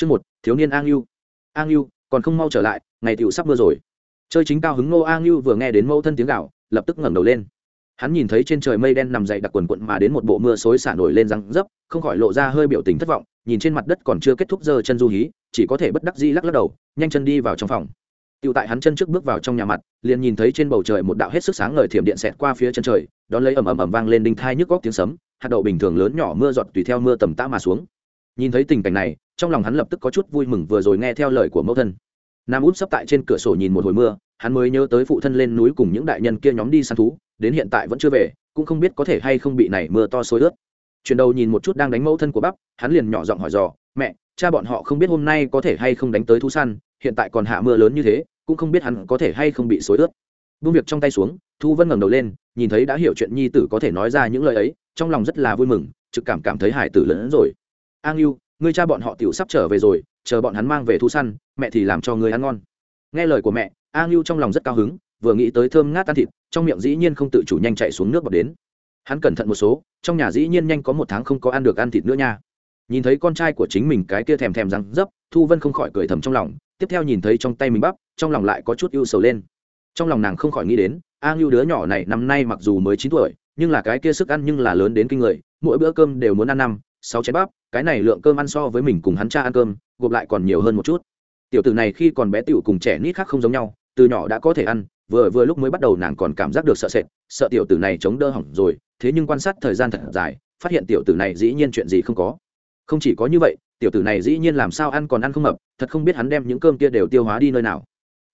Chương một, thiếu niên An Ưu. An Ưu, còn không mau trở lại, ngày tiểu sắp mưa rồi. Chơi chính cao hứng Ngô An Ưu vừa nghe đến mẫu thân tiếng gạo, lập tức ngẩng đầu lên. Hắn nhìn thấy trên trời mây đen nằm dậy đặc quần quận mà đến một bộ mưa xối xả nổi lên răng dấp, không khỏi lộ ra hơi biểu tình thất vọng, nhìn trên mặt đất còn chưa kết thúc giờ chân du hí, chỉ có thể bất đắc dĩ lắc lắc đầu, nhanh chân đi vào trong phòng. Tiểu tại hắn chân trước bước vào trong nhà mặt, liền nhìn thấy trên bầu trời một đạo hết sức sáng ngời thiểm điện xẹt qua phía chân trời, đón lấy ầm ầm ầm vang lên đinh thai nhức góc tiếng sấm, hạt đậu bình thường lớn nhỏ mưa giọt tùy theo mưa tầm tã mà xuống. Nhìn thấy tình cảnh này, trong lòng hắn lập tức có chút vui mừng vừa rồi nghe theo lời của mẫu thân. Nam út sắp tại trên cửa sổ nhìn một hồi mưa, hắn mới nhớ tới phụ thân lên núi cùng những đại nhân kia nhóm đi săn thú, đến hiện tại vẫn chưa về, cũng không biết có thể hay không bị này mưa to xối ướt. Chuyển đầu nhìn một chút đang đánh mẫu thân của bắp, hắn liền nhỏ giọng hỏi dò, "Mẹ, cha bọn họ không biết hôm nay có thể hay không đánh tới thú săn, hiện tại còn hạ mưa lớn như thế, cũng không biết hắn có thể hay không bị xối ướt." Buông việc trong tay xuống, Thu Vân ngẩng đầu lên, nhìn thấy đã hiểu chuyện nhi tử có thể nói ra những lời ấy, trong lòng rất là vui mừng, trực cảm cảm thấy hải tử lớn rồi. "An yêu ngươi cha bọn họ tiểu sắp trở về rồi, chờ bọn hắn mang về thú săn, mẹ thì làm cho ngươi ăn ngon." Nghe lời của mẹ, A Ngưu trong lòng rất cao hứng, vừa nghĩ tới thơm ngát tan thịt, trong miệng dĩ nhiên không tự chủ nhanh chạy xuống nước bọt đến. Hắn cẩn thận một số, trong nhà dĩ nhiên nhanh có một tháng không có ăn được ăn thịt nữa nha. Nhìn thấy con trai của chính mình cái kia thèm thèm răng dấp, Thu Vân không khỏi cười thầm trong lòng, tiếp theo nhìn thấy trong tay mình bắp, trong lòng lại có chút ưu sầu lên. Trong lòng nàng không khỏi nghĩ đến, A Ngưu đứa nhỏ này năm nay mặc dù mới chín tuổi, nhưng là cái kia sức ăn nhưng là lớn đến kinh người, mỗi bữa cơm đều muốn ăn năm, sáu chén bắp, cái này lượng cơm ăn so với mình cùng hắn cha ăn cơm, gộp lại còn nhiều hơn một chút. Tiểu tử này khi còn bé tiểu cùng trẻ nít khác không giống nhau, từ nhỏ đã có thể ăn, vừa vừa lúc mới bắt đầu nàng còn cảm giác được sợ sệt, sợ tiểu tử này chống đỡ hỏng rồi, thế nhưng quan sát thời gian thật dài, phát hiện tiểu tử này dĩ nhiên chuyện gì không có. Không chỉ có như vậy, tiểu tử này dĩ nhiên làm sao ăn còn ăn không mập, thật không biết hắn đem những cơm kia đều tiêu hóa đi nơi nào.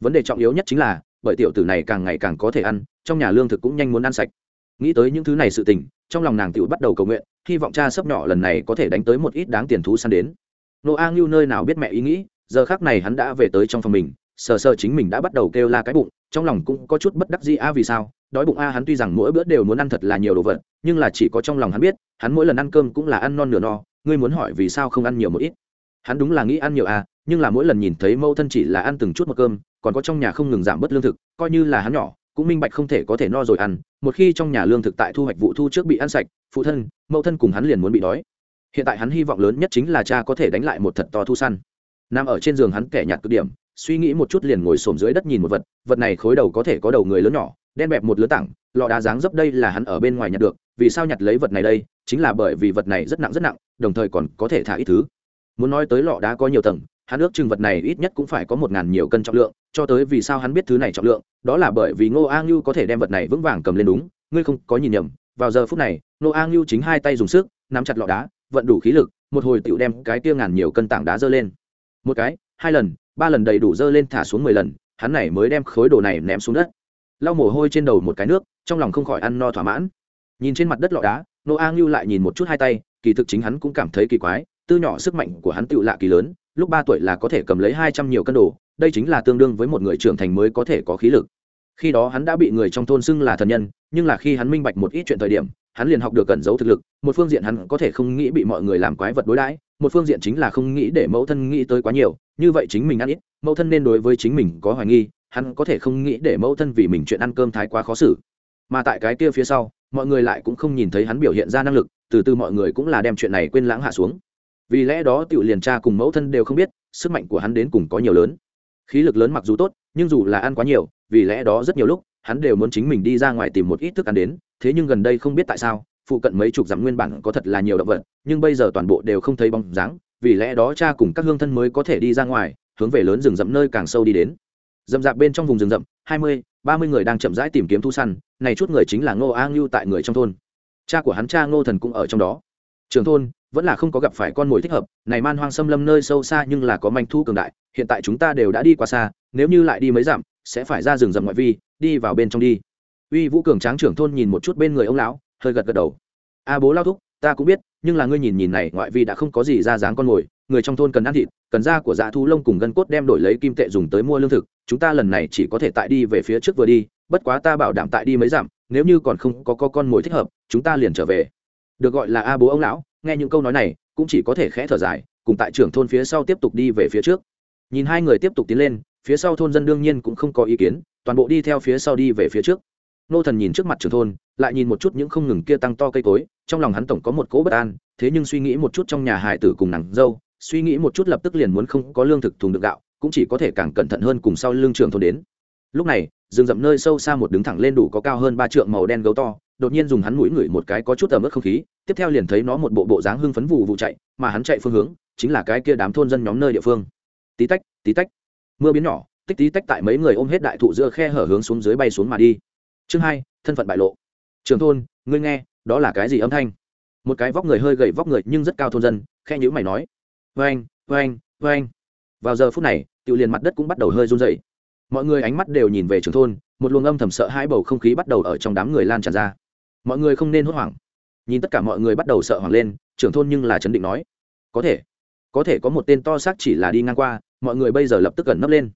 Vấn đề trọng yếu nhất chính là, bởi tiểu tử này càng ngày càng có thể ăn, trong nhà lương thực cũng nhanh muốn ăn sạch. Nghĩ tới những thứ này sự tình, trong lòng nàng tiểu bắt đầu cầu nguyện, hy vọng cha sấp nhỏ lần này có thể đánh tới một ít đáng tiền thú săn đến. Nô A Ngưu nơi nào biết mẹ ý nghĩ, giờ khác này hắn đã về tới trong phòng mình, sờ sờ chính mình đã bắt đầu kêu la cái bụng trong lòng cũng có chút bất đắc dĩ a vì sao đói bụng a hắn tuy rằng mỗi bữa đều muốn ăn thật là nhiều đồ vật nhưng là chỉ có trong lòng hắn biết hắn mỗi lần ăn cơm cũng là ăn non nửa no ngươi muốn hỏi vì sao không ăn nhiều một ít hắn đúng là nghĩ ăn nhiều a nhưng là mỗi lần nhìn thấy mâu thân chỉ là ăn từng chút một cơm còn có trong nhà không ngừng giảm bớt lương thực coi như là hắn nhỏ cũng minh bạch không thể có thể no rồi ăn, một khi trong nhà lương thực tại thu hoạch vụ thu trước bị ăn sạch, phụ thân, mẫu thân cùng hắn liền muốn bị đói. Hiện tại hắn hy vọng lớn nhất chính là cha có thể đánh lại một thật to thu săn. Nằm ở trên giường hắn kẻ nhạt cực điểm, suy nghĩ một chút liền ngồi xổm dưới đất nhìn một vật vật này khối đầu có thể có đầu người lớn nhỏ, đen bẹp một lứa tảng, lọ đá dáng dấp đây là hắn ở bên ngoài nhặt được, vì sao nhặt lấy vật này đây? Chính là bởi vì vật này rất nặng rất nặng, đồng thời còn có thể thả ít thứ. Muốn nói tới lọ đá có nhiều tầng hắn ước chừng vật này ít nhất cũng phải có một ngàn nhiều cân trọng lượng, cho tới vì sao hắn biết thứ này trọng lượng, đó là bởi vì ngô a ngưu có thể đem vật này vững vàng cầm lên đúng, ngươi không có nhìn nhầm, vào giờ phút này, ngô a ngưu chính hai tay dùng sức, nắm chặt lọ đá, vận đủ khí lực, một hồi tựu đem cái kia ngàn nhiều cân tảng đá dơ lên. Một cái, hai lần, ba lần đầy đủ dơ lên thả xuống mười lần, hắn này mới đem khối đồ này ném xuống đất. Lau mồ hôi trên đầu một cái nước, trong lòng không khỏi ăn no thỏa mãn. Nhìn trên mặt đất lọ đá nô a ngưu lại nhìn một chút hai tay, kỳ thực chính hắn cũng cảm thấy kỳ quái tư nhỏ sức mạnh của hắn tựu lạ kỳ lớn lúc ba tuổi là có thể cầm lấy hai trăm nhiều cân đồ, đây chính là tương đương với một người trưởng thành mới có thể có khí lực. Khi đó hắn đã bị người trong thôn xưng là thần nhân, nhưng là khi hắn minh bạch một ít chuyện thời điểm, hắn liền học được cẩn giấu thực lực, một phương diện hắn có thể không nghĩ bị mọi người làm quái vật đối đãi, một phương diện chính là không nghĩ để mẫu thân nghĩ tới quá nhiều, như vậy chính mình ăn ít, mẫu thân nên đối với chính mình có hoài nghi, hắn có thể không nghĩ để mẫu thân vì mình chuyện ăn cơm thái quá khó xử. Mà tại cái kia phía sau, mọi người lại cũng không nhìn thấy hắn biểu hiện ra năng lực, từ từ mọi người cũng là đem chuyện này quên lãng hạ xuống vì lẽ đó tiểu liền cha cùng mẫu thân đều không biết, sức mạnh của hắn đến cùng có nhiều lớn. Khí lực lớn mặc dù tốt, nhưng dù là ăn quá nhiều, vì lẽ đó rất nhiều lúc, hắn đều muốn chính mình đi ra ngoài tìm một ít thức ăn đến, thế nhưng gần đây không biết tại sao, phụ cận mấy chục dặm nguyên bản có thật là nhiều động vật, nhưng bây giờ toàn bộ đều không thấy bóng dáng, vì lẽ đó cha cùng các hương thân mới có thể đi ra ngoài, hướng về lớn rừng rậm nơi càng sâu đi đến. Rậm rạp bên trong vùng rừng rậm, hai mươi, ba mươi người đang chậm rãi tìm kiếm thu săn, này chút người chính là ngô a ngưu tại người trong thôn. Cha của hắn cha ngô thần cũng ở trong đó trường thôn vẫn là không có gặp phải con mồi thích hợp này man hoang xâm lâm nơi sâu xa nhưng là có manh thu cường đại hiện tại chúng ta đều đã đi qua xa nếu như lại đi mấy dặm sẽ phải ra rừng rậm ngoại vi đi vào bên trong đi. Uy vũ cường tráng trưởng thôn nhìn một chút bên người ông lão hơi gật gật đầu. A bố lao thúc ta cũng biết nhưng là ngươi nhìn nhìn này ngoại vi đã không có gì ra dáng con mồi người trong thôn cần ăn thịt cần da của dạ thu lông cùng gân cốt đem đổi lấy kim tệ dùng tới mua lương thực chúng ta lần này chỉ có thể tại đi về phía trước vừa đi bất quá ta bảo đảm tại đi mấy dặm nếu như còn không có, có con mồi thích hợp chúng ta liền trở về. Được gọi là a bố ông lão nghe những câu nói này, cũng chỉ có thể khẽ thở dài, cùng tại trưởng thôn phía sau tiếp tục đi về phía trước. Nhìn hai người tiếp tục tiến lên, phía sau thôn dân đương nhiên cũng không có ý kiến, toàn bộ đi theo phía sau đi về phía trước. Nô thần nhìn trước mặt trưởng thôn, lại nhìn một chút những không ngừng kia tăng to cây cối, trong lòng hắn tổng có một cỗ bất an, thế nhưng suy nghĩ một chút trong nhà hải tử cùng nàng dâu, suy nghĩ một chút lập tức liền muốn không có lương thực thùng đựng gạo, cũng chỉ có thể càng cẩn thận hơn cùng sau lương trường thôn đến. Lúc này, rừng rậm nơi sâu xa một đứng thẳng lên đủ có cao hơn ba trượng màu đen gấu to đột nhiên dùng hắn mũi ngửi một cái có chút tầm ướt không khí tiếp theo liền thấy nó một bộ bộ dáng hưng phấn vụ vụ chạy mà hắn chạy phương hướng chính là cái kia đám thôn dân nhóm nơi địa phương. Tí tách tí tách. Mưa biến nhỏ tích tí tách tại mấy người ôm hết đại thụ giữa khe hở hướng xuống dưới bay xuống mà đi. Chương hai thân phận bại lộ. Trường thôn ngươi nghe đó là cái gì âm thanh? Một cái vóc người hơi gầy vóc người nhưng rất cao thôn dân khe nhữ mày nói. Vang, vang, vang. vào giờ phút này tự liền mặt đất cũng bắt đầu hơi run dậy mọi người ánh mắt đều nhìn về trường thôn một luồng âm thầm sợ hai bầu không khí bắt đầu ở trong đám người lan tràn ra mọi người không nên hốt hoảng. Nhìn tất cả mọi người bắt đầu sợ hoảng lên, trưởng thôn nhưng là chấn định nói, có thể có thể có một tên to xác chỉ là đi ngang qua, mọi người bây giờ lập tức gần nấp lên.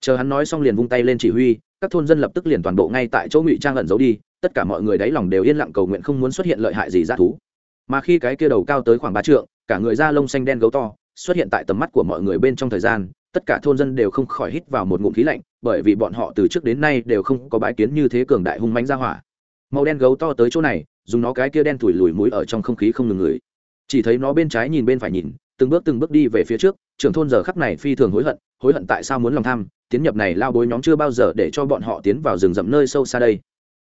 Chờ hắn nói xong liền vung tay lên chỉ huy, các thôn dân lập tức liền toàn bộ ngay tại chỗ ngụy trang ẩn giấu đi, tất cả mọi người đáy lòng đều yên lặng cầu nguyện không muốn xuất hiện lợi hại gì ra thú. Mà khi cái kia đầu cao tới khoảng ba trượng, cả người da lông xanh đen gấu to, xuất hiện tại tầm mắt của mọi người bên trong thời gian, tất cả thôn dân đều không khỏi hít vào một ngụm khí lạnh, bởi vì bọn họ từ trước đến nay đều không có bãi kiến như thế cường đại hung mánh ra hỏa màu đen gấu to tới chỗ này, dùng nó cái kia đen thủi lùi mũi ở trong không khí không ngừng ngửi. Chỉ thấy nó bên trái nhìn bên phải nhìn, từng bước từng bước đi về phía trước, trưởng thôn giờ khắc này phi thường hối hận hối hận tại sao muốn lòng tham, tiến nhập này lao bối nhóm chưa bao giờ để cho bọn họ tiến vào rừng rậm nơi sâu xa đây.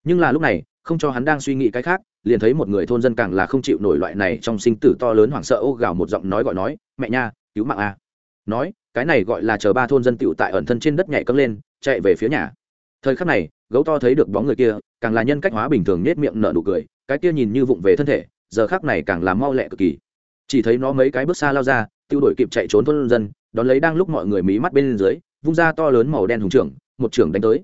Nhưng là lúc này, không cho hắn đang suy nghĩ cái khác, liền thấy một người thôn dân càng là không chịu nổi loại này trong sinh tử to lớn hoảng sợ ô gào một giọng nói gọi nói, mẹ nha, cứu mạng a. Nói, cái này gọi là chờ ba thôn dân tựu tại ẩn thân trên đất nhảy cấm lên, chạy về phía nhà thời khắc này, gấu to thấy được bóng người kia, càng là nhân cách hóa bình thường nết miệng nở nụ cười, cái kia nhìn như vụng về thân thể, giờ khắc này càng là mau lẹ cực kỳ. Chỉ thấy nó mấy cái bước xa lao ra, tiêu đổi kịp chạy trốn thôn dân, đón lấy đang lúc mọi người mí mắt bên dưới, vung ra to lớn màu đen hùng trưởng, một trưởng đánh tới.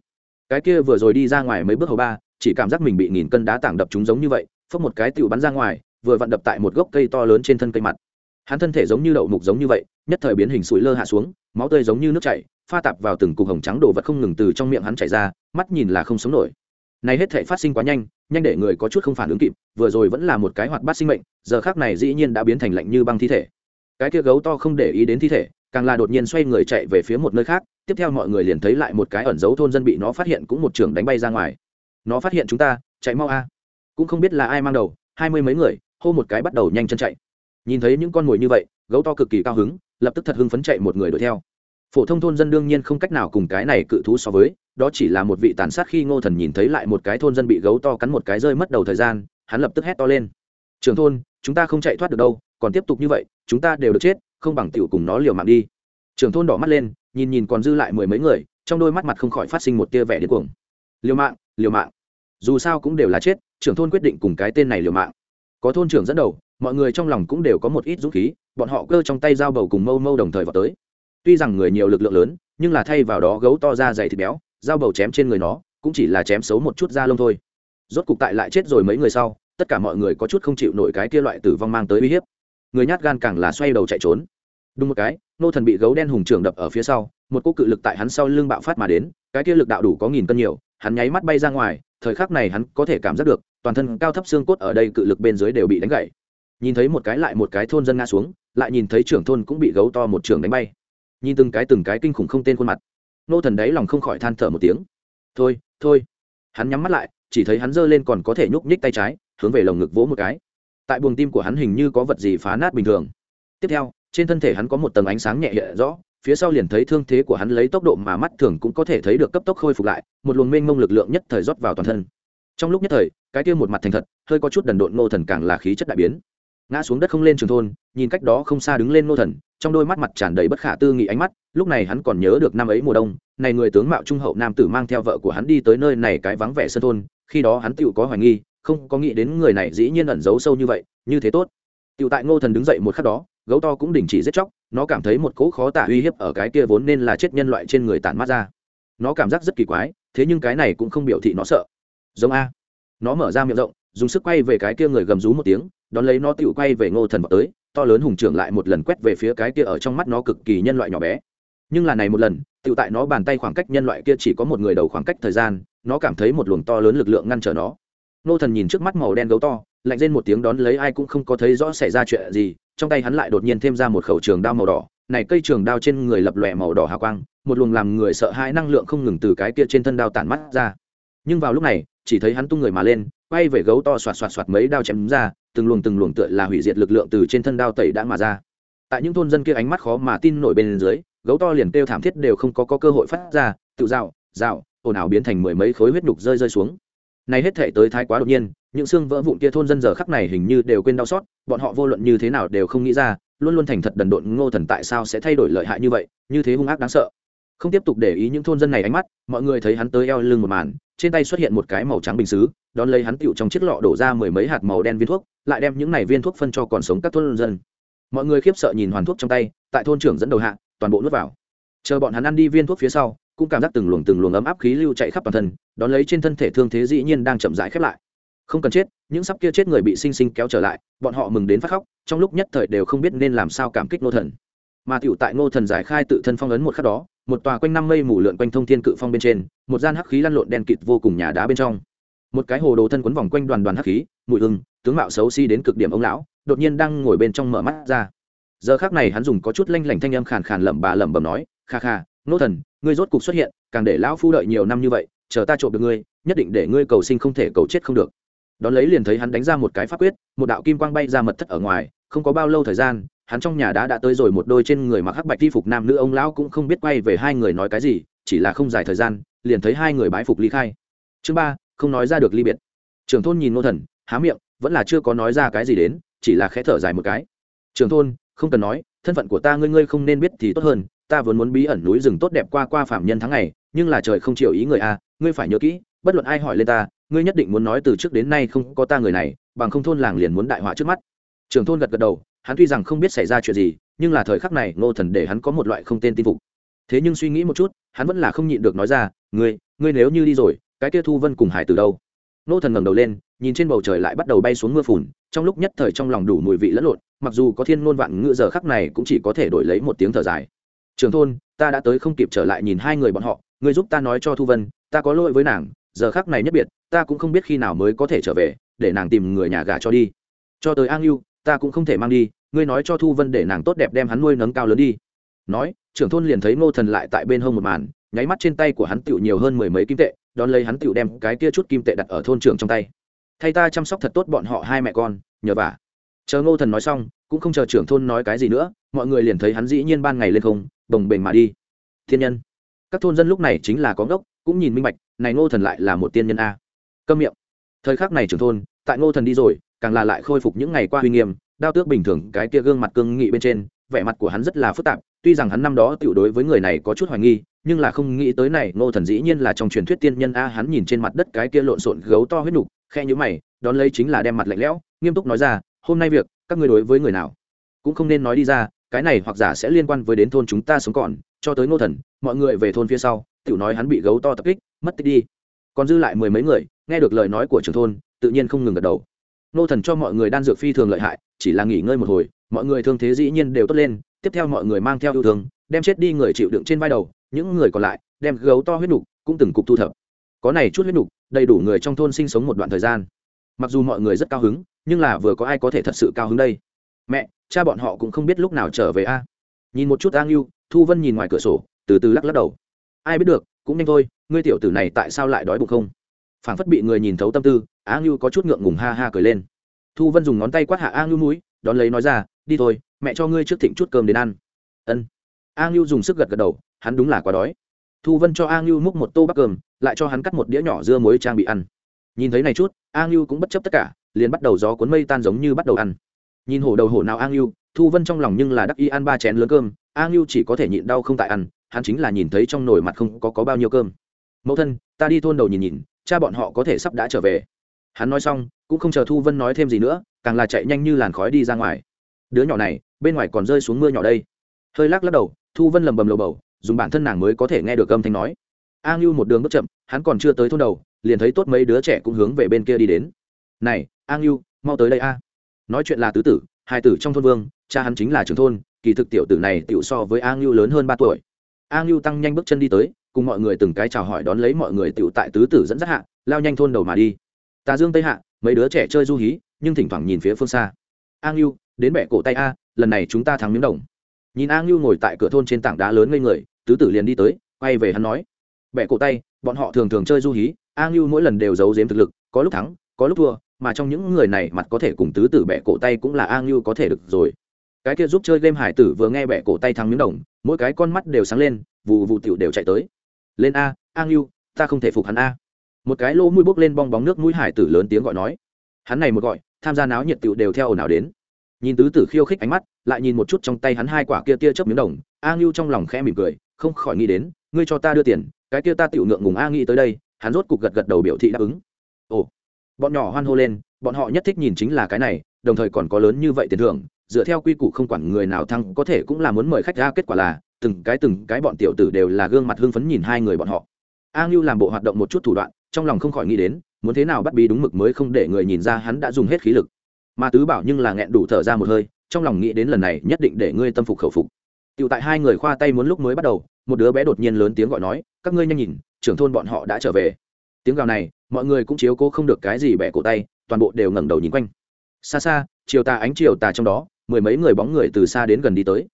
Cái kia vừa rồi đi ra ngoài mấy bước hầu ba, chỉ cảm giác mình bị nghìn cân đá tảng đập chúng giống như vậy, phốc một cái tiêu bắn ra ngoài, vừa vặn đập tại một gốc cây to lớn trên thân cây mặt. Hắn thân thể giống như đậu mục giống như vậy, nhất thời biến hình sủi lơ hạ xuống máu tươi giống như nước chảy, pha tạp vào từng cục hồng trắng đồ vật không ngừng từ trong miệng hắn chảy ra, mắt nhìn là không sống nổi. Này hết thể phát sinh quá nhanh nhanh để người có chút không phản ứng kịp, vừa rồi vẫn là một cái hoạt bát sinh mệnh, giờ khác này dĩ nhiên đã biến thành lạnh như băng thi thể. Cái kia gấu to không để ý đến thi thể, càng là đột nhiên xoay người chạy về phía một nơi khác, tiếp theo mọi người liền thấy lại một cái ẩn dấu thôn dân bị nó phát hiện cũng một trường đánh bay ra ngoài. Nó phát hiện chúng ta, chạy mau a. Cũng không biết là ai mang đầu, hai mươi mấy người, hô một cái bắt đầu nhanh chân chạy. Nhìn thấy những con mồi như vậy, gấu to cực kỳ cao hứng lập tức thật hưng phấn chạy một người đuổi theo. Phổ thông thôn dân đương nhiên không cách nào cùng cái này cự thú so với, đó chỉ là một vị tàn sát khi ngô thần nhìn thấy lại một cái thôn dân bị gấu to cắn một cái rơi mất đầu thời gian, hắn lập tức hét to lên. Trường thôn, chúng ta không chạy thoát được đâu, còn tiếp tục như vậy, chúng ta đều được chết, không bằng tiểu cùng nó liều mạng đi. Trường thôn đỏ mắt lên, nhìn nhìn còn dư lại mười mấy người, trong đôi mắt mặt không khỏi phát sinh một tia vẻ điên cuồng. Liều mạng liều mạng. Dù sao cũng đều là chết, trưởng thôn quyết định cùng cái tên này liều mạng. Có thôn trưởng dẫn đầu mọi người trong lòng cũng đều có một ít dũng khí, bọn họ cơ trong tay dao bầu cùng mâu mâu đồng thời vào tới. Tuy rằng người nhiều lực lượng lớn, nhưng là thay vào đó gấu to ra dày thịt béo, dao bầu chém trên người nó, cũng chỉ là chém xấu một chút da lông thôi. Rốt cục tại lại chết rồi mấy người sau, tất cả mọi người có chút không chịu nổi cái kia loại tử vong mang tới uy hiếp. Người nhát gan càng là xoay đầu chạy trốn. Đúng một cái, nô thần bị gấu đen hùng trưởng đập ở phía sau, một cô cự lực tại hắn sau lưng bạo phát mà đến, cái kia lực đạo đủ có nghìn cân nhiều, hắn nháy mắt bay ra ngoài, thời khắc này hắn có thể cảm giác được, toàn thân cao thấp xương cốt ở đây cự lực bên dưới đều bị đánh gãy nhìn thấy một cái lại một cái thôn dân ngã xuống, lại nhìn thấy trưởng thôn cũng bị gấu to một trường đánh bay. Nhìn từng cái từng cái kinh khủng không tên khuôn mặt. Nô thần đấy lòng không khỏi than thở một tiếng. Thôi thôi. Hắn nhắm mắt lại, chỉ thấy hắn giơ lên còn có thể nhúc nhích tay trái, hướng về lồng ngực vỗ một cái. Tại buồng tim của hắn hình như có vật gì phá nát bình thường. Tiếp theo, trên thân thể hắn có một tầng ánh sáng nhẹ hiện rõ, phía sau liền thấy thương thế của hắn lấy tốc độ mà mắt thường cũng có thể thấy được cấp tốc khôi phục lại, một luồng mênh mông lực lượng nhất thời rót vào toàn thân. Trong lúc nhất thời, cái kia một mặt thành thật, hơi có chút đần độn nô thần càng là khí chất đại biến ngã xuống đất không lên trường thôn, nhìn cách đó không xa đứng lên nô thần, trong đôi mắt mặt tràn đầy bất khả tư nghị ánh mắt, lúc này hắn còn nhớ được năm ấy mùa đông, này người tướng mạo trung hậu nam tử mang theo vợ của hắn đi tới nơi này cái vắng vẻ sân thôn, khi đó hắn tựu có hoài nghi, không có nghĩ đến người này dĩ nhiên ẩn giấu sâu như vậy, như thế tốt. Tựu tại ngô thần đứng dậy một khắc đó, gấu to cũng đình chỉ giết chóc, nó cảm thấy một cỗ khó tả uy hiếp ở cái kia vốn nên là chết nhân loại trên người tản mát ra. Nó cảm giác rất kỳ quái, thế nhưng cái này cũng không biểu thị nó sợ. Giống a. Nó mở ra miệng rộng dùng sức quay về cái kia người gầm rú một tiếng, đón lấy nó tựu quay về ngô thần vào tới, to lớn hùng trưởng lại một lần quét về phía cái kia ở trong mắt nó cực kỳ nhân loại nhỏ bé. Nhưng là này một lần, tựu tại nó bàn tay khoảng cách nhân loại kia chỉ có một người đầu khoảng cách thời gian, nó cảm thấy một luồng to lớn lực lượng ngăn trở nó. Ngô thần nhìn trước mắt màu đen gấu to, lạnh lên một tiếng đón lấy ai cũng không có thấy rõ xảy ra chuyện gì, trong tay hắn lại đột nhiên thêm ra một khẩu trường đao màu đỏ, này cây trường đao trên người lập lòe màu đỏ hào quang, một luồng làm người sợ hãi năng lượng không ngừng từ cái kia trên thân đao tản mắt ra nhưng vào lúc này chỉ thấy hắn tung người mà lên quay về gấu to xoạt xoạt xoạt mấy đao chém ra từng luồng từng luồng tựa là hủy diệt lực lượng từ trên thân đao tẩy đã mà ra. Tại những thôn dân kia ánh mắt khó mà tin nổi bên dưới gấu to liền kêu thảm thiết đều không có, có cơ hội phát ra tự dạo dạo ồn ào biến thành mười mấy khối huyết nhục rơi rơi xuống. Này hết thể tới thái quá đột nhiên những xương vỡ vụn kia thôn dân giờ khắc này hình như đều quên đau xót bọn họ vô luận như thế nào đều không nghĩ ra luôn luôn thành thật đần độn ngô thần tại sao sẽ thay đổi lợi hại như vậy như thế hung ác đáng sợ. Không tiếp tục để ý những thôn dân này ánh mắt mọi người thấy hắn tới eo lưng một màn trên tay xuất hiện một cái màu trắng bình xứ, đón lấy hắn tựu trong chiếc lọ đổ ra mười mấy hạt màu đen viên thuốc, lại đem những này viên thuốc phân cho còn sống các thôn dân. Mọi người khiếp sợ nhìn hoàn thuốc trong tay, tại thôn trưởng dẫn đầu hạ, toàn bộ nuốt vào. Chờ bọn hắn ăn đi viên thuốc phía sau, cũng cảm giác từng luồng từng luồng ấm áp khí lưu chạy khắp toàn thân, đón lấy trên thân thể thương thế dĩ nhiên đang chậm rãi khép lại. Không cần chết, những sắp kia chết người bị sinh sinh kéo trở lại, bọn họ mừng đến phát khóc, trong lúc nhất thời đều không biết nên làm sao cảm kích nô thần mà tiểu tại ngô thần giải khai tự thân phong ấn một khắc đó, một tòa quanh năm mây mù lượn quanh thông thiên cự phong bên trên, một gian hắc khí lăn lộn đen kịt vô cùng nhà đá bên trong. Một cái hồ đồ thân quấn vòng quanh đoàn đoàn hắc khí, mùi hưng tướng mạo xấu xi đến cực điểm ông lão, đột nhiên đang ngồi bên trong mở mắt ra. Giờ khác này hắn dùng có chút lanh lảnh thanh âm khàn khàn lẩm bà lẩm bẩm nói, kha kha, Ngô thần, ngươi rốt cục xuất hiện, càng để lão phu đợi nhiều năm như vậy, chờ ta trộm được ngươi, nhất định để ngươi cầu sinh không thể cầu chết không được. Đón lấy liền thấy hắn đánh ra một cái pháp quyết, một đạo kim quang bay ra mật thất ở ngoài, không có bao lâu thời gian hắn trong nhà đã đã tới rồi một đôi trên người mặc hắc bạch y phục nam nữ, ông lão cũng không biết quay về hai người nói cái gì, chỉ là không dài thời gian, liền thấy hai người bái phục ly khai. Chương ba, không nói ra được ly biệt. Trưởng thôn nhìn nô thần, há miệng, vẫn là chưa có nói ra cái gì đến, chỉ là khẽ thở dài một cái. Trưởng thôn, không cần nói, thân phận của ta ngươi ngươi không nên biết thì tốt hơn, ta vốn muốn bí ẩn núi rừng tốt đẹp qua qua phạm nhân tháng ngày, nhưng là trời không chịu ý người a ngươi phải nhớ kỹ, bất luận ai hỏi lên ta, ngươi nhất định muốn nói từ trước đến nay không có ta người này, bằng không thôn làng liền muốn đại họa trước mắt. Trưởng thôn gật gật đầu hắn tuy rằng không biết xảy ra chuyện gì, nhưng là thời khắc này ngô thần để hắn có một loại không tên tin phục. Thế nhưng suy nghĩ một chút, hắn vẫn là không nhịn được nói ra, ngươi ngươi nếu như đi rồi, cái kia thu vân cùng hải từ đâu? Ngô thần ngẩng đầu lên, nhìn trên bầu trời lại bắt đầu bay xuống mưa phùn, trong lúc nhất thời trong lòng đủ mùi vị lẫn lộn, mặc dù có thiên ngôn vạn ngựa giờ khắc này cũng chỉ có thể đổi lấy một tiếng thở dài. Trường thôn, ta đã tới không kịp trở lại nhìn hai người bọn họ, ngươi giúp ta nói cho thu vân, ta có lỗi với nàng, giờ khắc này nhất biệt, ta cũng không biết khi nào mới có thể trở về, để nàng tìm người nhà gà cho đi. Cho tới an yêu ta cũng không thể mang đi, ngươi nói cho thu vân để nàng tốt đẹp đem hắn nuôi nấng cao lớn đi. Nói, trưởng thôn liền thấy ngô thần lại tại bên hông một màn, nháy mắt trên tay của hắn tựu nhiều hơn mười mấy kim tệ, đón lấy hắn tựu đem cái kia chút kim tệ đặt ở thôn trưởng trong tay. Thay ta chăm sóc thật tốt bọn họ hai mẹ con, nhờ vả. Chờ ngô thần nói xong, cũng không chờ trưởng thôn nói cái gì nữa, mọi người liền thấy hắn dĩ nhiên ban ngày lên không đồng bềnh mà đi. Thiên nhân. Các thôn dân lúc này chính là có ngốc, cũng nhìn minh bạch, này ngô thần lại là một tiên nhân a. Câm miệng. Thời khắc này trưởng thôn, tại ngô thần đi rồi càng là lại khôi phục những ngày qua uy nghiêm, đao tước bình thường, cái kia gương mặt cương nghị bên trên, vẻ mặt của hắn rất là phức tạp, tuy rằng hắn năm đó tiểu đối với người này có chút hoài nghi, nhưng là không nghĩ tới này, ngô thần dĩ nhiên là trong truyền thuyết tiên nhân a, hắn nhìn trên mặt đất cái kia lộn xộn gấu to huyết nục khe nhữ mày, đón lấy chính là đem mặt lạnh lẽo, nghiêm túc nói ra, hôm nay việc, các ngươi đối với người nào? Cũng không nên nói đi ra, cái này hoặc giả sẽ liên quan với đến thôn chúng ta sống còn, cho tới ngô thần, mọi người về thôn phía sau. Tiểu nói hắn bị gấu to tập kích, mất tích đi. Còn dư lại mười mấy người, nghe được lời nói của trưởng thôn, tự nhiên không ngừng gật đầu nô thần cho mọi người đan dược phi thường lợi hại, chỉ là nghỉ ngơi một hồi, mọi người thương thế dĩ nhiên đều tốt lên, tiếp theo mọi người mang theo yêu thương, đem chết đi người chịu đựng trên vai đầu, những người còn lại, đem gấu to huyết nục cũng từng cục thu thập. Có này chút huyết nục, đầy đủ người trong thôn sinh sống một đoạn thời gian. Mặc dù mọi người rất cao hứng, nhưng là vừa có ai có thể thật sự cao hứng đây? Mẹ, cha bọn họ cũng không biết lúc nào trở về a. Nhìn một chút a ngưu thu vân nhìn ngoài cửa sổ, từ từ lắc lắc đầu. Ai biết được, cũng nhanh thôi, ngươi tiểu tử này tại sao lại đói bụng không? Phảng phất bị người nhìn thấu tâm tư á ngưu có chút ngượng ngùng ha ha cười lên. Thu vân dùng ngón tay quát hạ a ngưu núi đón lấy nói ra đi thôi mẹ cho ngươi trước thịnh chút cơm đến ăn. Ân. A ngưu dùng sức gật gật đầu hắn đúng là quá đói. Thu vân cho a ngưu múc một tô bắp cơm lại cho hắn cắt một đĩa nhỏ dưa muối trang bị ăn. Nhìn thấy này chút a ngưu cũng bất chấp tất cả liền bắt đầu gió cuốn mây tan giống như bắt đầu ăn. Nhìn hổ đầu hổ nào a ngưu thu vân trong lòng nhưng là đắc y ăn ba chén lớn cơm a ngưu chỉ có thể nhịn đau không tại ăn hắn chính là nhìn thấy trong nồi mặt không có, có bao nhiêu cơm. Mẫu thân ta đi thôn đầu nhìn nhìn cha bọn họ có thể sắp đã trở về. Hắn nói xong, cũng không chờ thu vân nói thêm gì nữa, càng là chạy nhanh như làn khói đi ra ngoài. Đứa nhỏ này, bên ngoài còn rơi xuống mưa nhỏ đây. Hơi lắc lắc đầu, thu vân lầm bầm lầu bầu, dùng bản thân nàng mới có thể nghe được âm thanh nói. A ngưu một đường bước chậm, hắn còn chưa tới thôn đầu, liền thấy tốt mấy đứa trẻ cũng hướng về bên kia đi đến. Này, a ngưu, mau tới đây a. Nói chuyện là tứ tử, hai tử trong thôn vương, cha hắn chính là trưởng thôn, kỳ thực tiểu tử này tiểu so với a ngưu lớn hơn ba tuổi. A ngưu tăng nhanh bước chân đi tới cùng mọi người từng cái chào hỏi đón lấy mọi người tiểu tại tứ tử dẫn dắt hạ, lao nhanh thôn đầu mà đi. Tà dương tây hạ, mấy đứa trẻ chơi du hí, nhưng thỉnh thoảng nhìn phía phương xa. A ngưu đến bẻ cổ tay a, lần này chúng ta thắng miếng đồng. Nhìn a ngưu ngồi tại cửa thôn trên tảng đá lớn ngây người, tứ tử liền đi tới, quay về hắn nói. Bẻ cổ tay, bọn họ thường thường chơi du hí a ngưu mỗi lần đều giấu giếm thực lực, có lúc thắng, có lúc thua, mà trong những người này mặt có thể cùng tứ tử bẻ cổ tay cũng là a ngưu có thể được rồi. Cái kia giúp chơi game hải tử vừa nghe bẻ cổ tay thắng miếng đồng, mỗi cái con mắt đều sáng lên vụ vụ tiểu đều chạy tới lên a a ngưu ta không thể phục hắn a. Một cái lỗ mũi bốc lên bong bóng nước mũi hải tử lớn tiếng gọi nói. Hắn này một gọi, tham gia náo nhiệt tựu đều theo ồn ào đến. Nhìn tứ tử khiêu khích ánh mắt, lại nhìn một chút trong tay hắn hai quả kia tia chớp miếng đồng a ngưu trong lòng khẽ mỉm cười, không khỏi nghĩ đến, ngươi cho ta đưa tiền, cái kia ta tựu ngượng ngùng a nghĩ tới đây, hắn rốt cục gật gật đầu biểu thị đáp ứng. Ồ, bọn nhỏ hoan hô lên, bọn họ nhất thích nhìn chính là cái này, đồng thời còn có lớn như vậy tiền thưởng, dựa theo quy củ không quản người nào thăng có thể cũng là muốn mời khách ra, kết quả là từng cái từng cái bọn tiểu tử đều là gương mặt hưng phấn nhìn hai người bọn họ. A ngưu làm bộ hoạt động một chút thủ đoạn, trong lòng không khỏi nghĩ đến, muốn thế nào bắt bí đúng mực mới không để người nhìn ra hắn đã dùng hết khí lực. Mà tứ bảo nhưng là nghẹn đủ thở ra một hơi, trong lòng nghĩ đến lần này nhất định để ngươi tâm phục khẩu phục. Tựu tại hai người khoa tay muốn lúc mới bắt đầu, một đứa bé đột nhiên lớn tiếng gọi nói, các ngươi nhanh nhìn, trưởng thôn bọn họ đã trở về. Tiếng gào này, mọi người cũng chiếu cố không được cái gì bẻ cổ tay, toàn bộ đều ngẩng đầu nhìn quanh. Xa xa, chiều tà ánh chiều tà trong đó, mười mấy người bóng người từ xa đến gần đi tới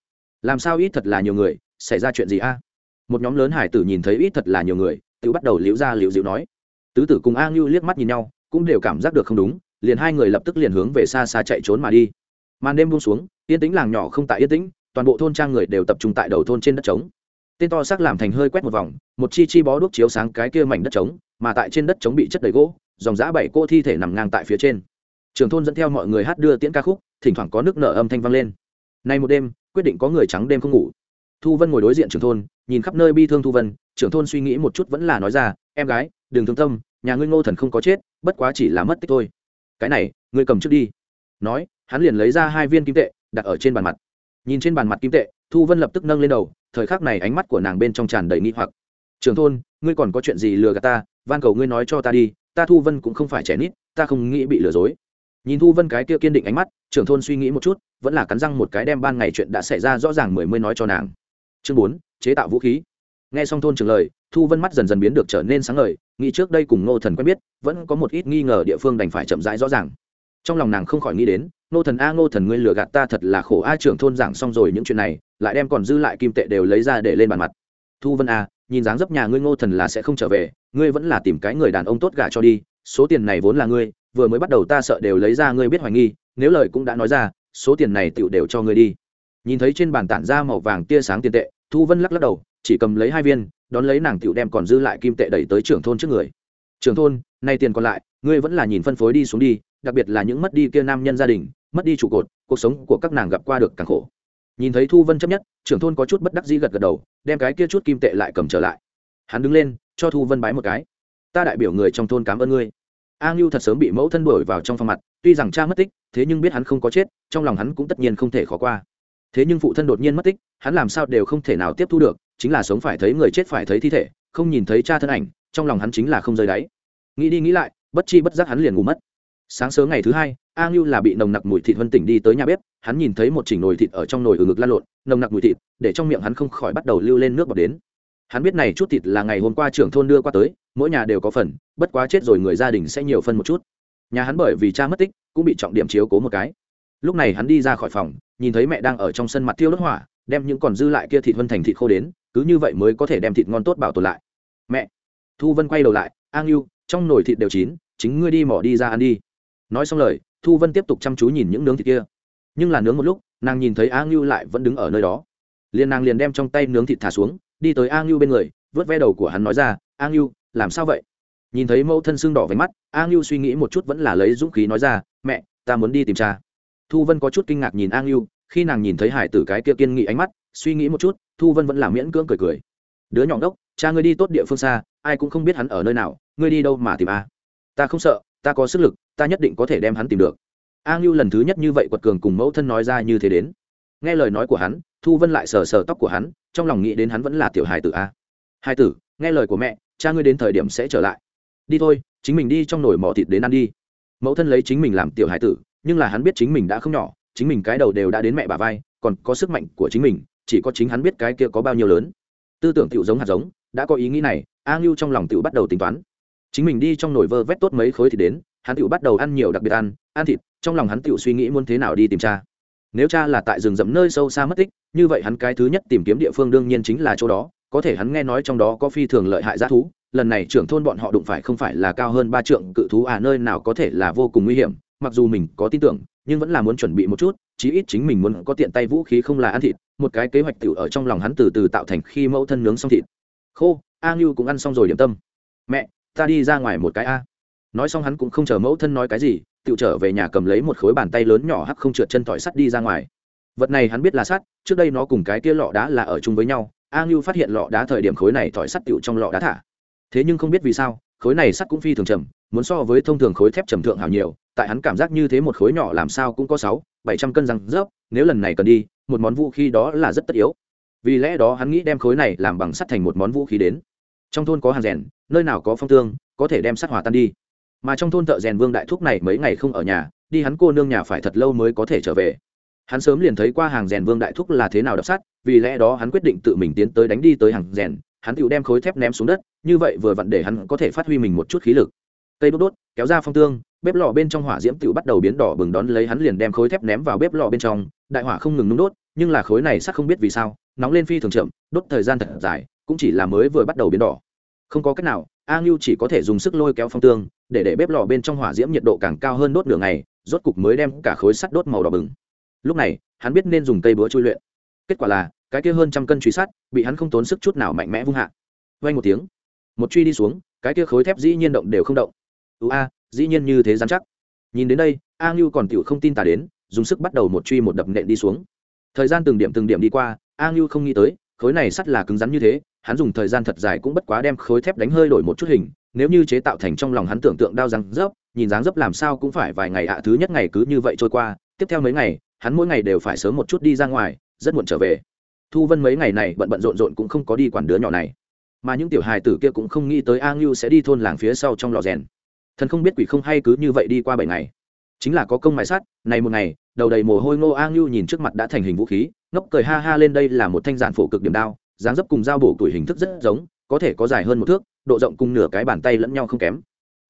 làm sao ít thật là nhiều người, xảy ra chuyện gì a? Một nhóm lớn hải tử nhìn thấy ít thật là nhiều người, tự bắt đầu liễu ra liễu dịu nói. Tứ tử cùng a ngưu liếc mắt nhìn nhau, cũng đều cảm giác được không đúng, liền hai người lập tức liền hướng về xa xa chạy trốn mà đi. Màn đêm buông xuống, yên tĩnh làng nhỏ không tại yên tĩnh, toàn bộ thôn trang người đều tập trung tại đầu thôn trên đất trống. Tên to xác làm thành hơi quét một vòng, một chi chi bó đuốc chiếu sáng cái kia mảnh đất trống, mà tại trên đất trống bị chất đầy gỗ, dòng giã bảy cô thi thể nằm ngang tại phía trên. Trường thôn dẫn theo mọi người hát đưa tiễn ca khúc, thỉnh thoảng có nước nở âm thanh vang lên. Nay một đêm quyết định có người trắng đêm không ngủ. Thu vân ngồi đối diện trưởng thôn, nhìn khắp nơi bi thương thu vân, trưởng thôn suy nghĩ một chút vẫn là nói ra, em gái, đừng thương tâm, nhà ngươi ngô thần không có chết, bất quá chỉ là mất tích thôi. Cái này, ngươi cầm trước đi. Nói, hắn liền lấy ra hai viên kim tệ, đặt ở trên bàn mặt. Nhìn trên bàn mặt kim tệ, thu vân lập tức nâng lên đầu, thời khắc này ánh mắt của nàng bên trong tràn đầy nghi hoặc. Trường thôn, ngươi còn có chuyện gì lừa gạt ta, van cầu ngươi nói cho ta đi, ta thu vân cũng không phải trẻ nít, ta không nghĩ bị lừa dối nhìn thu vân cái kia kiên định ánh mắt, trưởng thôn suy nghĩ một chút, vẫn là cắn răng một cái đem ban ngày chuyện đã xảy ra rõ ràng mười mươi nói cho nàng. Chương bốn, chế tạo vũ khí. Nghe xong thôn trường lời, thu vân mắt dần dần biến được trở nên sáng ngời, nghĩ trước đây cùng ngô thần quen biết, vẫn có một ít nghi ngờ địa phương đành phải chậm rãi rõ ràng. Trong lòng nàng không khỏi nghĩ đến, ngô thần a, ngô thần ngươi lừa gạt ta thật là khổ a, trưởng thôn giảng xong rồi những chuyện này, lại đem còn dư lại kim tệ đều lấy ra để lên bàn mặt. Thu vân a, nhìn dáng dấp nhà ngươi ngô thần là sẽ không trở về, ngươi vẫn là tìm cái người đàn ông tốt gả cho đi, số tiền này vốn là ngươi vừa mới bắt đầu ta sợ đều lấy ra ngươi biết hoài nghi, nếu lời cũng đã nói ra, số tiền này tựu đều cho ngươi đi. Nhìn thấy trên bàn tản ra màu vàng tia sáng tiền tệ, thu vân lắc lắc đầu, chỉ cầm lấy hai viên, đón lấy nàng tựu đem còn dư lại kim tệ đẩy tới trưởng thôn trước người. Trưởng thôn, nay tiền còn lại, ngươi vẫn là nhìn phân phối đi xuống đi, đặc biệt là những mất đi kia nam nhân gia đình, mất đi trụ cột, cuộc sống của các nàng gặp qua được càng khổ. Nhìn thấy thu vân chấp nhất, trưởng thôn có chút bất đắc dĩ gật gật đầu, đem cái kia chút kim tệ lại cầm trở lại. Hắn đứng lên, cho thu vân bái một cái. Ta đại biểu người trong thôn cảm ơn ngươi a ngưu thật sớm bị mẫu thân đuổi vào trong phòng mặt, tuy rằng cha mất tích, thế nhưng biết hắn không có chết, trong lòng hắn cũng tất nhiên không thể khó qua. Thế nhưng phụ thân đột nhiên mất tích, hắn làm sao đều không thể nào tiếp thu được, chính là sống phải thấy người chết phải thấy thi thể, không nhìn thấy cha thân ảnh, trong lòng hắn chính là không rơi đáy. Nghĩ đi nghĩ lại, bất chi bất giác hắn liền ngủ mất. Sáng sớm ngày thứ hai, a ngưu là bị nồng nặc mùi thịt vân tỉnh đi tới nhà bếp, hắn nhìn thấy một chỉnh nồi thịt ở trong nồi ở ngực lan lộn, nồng nặc mùi thịt, để trong miệng hắn không khỏi bắt đầu lưu lên nước bọt đến. Hắn biết này chút thịt là ngày hôm qua trưởng thôn đưa qua tới mỗi nhà đều có phần, bất quá chết rồi người gia đình sẽ nhiều phân một chút. Nhà hắn bởi vì cha mất tích, cũng bị trọng điểm chiếu cố một cái. Lúc này hắn đi ra khỏi phòng, nhìn thấy mẹ đang ở trong sân mặt thiêu đốt hỏa, đem những còn dư lại kia thịt vân thành thịt khô đến, cứ như vậy mới có thể đem thịt ngon tốt bảo tồn lại. Mẹ! Thu vân quay đầu lại a ngưu trong nồi thịt đều chín, chính ngươi đi mỏ đi ra ăn đi. Nói xong lời, thu vân tiếp tục chăm chú nhìn những nướng thịt kia. Nhưng là nướng một lúc, nàng nhìn thấy a ngưu lại vẫn đứng ở nơi đó. Liền nàng liền đem trong tay nướng thịt thả xuống, đi tới a ngưu bên người, vớt ve đầu của hắn nói ra a ngưu làm sao vậy? Nhìn thấy mẫu thân xương đỏ váy mắt, a ngưu suy nghĩ một chút vẫn là lấy dũng khí nói ra, mẹ, ta muốn đi tìm cha. Thu vân có chút kinh ngạc nhìn a ngưu, khi nàng nhìn thấy hải tử cái kia kiên nghị ánh mắt, suy nghĩ một chút, thu vân vẫn là miễn cưỡng cười cười. Đứa nhỏ đốc cha ngươi đi tốt địa phương xa, ai cũng không biết hắn ở nơi nào, ngươi đi đâu mà tìm a? Ta không sợ, ta có sức lực, ta nhất định có thể đem hắn tìm được. A ngưu lần thứ nhất như vậy quật cường cùng mẫu thân nói ra như thế đến. Nghe lời nói của hắn, thu vân lại sờ sờ tóc của hắn, trong lòng nghĩ đến hắn vẫn là tiểu hài tử a. Hai tử, nghe lời của mẹ cha ngươi đến thời điểm sẽ trở lại. Đi thôi, chính mình đi trong nồi mỏ thịt đến ăn đi. Mẫu thân lấy chính mình làm tiểu hải tử, nhưng là hắn biết chính mình đã không nhỏ, chính mình cái đầu đều đã đến mẹ bà vai, còn có sức mạnh của chính mình, chỉ có chính hắn biết cái kia có bao nhiêu lớn. Tư tưởng tiểu giống hạt giống, đã có ý nghĩ này, a ngưu trong lòng tiểu bắt đầu tính toán. Chính mình đi trong nồi vơ vét tốt mấy khối thịt đến, hắn tiểu bắt đầu ăn nhiều đặc biệt ăn ăn thịt, trong lòng hắn tiểu suy nghĩ muốn thế nào đi tìm cha. Nếu cha là tại rừng rậm nơi sâu xa mất tích, như vậy hắn cái thứ nhất tìm kiếm địa phương đương nhiên chính là chỗ đó có thể hắn nghe nói trong đó có phi thường lợi hại giá thú, lần này trưởng thôn bọn họ đụng phải không phải là cao hơn ba trượng cự thú à nơi nào có thể là vô cùng nguy hiểm, mặc dù mình có tin tưởng, nhưng vẫn là muốn chuẩn bị một chút, chí ít chính mình muốn có tiện tay vũ khí không là ăn thịt, một cái kế hoạch tiểu ở trong lòng hắn từ từ tạo thành khi mẫu thân nướng xong thịt. Khô, a ngưu cũng ăn xong rồi điểm tâm. Mẹ, ta đi ra ngoài một cái a. Nói xong hắn cũng không chờ mẫu thân nói cái gì tự trở về nhà cầm lấy một khối bàn tay lớn nhỏ hắc không trượt chân tỏi sắt đi ra ngoài. Vật này hắn biết là sắt, trước đây nó cùng cái kia lọ đá là ở chung với nhau a ngưu phát hiện lọ đá thời điểm khối này tỏi sắt tựu trong lọ đá thả. Thế nhưng không biết vì sao, khối này sắt cũng phi thường trầm muốn so với thông thường khối thép trầm thượng hảo nhiều, tại hắn cảm giác như thế một khối nhỏ làm sao cũng có sáu, bảy trăm cân răng rớp, nếu lần này cần đi, một món vũ khí đó là rất tất yếu. Vì lẽ đó hắn nghĩ đem khối này làm bằng sắt thành một món vũ khí đến. Trong thôn có hàng rèn, nơi nào có phong tương, có thể đem sắt hòa tan đi. Mà trong thôn thợ rèn vương đại thúc này mấy ngày không ở nhà, đi hắn cô nương nhà phải thật lâu mới có thể trở về hắn sớm liền thấy qua hàng rèn vương đại thúc là thế nào đập sát, vì lẽ đó hắn quyết định tự mình tiến tới đánh đi tới hàng rèn hắn tự đem khối thép ném xuống đất như vậy vừa vặn để hắn có thể phát huy mình một chút khí lực. Cây đốt đốt kéo ra phong tương bếp lò bên trong hỏa diễm tự bắt đầu biến đỏ bừng đón lấy hắn liền đem khối thép ném vào bếp lò bên trong đại hỏa không ngừng nung đốt nhưng là khối này sắc không biết vì sao nóng lên phi thường chậm đốt thời gian thật dài cũng chỉ là mới vừa bắt đầu biến đỏ. Không có cách nào a ngưu chỉ có thể dùng sức lôi kéo phong tương để để bếp lò bên trong hỏa diễm nhiệt độ càng cao hơn đốt nửa ngày rốt cục mới đem cả khối sắt đốt màu đỏ bừng lúc này hắn biết nên dùng cây búa chui luyện. Kết quả là cái kia hơn trăm cân truy sắt bị hắn không tốn sức chút nào mạnh mẽ vung hạ. Vay một tiếng một truy đi xuống cái kia khối thép dĩ nhiên động đều không động. Ưu a dĩ nhiên như thế dám chắc. Nhìn đến đây a ngưu còn tiểu không tin tả đến dùng sức bắt đầu một truy một đập nện đi xuống. Thời gian từng điểm từng điểm đi qua a ngưu không nghĩ tới khối này sắt là cứng rắn như thế hắn dùng thời gian thật dài cũng bất quá đem khối thép đánh hơi đổi một chút hình nếu như chế tạo thành trong lòng hắn tưởng tượng đao răng rớp, nhìn dáng dấp làm sao cũng phải vài ngày ạ thứ nhất ngày cứ như vậy trôi qua tiếp theo mấy ngày, hắn mỗi ngày đều phải sớm một chút đi ra ngoài, rất muộn trở về. Thu vân mấy ngày này bận bận rộn rộn cũng không có đi quản đứa nhỏ này. Mà những tiểu hài tử kia cũng không nghĩ tới a ngưu sẽ đi thôn làng phía sau trong lò rèn. Thần không biết quỷ không hay cứ như vậy đi qua bảy ngày. Chính là có công mài sát, này một ngày, đầu đầy mồ hôi ngô a ngưu nhìn trước mặt đã thành hình vũ khí, ngốc cười ha ha lên đây là một thanh giản phổ cực điểm đao, dáng dấp cùng dao bổ tuổi hình thức rất giống, có thể có dài hơn một thước, độ rộng cùng nửa cái bàn tay lẫn nhau không kém.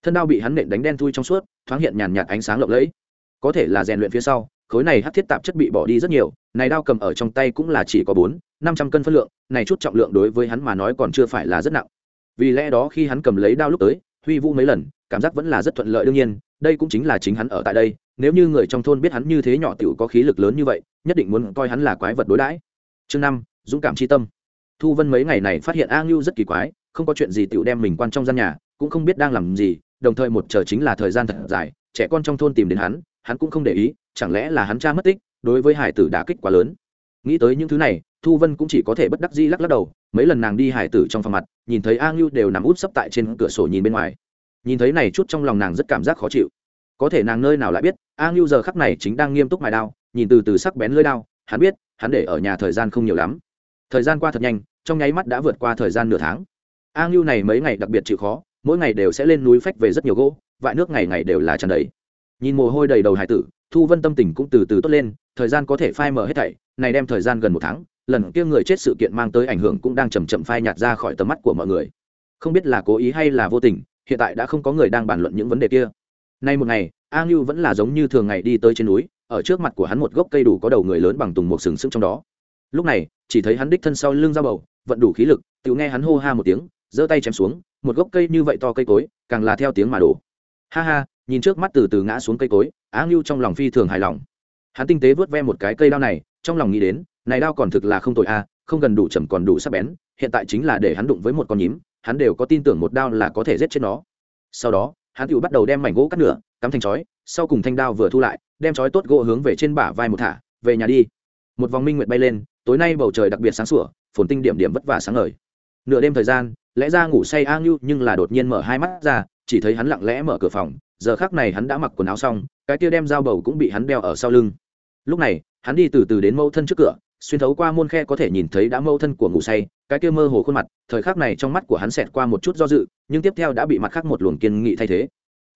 Thân đao bị hắn nện đánh đen thui trong suốt, thoáng hiện nhàn nhạt ánh sáng lộng lẫy có thể là rèn luyện phía sau, khối này hát thiết tạp chất bị bỏ đi rất nhiều, này đao cầm ở trong tay cũng là chỉ có bốn, năm trăm cân phân lượng, này chút trọng lượng đối với hắn mà nói còn chưa phải là rất nặng. Vì lẽ đó khi hắn cầm lấy đao lúc tới, huy vũ mấy lần, cảm giác vẫn là rất thuận lợi đương nhiên, đây cũng chính là chính hắn ở tại đây, nếu như người trong thôn biết hắn như thế nhỏ tiểu có khí lực lớn như vậy, nhất định muốn coi hắn là quái vật đối đãi. Chương năm, dũng cảm chi tâm. Thu vân mấy ngày này phát hiện a ngưu rất kỳ quái, không có chuyện gì tiểu đem mình quan trong gian nhà, cũng không biết đang làm gì, đồng thời một chờ chính là thời gian thật dài, trẻ con trong thôn tìm đến hắn hắn cũng không để ý, chẳng lẽ là hắn cha mất tích, đối với hải tử đã kích quá lớn. Nghĩ tới những thứ này, thu vân cũng chỉ có thể bất đắc dĩ lắc lắc đầu, mấy lần nàng đi hải tử trong phòng mặt, nhìn thấy a ngưu đều nằm út sấp tại trên cửa sổ nhìn bên ngoài. Nhìn thấy này chút trong lòng nàng rất cảm giác khó chịu. Có thể nàng nơi nào lại biết, a ngưu giờ khắc này chính đang nghiêm túc mài đao, nhìn từ từ sắc bén lưỡi đao, hắn biết, hắn để ở nhà thời gian không nhiều lắm. Thời gian qua thật nhanh, trong nháy mắt đã vượt qua thời gian nửa tháng. A ngưu này mấy ngày đặc biệt chịu khó, mỗi ngày đều sẽ lên núi phách về rất nhiều gỗ, vại nước ngày ngày đều là tràn đầy nhìn mồ hôi đầy đầu hải tử, thu vân tâm tình cũng từ từ tốt lên, thời gian có thể phai mở hết thảy, này đem thời gian gần một tháng, lần kia người chết sự kiện mang tới ảnh hưởng cũng đang chầm chậm phai nhạt ra khỏi tầm mắt của mọi người. Không biết là cố ý hay là vô tình, hiện tại đã không có người đang bàn luận những vấn đề kia. Nay một ngày, a ngưu vẫn là giống như thường ngày đi tới trên núi, ở trước mặt của hắn một gốc cây đủ có đầu người lớn bằng tùng một sừng sững trong đó. Lúc này, chỉ thấy hắn đích thân sau lưng dao bầu, vận đủ khí lực, tự nghe hắn hô ha một tiếng, giơ tay chém xuống, một gốc cây như vậy to cây cối, càng là theo tiếng mà đổ. Ha ha nhìn trước mắt từ từ ngã xuống cây cối, á ngưu trong lòng phi thường hài lòng. Hắn tinh tế vớt ve một cái cây đao này, trong lòng nghĩ đến, này đao còn thực là không tội a, không gần đủ chầm còn đủ sắc bén, hiện tại chính là để hắn đụng với một con nhím, hắn đều có tin tưởng một đao là có thể giết chết nó. Sau đó, hắn tự bắt đầu đem mảnh gỗ cắt nửa, cắm thành chói, sau cùng thanh đao vừa thu lại, đem chói tốt gỗ hướng về trên bả vai một thả, về nhà đi. Một vòng minh nguyệt bay lên, tối nay bầu trời đặc biệt sáng sủa, phồn tinh điểm điểm vất vả sáng ngời. Nửa đêm thời gian, lẽ ra ngủ say a ngưu nhưng là đột nhiên mở hai mắt ra chỉ thấy hắn lặng lẽ mở cửa phòng, giờ khác này hắn đã mặc quần áo xong, cái kia đem dao bầu cũng bị hắn đeo ở sau lưng. Lúc này, hắn đi từ từ đến mẫu thân trước cửa, xuyên thấu qua môn khe có thể nhìn thấy đã mẫu thân của ngủ say, cái kia mơ hồ khuôn mặt, thời khắc này trong mắt của hắn xẹt qua một chút do dự, nhưng tiếp theo đã bị mặt khác một luồng kiên nghị thay thế.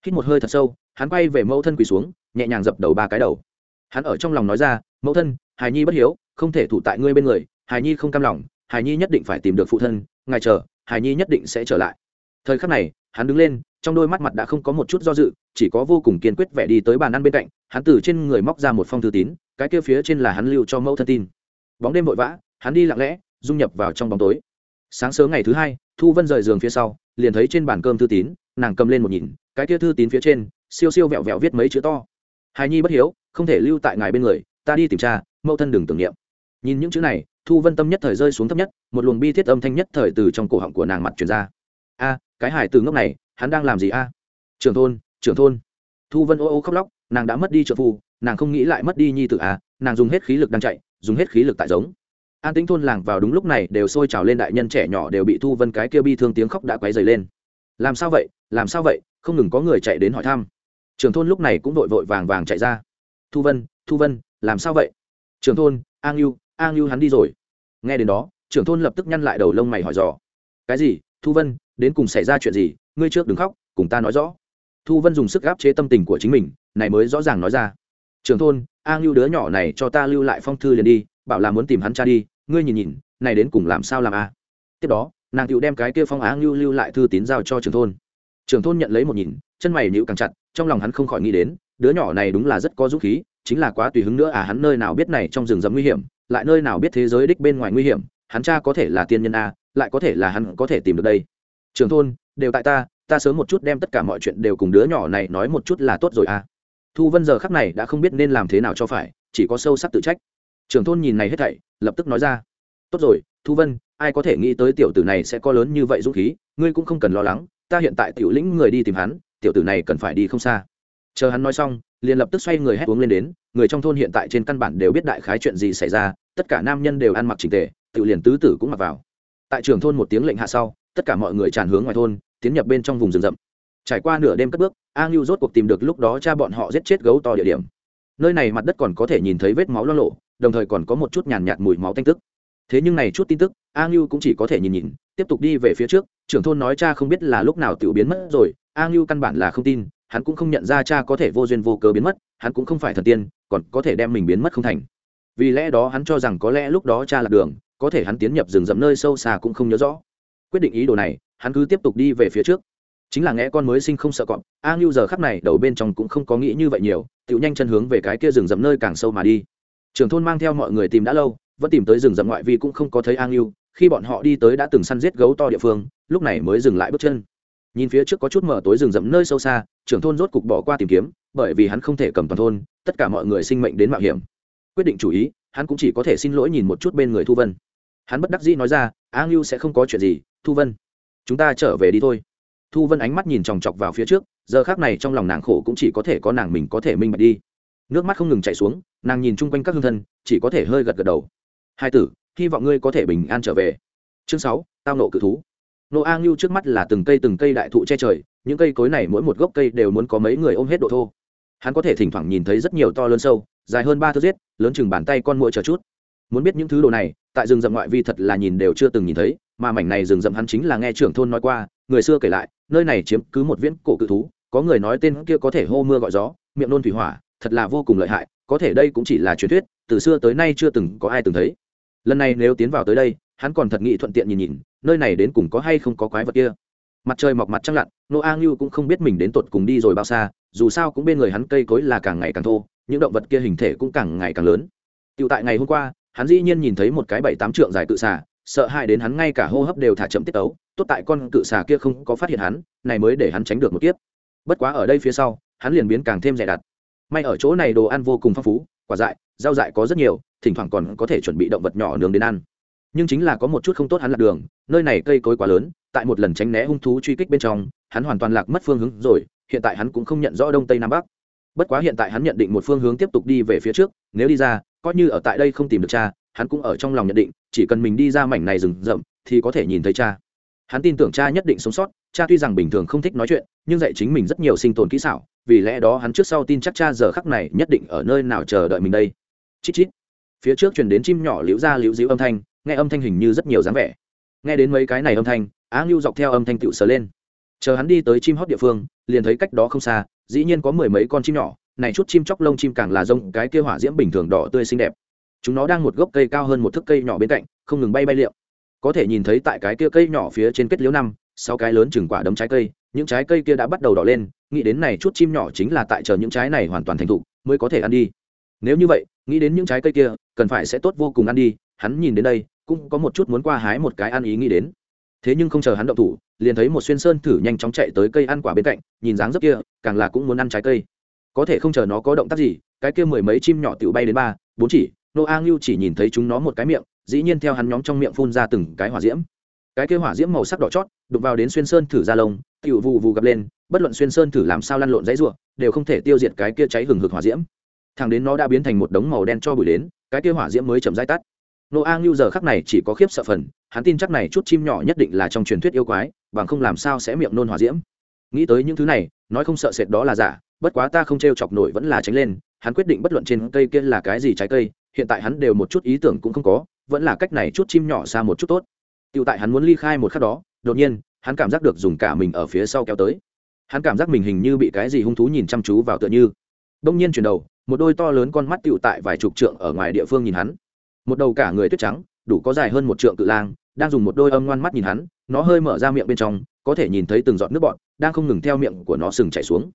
Hít một hơi thật sâu, hắn quay về mẫu thân quỳ xuống, nhẹ nhàng dập đầu ba cái đầu. Hắn ở trong lòng nói ra, mẫu thân hài nhi bất hiếu, không thể thủ tại ngươi bên người hài nhi không cam lòng hài nhi nhất định phải tìm được phụ thân, ngài chờ hài nhi nhất định sẽ trở lại. Thời khắc này, hắn đứng lên trong đôi mắt mặt đã không có một chút do dự, chỉ có vô cùng kiên quyết vẻ đi tới bàn ăn bên cạnh, hắn từ trên người móc ra một phong thư tín, cái kia phía trên là hắn lưu cho mẫu thân tin. Bóng đêm vội vã, hắn đi lặng lẽ, dung nhập vào trong bóng tối. Sáng sớm ngày thứ hai, thu vân rời giường phía sau, liền thấy trên bàn cơm thư tín, nàng cầm lên một nhìn, cái kia thư tín phía trên, siêu siêu vẹo vẹo viết mấy chữ to. Hài nhi bất hiếu, không thể lưu tại ngài bên người, ta đi tìm cha, mẫu thân đừng tưởng niệm. Nhìn những chữ này, thu vân tâm nhất thời rơi xuống thấp nhất, một luồng bi thiết âm thanh nhất thời từ trong cổ họng của nàng mặt truyền ra. A, cái hải từ ngốc này hắn đang làm gì a? À? Trưởng thôn trưởng thôn. Thu vân ô ô khóc lóc, nàng đã mất đi trợ phu, nàng không nghĩ lại mất đi nhi tử a à? nàng dùng hết khí lực đang chạy, dùng hết khí lực tại giống. An tĩnh thôn làng vào đúng lúc này đều sôi trào lên, đại nhân trẻ nhỏ đều bị thu vân cái kia bi thương tiếng khóc đã quấy dày lên. Làm sao vậy, làm sao vậy, không ngừng có người chạy đến hỏi thăm. Trưởng thôn lúc này cũng vội vội vàng vàng chạy ra. Thu vân thu vân, làm sao vậy? Trưởng thôn, an yêu an yêu hắn đi rồi. Nghe đến đó, trưởng thôn lập tức nhăn lại đầu lông mày hỏi dò. Cái gì? Thu vân, đến cùng xảy ra chuyện gì? Ngươi trước đừng khóc, cùng ta nói rõ. Thu vân dùng sức gáp chế tâm tình của chính mình, này mới rõ ràng nói ra. Trường thôn, a ngưu đứa nhỏ này cho ta lưu lại phong thư liền đi, bảo là muốn tìm hắn cha đi, ngươi nhìn nhìn, này đến cùng làm sao làm a? Tiếp đó, nàng tựu đem cái kia phong á lưu lưu lại thư tín giao cho trường thôn. Trường thôn nhận lấy một nhìn, chân mày nhịu càng chặt, trong lòng hắn không khỏi nghĩ đến, đứa nhỏ này đúng là rất có dũng khí, chính là quá tùy hứng nữa à hắn nơi nào biết này trong rừng rậm nguy hiểm, lại nơi nào biết thế giới đích bên ngoài nguy hiểm hắn cha có thể là tiên nhân a, lại có thể là hắn có thể tìm được đây. Trường thôn, đều tại ta ta sớm một chút đem tất cả mọi chuyện đều cùng đứa nhỏ này nói một chút là tốt rồi a. Thu vân giờ khắc này đã không biết nên làm thế nào cho phải, chỉ có sâu sắc tự trách. Trường thôn nhìn này hết thảy, lập tức nói ra. Tốt rồi, thu vân, ai có thể nghĩ tới tiểu tử này sẽ có lớn như vậy dũng khí, ngươi cũng không cần lo lắng, ta hiện tại tiểu lĩnh người đi tìm hắn, tiểu tử này cần phải đi không xa. Chờ hắn nói xong, liền lập tức xoay người hét uống lên đến, người trong thôn hiện tại trên căn bản đều biết đại khái chuyện gì xảy ra, tất cả nam nhân đều ăn mặc trình tề tự liền tứ tử cũng mặc vào. Tại trường thôn một tiếng lệnh hạ sau, tất cả mọi người tràn hướng ngoài thôn, tiến nhập bên trong vùng rừng rậm. Trải qua nửa đêm cất bước, a ngưu rốt cuộc tìm được lúc đó cha bọn họ giết chết gấu to địa điểm. Nơi này mặt đất còn có thể nhìn thấy vết máu lo lộ, đồng thời còn có một chút nhàn nhạt mùi máu tanh tức. Thế nhưng này chút tin tức, a ngưu cũng chỉ có thể nhìn nhìn, tiếp tục đi về phía trước, trưởng thôn nói cha không biết là lúc nào tự biến mất rồi, a ngưu căn bản là không tin, hắn cũng không nhận ra cha có thể vô duyên vô cớ biến mất, hắn cũng không phải thần tiên, còn có thể đem mình biến mất không thành. Vì lẽ đó hắn cho rằng có lẽ lúc đó cha lạc đường có thể hắn tiến nhập rừng rậm nơi sâu xa cũng không nhớ rõ. Quyết định ý đồ này, hắn cứ tiếp tục đi về phía trước. Chính là nghe con mới sinh không sợ cọp, a ngưu giờ khắc này đầu bên trong cũng không có nghĩ như vậy nhiều tự nhanh chân hướng về cái kia rừng rậm nơi càng sâu mà đi. Trưởng thôn mang theo mọi người tìm đã lâu, vẫn tìm tới rừng rậm ngoại vi cũng không có thấy a ngưu, khi bọn họ đi tới đã từng săn giết gấu to địa phương, lúc này mới dừng lại bước chân. Nhìn phía trước có chút mở tối rừng rậm nơi sâu xa, trưởng thôn rốt cục bỏ qua tìm kiếm, bởi vì hắn không thể cầm toàn thôn, tất cả mọi người sinh mệnh đến mạo hiểm. Quyết định chủ ý, hắn cũng chỉ có thể xin lỗi nhìn một chút bên người thu vân hắn bất đắc dĩ nói ra, a ngưu sẽ không có chuyện gì, thu vân. Chúng ta trở về đi thôi. Thu vân ánh mắt nhìn chòng chọc vào phía trước, giờ khác này trong lòng nàng khổ cũng chỉ có thể có nàng mình có thể minh bạch đi. Nước mắt không ngừng chạy xuống, nàng nhìn chung quanh các hương thân, chỉ có thể hơi gật gật đầu. Hai tử, hy vọng ngươi có thể bình an trở về. Chương sáu, tao nộ cự thú. Nô a ngưu trước mắt là từng cây từng cây đại thụ che trời, những cây cối này mỗi một gốc cây đều muốn có mấy người ôm hết độ thô. Hắn có thể thỉnh thoảng nhìn thấy rất nhiều to lớn sâu, dài hơn ba thước giết, lớn chừng bàn tay con muỗi chờ chút muốn biết những thứ đồ này, tại rừng rậm ngoại vi thật là nhìn đều chưa từng nhìn thấy, mà mảnh này rừng rậm hắn chính là nghe trưởng thôn nói qua, người xưa kể lại, nơi này chiếm cứ một viễn cổ cự thú, có người nói tên kia có thể hô mưa gọi gió, miệng nôn thủy hỏa, thật là vô cùng lợi hại, có thể đây cũng chỉ là truyền thuyết, từ xưa tới nay chưa từng có ai từng thấy. Lần này nếu tiến vào tới đây, hắn còn thật nghĩ thuận tiện nhìn nhìn, nơi này đến cùng có hay không có quái vật kia. Mặt trời mọc mặt trăng lặn nô a ngưu cũng không biết mình đến tột cùng đi rồi bao xa, dù sao cũng bên người hắn cây cối là càng ngày càng thô, những động vật kia hình thể cũng càng ngày càng lớn. Tựu tại ngày hôm qua hắn dĩ nhiên nhìn thấy một cái bảy tám trượng dài cự xà, sợ hãi đến hắn ngay cả hô hấp đều thả chậm tiết ấu. tốt tại con cự xà kia không có phát hiện hắn, này mới để hắn tránh được một kiếp. Bất quá ở đây phía sau, hắn liền biến càng thêm dè đặt may ở chỗ này đồ ăn vô cùng phong phú, quả dại, rau dại có rất nhiều, thỉnh thoảng còn có thể chuẩn bị động vật nhỏ nướng đến ăn. Nhưng chính là có một chút không tốt hắn lạc đường, nơi này cây cối quá lớn, tại một lần tránh né hung thú truy kích bên trong, hắn hoàn toàn lạc mất phương hướng rồi, hiện tại hắn cũng không nhận rõ đông tây nam bắc. Bất quá hiện tại hắn nhận định một phương hướng tiếp tục đi về phía trước, nếu đi ra coi như ở tại đây không tìm được cha, hắn cũng ở trong lòng nhận định, chỉ cần mình đi ra mảnh này rừng rậm, thì có thể nhìn thấy cha. Hắn tin tưởng cha nhất định sống sót, cha tuy rằng bình thường không thích nói chuyện, nhưng dạy chính mình rất nhiều sinh tồn kỹ xảo, vì lẽ đó hắn trước sau tin chắc cha giờ khắc này nhất định ở nơi nào chờ đợi mình đây. Chít chít. Phía trước chuyển đến chim nhỏ liễu ra liễu díu âm thanh, nghe âm thanh hình như rất nhiều dáng vẻ. Nghe đến mấy cái này âm thanh, á ngưu dọc theo âm thanh tựu sờ lên. Chờ hắn đi tới chim hót địa phương, liền thấy cách đó không xa, dĩ nhiên có mười mấy con chim nhỏ này chút chim chóc lông chim càng là rông, cái kia hỏa diễm bình thường đỏ tươi xinh đẹp. Chúng nó đang một gốc cây cao hơn một thước cây nhỏ bên cạnh, không ngừng bay bay liệu có thể nhìn thấy tại cái kia cây nhỏ phía trên kết liễu năm sau cái lớn chừng quả đấm trái cây, những trái cây kia đã bắt đầu đỏ lên, nghĩ đến này chút chim nhỏ chính là tại chờ những trái này hoàn toàn thành thục, mới có thể ăn đi. Nếu như vậy, nghĩ đến những trái cây kia, cần phải sẽ tốt vô cùng ăn đi, hắn nhìn đến đây, cũng có một chút muốn qua hái một cái ăn ý nghĩ đến. Thế nhưng không chờ hắn động thủ, liền thấy một xuyên sơn thử nhanh chóng chạy tới cây ăn quả bên cạnh, nhìn dáng dấp kia, càng là cũng muốn ăn trái cây có thể không chờ nó có động tác gì, cái kia mười mấy chim nhỏ tự bay đến ba, bốn chỉ, nô a ngưu chỉ nhìn thấy chúng nó một cái miệng, dĩ nhiên theo hắn nhóm trong miệng phun ra từng cái hỏa diễm. Cái kia hỏa diễm màu sắc đỏ chót, đụng vào đến xuyên sơn thử ra lông, tiểu vụ vụ gặp lên, bất luận xuyên sơn thử làm sao lăn lộn dãy ruộng, đều không thể tiêu diệt cái kia cháy hừng hực hỏa diễm. Thằng đến nó đã biến thành một đống màu đen cho bụi đến, cái kia hỏa diễm mới chậm dai tắt. Nô a ngưu giờ khắc này chỉ có khiếp sợ phần, hắn tin chắc này chút chim nhỏ nhất định là trong truyền thuyết yêu quái, bằng không làm sao sẽ miệng nôn hỏa diễm. Nghĩ tới những thứ này, nói không sợ sệt đó là giả bất quá ta không t r e o chọc nổi vẫn là tránh lên, hắn quyết định bất luận trên cây kia là cái gì trái cây, hiện tại hắn đều một chút ý tưởng cũng không có, vẫn là cách này chút chim nhỏ xa một chút tốt. Tựu tại hắn muốn ly khai một khắc đó, đột nhiên, hắn cảm giác được dùng cả mình ở phía sau kéo tới. Hắn cảm giác mình hình như bị cái gì hung thú nhìn chăm chú vào tựa như. Đông nhiên chuyển đầu, một đôi to lớn con mắt tựu tại vài chục trượng ở ngoài địa phương nhìn hắn. Một đầu cả người tuyết trắng, đủ có dài hơn một trượng cự lang, đang dùng một đôi âm ngoan mắt nhìn hắn, nó hơi mở ra miệng bên trong, có thể nhìn thấy từng giọt nước bọt, đang không ngừng theo miệng của nó sừng chảy xuống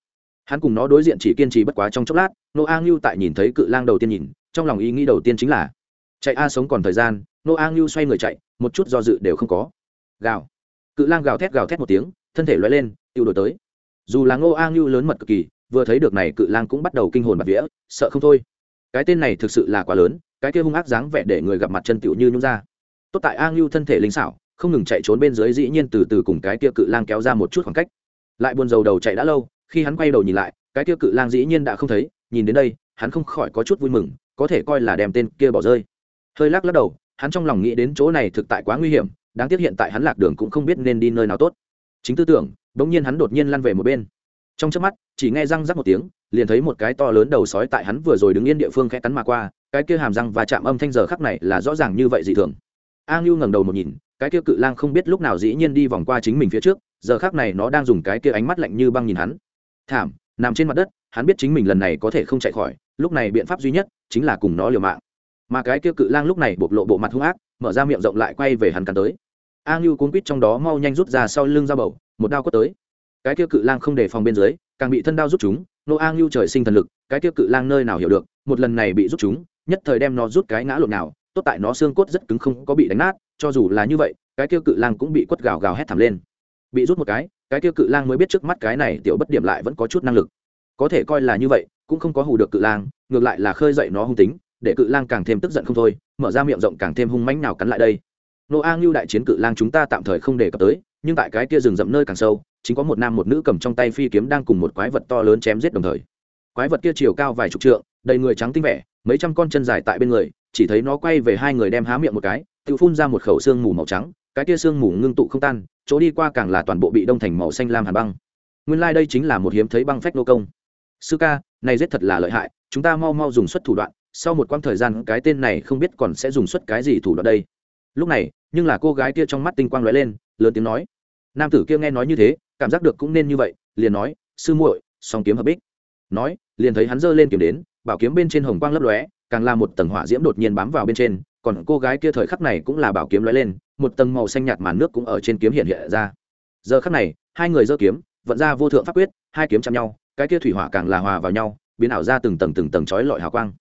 hắn cùng nó đối diện chỉ kiên trì bất quá trong chốc lát nô a ngưu tại nhìn thấy cự lang đầu tiên nhìn, trong lòng ý nghĩ đầu tiên chính là, chạy a sống còn thời gian nô a ngưu xoay người chạy, một chút do dự đều không có. Gào. Cự lang gào thét gào thét một tiếng, thân thể loay lên, tiêu đổi tới. Dù là ngô a ngưu lớn mật cực kỳ, vừa thấy được này cự lang cũng bắt đầu kinh hồn bạt vía, sợ không thôi. Cái tên này thực sự là quá lớn, cái kia hung ác dáng vẻ để người gặp mặt chân tiểu như nhung ra. Tốt tại a ngưu thân thể linh xảo, không ngừng chạy trốn bên dưới dĩ nhiên từ từ cùng cái kia cự lang kéo ra một chút khoảng cách. Lại buồn rầu đầu chạy đã lâu khi hắn quay đầu nhìn lại, cái kia cự lang dĩ nhiên đã không thấy, nhìn đến đây, hắn không khỏi có chút vui mừng, có thể coi là đem tên kia bỏ rơi. Hơi lắc lắc đầu, hắn trong lòng nghĩ đến chỗ này thực tại quá nguy hiểm, đáng tiếc hiện tại hắn lạc đường cũng không biết nên đi nơi nào tốt. Chính tư tưởng, bỗng nhiên hắn đột nhiên lăn về một bên. Trong chớp mắt, chỉ nghe răng rắc một tiếng, liền thấy một cái to lớn đầu sói tại hắn vừa rồi đứng yên địa phương khẽ cắn mà qua, cái kia hàm răng và chạm âm thanh giờ khắc này là rõ ràng như vậy dị thường. A ngưu ngẩng đầu một nhìn, cái kia cự lang không biết lúc nào dĩ nhiên đi vòng qua chính mình phía trước, giờ khắc này nó đang dùng cái kia ánh mắt lạnh như băng nhìn hắn thảm, nằm trên mặt đất, hắn biết chính mình lần này có thể không chạy khỏi, lúc này biện pháp duy nhất chính là cùng nó liều mạng. Mà cái kia cự lang lúc này bộc lộ bộ mặt hung ác, mở ra miệng rộng lại quay về hắn cắn tới. A ngưu cuốn quýt trong đó mau nhanh rút ra sau lưng ra bầu, một đao quất tới. Cái kia cự lang không đề phòng bên dưới, càng bị thân đao rút chúng, nô a ngưu trời sinh thần lực, cái kia cự lang nơi nào hiểu được, một lần này bị rút chúng, nhất thời đem nó rút cái ngã lộn nào, tốt tại nó xương cốt rất cứng không có bị đánh nát, cho dù là như vậy, cái kia cự lang cũng bị quất gào gào hét thảm lên bị rút một cái cái kia cự lang mới biết trước mắt cái này tiểu bất điểm lại vẫn có chút năng lực. Có thể coi là như vậy, cũng không có hù được cự lang, ngược lại là khơi dậy nó hung tính, để cự lang càng thêm tức giận không thôi, mở ra miệng rộng càng thêm hung mãnh nào cắn lại đây. Nô a ngưu đại chiến cự lang chúng ta tạm thời không đề cập tới, nhưng tại cái kia rừng rậm nơi càng sâu, chính có một nam một nữ cầm trong tay phi kiếm đang cùng một quái vật to lớn chém giết đồng thời. Quái vật kia chiều cao vài chục trượng, đầy người trắng tinh vẻ, mấy trăm con chân dài tại bên người, chỉ thấy nó quay về hai người đem há miệng một cái, tự phun ra một khẩu xương mù màu trắng, cái kia xương mù ngưng tụ không tan chỗ đi qua càng là toàn bộ bị đông thành màu xanh lam hàn băng. Nguyên lai、like、đây chính là một hiếm thấy băng phách nô công. Sư ca, này rất thật là lợi hại, chúng ta mau mau dùng suất thủ đoạn, sau một quãng thời gian cái tên này không biết còn sẽ dùng suất cái gì thủ đoạn đây. Lúc này, nhưng là cô gái kia trong mắt tinh quang lóe lên, lớn tiếng nói. Nam tử kia nghe nói như thế, cảm giác được cũng nên như vậy, liền nói, sư muội, song kiếm hợp bích. Nói, liền thấy hắn giơ lên kiếm đến, bảo kiếm bên trên hồng quang lấp lóe, càng là một tầng hỏa diễm đột nhiên bám vào bên trên còn cô gái kia thời khắc này cũng là bảo kiếm lóe lên, một tầng màu xanh nhạt màn nước cũng ở trên kiếm hiện hiện ra. Giờ khắc này, hai người giơ kiếm, vận ra vô thượng pháp quyết, hai kiếm chạm nhau, cái kia thủy hỏa càng là hòa vào nhau, biến ảo ra từng tầng từng tầng chói lọi hào quang.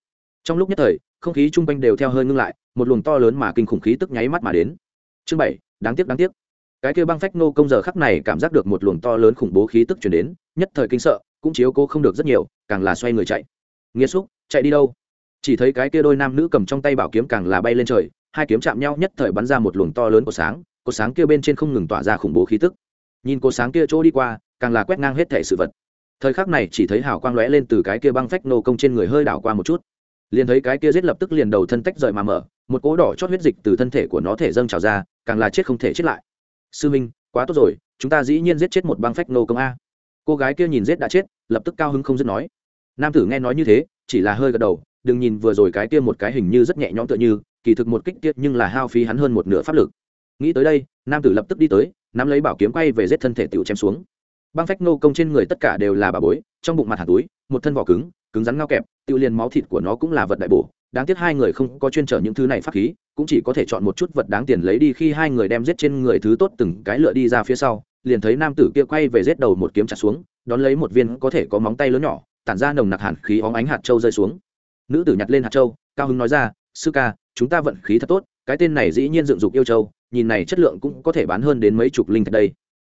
Trong lúc nhất thời, không khí chung quanh đều theo hơi ngưng lại, một luồng to lớn mà kinh khủng khí tức nháy mắt mà đến. Chương bảy, đáng tiếc đáng tiếc. Cái kia băng phách nô công giờ khắc này cảm giác được một luồng to lớn khủng bố khí tức chuyển đến, nhất thời kinh sợ, cũng chiếu cố không được rất nhiều, càng là xoay người chạy. Nghĩa xúc, chạy đi đâu? Chỉ thấy cái kia đôi nam nữ cầm trong tay bảo kiếm càng là bay lên trời, hai kiếm chạm nhau nhất thời bắn ra một luồng to lớn của sáng của sáng kia bên trên không ngừng tỏa ra khủng bố khí tức. Nhìn cô sáng kia chỗ đi qua, càng là quét ngang hết thể sự vật. Thời khắc này chỉ thấy hào quang lóe lên từ cái kia băng phách nô công trên người hơi đảo qua một chút. Liền thấy cái kia giết lập tức liền đầu thân tách rời mà mở, một cỗ đỏ chót huyết dịch từ thân thể của nó thể dâng trào ra, càng là chết không thể chết lại. Sư minh, quá tốt rồi, chúng ta dĩ nhiên giết chết một băng phách nô công a. Cô gái kia nhìn giết đã chết, lập tức cao hứng không dứt nói. Nam tử nghe nói như thế, chỉ là hơi gật đầu đừng nhìn vừa rồi cái kia một cái hình như rất nhẹ nhõm tựa như, kỳ thực một kích tiết nhưng là hao phí hắn hơn một nửa pháp lực. Nghĩ tới đây, nam tử lập tức đi tới, nắm lấy bảo kiếm quay về giết thân thể tiểu chém xuống. Băng phách nô công trên người tất cả đều là bà bối, trong bụng mặt hạt túi, một thân vỏ cứng cứng rắn ngao kẹp tiêu liền máu thịt của nó cũng là vật đại bổ. Đáng tiếc hai người không có chuyên trở những thứ này pháp khí, cũng chỉ có thể chọn một chút vật đáng tiền lấy đi khi hai người đem giết trên người thứ tốt từng cái lựa đi ra phía sau, liền thấy nam tử kia quay về giết đầu một kiếm chặt xuống, đón lấy một viên có thể có móng tay lớn nhỏ, tản ra nồng nặc hàn khí óng ánh hạt châu rơi xuống nữ tử nhặt lên hạt châu, cao hứng nói ra, sư ca, chúng ta vận khí thật tốt, cái tên này dĩ nhiên dựng dục yêu châu, nhìn này chất lượng cũng có thể bán hơn đến mấy chục linh thạch đây.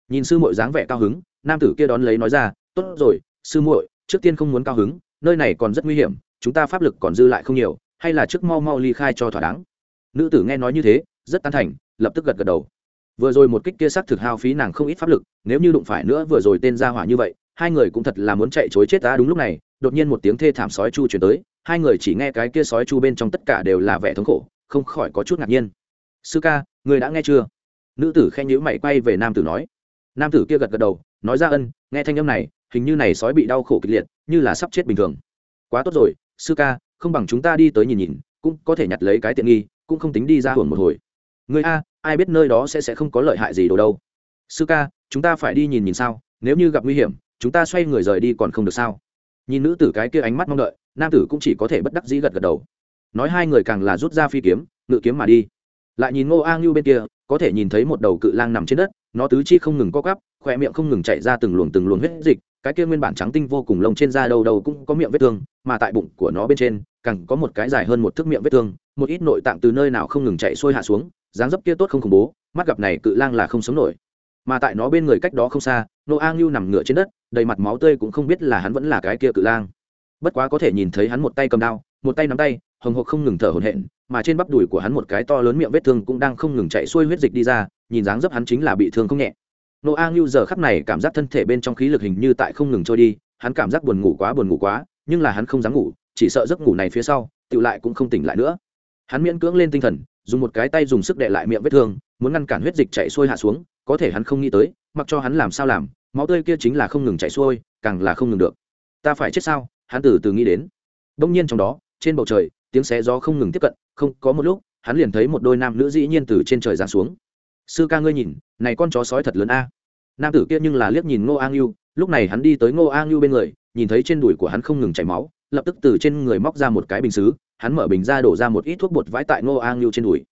Nhìn sư muội dáng vẻ cao hứng, nam tử kia đón lấy nói ra, tốt rồi, sư muội, trước tiên không muốn cao hứng, nơi này còn rất nguy hiểm, chúng ta pháp lực còn dư lại không nhiều, hay là trước mau mau ly khai cho thỏa đáng. Nữ tử nghe nói như thế, rất tán thành, lập tức gật gật đầu. Vừa rồi một kích kia sắc thực hao phí nàng không ít pháp lực, nếu như đụng phải nữa vừa rồi tên ra hỏa như vậy, hai người cũng thật là muốn chạy chối chết ta đúng lúc này, đột nhiên một tiếng thê thảm sói chu chuyển tới hai người chỉ nghe cái kia sói chu bên trong tất cả đều là vẻ thống khổ, không khỏi có chút ngạc nhiên. Sư ca, người đã nghe chưa? Nữ tử khen nhữ mày quay về nam tử nói. Nam tử kia gật gật đầu, nói ra ân, nghe thanh âm này, hình như này sói bị đau khổ kịch liệt, như là sắp chết bình thường. Quá tốt rồi, sư ca, không bằng chúng ta đi tới nhìn nhìn, cũng có thể nhặt lấy cái tiện nghi, cũng không tính đi ra hưởng một hồi. Người a, ai biết nơi đó sẽ sẽ không có lợi hại gì đồ đâu. Sư ca, chúng ta phải đi nhìn nhìn sao, nếu như gặp nguy hiểm, chúng ta xoay người rời đi còn không được sao? Nhìn nữ tử cái kia ánh mắt mong đợi nam tử cũng chỉ có thể bất đắc dĩ gật gật đầu. Nói hai người càng là rút ra phi kiếm, ngự kiếm mà đi. Lại nhìn ngô a ngưu bên kia, có thể nhìn thấy một đầu cự lang nằm trên đất, nó tứ chi không ngừng co cắp khoe miệng không ngừng chạy ra từng luồng từng luồng huyết dịch, cái kia nguyên bản trắng tinh vô cùng lông trên da đầu đầu cũng có miệng vết thương, mà tại bụng của nó bên trên, càng có một cái dài hơn một thước miệng vết thương, một ít nội tạng từ nơi nào không ngừng chạy xuôi hạ xuống, dáng dấp kia tốt không khủng bố, mắt gặp này cự lang là không sống nổi. Mà tại nó bên người cách đó không xa nô a ngưu nằm ngửa trên đất, đầy mặt máu tươi cũng không biết là hắn vẫn là cái kia cự lang bất quá có thể nhìn thấy hắn một tay cầm đao, một tay nắm tay, hồng hộc không ngừng thở hổn hển, mà trên bắp đùi của hắn một cái to lớn miệng vết thương cũng đang không ngừng chạy xuôi huyết dịch đi ra, nhìn dáng dấp hắn chính là bị thương không nhẹ. Nô a ngưu giờ khắp này cảm giác thân thể bên trong khí lực hình như tại không ngừng trôi đi, hắn cảm giác buồn ngủ quá, buồn ngủ quá, nhưng là hắn không dám ngủ, chỉ sợ giấc ngủ này phía sau tự lại cũng không tỉnh lại nữa. Hắn miễn cưỡng lên tinh thần, dùng một cái tay dùng sức đệ lại miệng vết thương, muốn ngăn cản huyết dịch chạy xuôi hạ xuống, có thể hắn không nghĩ tới, mặc cho hắn làm sao làm, máu tươi kia chính là không ngừng chạy xuôi, càng là không ngừng được. Ta phải chết sao? Hắn từ từ nghĩ đến. Đông nhiên trong đó, trên bầu trời, tiếng xé gió không ngừng tiếp cận, không, có một lúc, hắn liền thấy một đôi nam nữ dĩ nhiên từ trên trời giáng xuống. Sư ca ngươi nhìn, này con chó sói thật lớn a. Nam tử kia nhưng là liếc nhìn ngô an yêu lúc này hắn đi tới ngô an yêu bên người, nhìn thấy trên đùi của hắn không ngừng chảy máu, lập tức từ trên người móc ra một cái bình xứ, hắn mở bình ra đổ ra một ít thuốc bột vãi tại ngô an yêu trên đùi.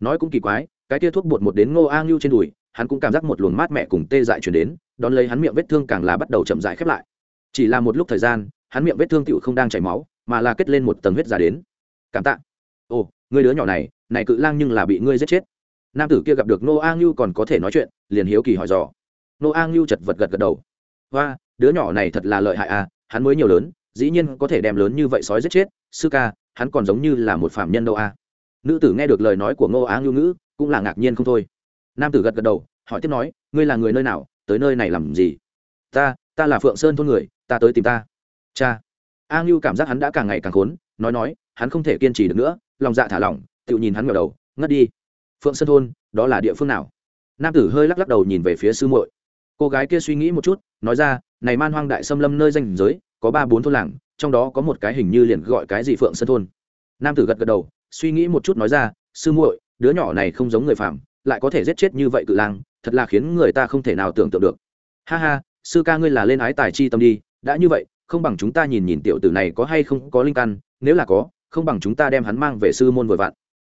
Nói cũng kỳ quái, cái tia thuốc bột một đến ngô an yêu trên đùi, hắn cũng cảm giác một luồng mát mẹ cùng tê dại chuyển đến, đón lấy hắn miệng vết thương càng là bắt đầu chậm dại khép lại. Chỉ là một lúc thời gian hắn miệng vết thương tựu không đang chảy máu, mà là kết lên một tầng huyết giả đến. Cảm tạ. Ồ, người đứa nhỏ này này cự lang nhưng là bị ngươi giết chết. Nam tử kia gặp được nô a ngưu còn có thể nói chuyện, liền hiếu kỳ hỏi dò. Nô a ngưu chật vật gật gật đầu. Hoa, đứa nhỏ này thật là lợi hại à hắn mới nhiều lớn, dĩ nhiên có thể đem lớn như vậy sói giết chết. Sư ca, hắn còn giống như là một phạm nhân đâu à. Nữ tử nghe được lời nói của ngô á ngưu ngữ, cũng là ngạc nhiên không thôi. Nam tử gật gật đầu, hỏi tiếp nói, ngươi là người nơi nào, tới nơi này làm gì? Ta ta là phượng sơn thôn người, ta tới tìm ta cha. A ngưu cảm giác hắn đã càng ngày càng khốn, nói nói, hắn không thể kiên trì được nữa, lòng dạ thả lỏng, tự nhìn hắn ngờ đầu, ngất đi. Phượng sơn thôn, đó là địa phương nào? Nam tử hơi lắc lắc đầu nhìn về phía sư muội. Cô gái kia suy nghĩ một chút, nói ra, này man hoang đại xâm lâm nơi danh giới, có ba bốn thôn làng, trong đó có một cái hình như liền gọi cái gì phượng sơn thôn. Nam tử gật gật đầu, suy nghĩ một chút nói ra, sư muội, đứa nhỏ này không giống người phạm lại có thể giết chết như vậy cự lang, thật là khiến người ta không thể nào tưởng tượng được. Ha ha, sư ca ngươi là lên ái tài chi tâm đi, đã như vậy không bằng chúng ta nhìn nhìn tiểu tử này có hay không có linh căn, nếu là có, không bằng chúng ta đem hắn mang về sư môn vội vặn.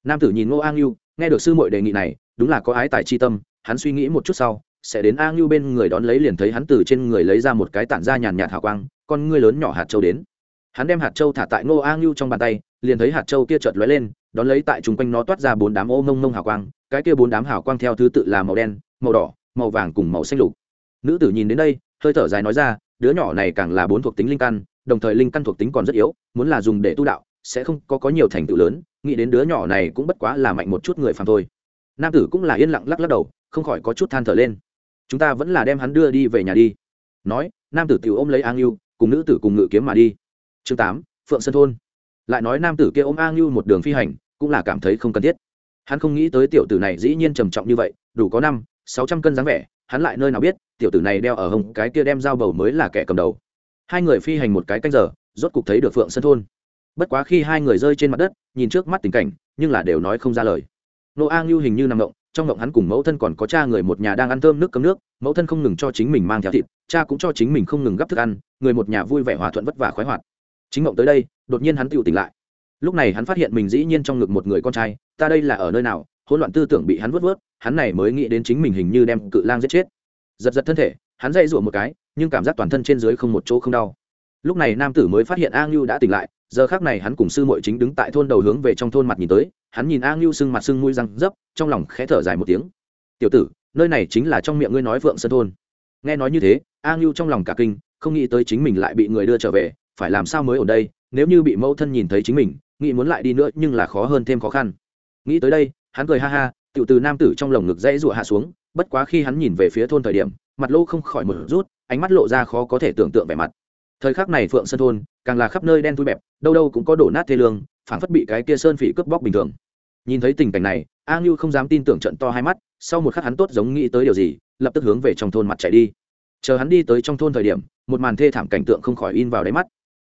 Nam tử nhìn ngô an ngưu nghe được sư muội đề nghị này, đúng là có ái tài chi tâm, hắn suy nghĩ một chút sau, sẽ đến an ngưu bên người đón lấy liền thấy hắn từ trên người lấy ra một cái tản ra nhàn nhạt hào quang, con ngươi lớn nhỏ hạt châu đến. Hắn đem hạt châu thả tại ngô an ngưu trong bàn tay, liền thấy hạt châu kia chợt lóe lên, đón lấy tại chung quanh nó toát ra bốn đám ô mông mông hào quang, cái kia bốn đám hào quang theo thứ tự là màu đen, màu đỏ, màu vàng cùng màu xanh lục. Nữ tử nhìn đến đây, hơi thở dài nói ra đứa nhỏ này càng là bốn thuộc tính linh căn, đồng thời linh căn thuộc tính còn rất yếu, muốn là dùng để tu đạo, sẽ không có có nhiều thành tựu lớn, nghĩ đến đứa nhỏ này cũng bất quá là mạnh một chút người phàm thôi. Nam tử cũng là yên lặng lắc lắc đầu, không khỏi có chút than thở lên. Chúng ta vẫn là đem hắn đưa đi về nhà đi. Nói, nam tử tiểu ôm lấy an yêu cùng nữ tử cùng ngự kiếm mà đi. Chương tám, phượng sơn thôn. Lại nói nam tử kia ôm an yêu một đường phi hành, cũng là cảm thấy không cần thiết. Hắn không nghĩ tới tiểu tử này dĩ nhiên trầm trọng như vậy, đủ có năm, sáu trăm cân dáng vẻ hắn lại nơi nào biết, tiểu tử này đeo ở hông cái kia đem dao bầu mới là kẻ cầm đầu. Hai người phi hành một cái canh giờ, rốt cục thấy được phượng sân thôn. Bất quá khi hai người rơi trên mặt đất, nhìn trước mắt tình cảnh, nhưng là đều nói không ra lời. Nô a lưu hình như nằm ngộng, trong ngộng hắn cùng mẫu thân còn có cha người một nhà đang ăn thơm nước cấm nước, mẫu thân không ngừng cho chính mình mang theo thịt, cha cũng cho chính mình không ngừng gắp thức ăn, người một nhà vui vẻ hòa thuận vất vả khoái hoạt. Chính ngộng tới đây, đột nhiên hắn tựu tỉnh lại. Lúc này hắn phát hiện mình dĩ nhiên trong ngực một người con trai, ta đây là ở nơi nào hỗn loạn tư tưởng bị hắn vớt vớt, hắn này mới nghĩ đến chính mình hình như đem cự lang giết chết. Giật giật thân thể, hắn dây rủa một cái, nhưng cảm giác toàn thân trên dưới không một chỗ không đau. Lúc này nam tử mới phát hiện a ngưu đã tỉnh lại, giờ khác này hắn cùng sư mội chính đứng tại thôn đầu hướng về trong thôn mặt nhìn tới, hắn nhìn a ngưu sưng mặt sưng mũi răng dấp trong lòng khẽ thở dài một tiếng. Tiểu tử, nơi này chính là trong miệng ngươi nói vượng sơn thôn. Nghe nói như thế, a ngưu trong lòng cả kinh, không nghĩ tới chính mình lại bị người đưa trở về, phải làm sao mới ở đây, nếu như bị mẫu thân nhìn thấy chính mình, nghĩ muốn lại đi nữa nhưng là khó hơn thêm khó khăn. Nghĩ tới đây hắn cười ha ha tự từ nam tử trong lồng ngực dãy rụa hạ xuống, bất quá khi hắn nhìn về phía thôn thời điểm, mặt lô không khỏi một rút, ánh mắt lộ ra khó có thể tưởng tượng vẻ mặt. Thời khắc này phượng sơn thôn, càng là khắp nơi đen thui bẹp, đâu đâu cũng có đổ nát thê lương, phảng phất bị cái kia sơn phỉ cướp bóc bình thường. Nhìn thấy tình cảnh này, a ngưu không dám tin tưởng trận to hai mắt, sau một khắc hắn tốt giống nghĩ tới điều gì, lập tức hướng về trong thôn mặt chạy đi. Chờ hắn đi tới trong thôn thời điểm, một màn thê thảm cảnh tượng không khỏi in vào đáy mắt.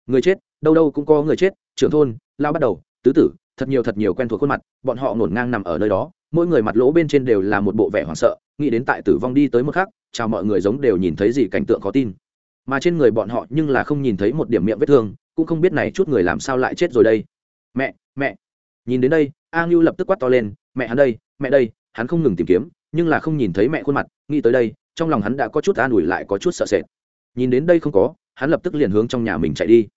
Người chết, đâu đâu cũng có người chết, trưởng thôn, lao bắt đầu, tứ tử thật nhiều thật nhiều quen thuộc khuôn mặt bọn họ ngổn ngang nằm ở nơi đó mỗi người mặt lỗ bên trên đều là một bộ vẻ hoảng sợ nghĩ đến tại tử vong đi tới một khác, chào mọi người giống đều nhìn thấy gì cảnh tượng khó tin. Mà trên người bọn họ nhưng là không nhìn thấy một điểm miệng vết thương cũng không biết này chút người làm sao lại chết rồi đây. Mẹ mẹ. Nhìn đến đây a ngưu lập tức quát to lên mẹ hắn đây mẹ đây. Hắn không ngừng tìm kiếm nhưng là không nhìn thấy mẹ khuôn mặt nghĩ tới đây trong lòng hắn đã có chút an ủi lại có chút sợ sệt. Nhìn đến đây không có hắn lập tức liền hướng trong nhà mình chạy đi.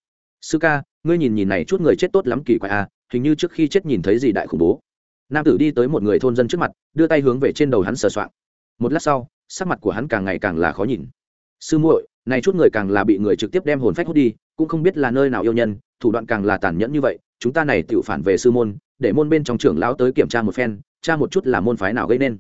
Sư ca ngươi nhìn nhìn này chút người chết tốt lắm kỳ quái a hình như trước khi chết nhìn thấy gì đại khủng bố. Nam tử đi tới một người thôn dân trước mặt, đưa tay hướng về trên đầu hắn sờ soạn một lát sau, sắc mặt của hắn càng ngày càng là khó nhìn. Sư muội, này chút người càng là bị người trực tiếp đem hồn phách hút đi, cũng không biết là nơi nào yêu nhân, thủ đoạn càng là tàn nhẫn như vậy, chúng ta này tự phản về sư môn, để môn bên trong trưởng lão tới kiểm tra một phen, tra một chút là môn phái nào gây nên.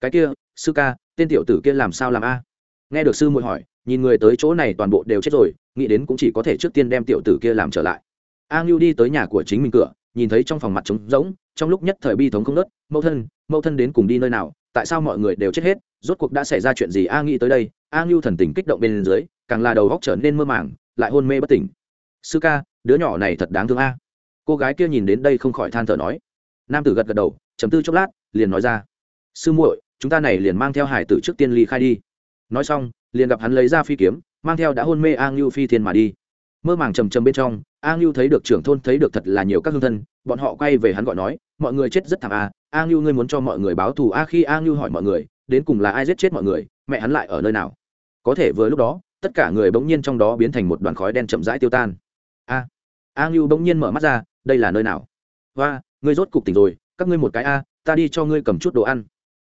Cái kia, sư ca, tên tiểu tử kia làm sao làm a? Nghe được sư muội hỏi, nhìn người tới chỗ này toàn bộ đều chết rồi, nghĩ đến cũng chỉ có thể trước tiên đem tiểu tử kia làm trở lại. A ngưu đi tới nhà của chính mình cửa nhìn thấy trong phòng mặt trống rỗng, trong lúc nhất thời bi thống không nớt mẫu thân mẫu thân đến cùng đi nơi nào? Tại sao mọi người đều chết hết? Rốt cuộc đã xảy ra chuyện gì? A nghĩ tới đây. A ngưu thần tình kích động bên dưới, càng là đầu góc trở nên mơ màng, lại hôn mê bất tỉnh. Sư ca, đứa nhỏ này thật đáng thương a. Cô gái kia nhìn đến đây không khỏi than thở nói. Nam tử gật gật đầu chấm tư chốc lát, liền nói ra. Sư muội, chúng ta này liền mang theo hải tử trước tiên ly khai đi. Nói xong, liền gặp hắn lấy ra phi kiếm, mang theo đã hôn mê a ngưu phi thiên mà đi. Mơ màng trầm trầm bên trong a ngưu thấy được trưởng thôn thấy được thật là nhiều các hương thân, bọn họ quay về hắn gọi nói, mọi người chết rất thảm à, a a ngưu ngươi muốn cho mọi người báo thù a khi a ngưu hỏi mọi người, đến cùng là ai giết chết mọi người, mẹ hắn lại ở nơi nào? Có thể vừa lúc đó, tất cả người bỗng nhiên trong đó biến thành một đoàn khói đen chậm rãi tiêu tan. A a ngưu bỗng nhiên mở mắt ra, đây là nơi nào? Hoa ngươi rốt cục tỉnh rồi, các ngươi một cái a, ta đi cho ngươi cầm chút đồ ăn.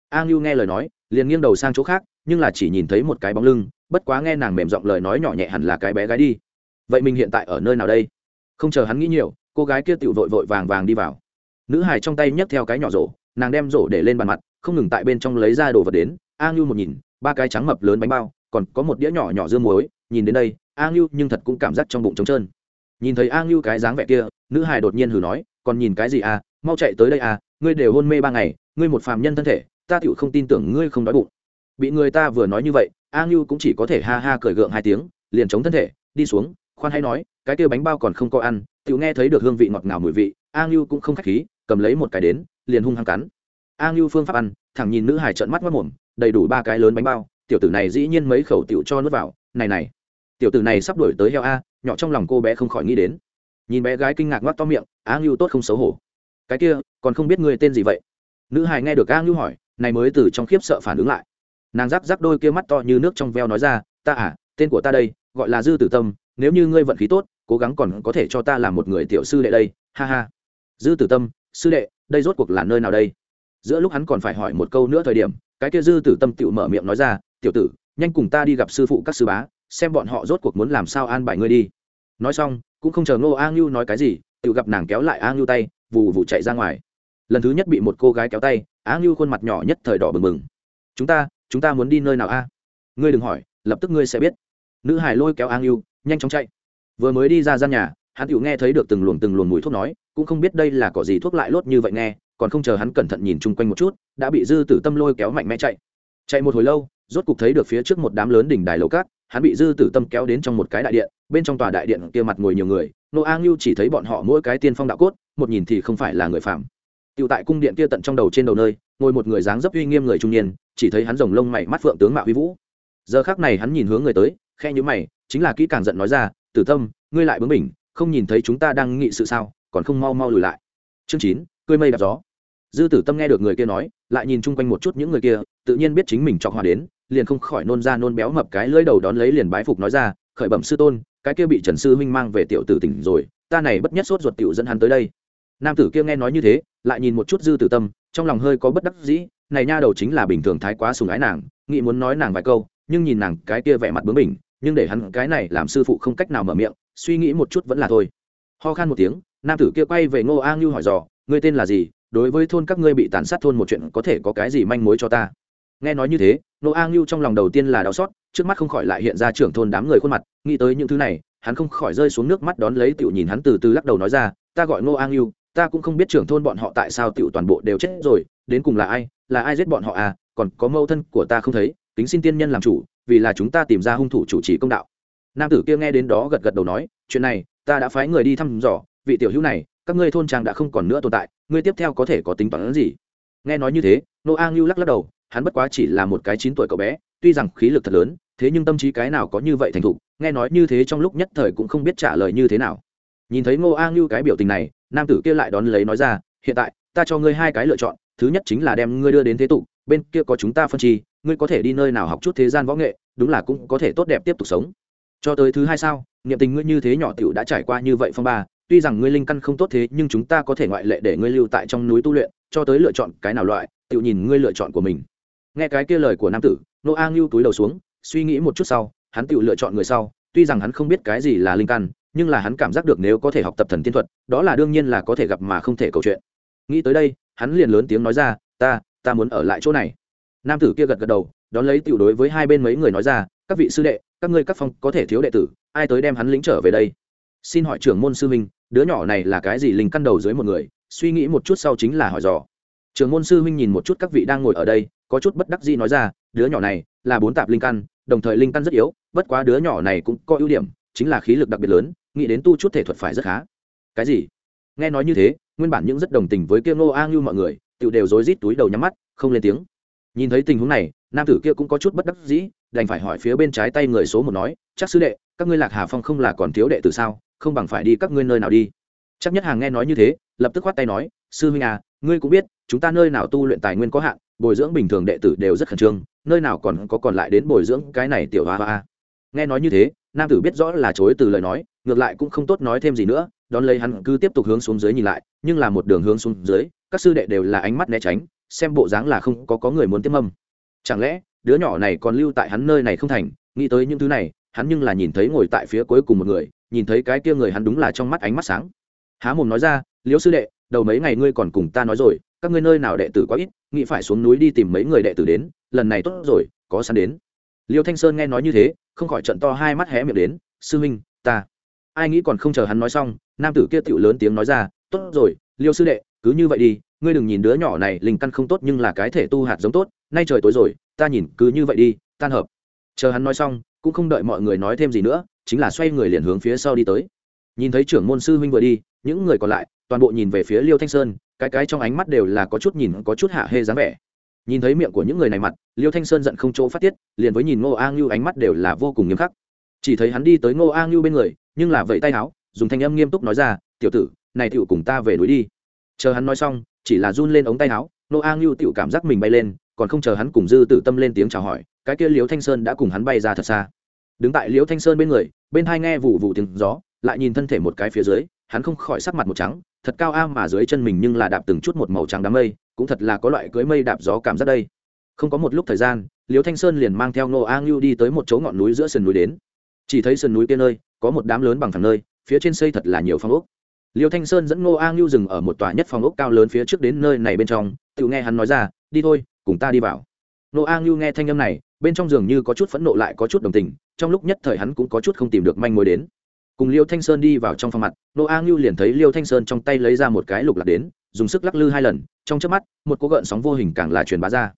A ngưu nghe lời nói, liền nghiêng đầu sang chỗ khác, nhưng là chỉ nhìn thấy một cái bóng lưng, bất quá nghe nàng mềm giọng lời nói nhỏ nhẹ hẳn là cái bé gái đi. Vậy mình hiện tại ở nơi nào đây? Không chờ hắn nghĩ nhiều, cô gái kia tự vội vội vàng vàng đi vào. Nữ hài trong tay nhấc theo cái nhỏ rổ, nàng đem rổ để lên bàn mặt, không ngừng tại bên trong lấy ra đồ vật đến. A ngưu một nhìn, ba cái trắng mập lớn bánh bao, còn có một đĩa nhỏ nhỏ dưa muối. Nhìn đến đây, a ngưu nhưng thật cũng cảm giác trong bụng trống trơn. Nhìn thấy a ngưu cái dáng vẻ kia, nữ hài đột nhiên hừ nói, còn nhìn cái gì à? Mau chạy tới đây à? Ngươi đều hôn mê ba ngày, ngươi một phàm nhân thân thể, ta tựu không tin tưởng ngươi không đói bụng. Bị người ta vừa nói như vậy, a ngưu cũng chỉ có thể ha ha cởi gượng hai tiếng, liền chống thân thể, đi xuống khoan hay nói, cái kia bánh bao còn không có ăn tự nghe thấy được hương vị ngọt ngào mùi vị a ngưu cũng không khách khí, cầm lấy một cái đến, liền hung hăng cắn. A ngưu phương pháp ăn, thẳng nhìn nữ hải trợn mắt mất mồm, đầy đủ ba cái lớn bánh bao, tiểu tử này dĩ nhiên mấy khẩu tiểu cho nước vào, này này. Tiểu tử này sắp đổi tới heo a, nhỏ trong lòng cô bé không khỏi nghĩ đến. Nhìn bé gái kinh ngạc ngoắc to miệng a ngưu tốt không xấu hổ. Cái kia, còn không biết người tên gì vậy? Nữ hải nghe được a ngưu hỏi, này mới từ trong khiếp sợ phản ứng lại. Nàng giáp giáp đôi kia mắt to như nước trong veo nói ra, ta à tên của ta đây, gọi là dư tử tâm nếu như ngươi vận khí tốt, cố gắng còn có thể cho ta làm một người tiểu sư đệ đây, ha ha. Dư tử tâm, sư đệ, đây rốt cuộc là nơi nào đây? Giữa lúc hắn còn phải hỏi một câu nữa thời điểm, cái kia dư tử tâm tự mở miệng nói ra, tiểu tử, nhanh cùng ta đi gặp sư phụ các sư bá, xem bọn họ rốt cuộc muốn làm sao an bài ngươi đi. Nói xong, cũng không chờ ngô a ngưu nói cái gì tự gặp nàng kéo lại a ngưu tay, vù vù chạy ra ngoài. Lần thứ nhất bị một cô gái kéo tay, a ngưu khuôn mặt nhỏ nhất thời đỏ bừng bừng. Chúng ta chúng ta muốn đi nơi nào a? Ngươi đừng hỏi, lập tức ngươi sẽ biết. Nữ hải lôi kéo a ngưu nhanh chóng chạy. Vừa mới đi ra gian nhà, hắn tự nghe thấy được từng luồng từng luồng mùi thuốc nói, cũng không biết đây là cỏ gì thuốc lại lốt như vậy nghe, còn không chờ hắn cẩn thận nhìn chung quanh một chút, đã bị dư tử tâm lôi kéo mạnh mẽ chạy. Chạy một hồi lâu, rốt cục thấy được phía trước một đám lớn đỉnh đài lầu cát, hắn bị dư tử tâm kéo đến trong một cái đại điện, bên trong tòa đại điện kia mặt ngồi nhiều người, nô a ngưu chỉ thấy bọn họ mỗi cái tiên phong đạo cốt, một nhìn thì không phải là người phạm tựu tại cung điện kia tận trong đầu trên đầu nơi, ngồi một người dáng dấp uy nghiêm người trung niên, chỉ thấy hắn rồng lông mày mắt phượng tướng mạo huy vũ. Giờ khác này hắn nhìn hướng người tới khe nhữ mày chính là kỹ càng giận nói ra, tử tâm, ngươi lại bướng mình không nhìn thấy chúng ta đang nghị sự sao, còn không mau mau lùi lại. Chương chín cười mây đạp gió. Dư tử tâm nghe được người kia nói, lại nhìn chung quanh một chút những người kia, tự nhiên biết chính mình chọc hòa đến, liền không khỏi nôn ra nôn béo mập cái lưỡi đầu đón lấy liền bái phục nói ra, khởi bẩm sư tôn, cái kia bị trần sư huynh mang về tiểu tử tỉnh rồi, ta này bất nhất sốt ruột tiểu dẫn hắn tới đây. Nam tử kia nghe nói như thế, lại nhìn một chút dư tử tâm, trong lòng hơi có bất đắc dĩ, này nha đầu chính là bình thường thái quá sùng ái nàng nghĩ muốn nói nàng vài câu, nhưng nhìn nàng cái kia vẻ mặt bướng bỉnh nhưng để hắn cái này làm sư phụ không cách nào mở miệng, suy nghĩ một chút vẫn là thôi. Ho khan một tiếng, nam tử kia quay về ngô a ngưu hỏi dò, ngươi tên là gì? Đối với thôn các ngươi bị tàn sát thôn một chuyện có thể có cái gì manh mối cho ta? Nghe nói như thế, ngô a ngưu trong lòng đầu tiên là đau xót, trước mắt không khỏi lại hiện ra trưởng thôn đám người khuôn mặt, nghĩ tới những thứ này, hắn không khỏi rơi xuống nước mắt đón lấy tiểu nhìn hắn từ từ lắc đầu nói ra, ta gọi ngô a ngưu, ta cũng không biết trưởng thôn bọn họ tại sao tiểu toàn bộ đều chết rồi, đến cùng là ai là ai giết bọn họ à còn có mâu thân của ta không thấy kính xin tiên nhân làm chủ, vì là chúng ta tìm ra hung thủ chủ trì công đạo. Nam tử kia nghe đến đó gật gật đầu nói, chuyện này, ta đã phái người đi thăm dò, vị tiểu hữu này, các ngươi thôn trang đã không còn nữa tồn tại, ngươi tiếp theo có thể có tính toán gì? Nghe nói như thế, nô a ngưu lắc lắc đầu, hắn bất quá chỉ là một cái chín tuổi cậu bé, tuy rằng khí lực thật lớn, thế nhưng tâm trí cái nào có như vậy thành thục, nghe nói như thế trong lúc nhất thời cũng không biết trả lời như thế nào. Nhìn thấy ngô a ngưu cái biểu tình này, nam tử kia lại đón lấy nói ra, hiện tại, ta cho ngươi hai cái lựa chọn, thứ nhất chính là đem ngươi đưa đến thế tục, bên kia có chúng ta phân chi ngươi có thể đi nơi nào học chút thế gian võ nghệ, đúng là cũng có thể tốt đẹp tiếp tục sống. Cho tới thứ hai sao, niệm tình ngươi như thế nhỏ tiểu đã trải qua như vậy phong ba, tuy rằng ngươi linh căn không tốt thế, nhưng chúng ta có thể ngoại lệ để ngươi lưu tại trong núi tu luyện, cho tới lựa chọn cái nào loại tiểu nhìn ngươi lựa chọn của mình. Nghe cái kia lời của nam tử nô a ngưu túi đầu xuống, suy nghĩ một chút sau, hắn tiểu lựa chọn người sau, tuy rằng hắn không biết cái gì là linh căn, nhưng là hắn cảm giác được nếu có thể học tập thần tiên thuật, đó là đương nhiên là có thể gặp mà không thể cầu chuyện. Nghĩ tới đây, hắn liền lớn tiếng nói ra, ta ta muốn ở lại chỗ này nam tử kia gật gật đầu, đón lấy tiểu đối với hai bên mấy người nói ra, các vị sư đệ, các ngươi các phong có thể thiếu đệ tử, ai tới đem hắn lĩnh trở về đây? Xin hỏi trưởng môn sư huynh, đứa nhỏ này là cái gì linh căn đầu dưới một người? Suy nghĩ một chút sau chính là hỏi dò. Trưởng môn sư huynh nhìn một chút các vị đang ngồi ở đây, có chút bất đắc dĩ nói ra, đứa nhỏ này là bốn tạp linh căn, đồng thời linh căn rất yếu, bất quá đứa nhỏ này cũng có ưu điểm, chính là khí lực đặc biệt lớn, nghĩ đến tu chút thể thuật phải rất khá. Cái gì? Nghe nói như thế, nguyên bản những rất đồng tình với kia ngô a ngưu mọi người tự đều rối rít túi đầu nhắm mắt, không lên tiếng nhìn thấy tình huống này, nam tử kia cũng có chút bất đắc dĩ, đành phải hỏi phía bên trái tay người số một nói, chắc sư đệ, các ngươi lạc hà phong không là còn thiếu đệ tử sao? Không bằng phải đi các ngươi nơi nào đi? Chắc nhất hàng nghe nói như thế, lập tức khoát tay nói, sư huynh à ngươi cũng biết, chúng ta nơi nào tu luyện tài nguyên có hạn, bồi dưỡng bình thường đệ tử đều rất khẩn trương, nơi nào còn có còn lại đến bồi dưỡng cái này tiểu hoa hoa. Nghe nói như thế, nam tử biết rõ là chối từ lời nói, ngược lại cũng không tốt nói thêm gì nữa, đón lấy hắn cứ tiếp tục hướng xuống dưới nhìn lại, nhưng là một đường hướng xuống dưới, các sư đệ đều là ánh mắt né tránh xem bộ dáng là không có có người muốn tiếp mâm chẳng lẽ, đứa nhỏ này còn lưu tại hắn nơi này không thành? Nghĩ tới những thứ này, hắn nhưng là nhìn thấy ngồi tại phía cuối cùng một người, nhìn thấy cái kia người hắn đúng là trong mắt ánh mắt sáng. Há mồm nói ra, liễu sư đệ, đầu mấy ngày ngươi còn cùng ta nói rồi, các ngươi nơi nào đệ tử quá ít, nghĩ phải xuống núi đi tìm mấy người đệ tử đến, lần này tốt rồi, có sẵn đến. Liêu thanh sơn nghe nói như thế, không khỏi trận to hai mắt hé miệng đến, sư huynh ta. Ai nghĩ còn không chờ hắn nói xong, nam tử kia tựu lớn tiếng nói ra, tốt rồi, liêu sư đệ, cứ như vậy đi ngươi đừng nhìn đứa nhỏ này linh căn không tốt nhưng là cái thể tu hạt giống tốt, nay trời tối rồi, ta nhìn cứ như vậy đi, tan hợp. Chờ hắn nói xong, cũng không đợi mọi người nói thêm gì nữa, chính là xoay người liền hướng phía sau đi tới. Nhìn thấy trưởng môn sư huynh vừa đi, những người còn lại, toàn bộ nhìn về phía liêu thanh sơn, cái cái trong ánh mắt đều là có chút nhìn, có chút hạ hê dáng vẻ. Nhìn thấy miệng của những người này mặt, liêu thanh sơn giận không chỗ phát tiết, liền với nhìn ngô a ngưu ánh mắt đều là vô cùng nghiêm khắc. Chỉ thấy hắn đi tới ngô a ngưu bên người, nhưng là vẫy tay áo, dùng thanh âm nghiêm túc nói ra, tiểu tử, này tựu cùng ta về núi đi. Chờ hắn nói xong chỉ là run lên ống tay áo, nô a ngưu tựu cảm giác mình bay lên, còn không chờ hắn cùng dư tử tâm lên tiếng chào hỏi, cái kia Liễu thanh sơn đã cùng hắn bay ra thật xa. Đứng tại Liễu thanh sơn bên người, bên hai nghe vụ vụ tiếng gió, lại nhìn thân thể một cái phía dưới, hắn không khỏi sắc mặt một trắng, thật cao a mà dưới chân mình nhưng là đạp từng chút một màu trắng đám mây, cũng thật là có loại cưới mây đạp gió cảm giác đây. Không có một lúc thời gian, Liễu thanh sơn liền mang theo nô a ngưu đi tới một chỗ ngọn núi giữa sườn núi đến. Chỉ thấy sườn núi kia nơi, có một đám lớn bằng phẳng nơi, phía trên xây thật là nhiều phong ốc liêu thanh sơn dẫn Ngô a ngưu dừng ở một tòa nhất phòng ốc cao lớn phía trước đến nơi này bên trong, tự nghe hắn nói ra, đi thôi, cùng ta đi vào. Ngô a ngưu nghe thanh âm này, bên trong giường như có chút phẫn nộ lại có chút đồng tình, trong lúc nhất thời hắn cũng có chút không tìm được manh mối đến. Cùng liêu thanh sơn đi vào trong phòng mặt, Ngô a ngưu liền thấy liêu thanh sơn trong tay lấy ra một cái lục lạc đến, dùng sức lắc lư hai lần, trong chớp mắt, một cô gợn sóng vô hình càng là truyền bá ra.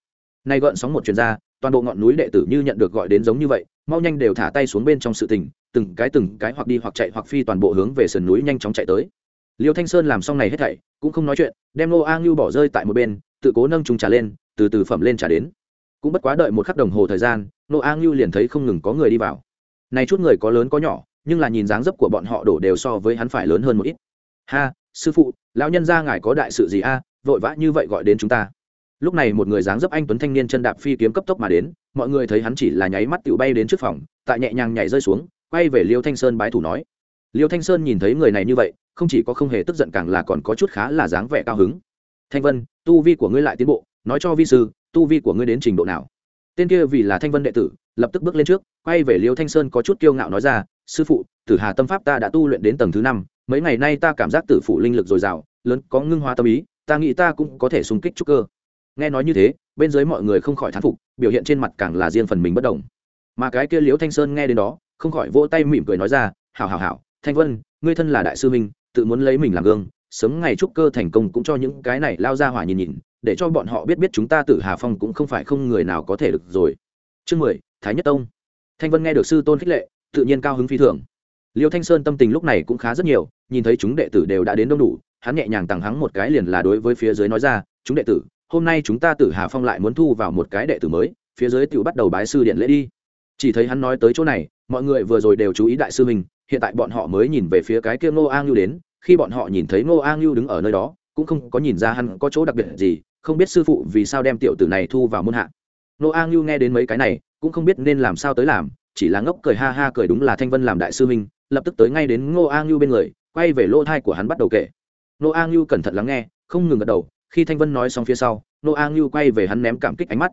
Nay gợn sóng một truyền ra, toàn bộ ngọn núi đệ tử như nhận được gọi đến giống như vậy, mau nhanh đều thả tay xuống bên trong sự tình, từng cái từng cái hoặc đi hoặc chạy hoặc phi toàn bộ hướng về sườn núi nhanh chóng chạy tới liêu thanh sơn làm xong này hết thảy, cũng không nói chuyện, đem nô a ngưu bỏ rơi tại một bên, tự cố nâng trùng trà lên, từ từ phẩm lên trà đến. Cũng bất quá đợi một khắc đồng hồ thời gian nô a ngưu liền thấy không ngừng có người đi vào. Này chút người có lớn có nhỏ, nhưng là nhìn dáng dấp của bọn họ đổ đều so với hắn phải lớn hơn một ít. Ha, sư phụ, lão nhân gia ngài có đại sự gì a? Vội vã như vậy gọi đến chúng ta. Lúc này một người dáng dấp anh tuấn thanh niên chân đạp phi kiếm cấp tốc mà đến, mọi người thấy hắn chỉ là nháy mắt tự bay đến trước phòng, tại nhẹ nhàng nhảy rơi xuống, quay về liêu thanh sơn bái thủ nói. Liêu thanh sơn nhìn thấy người này như vậy không chỉ có không hề tức giận càng là còn có chút khá là dáng vẻ cao hứng. Thanh vân, tu vi của ngươi lại tiến bộ, nói cho vi sư, tu vi của ngươi đến trình độ nào? Tên kia vì là thanh vân đệ tử, lập tức bước lên trước, quay về liêu thanh sơn có chút kiêu ngạo nói ra, sư phụ, tử hà tâm pháp ta đã tu luyện đến tầng thứ năm, mấy ngày nay ta cảm giác tử phụ linh lực dồi dào, lớn, có ngưng hóa tâm ý, ta nghĩ ta cũng có thể xung kích trúc cơ. Nghe nói như thế, bên dưới mọi người không khỏi thán phục, biểu hiện trên mặt càng là riêng phần mình bất đồng mà cái kia liễu thanh sơn nghe đến đó, không khỏi vỗ tay mỉm cười nói ra, hảo hảo hảo, thanh vân, ngươi thân là đại sư minh tự muốn lấy mình làm gương, sớm ngày trúc cơ thành công cũng cho những cái này lao ra hỏa nhìn nhìn, để cho bọn họ biết biết chúng ta tử hà phong cũng không phải không người nào có thể được rồi. Chương mười, thái nhất tông. Thanh vân nghe được sư tôn khích lệ, tự nhiên cao hứng phi thường. Liêu thanh sơn tâm tình lúc này cũng khá rất nhiều, nhìn thấy chúng đệ tử đều đã đến đông đủ, hắn nhẹ nhàng tằng hắng một cái liền là đối với phía dưới nói ra, chúng đệ tử, hôm nay chúng ta tử hà phong lại muốn thu vào một cái đệ tử mới, phía dưới tự bắt đầu bái sư điện lễ đi. Chỉ thấy hắn nói tới chỗ này, mọi người vừa rồi đều chú ý đại sư mình hiện tại bọn họ mới nhìn về phía cái kia ngô a ngưu đến khi bọn họ nhìn thấy ngô a ngưu đứng ở nơi đó, cũng không có nhìn ra hắn có chỗ đặc biệt gì, không biết sư phụ vì sao đem tiểu tử này thu vào môn hạ. Ngô a ngưu nghe đến mấy cái này, cũng không biết nên làm sao tới làm, chỉ là ngốc cười ha ha cười đúng là thanh vân làm đại sư huynh, lập tức tới ngay đến ngô a ngưu bên người, quay về lỗ thai của hắn bắt đầu kể. Ngô a ngưu cẩn thận lắng nghe, không ngừng gật đầu, khi thanh vân nói xong phía sau, ngô a ngưu quay về hắn ném cảm kích ánh mắt.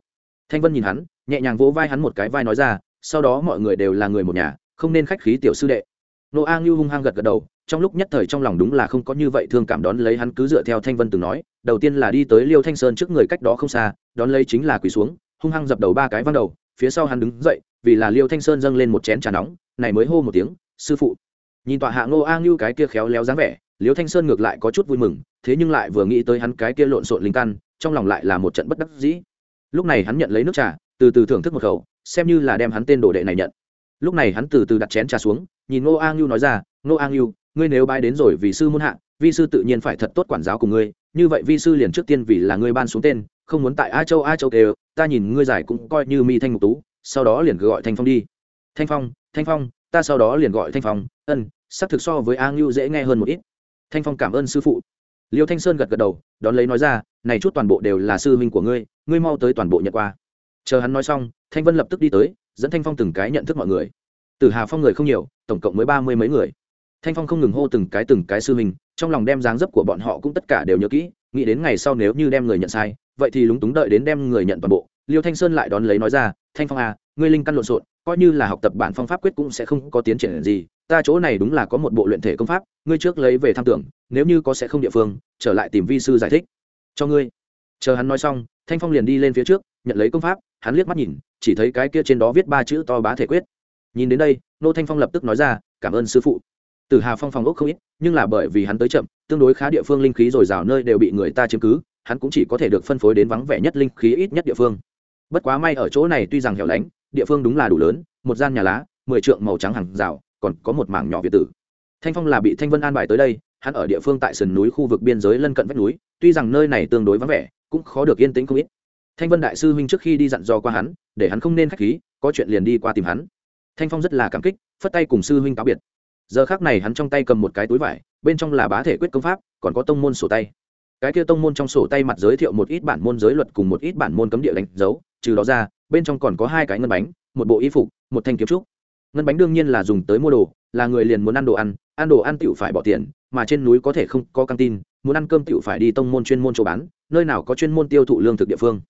Thanh vân nhìn hắn, nhẹ nhàng vỗ vai hắn một cái vai nói ra, sau đó mọi người đều là người một nhà, không nên khách khí tiểu sư đệ. Nô a ngưu hung hăng gật gật đầu trong lúc nhất thời trong lòng đúng là không có như vậy thương cảm đón lấy hắn cứ dựa theo thanh vân từng nói, đầu tiên là đi tới liêu thanh sơn trước người cách đó không xa, đón lấy chính là quỳ xuống, hung hăng dập đầu ba cái văng đầu, phía sau hắn đứng dậy, vì là liêu thanh sơn dâng lên một chén trà nóng, này mới hô một tiếng, sư phụ. Nhìn tọa hạ ngô a ngưu cái kia khéo léo dáng vẻ, liêu thanh sơn ngược lại có chút vui mừng, thế nhưng lại vừa nghĩ tới hắn cái kia lộn xộn linh căn, trong lòng lại là một trận bất đắc dĩ. Lúc này hắn nhận lấy nước trà, từ từ thưởng thức một khẩu, xem như là đem hắn tên đồ đệ này nhận. Lúc này hắn từ từ đặt chén trà xuống, nhìn ngô a ngưu nói ra, ngô a ngưu ngươi nếu bái đến rồi vì sư muốn hạ, vi sư tự nhiên phải thật tốt quản giáo của ngươi, như vậy vi sư liền trước tiên vì là ngươi ban xuống tên, không muốn tại a châu a châu đều, ta nhìn ngươi giải cũng coi như mi thanh ngục tú, sau đó liền gọi thanh phong đi. Thanh phong thanh phong, ta sau đó liền gọi thanh phong, ân, xác thực so với a ngưu dễ nghe hơn một ít. Thanh phong cảm ơn sư phụ. Liêu thanh sơn gật gật đầu, đón lấy nói ra, này chút toàn bộ đều là sư huynh của ngươi ngươi mau tới toàn bộ nhận qua chờ hắn nói xong, thanh vân lập tức đi tới, dẫn thanh phong từng cái nhận thức mọi người. Từ hà phong người không nhiều, tổng cộng mới ba mươi mấy người thanh phong không ngừng hô từng cái từng cái sư hình trong lòng đem dáng dấp của bọn họ cũng tất cả đều nhớ kỹ, nghĩ đến ngày sau nếu như đem người nhận sai, vậy thì lúng túng đợi đến đem người nhận toàn bộ. Liêu thanh sơn lại đón lấy nói ra, thanh phong à ngươi linh căn lộn xộn, coi như là học tập bản phong pháp quyết cũng sẽ không có tiến triển gì. Ta chỗ này đúng là có một bộ luyện thể công pháp, ngươi trước lấy về tham tưởng, nếu như có sẽ không địa phương, trở lại tìm vi sư giải thích. Cho ngươi. Chờ hắn nói xong, thanh phong liền đi lên phía trước, nhận lấy công pháp, hắn liếc mắt nhìn, chỉ thấy cái kia trên đó viết ba chữ to bá thể quyết. Nhìn đến đây, nô thanh phong lập tức nói ra, cảm ơn sư phụ từ hà phong phòng ốc không ít, nhưng là bởi vì hắn tới chậm, tương đối khá địa phương linh khí rồi rào nơi đều bị người ta chiếm cứ, hắn cũng chỉ có thể được phân phối đến vắng vẻ nhất linh khí ít nhất địa phương. Bất quá may ở chỗ này tuy rằng hẻo lánh, địa phương đúng là đủ lớn, một gian nhà lá, mười trượng màu trắng hàng rào, còn có một mảng nhỏ việt tử. Thanh phong là bị thanh vân an bài tới đây, hắn ở địa phương tại sườn núi khu vực biên giới lân cận vách núi, tuy rằng nơi này tương đối vắng vẻ, cũng khó được yên tĩnh không ít. Thanh vân đại sư huynh trước khi đi dặn dò qua hắn, để hắn không nên khách khí, có chuyện liền đi qua tìm hắn. Thanh phong rất là cảm kích, phất tay cùng sư huynh cáo biệt giờ khác này hắn trong tay cầm một cái túi vải, bên trong là bá thể quyết công pháp, còn có tông môn sổ tay. Cái kia tông môn trong sổ tay mặt giới thiệu một ít bản môn giới luật cùng một ít bản môn cấm địa đánh dấu, trừ đó ra, bên trong còn có hai cái ngân bánh, một bộ y phục, một thanh kiếm trúc. Ngân bánh đương nhiên là dùng tới mua đồ, là người liền muốn ăn đồ ăn ăn đồ ăn tựu phải bỏ tiền, mà trên núi có thể không có căng tin, muốn ăn cơm tựu phải đi tông môn chuyên môn chỗ bán, nơi nào có chuyên môn tiêu thụ lương thực địa phương.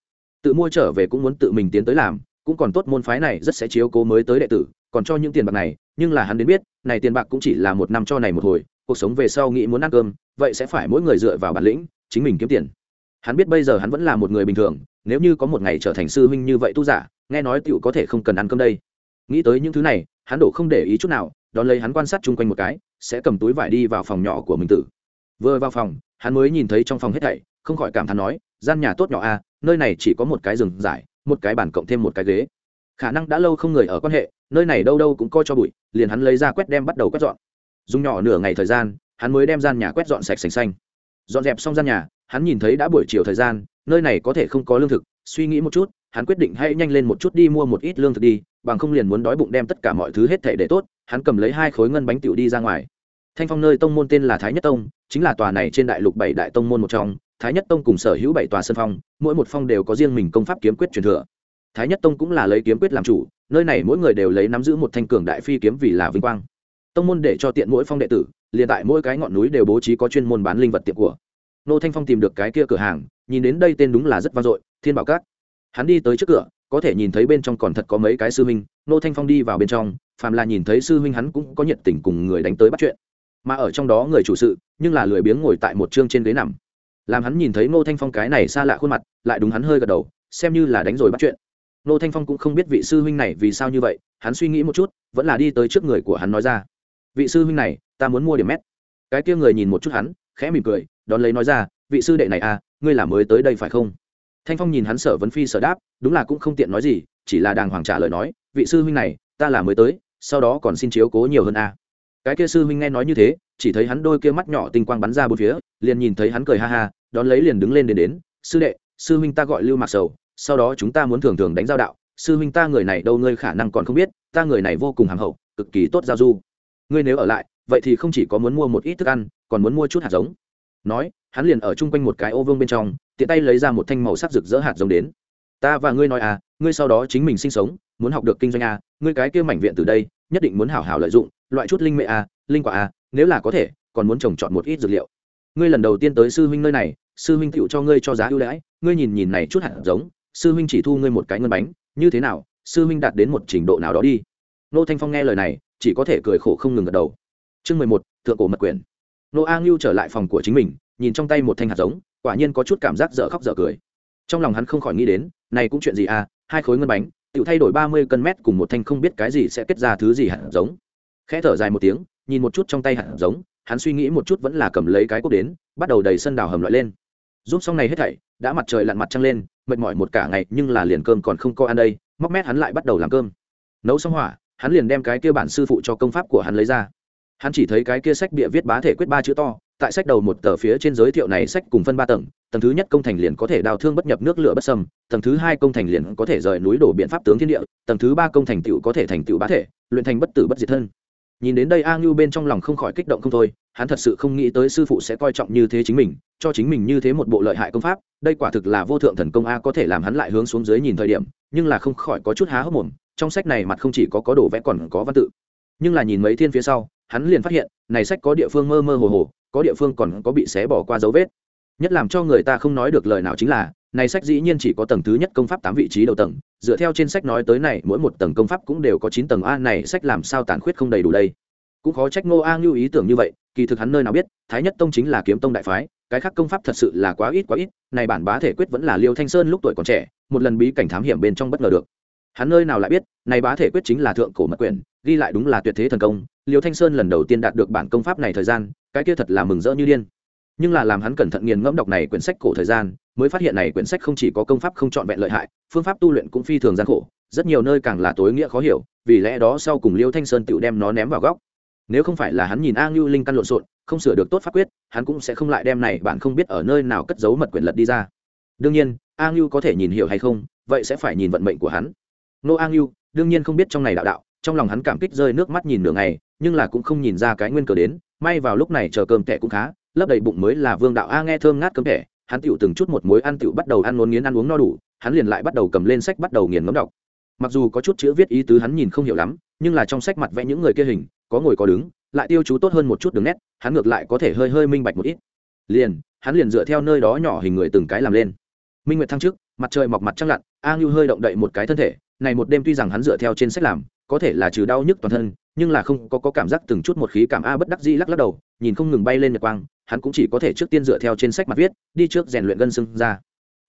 Tự mua trở về cũng muốn tự mình tiến tới làm, cũng còn tốt môn phái này rất sẽ chiếu cố mới tới đệ tử còn cho những tiền bạc này, nhưng là hắn đến biết, này tiền bạc cũng chỉ là một năm cho này một hồi, cuộc sống về sau nghĩ muốn ăn cơm, vậy sẽ phải mỗi người dựa vào bản lĩnh, chính mình kiếm tiền. Hắn biết bây giờ hắn vẫn là một người bình thường, nếu như có một ngày trở thành sư huynh như vậy tu giả, nghe nói tựu có thể không cần ăn cơm đây. Nghĩ tới những thứ này, hắn đổ không để ý chút nào, đón lấy hắn quan sát chung quanh một cái, sẽ cầm túi vải đi vào phòng nhỏ của mình tử. Vừa vào phòng, hắn mới nhìn thấy trong phòng hết thảy, không khỏi cảm thán nói, gian nhà tốt nhỏ a, nơi này chỉ có một cái rừng giải, một cái bàn cộng thêm một cái ghế khả năng đã lâu không người ở quan hệ, nơi này đâu đâu cũng coi cho bụi, liền hắn lấy ra quét đem bắt đầu quét dọn. Dùng nhỏ nửa ngày thời gian, hắn mới đem gian nhà quét dọn sạch sành xanh. Dọn dẹp xong gian nhà, hắn nhìn thấy đã buổi chiều thời gian, nơi này có thể không có lương thực, suy nghĩ một chút, hắn quyết định hãy nhanh lên một chút đi mua một ít lương thực đi, bằng không liền muốn đói bụng đem tất cả mọi thứ hết thể để tốt, hắn cầm lấy hai khối ngân bánh tiểu đi ra ngoài. Thanh phong nơi tông môn tên là thái nhất tông, chính là tòa này trên đại lục bảy đại tông môn một trong, thái nhất tông cùng sở hữu bảy tòa sân phong, mỗi một phong đều có riêng mình công pháp kiếm quyết truyền thừa thái nhất tông cũng là lấy kiếm quyết làm chủ, nơi này mỗi người đều lấy nắm giữ một thanh cường đại phi kiếm vì là vinh quang. Tông môn để cho tiện mỗi phong đệ tử, liền tại mỗi cái ngọn núi đều bố trí có chuyên môn bán linh vật tiệm của. Nô thanh phong tìm được cái kia cửa hàng, nhìn đến đây tên đúng là rất vang dội, thiên bảo cát hắn đi tới trước cửa, có thể nhìn thấy bên trong còn thật có mấy cái sư huynh, nô thanh phong đi vào bên trong, phàm là nhìn thấy sư huynh hắn cũng có nhiệt tình cùng người đánh tới bắt chuyện. Mà ở trong đó người chủ sự, nhưng là lười biếng ngồi tại một chương trên ghế nằm. Làm hắn nhìn thấy ngô thanh phong cái này xa lạ khuôn mặt, lại đúng hắn hơi gật đầu, xem như là đánh rồi bắt chuyện. Nô thanh phong cũng không biết vị sư huynh này vì sao như vậy, hắn suy nghĩ một chút, vẫn là đi tới trước người của hắn nói ra. Vị sư huynh này, ta muốn mua điểm mét. Cái kia người nhìn một chút hắn, khẽ mỉm cười, đón lấy nói ra, vị sư đệ này à ngươi là mới tới đây phải không? Thanh phong nhìn hắn sở vấn phi sở đáp, đúng là cũng không tiện nói gì, chỉ là đàng hoàng trả lời nói, vị sư huynh này, ta là mới tới, sau đó còn xin chiếu cố nhiều hơn à. cái kia sư huynh nghe nói như thế, chỉ thấy hắn đôi kia mắt nhỏ tinh quang bắn ra bốn phía, liền nhìn thấy hắn cười ha ha, đón lấy liền đứng lên đến đến, sư đệ, sư huynh ta gọi lưu mạc sầu sau đó chúng ta muốn thường thường đánh giao đạo, sư huynh ta người này đâu ngươi khả năng còn không biết, ta người này vô cùng hàng hậu, cực kỳ tốt giao du. Ngươi nếu ở lại, vậy thì không chỉ có muốn mua một ít thức ăn, còn muốn mua chút hạt giống. Nói, hắn liền ở chung quanh một cái ô vương bên trong, tiện tay lấy ra một thanh màu sắc rực rỡ hạt giống đến. Ta và ngươi nói à ngươi sau đó chính mình sinh sống, muốn học được kinh doanh à ngươi cái kia mảnh viện từ đây, nhất định muốn hảo hảo lợi dụng, loại chút linh mệ à linh quả à nếu là có thể, còn muốn trồng chọn một ít dược liệu. Ngươi lần đầu tiên tới sư huynh nơi này, sư huynh tựu cho ngươi cho giá ưu đãi, ngươi nhìn nhìn này chút hạt giống sư huynh chỉ thu ngươi một cái ngân bánh, như thế nào, sư huynh đạt đến một trình độ nào đó đi. Nô thanh phong nghe lời này, chỉ có thể cười khổ không ngừng gật đầu. Chương mười một, thượng cổ mật quyển nô a ngưu trở lại phòng của chính mình, nhìn trong tay một thanh hạt giống, quả nhiên có chút cảm giác dở khóc dở cười. Trong lòng hắn không khỏi nghĩ đến, này cũng chuyện gì à hai khối ngân bánh, tự thay đổi ba mươi cân mét cùng một thanh không biết cái gì sẽ kết ra thứ gì hạt giống. Khẽ thở dài một tiếng, nhìn một chút trong tay hạt giống, hắn suy nghĩ một chút vẫn là cầm lấy cái cốc đến, bắt đầu đầy sân đào hầm loại lên. Giúp xong này hết thảy, đã mặt trời lặn mặt trăng lên mệt mỏi một cả ngày, nhưng là liền cơm còn không có ăn đây, móc mét hắn lại bắt đầu làm cơm. Nấu xong hỏa, hắn liền đem cái kia bản sư phụ cho công pháp của hắn lấy ra. Hắn chỉ thấy cái kia sách bịa viết bá thể quyết ba chữ to, tại sách đầu một tờ phía trên giới thiệu này sách cùng phân ba tầng tầng thứ nhất công thành liền có thể đào thương bất nhập nước lửa bất sâm tầng thứ hai công thành liền có thể rời núi đổ biện pháp tướng thiên địa, tầng thứ ba công thành tựu có thể thành tựu bá thể, luyện thành bất tử bất diệt thân nhìn đến đây a ngưu bên trong lòng không khỏi kích động không thôi, hắn thật sự không nghĩ tới sư phụ sẽ coi trọng như thế chính mình, cho chính mình như thế một bộ lợi hại công pháp, đây quả thực là vô thượng thần công a có thể làm hắn lại hướng xuống dưới nhìn thời điểm, nhưng là không khỏi có chút há hốc mồm, trong sách này mặt không chỉ có có đồ vẽ còn có văn tự. Nhưng là nhìn mấy thiên phía sau, hắn liền phát hiện, này sách có địa phương mơ mơ hồ hồ, có địa phương còn có bị xé bỏ qua dấu vết. Nhất làm cho người ta không nói được lời nào chính là, này sách dĩ nhiên chỉ có tầng thứ nhất công pháp tám vị trí đầu tầng dựa theo trên sách nói tới này, mỗi một tầng công pháp cũng đều có chín tầng a, này sách làm sao tàn khuyết không đầy đủ đây? Cũng khó trách ngô a ngưu ý tưởng như vậy, kỳ thực hắn nơi nào biết, thái nhất tông chính là kiếm tông đại phái, cái khác công pháp thật sự là quá ít quá ít, này bản bá thể quyết vẫn là liêu thanh sơn lúc tuổi còn trẻ, một lần bí cảnh thám hiểm bên trong bất ngờ được. Hắn nơi nào lại biết, này bá thể quyết chính là thượng cổ mật quyển, ghi lại đúng là tuyệt thế thần công, liêu thanh sơn lần đầu tiên đạt được bản công pháp này thời gian, cái kia thật là mừng rỡ như điên nhưng là làm hắn cẩn thận nghiền ngẫm đọc này quyển sách cổ thời gian, mới phát hiện này quyển sách không chỉ có công pháp không trọn vẹn lợi hại, phương pháp tu luyện cũng phi thường gian khổ, rất nhiều nơi càng là tối nghĩa khó hiểu, vì lẽ đó sau cùng liêu thanh sơn tự đem nó ném vào góc. Nếu không phải là hắn nhìn a ngưu linh căn lộn xộn, không sửa được tốt pháp quyết, hắn cũng sẽ không lại đem này bạn không biết ở nơi nào cất giấu mật quyển lật đi ra. Đương nhiên, a ngưu có thể nhìn hiểu hay không, vậy sẽ phải nhìn vận mệnh của hắn. Nô a ngưu, đương nhiên không biết trong này đạo đạo, trong lòng hắn cảm kích rơi nước mắt nhìn nửa ngày, nhưng là cũng không nhìn ra cái nguyên cờ đến, may vào lúc này chờ cơm tẻ cũng khá lấp đầy bụng mới là vương đạo a nghe thơm ngát cơm thẻ hắn tựu từng chút một mối ăn tựu bắt đầu ăn nôn nghiến ăn uống no đủ hắn liền lại bắt đầu cầm lên sách bắt đầu nghiền ngấm đọc. Mặc dù có chút chữ viết ý tứ hắn nhìn không hiểu lắm nhưng là trong sách mặt vẽ những người kia hình có ngồi có đứng lại tiêu chú tốt hơn một chút đường nét hắn ngược lại có thể hơi hơi minh bạch một ít. Liền hắn liền dựa theo nơi đó nhỏ hình người từng cái làm lên. Minh nguyệt thăng trước mặt trời mọc mặt trăng lặn a ngưu hơi động đậy một cái thân thể này một đêm tuy rằng hắn dựa theo trên sách làm có thể là trừ đau nhức toàn thân nhưng là không có, có cảm giác từng chút một khí cảm a bất đắc dĩ lắc lắc đầu nhìn không ngừng bay lên nhật quang hắn cũng chỉ có thể trước tiên dựa theo trên sách mặt viết, đi trước rèn luyện gân xương ra.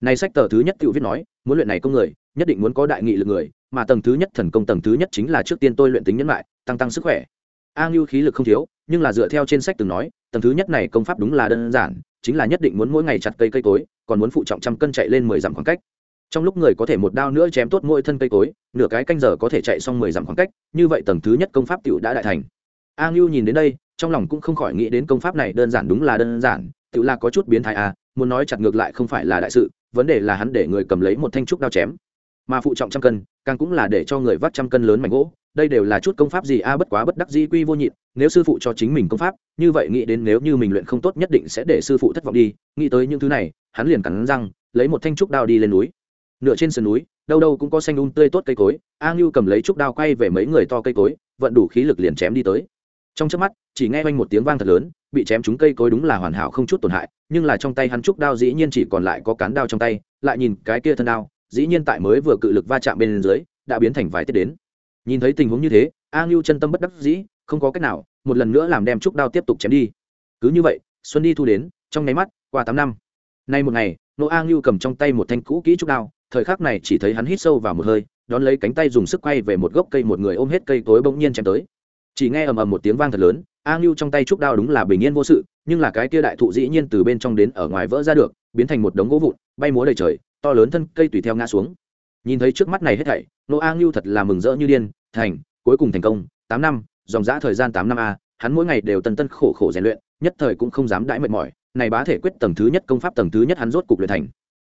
Này sách tờ thứ nhất tự viết nói, muốn luyện này công người, nhất định muốn có đại nghị lực người, mà tầng thứ nhất thần công tầng thứ nhất chính là trước tiên tôi luyện tính nhân lại tăng tăng sức khỏe. A ngưu khí lực không thiếu, nhưng là dựa theo trên sách từng nói, tầng thứ nhất này công pháp đúng là đơn giản, chính là nhất định muốn mỗi ngày chặt cây cây cối, còn muốn phụ trọng trăm cân chạy lên mười dặm khoảng cách. Trong lúc người có thể một đao nữa chém tốt mỗi thân cây cối, nửa cái canh giờ có thể chạy xong mười dặm khoảng cách, như vậy tầng thứ nhất công pháp tiểu đã đại thành a ngưu nhìn đến đây, trong lòng cũng không khỏi nghĩ đến công pháp này đơn giản đúng là đơn giản tựu là có chút biến thái à? muốn nói chặt ngược lại không phải là đại sự, vấn đề là hắn để người cầm lấy một thanh trúc đao chém mà phụ trọng trăm cân, càng cũng là để cho người vác trăm cân lớn mảnh gỗ, đây đều là chút công pháp gì a, bất quá bất đắc di quy vô nhịn nếu sư phụ cho chính mình công pháp, như vậy nghĩ đến nếu như mình luyện không tốt nhất định sẽ để sư phụ thất vọng đi, nghĩ tới những thứ này, hắn liền cắn răng, lấy một thanh trúc đao đi lên núi nửa trên sườn núi, đâu đâu cũng có xanh um tươi tốt cây cối, a ngưu cầm lấy trúc đao quay về mấy người to cây cối, vận đủ khí lực liền chém đi tới trong chớp mắt, chỉ nghe quanh một tiếng vang thật lớn, bị chém trúng cây cối đúng là hoàn hảo không chút tổn hại, nhưng là trong tay hắn trúc đao dĩ nhiên chỉ còn lại có cán đao trong tay, lại nhìn cái kia thân đao, dĩ nhiên tại mới vừa cự lực va chạm bên dưới, đã biến thành vài tiết đến. Nhìn thấy tình huống như thế, a ngưu chân tâm bất đắc dĩ, không có cách nào, một lần nữa làm đem trúc đao tiếp tục chém đi. Cứ như vậy, xuân đi thu đến, trong nháy mắt, qua tám năm. Nay một ngày, nô a ngưu cầm trong tay một thanh cũ kỹ trúc đao, thời khắc này chỉ thấy hắn hít sâu vào một hơi, đón lấy cánh tay dùng sức quay về một gốc cây một người ôm hết cây tối bỗng nhiên chém tới chỉ nghe ầm ầm một tiếng vang thật lớn, a ngưu trong tay trúc đao đúng là bình yên vô sự, nhưng là cái kia đại thụ dĩ nhiên từ bên trong đến ở ngoài vỡ ra được, biến thành một đống gỗ vụn, bay múa đầy trời, to lớn thân cây tùy theo ngã xuống. Nhìn thấy trước mắt này hết thảy, nô a ngưu thật là mừng rỡ như điên, thành, cuối cùng thành công, tám năm, dòng dã thời gian tám năm a, hắn mỗi ngày đều tân tân khổ khổ rèn luyện, nhất thời cũng không dám đãi mệt mỏi, này bá thể quyết tầng thứ nhất công pháp tầng thứ nhất hắn rốt cục luyện thành.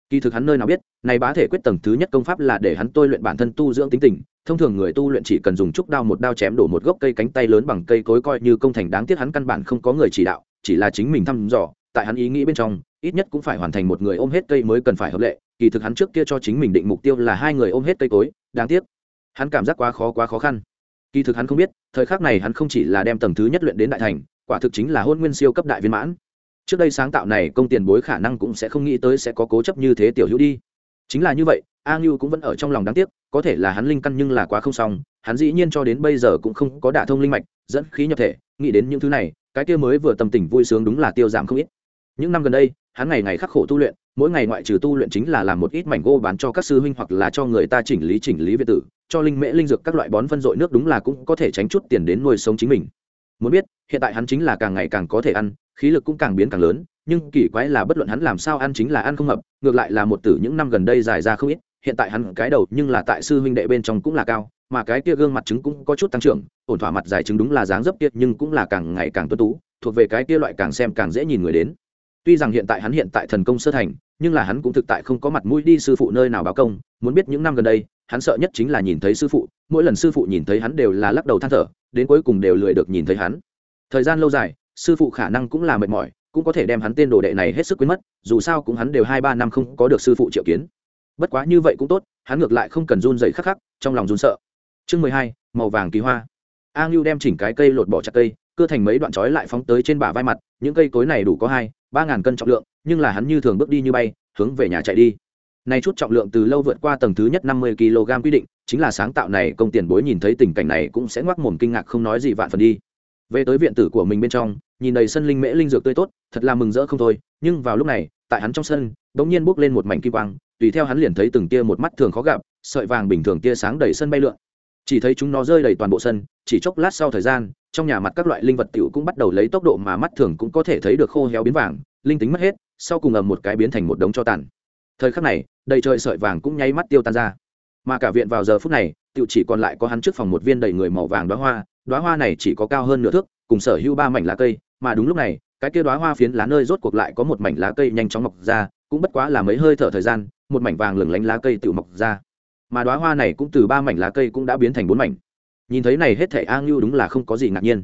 Kỳ thực hắn nơi nào biết, này bá thể quyết tầng thứ nhất công pháp là để hắn tôi luyện bản thân tu dưỡng tính tình thông thường người tu luyện chỉ cần dùng trúc đao một đao chém đổ một gốc cây cánh tay lớn bằng cây cối coi như công thành, đáng tiếc hắn căn bản không có người chỉ đạo, chỉ là chính mình thăm dò. Tại hắn ý nghĩ bên trong, ít nhất cũng phải hoàn thành một người ôm hết cây mới cần phải hợp lệ. Kỳ thực hắn trước kia cho chính mình định mục tiêu là hai người ôm hết cây cối, đáng tiếc. Hắn cảm giác quá khó quá khó khăn. Kỳ thực hắn không biết, thời khắc này hắn không chỉ là đem tầng thứ nhất luyện đến đại thành, quả thực chính là hôn nguyên siêu cấp đại viên mãn. Trước đây sáng tạo này công tiền bối khả năng cũng sẽ không nghĩ tới sẽ có cố chấp như thế tiểu hữu đi. Chính là như vậy, a ngưu cũng vẫn ở trong lòng đáng tiếc có thể là hắn linh căn nhưng là quá không xong, hắn dĩ nhiên cho đến bây giờ cũng không có đả thông linh mạch, dẫn khí nhập thể, nghĩ đến những thứ này, cái kia mới vừa tâm tình vui sướng đúng là tiêu giảm không ít. Những năm gần đây, hắn ngày ngày khắc khổ tu luyện, mỗi ngày ngoại trừ tu luyện chính là làm một ít mảnh gỗ bán cho các sư huynh hoặc là cho người ta chỉnh lý chỉnh lý việt tử, cho linh mễ linh dược các loại bón phân dội nước đúng là cũng có thể tránh chút tiền đến nuôi sống chính mình. Muốn biết, hiện tại hắn chính là càng ngày càng có thể ăn, khí lực cũng càng biến càng lớn, nhưng kỳ quái là bất luận hắn làm sao ăn chính là ăn không hợp, ngược lại là một tử những năm gần đây dài ra không ít hiện tại hắn cái đầu nhưng là tại sư huynh đệ bên trong cũng là cao, mà cái kia gương mặt trứng cũng có chút tăng trưởng, ổn thỏa mặt dài trứng đúng là dáng dấp tiết nhưng cũng là càng ngày càng tuân tú, thuộc về cái kia loại càng xem càng dễ nhìn người đến. Tuy rằng hiện tại hắn hiện tại thần công sơ thành, nhưng là hắn cũng thực tại không có mặt mũi đi sư phụ nơi nào báo công, muốn biết những năm gần đây, hắn sợ nhất chính là nhìn thấy sư phụ, mỗi lần sư phụ nhìn thấy hắn đều là lắc đầu than thở, đến cuối cùng đều lười được nhìn thấy hắn. Thời gian lâu dài, sư phụ khả năng cũng là mệt mỏi, cũng có thể đem hắn tên đồ đệ này hết sức quên mất, dù sao cũng hắn đều hai ba năm không có được sư phụ triệu kiến bất quá như vậy cũng tốt, hắn ngược lại không cần run dày khắc khắc, trong lòng run sợ. Chương mười hai, màu vàng kỳ hoa. A ngưu đem chỉnh cái cây lột bỏ chặt cây, cưa thành mấy đoạn trói lại phóng tới trên bả vai mặt, những cây cối này đủ có hai, ba ngàn cân trọng lượng, nhưng là hắn như thường bước đi như bay, hướng về nhà chạy đi. Này chút trọng lượng từ lâu vượt qua tầng thứ nhất năm mươi kg quy định, chính là sáng tạo này công tiền bối nhìn thấy tình cảnh này cũng sẽ ngoác mồm kinh ngạc không nói gì vạn phần đi. Về tới viện tử của mình bên trong, nhìn đầy sân linh mễ linh dược tươi tốt, thật là mừng rỡ không thôi, nhưng vào lúc này, tại hắn trong sân bỗng nhiên bốc lên một mảnh kim quang tùy theo hắn liền thấy từng tia một mắt thường khó gặp, sợi vàng bình thường tia sáng đầy sân bay lượn. Chỉ thấy chúng nó rơi đầy toàn bộ sân, chỉ chốc lát sau thời gian, trong nhà mặt các loại linh vật tiểu cũng bắt đầu lấy tốc độ mà mắt thường cũng có thể thấy được khô héo biến vàng, linh tính mất hết, sau cùng ầm một cái biến thành một đống cho tàn. Thời khắc này, đầy trời sợi vàng cũng nháy mắt tiêu tan ra. Mà cả viện vào giờ phút này, tiểu chỉ còn lại có hắn trước phòng một viên đầy người màu vàng đóa hoa đóa hoa này chỉ có cao hơn nửa thước, cùng sở hữu ba mảnh lá cây, mà đúng lúc này, cái kia đóa hoa phiến lá nơi rốt cuộc lại có một mảnh lá cây nhanh chóng mọc ra cũng bất quá là mấy hơi thở thời gian, một mảnh vàng lửng lánh lá cây tự mọc ra. Mà đóa hoa này cũng từ ba mảnh lá cây cũng đã biến thành bốn mảnh. Nhìn thấy này hết thảy a ngưu đúng là không có gì ngạc nhiên.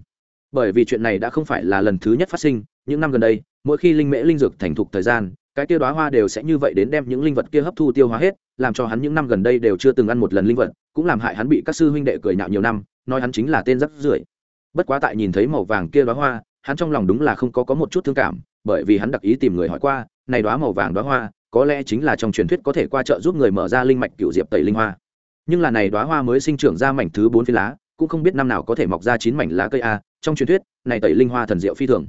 Bởi vì chuyện này đã không phải là lần thứ nhất phát sinh, những năm gần đây, mỗi khi linh mễ linh dược thành thục thời gian, cái kia đóa hoa đều sẽ như vậy đến đem những linh vật kia hấp thu tiêu hóa hết, làm cho hắn những năm gần đây đều chưa từng ăn một lần linh vật, cũng làm hại hắn bị các sư huynh đệ cười nhạo nhiều năm, nói hắn chính là tên rắc rưởi. Bất quá tại nhìn thấy màu vàng kia đóa hoa hắn trong lòng đúng là không có có một chút thương cảm, bởi vì hắn đặc ý tìm người hỏi qua, này đóa màu vàng đóa hoa, có lẽ chính là trong truyền thuyết có thể qua chợ giúp người mở ra linh mạch cựu diệp tẩy linh hoa. Nhưng là này đóa hoa mới sinh trưởng ra mảnh thứ bốn phi lá, cũng không biết năm nào có thể mọc ra chín mảnh lá cây a, trong truyền thuyết, này tẩy linh hoa thần diệu phi thường.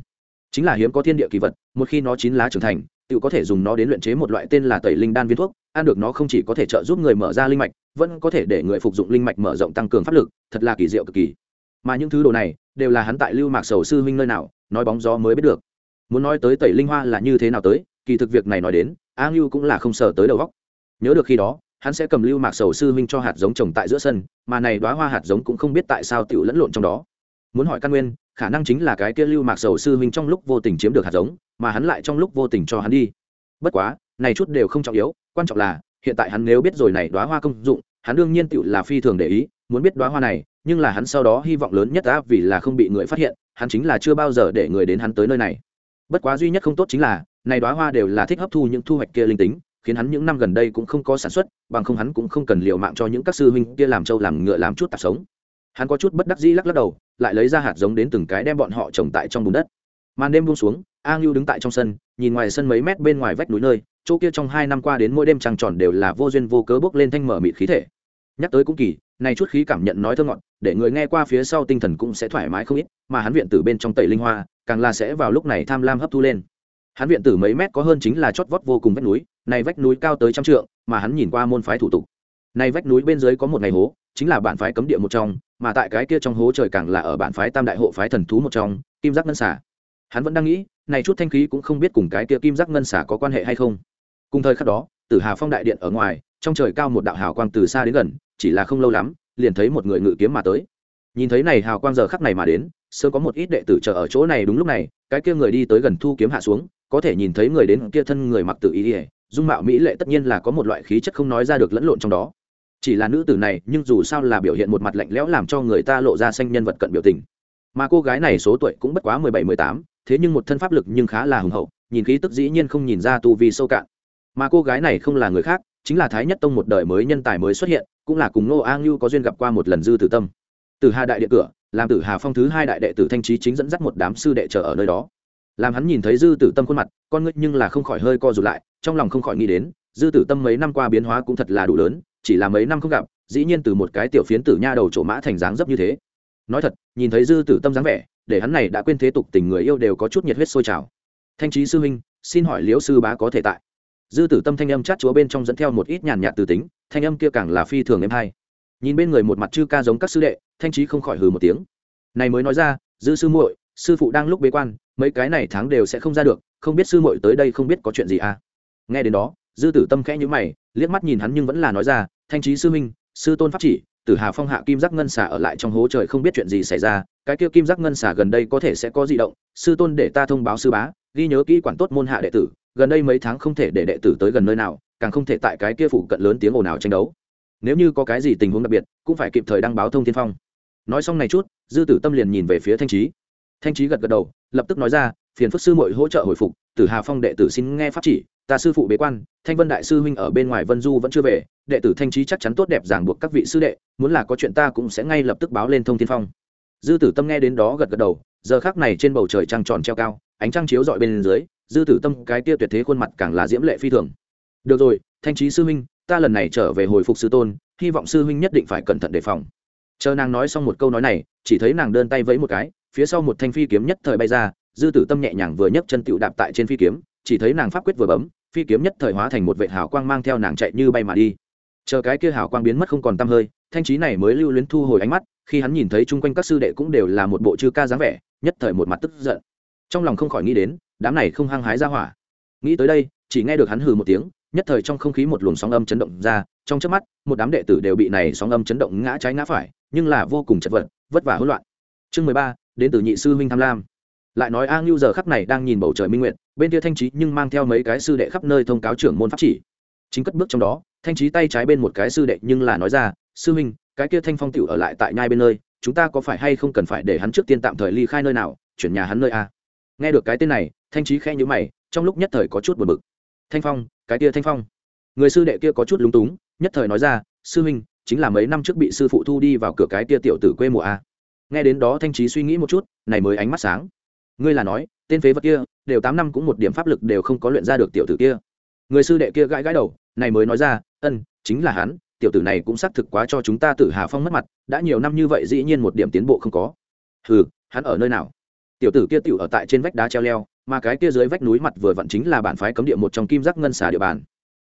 Chính là hiếm có thiên địa kỳ vật, một khi nó chín lá trưởng thành, tự có thể dùng nó đến luyện chế một loại tên là tẩy linh đan viên thuốc, ăn được nó không chỉ có thể trợ giúp người mở ra linh mạch, vẫn có thể để người phục dụng linh mạch mở rộng tăng cường pháp lực, thật là kỳ diệu cực kỳ mà những thứ đồ này đều là hắn tại lưu mạc sầu sư huynh nơi nào, nói bóng gió mới biết được. Muốn nói tới tẩy linh hoa là như thế nào tới, kỳ thực việc này nói đến, a ngưu cũng là không sợ tới đầu góc nhớ được khi đó, hắn sẽ cầm lưu mạc sầu sư huynh cho hạt giống trồng tại giữa sân, mà này đoá hoa hạt giống cũng không biết tại sao tựu lẫn lộn trong đó. Muốn hỏi căn nguyên, khả năng chính là cái kia lưu mạc sầu sư huynh trong lúc vô tình chiếm được hạt giống, mà hắn lại trong lúc vô tình cho hắn đi. Bất quá, này chút đều không trọng yếu, quan trọng là, hiện tại hắn nếu biết rồi này đoá hoa công dụng, hắn đương nhiên tựu là phi thường để ý, muốn biết đoá hoa này nhưng là hắn sau đó hy vọng lớn nhất đã vì là không bị người phát hiện, hắn chính là chưa bao giờ để người đến hắn tới nơi này. Bất quá duy nhất không tốt chính là, này đoá hoa đều là thích hấp thu những thu hoạch kia linh tính, khiến hắn những năm gần đây cũng không có sản xuất, bằng không hắn cũng không cần liều mạng cho những các sư huynh kia làm trâu làm ngựa làm chút tạp sống. Hắn có chút bất đắc dĩ lắc lắc đầu, lại lấy ra hạt giống đến từng cái đem bọn họ trồng tại trong bùn đất. Màn đêm buông xuống, a ngưu đứng tại trong sân, nhìn ngoài sân mấy mét bên ngoài vách núi nơi, chỗ kia trong hai năm qua đến mỗi đêm trăng tròn đều là vô duyên vô cớ bốc lên thanh mở mịt khí thể. Nhắc tới cũng kỳ này chút khí cảm nhận nói thơ ngọt, để người nghe qua phía sau tinh thần cũng sẽ thoải mái không ít, mà hắn viện tử bên trong tẩy linh hoa, càng là sẽ vào lúc này tham lam hấp thu lên. Hắn viện tử mấy mét có hơn chính là chót vót vô cùng vách núi, này vách núi cao tới trăm trượng, mà hắn nhìn qua môn phái thủ tục. Này vách núi bên dưới có một ngày hố, chính là bản phái cấm địa một trong, mà tại cái kia trong hố trời càng là ở bản phái tam đại hộ phái thần thú một trong, kim giác ngân xả hắn vẫn đang nghĩ, này chút thanh khí cũng không biết cùng cái kia kim giác ngân xả có quan hệ hay không. Cùng thời khắc đó, tử hà phong đại điện ở ngoài, trong trời cao một đạo hào quang từ xa đến gần chỉ là không lâu lắm, liền thấy một người ngự kiếm mà tới. Nhìn thấy này hào quang giờ khắc này mà đến, sơ có một ít đệ tử chờ ở chỗ này đúng lúc này, cái kia người đi tới gần thu kiếm hạ xuống, có thể nhìn thấy người đến kia thân người mặc tự ý ỉa dung mạo mỹ lệ tất nhiên là có một loại khí chất không nói ra được lẫn lộn trong đó. Chỉ là nữ tử này, nhưng dù sao là biểu hiện một mặt lạnh lẽo làm cho người ta lộ ra xanh nhân vật cận biểu tình. Mà cô gái này số tuổi cũng bất quá mười bảy, mười tám, thế nhưng một thân pháp lực nhưng khá là hùng hậu, nhìn khí tức dĩ nhiên không nhìn ra tu vi sâu cạn. Mà cô gái này không là người khác, chính là thái nhất tông một đời mới nhân tài mới xuất hiện cũng là cùng nô a ngưu có duyên gặp qua một lần dư tử tâm. Từ hà đại điện cửa, làm tử hà phong thứ hai đại đệ tử thanh trí chính dẫn dắt một đám sư đệ chờ ở nơi đó. Làm hắn nhìn thấy dư tử tâm khuôn mặt, con ngươi nhưng là không khỏi hơi co rụt lại, trong lòng không khỏi nghĩ đến, dư tử tâm mấy năm qua biến hóa cũng thật là đủ lớn, chỉ là mấy năm không gặp, dĩ nhiên từ một cái tiểu phiến tử nha đầu chỗ mã thành dáng dấp như thế. Nói thật, nhìn thấy dư tử tâm dáng vẻ, để hắn này đã quên thế tục tình người yêu đều có chút nhiệt huyết sôi trào. Thanh trí sư huynh, xin hỏi liễu sư bá có thể tại? Dư tử tâm thanh âm chát chúa bên trong dẫn theo một ít nhàn nhạt từ tính thanh âm kia càng là phi thường êm hay. Nhìn bên người một mặt chư ca giống các sư đệ, thanh trí không khỏi hừ một tiếng. Này mới nói ra, dư sư muội, sư phụ đang lúc bế quan, mấy cái này tháng đều sẽ không ra được, không biết sư muội tới đây không biết có chuyện gì à? Nghe đến đó, dư tử tâm khẽ nhữ mày, liếc mắt nhìn hắn nhưng vẫn là nói ra, thanh trí sư minh sư tôn pháp chỉ, tử hà phong hạ kim giác ngân xà ở lại trong hố trời không biết chuyện gì xảy ra, cái kia kim giác ngân xà gần đây có thể sẽ có di động, sư tôn để ta thông báo sư bá, ghi nhớ kỹ quản tốt môn hạ đệ tử, gần đây mấy tháng không thể để đệ tử tới gần nơi nào càng không thể tại cái kia phủ cận lớn tiếng ồn ào tranh đấu. Nếu như có cái gì tình huống đặc biệt, cũng phải kịp thời đăng báo thông tiên phong. Nói xong này chút, dư tử tâm liền nhìn về phía thanh trí thanh trí gật gật đầu, lập tức nói ra, phiền phức sư mội hỗ trợ hồi phục, tử hà phong đệ tử xin nghe pháp chỉ, ta sư phụ bế quan, thanh vân đại sư huynh ở bên ngoài vân du vẫn chưa về, đệ tử thanh trí chắc chắn tốt đẹp giảng buộc các vị sư đệ, muốn là có chuyện ta cũng sẽ ngay lập tức báo lên thông tiên phong. Dư tử tâm nghe đến đó gật gật đầu, giờ khác này trên bầu trời trăng tròn treo cao, ánh trăng chiếu dọi bên dưới, dư tử tâm cái tia tuyệt thế khuôn mặt càng là diễm lệ phi thường được rồi, thanh trí sư huynh, ta lần này trở về hồi phục sư tôn, hy vọng sư huynh nhất định phải cẩn thận đề phòng. Chờ nàng nói xong một câu nói này, chỉ thấy nàng đơn tay vẫy một cái, phía sau một thanh phi kiếm nhất thời bay ra, dư tử tâm nhẹ nhàng vừa nhấc chân tựu đạp tại trên phi kiếm, chỉ thấy nàng pháp quyết vừa bấm, phi kiếm nhất thời hóa thành một vệ hào quang mang theo nàng chạy như bay mà đi. Chờ cái kia hào quang biến mất không còn t hơi, thanh trí này mới lưu luyến thu hồi ánh mắt, khi hắn nhìn thấy chung quanh các sư đệ cũng đều là một bộ chư ca dáng vẻ, nhất thời một mặt tức giận. Trong lòng không khỏi nghĩ đến, đám này không hăng hái ra hỏa. Nghĩ tới đây, chỉ nghe được hắn hừ một tiếng nhất thời trong không khí một luồng sóng âm chấn động ra, trong chớp mắt, một đám đệ tử đều bị này sóng âm chấn động ngã trái ngã phải, nhưng là vô cùng chật vật, vất vả hỗn loạn. Chương mười ba, đến từ nhị sư huynh tham lam. Lại nói a ngưu giờ khắc này đang nhìn bầu trời minh nguyện, bên kia thanh trí nhưng mang theo mấy cái sư đệ khắp nơi thông cáo trưởng môn pháp chỉ. Chính cất bước trong đó, thanh trí tay trái bên một cái sư đệ nhưng là nói ra, sư huynh, cái kia thanh phong tiểu ở lại tại nhai bên nơi, chúng ta có phải hay không cần phải để hắn trước tiên tạm thời ly khai nơi nào, chuyển nhà hắn nơi a? Nghe được cái tên này, thanh trí khẽ nhữ mày, trong lúc nhất thời có chút buồn bực. Thanh phong cái kia thanh phong. Người sư đệ kia có chút lúng túng, nhất thời nói ra, sư huynh, chính là mấy năm trước bị sư phụ thu đi vào cửa cái kia tiểu tử quê mùa a. Nghe đến đó thanh trí suy nghĩ một chút, này mới ánh mắt sáng. Ngươi là nói, tên phế vật kia, đều tám năm cũng một điểm pháp lực đều không có luyện ra được tiểu tử kia. Người sư đệ kia gãi gãi đầu, này mới nói ra, ân, chính là hắn, tiểu tử này cũng xác thực quá cho chúng ta tử hà phong mất mặt, đã nhiều năm như vậy dĩ nhiên một điểm tiến bộ không có. Ừ hắn ở nơi nào? Tiểu tử kia tiểu ở tại trên vách đá treo leo, mà cái kia dưới vách núi mặt vừa vặn chính là bản phái cấm địa một trong kim giác ngân xà địa bàn.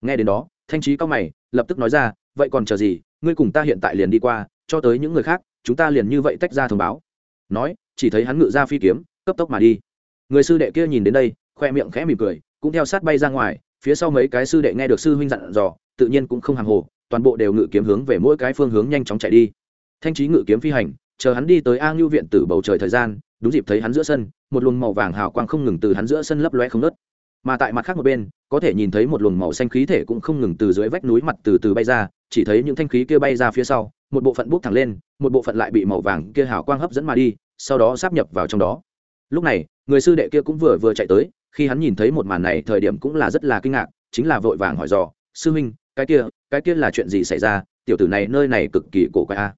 Nghe đến đó, thanh trí cao mày, lập tức nói ra, vậy còn chờ gì? Ngươi cùng ta hiện tại liền đi qua, cho tới những người khác, chúng ta liền như vậy tách ra thông báo. Nói, chỉ thấy hắn ngự ra phi kiếm, cấp tốc mà đi. Người sư đệ kia nhìn đến đây, khoe miệng khẽ mỉm cười, cũng theo sát bay ra ngoài, phía sau mấy cái sư đệ nghe được sư huynh dặn dò, tự nhiên cũng không hàng hồ, toàn bộ đều ngự kiếm hướng về mỗi cái phương hướng nhanh chóng chạy đi. Thanh trí ngự kiếm phi hành, chờ hắn đi tới a ngưu viện từ bầu trời thời gian đúng dịp thấy hắn giữa sân, một luồng màu vàng hào quang không ngừng từ hắn giữa sân lấp loe không nớt mà tại mặt khác một bên, có thể nhìn thấy một luồng màu xanh khí thể cũng không ngừng từ dưới vách núi mặt từ từ bay ra, chỉ thấy những thanh khí kia bay ra phía sau, một bộ phận bút thẳng lên, một bộ phận lại bị màu vàng kia hào quang hấp dẫn mà đi, sau đó sáp nhập vào trong đó. Lúc này, người sư đệ kia cũng vừa vừa chạy tới, khi hắn nhìn thấy một màn này, thời điểm cũng là rất là kinh ngạc, chính là vội vàng hỏi dò, sư huynh, cái kia cái kia là chuyện gì xảy ra? Tiểu tử này nơi này cực kỳ cổ quái a.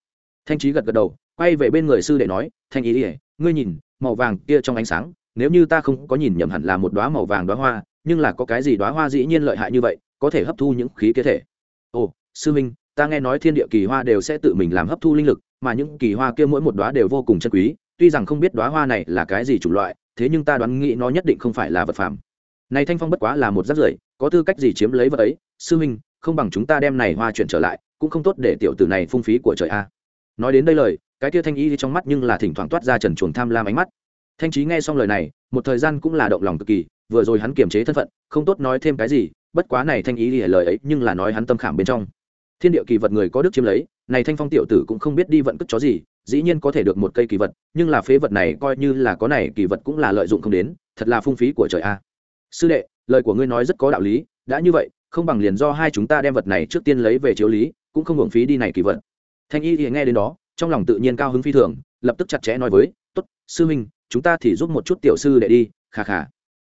Thanh trí gật gật đầu, quay về bên người sư đệ nói, thanh ý ỉa ngươi nhìn màu vàng kia trong ánh sáng nếu như ta không có nhìn nhầm hẳn là một đoá màu vàng đoá hoa nhưng là có cái gì đoá hoa dĩ nhiên lợi hại như vậy có thể hấp thu những khí kia thể. Ồ sư minh, ta nghe nói thiên địa kỳ hoa đều sẽ tự mình làm hấp thu linh lực mà những kỳ hoa kia mỗi một đóa đều vô cùng chân quý tuy rằng không biết đóa hoa này là cái gì chủng loại thế nhưng ta đoán nghĩ nó nhất định không phải là vật phẩm này thanh phong bất quá là một rác rưởi có tư cách gì chiếm lấy vật ấy? Sư minh không bằng chúng ta đem này hoa chuyển trở lại cũng không tốt để tiểu tử này phung phí của trời a. Nói đến đây lời cái kia thanh y trong mắt nhưng là thỉnh thoảng toát ra trần chuồng tham lam ánh mắt. Thanh trí nghe xong lời này, một thời gian cũng là động lòng cực kỳ, vừa rồi hắn kiềm chế thân phận, không tốt nói thêm cái gì, bất quá này thanh ý thì lời ấy nhưng là nói hắn tâm khảm bên trong. Thiên địa kỳ vật người có đức chiếm lấy, này thanh phong tiểu tử cũng không biết đi vận cất chó gì, dĩ nhiên có thể được một cây kỳ vật, nhưng là phế vật này coi như là có này kỳ vật cũng là lợi dụng không đến, thật là phung phí của trời a. Sư đệ, lời của ngươi nói rất có đạo lý, đã như vậy, không bằng liền do hai chúng ta đem vật này trước tiên lấy về chiếu lý, cũng không hưởng phí đi này kỳ vật. Thanh y thì nghe đến đó trong lòng tự nhiên cao hứng phi thường, lập tức chặt chẽ nói với, tốt, sư minh chúng ta thì giúp một chút tiểu sư đệ đi khà khà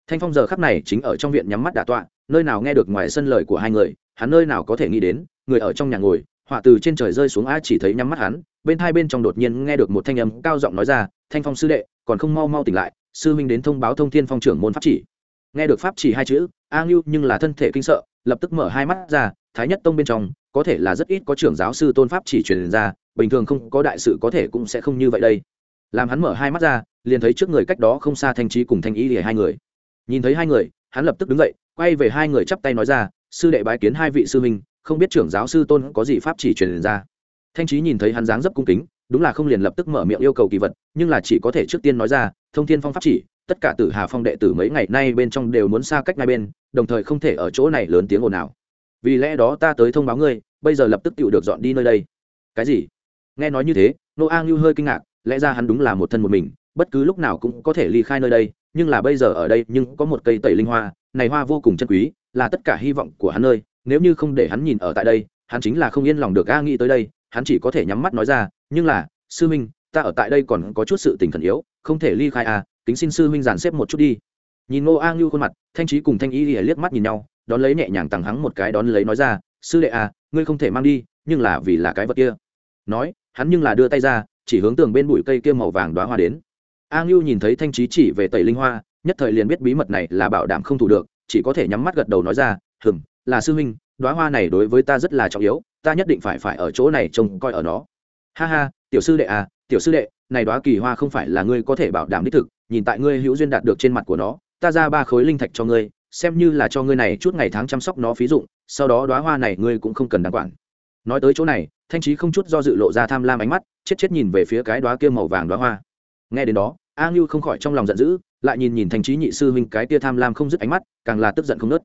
thanh phong giờ khắp này chính ở trong viện nhắm mắt đả tọa, nơi nào nghe được ngoài sân lời của hai người, hắn nơi nào có thể nghĩ đến, người ở trong nhà ngồi, họa từ trên trời rơi xuống a chỉ thấy nhắm mắt hắn, bên hai bên trong đột nhiên nghe được một thanh âm cao giọng nói ra, thanh phong sư đệ, còn không mau mau tỉnh lại, sư minh đến thông báo thông thiên phong trưởng môn pháp chỉ. Nghe được pháp chỉ hai chữ, a ngưu nhưng là thân thể kinh sợ, lập tức mở hai mắt ra, thái nhất tông bên trong, có thể là rất ít có trưởng giáo sư tôn pháp chỉ truyền ra bình thường không có đại sự có thể cũng sẽ không như vậy đây. Làm hắn mở hai mắt ra, liền thấy trước người cách đó không xa thanh trí cùng thanh ý để hai người. Nhìn thấy hai người, hắn lập tức đứng dậy, quay về hai người chắp tay nói ra, sư đệ bái kiến hai vị sư minh không biết trưởng giáo sư tôn có gì pháp chỉ truyền ra? Thanh trí nhìn thấy hắn dáng dấp cung kính, đúng là không liền lập tức mở miệng yêu cầu kỳ vật, nhưng là chỉ có thể trước tiên nói ra, thông thiên phong pháp chỉ, tất cả tử hà phong đệ tử mấy ngày nay bên trong đều muốn xa cách ngay bên, đồng thời không thể ở chỗ này lớn tiếng ồn nào vì lẽ đó ta tới thông báo ngươi, bây giờ lập tức tự được dọn đi nơi đây. Cái gì? Nghe nói như thế nô a ngưu hơi kinh ngạc, lẽ ra hắn đúng là một thân một mình, bất cứ lúc nào cũng có thể ly khai nơi đây, nhưng là bây giờ ở đây nhưng có một cây tẩy linh hoa, này hoa vô cùng chân quý, là tất cả hy vọng của hắn nơi, nếu như không để hắn nhìn ở tại đây, hắn chính là không yên lòng được a nghĩ tới đây, hắn chỉ có thể nhắm mắt nói ra, nhưng là, sư minh ta ở tại đây còn có chút sự tình khẩn yếu, không thể ly khai a kính xin sư minh dàn xếp một chút đi. Nhìn ngô a ngưu khuôn mặt, thanh trí cùng thanh y lìa liếc mắt nhìn nhau, đón lấy nhẹ nhàng tằng hắng một cái đón lấy nói ra, sư đệ a ngươi không thể mang đi, nhưng là vì là cái vật kia. Nói hắn nhưng là đưa tay ra, chỉ hướng tường bên bụi cây kia màu vàng đoá hoa đến. A ngưu nhìn thấy thanh trí chỉ về tẩy linh hoa, nhất thời liền biết bí mật này là bảo đảm không thủ được, chỉ có thể nhắm mắt gật đầu nói ra, hừm, là sư huynh đoá hoa này đối với ta rất là trọng yếu, ta nhất định phải phải ở chỗ này trông coi ở nó. Ha ha, tiểu sư đệ à tiểu sư đệ, này đoá kỳ hoa không phải là ngươi có thể bảo đảm đích thực, nhìn tại ngươi hữu duyên đạt được trên mặt của nó, ta ra ba khối linh thạch cho ngươi, xem như là cho ngươi này chút ngày tháng chăm sóc nó phí dụng, sau đó đoá hoa này ngươi cũng không cần đáng quản nói tới chỗ này, thanh trí không chút do dự lộ ra tham lam ánh mắt, chết chết nhìn về phía cái đoá kia màu vàng đoá hoa. Nghe đến đó, a ngưu không khỏi trong lòng giận dữ, lại nhìn nhìn thanh trí nhị sư huynh cái kia tham lam không dứt ánh mắt, càng là tức giận không nớt.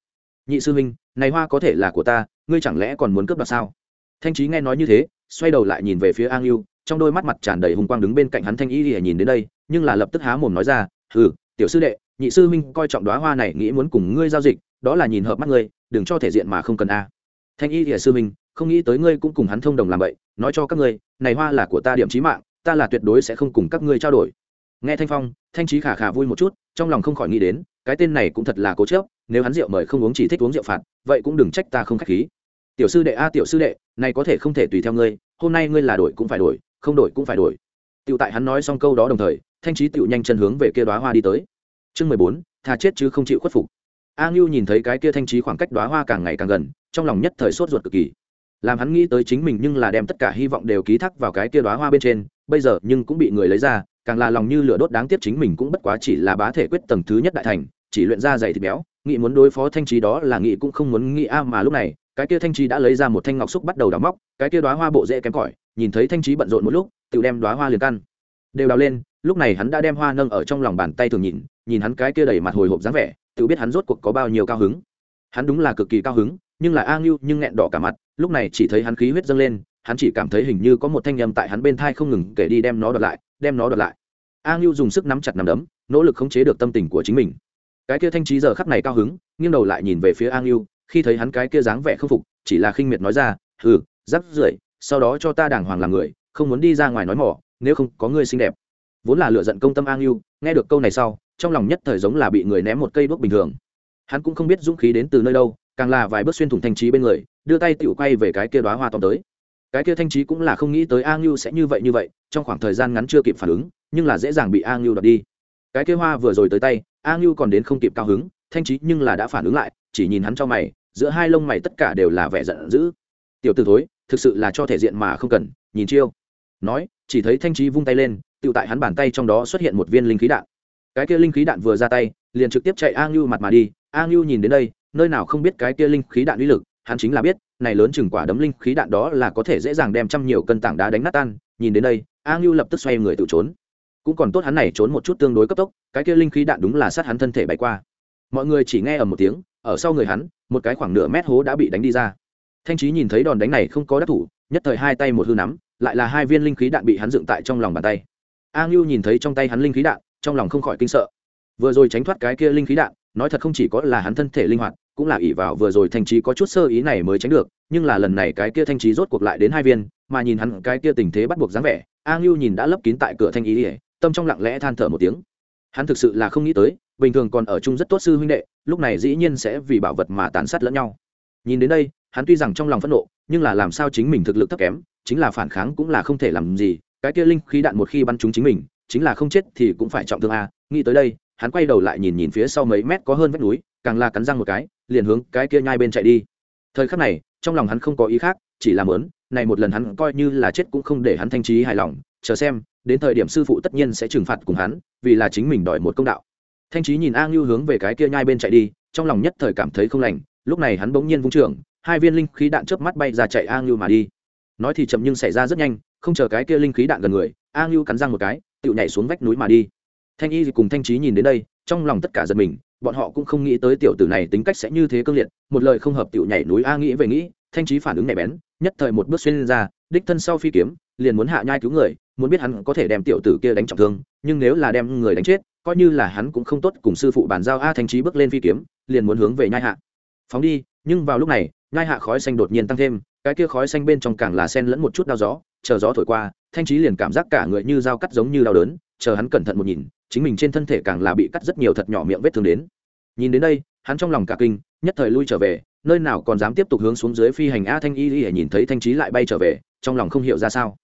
Nhị sư huynh, này hoa có thể là của ta, ngươi chẳng lẽ còn muốn cướp đoạt sao? Thanh trí nghe nói như thế, xoay đầu lại nhìn về phía a ngưu, trong đôi mắt mặt tràn đầy hùng quang đứng bên cạnh hắn thanh y lìa nhìn đến đây, nhưng là lập tức há mồm nói ra ừ tiểu sư đệ, nhị sư huynh coi trọng đoá hoa này nghĩ muốn cùng ngươi giao dịch, đó là nhìn hợp mắt ngươi, đừng cho thể diện mà không cần a. Thanh y thìa sư huynh không nghĩ tới ngươi cũng cùng hắn thông đồng làm vậy, nói cho các ngươi, này hoa là của ta điểm trí mạng, ta là tuyệt đối sẽ không cùng các ngươi trao đổi. Nghe thanh phong, thanh trí khả khả vui một chút, trong lòng không khỏi nghĩ đến, cái tên này cũng thật là cố chớp nếu hắn rượu mời không uống chỉ thích uống rượu phạt, vậy cũng đừng trách ta không khách khí. Tiểu sư đệ a, tiểu sư đệ, này có thể không thể tùy theo ngươi, hôm nay ngươi là đổi cũng phải đổi, không đổi cũng phải đổi. Tiểu tại hắn nói xong câu đó đồng thời, thanh trí tiểu nhanh chân hướng về kia đóa hoa đi tới. Chương mười bốn thà chết chứ không chịu khuất phục. A ngưu nhìn thấy cái kia thanh trí khoảng cách đóa hoa càng ngày càng gần, trong lòng nhất thời sốt ruột cực kỳ làm hắn nghĩ tới chính mình nhưng là đem tất cả hy vọng đều ký thác vào cái kia đóa hoa bên trên, bây giờ nhưng cũng bị người lấy ra, càng là lòng như lửa đốt đáng tiếc chính mình cũng bất quá chỉ là bá thể quyết tầng thứ nhất đại thành, chỉ luyện ra dày thịt béo, nghĩ muốn đối phó thanh trí đó là nghị cũng không muốn nghĩ a mà lúc này, cái kia thanh trí đã lấy ra một thanh ngọc xúc bắt đầu đào móc, cái kia đóa hoa bộ dễ kém cỏi, nhìn thấy thanh trí bận rộn một lúc, tự đem đóa hoa liền căn, đều đào lên, lúc này hắn đã đem hoa nâng ở trong lòng bàn tay thường nhìn nhìn hắn cái kia đầy mặt hồi hộp dáng vẻ, tự biết hắn rốt cuộc có bao nhiêu cao hứng. Hắn đúng là cực kỳ cao hứng nhưng là a ngưu nhưng nghẹn đỏ cả mặt, lúc này chỉ thấy hắn khí huyết dâng lên, hắn chỉ cảm thấy hình như có một thanh â tại hắn bên thai không ngừng kể đi đem nó đợt lại, đem nó đợt lại. A ngưu dùng sức nắm chặt nắm đấm, nỗ lực khống chế được tâm tình của chính mình. Cái kia thanh trí giờ khắc này cao hứng, nghiêng đầu lại nhìn về phía a ngưu, khi thấy hắn cái kia dáng vẻ không phục, chỉ là khinh miệt nói ra ừ rắc rưởi, sau đó cho ta đàng hoàng làm người, không muốn đi ra ngoài nói mỏ, nếu không có người xinh đẹp. Vốn là lựa giận công tâm a ngưu, nghe được câu này sau, trong lòng nhất thời giống là bị người ném một cây đuốc bình thường. Hắn cũng không biết dũng khí đến từ nơi đâu càng là vài bước xuyên thủng thanh trí bên người, đưa tay tựu quay về cái kia đoá hoa tóm tới. Cái kia thanh trí cũng là không nghĩ tới a ngưu sẽ như vậy như vậy, trong khoảng thời gian ngắn chưa kịp phản ứng, nhưng là dễ dàng bị a ngưu đoạt đi. Cái kia hoa vừa rồi tới tay, a ngưu còn đến không kịp cao hứng, thanh trí nhưng là đã phản ứng lại, chỉ nhìn hắn cho mày, giữa hai lông mày tất cả đều là vẻ giận dữ. Tiểu t ử thối, thực sự là cho thể diện mà không cần, nhìn chiêu. Nói, chỉ thấy thanh trí vung tay lên tự tại hắn bàn tay trong đó xuất hiện một viên linh khí đạn. Cái kia linh khí đạn vừa ra tay, liền trực tiếp chạy a ngưu mặt mà đi. A ngưu nhìn đến đây nơi nào không biết cái kia linh khí đạn uy lực, hắn chính là biết, này lớn chừng quả đấm linh khí đạn đó là có thể dễ dàng đem trăm nhiều cân tảng đá đánh nát tan, nhìn đến đây, a ngưu lập tức xoay người tự trốn. Cũng còn tốt hắn này trốn một chút tương đối cấp tốc, cái kia linh khí đạn đúng là sát hắn thân thể bay qua. Mọi người chỉ nghe ở một tiếng, ở sau người hắn, một cái khoảng nửa mét hố đã bị đánh đi ra. Thanh trí nhìn thấy đòn đánh này không có đắc thủ, nhất thời hai tay một hư nắm, lại là hai viên linh khí đạn bị hắn dựng tại trong lòng bàn tay. A ngưu nhìn thấy trong tay hắn linh khí đạn, trong lòng không khỏi kinh sợ. Vừa rồi tránh thoát cái kia linh khí đạn, nói thật không chỉ có là hắn thân thể linh hoạt cũng là ỷ vào vừa rồi thanh trí có chút sơ ý này mới tránh được, nhưng là lần này cái kia thanh trí rốt cuộc lại đến hai viên, mà nhìn hắn cái kia tình thế bắt buộc dáng vẻ, a ngưu nhìn đã lấp kín tại cửa thanh ý ỉa tâm trong lặng lẽ than thở một tiếng. Hắn thực sự là không nghĩ tới, bình thường còn ở chung rất tốt sư huynh đệ, lúc này dĩ nhiên sẽ vì bảo vật mà tàn sát lẫn nhau. Nhìn đến đây, hắn tuy rằng trong lòng phẫn nộ, nhưng là làm sao chính mình thực lực thấp kém, chính là phản kháng cũng là không thể làm gì, cái kia linh khí đạn một khi bắn trúng chính mình, chính là không chết thì cũng phải trọng thương a. Nghĩ tới đây, hắn quay đầu lại nhìn nhìn phía sau mấy mét có hơn vách núi càng là cắn răng một cái liền hướng cái kia nhai bên chạy đi. Thời khắc này trong lòng hắn không có ý khác chỉ làm lớn này một lần hắn coi như là chết cũng không để hắn thanh trí hài lòng chờ xem đến thời điểm sư phụ tất nhiên sẽ trừng phạt cùng hắn vì là chính mình đòi một công đạo. Thanh trí nhìn a ngưu hướng về cái kia nhai bên chạy đi trong lòng nhất thời cảm thấy không lành lúc này hắn bỗng nhiên vung trường, hai viên linh khí đạn chớp mắt bay ra chạy a ngưu mà đi. Nói thì chậm nhưng xảy ra rất nhanh không chờ cái kia linh khí đạn gần người a ngưu cắn răng một cái tự nhảy xuống vách núi mà đi. Thanh y cùng thanh trí nhìn đến đây trong lòng tất cả giật mình bọn họ cũng không nghĩ tới tiểu tử này tính cách sẽ như thế cương liệt, một lời không hợp tiểu nhảy núi a nghĩ về nghĩ, thanh trí phản ứng nhạy bén, nhất thời một bước xuyên lên ra, đích thân sau phi kiếm, liền muốn hạ nhai cứu người, muốn biết hắn có thể đem tiểu tử kia đánh trọng thương, nhưng nếu là đem người đánh chết, coi như là hắn cũng không tốt, cùng sư phụ bàn giao a thanh trí bước lên phi kiếm, liền muốn hướng về nhai hạ. Phóng đi, nhưng vào lúc này, nhai hạ khói xanh đột nhiên tăng thêm, cái kia khói xanh bên trong càng là sen lẫn một chút đau gió, chờ gió thổi qua, thanh trí liền cảm giác cả người như dao cắt giống như đau đớn, chờ hắn cẩn thận một nhìn chính mình trên thân thể càng là bị cắt rất nhiều thật nhỏ miệng vết thương đến. Nhìn đến đây, hắn trong lòng cả kinh, nhất thời lui trở về, nơi nào còn dám tiếp tục hướng xuống dưới phi hành a thanh y y nhìn thấy thanh trí lại bay trở về, trong lòng không hiểu ra sao.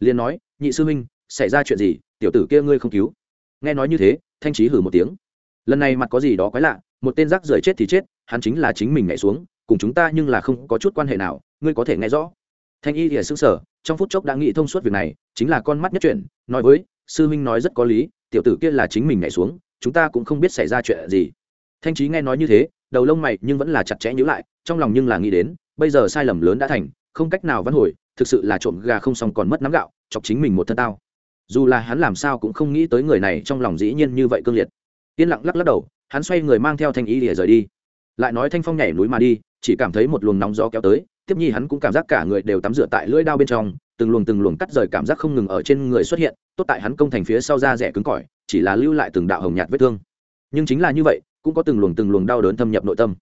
Liền nói, nhị sư huynh, xảy ra chuyện gì? Tiểu tử kia ngươi không cứu. Nghe nói như thế, thanh trí hử một tiếng. Lần này mặt có gì đó quái lạ, một tên rác rưởi chết thì chết, hắn chính là chính mình nhảy xuống, cùng chúng ta nhưng là không có chút quan hệ nào, ngươi có thể nghe rõ. Thanh y thì xứng sở trong phút chốc đã nghĩ thông suốt việc này, chính là con mắt nhất chuyện nói với, sư huynh nói rất có lý tiểu tử kia là chính mình nhảy xuống, chúng ta cũng không biết xảy ra chuyện gì. Thanh trí nghe nói như thế, đầu lông mày nhưng vẫn là chặt chẽ nhữ lại, trong lòng nhưng là nghĩ đến, bây giờ sai lầm lớn đã thành, không cách nào vãn hồi, thực sự là trộm gà không xong còn mất nắm gạo, chọc chính mình một thân tao. Dù là hắn làm sao cũng không nghĩ tới người này trong lòng dĩ nhiên như vậy cương liệt. Yên lặng lắc lắc đầu, hắn xoay người mang theo thanh ý để rời đi. Lại nói thanh phong nhảy núi mà đi, chỉ cảm thấy một luồng nóng gió kéo tới, tiếp nhi hắn cũng cảm giác cả người đều tắm rửa tại lưỡi đao bên trong, từng luồng từng luồng cắt rời cảm giác không ngừng ở trên người xuất hiện tốt tại hắn công thành phía sau da rẻ cứng cỏi, chỉ là lưu lại từng đạo hồng nhạt vết thương. Nhưng chính là như vậy, cũng có từng luồng từng luồng đau đớn thâm nhập nội tâm.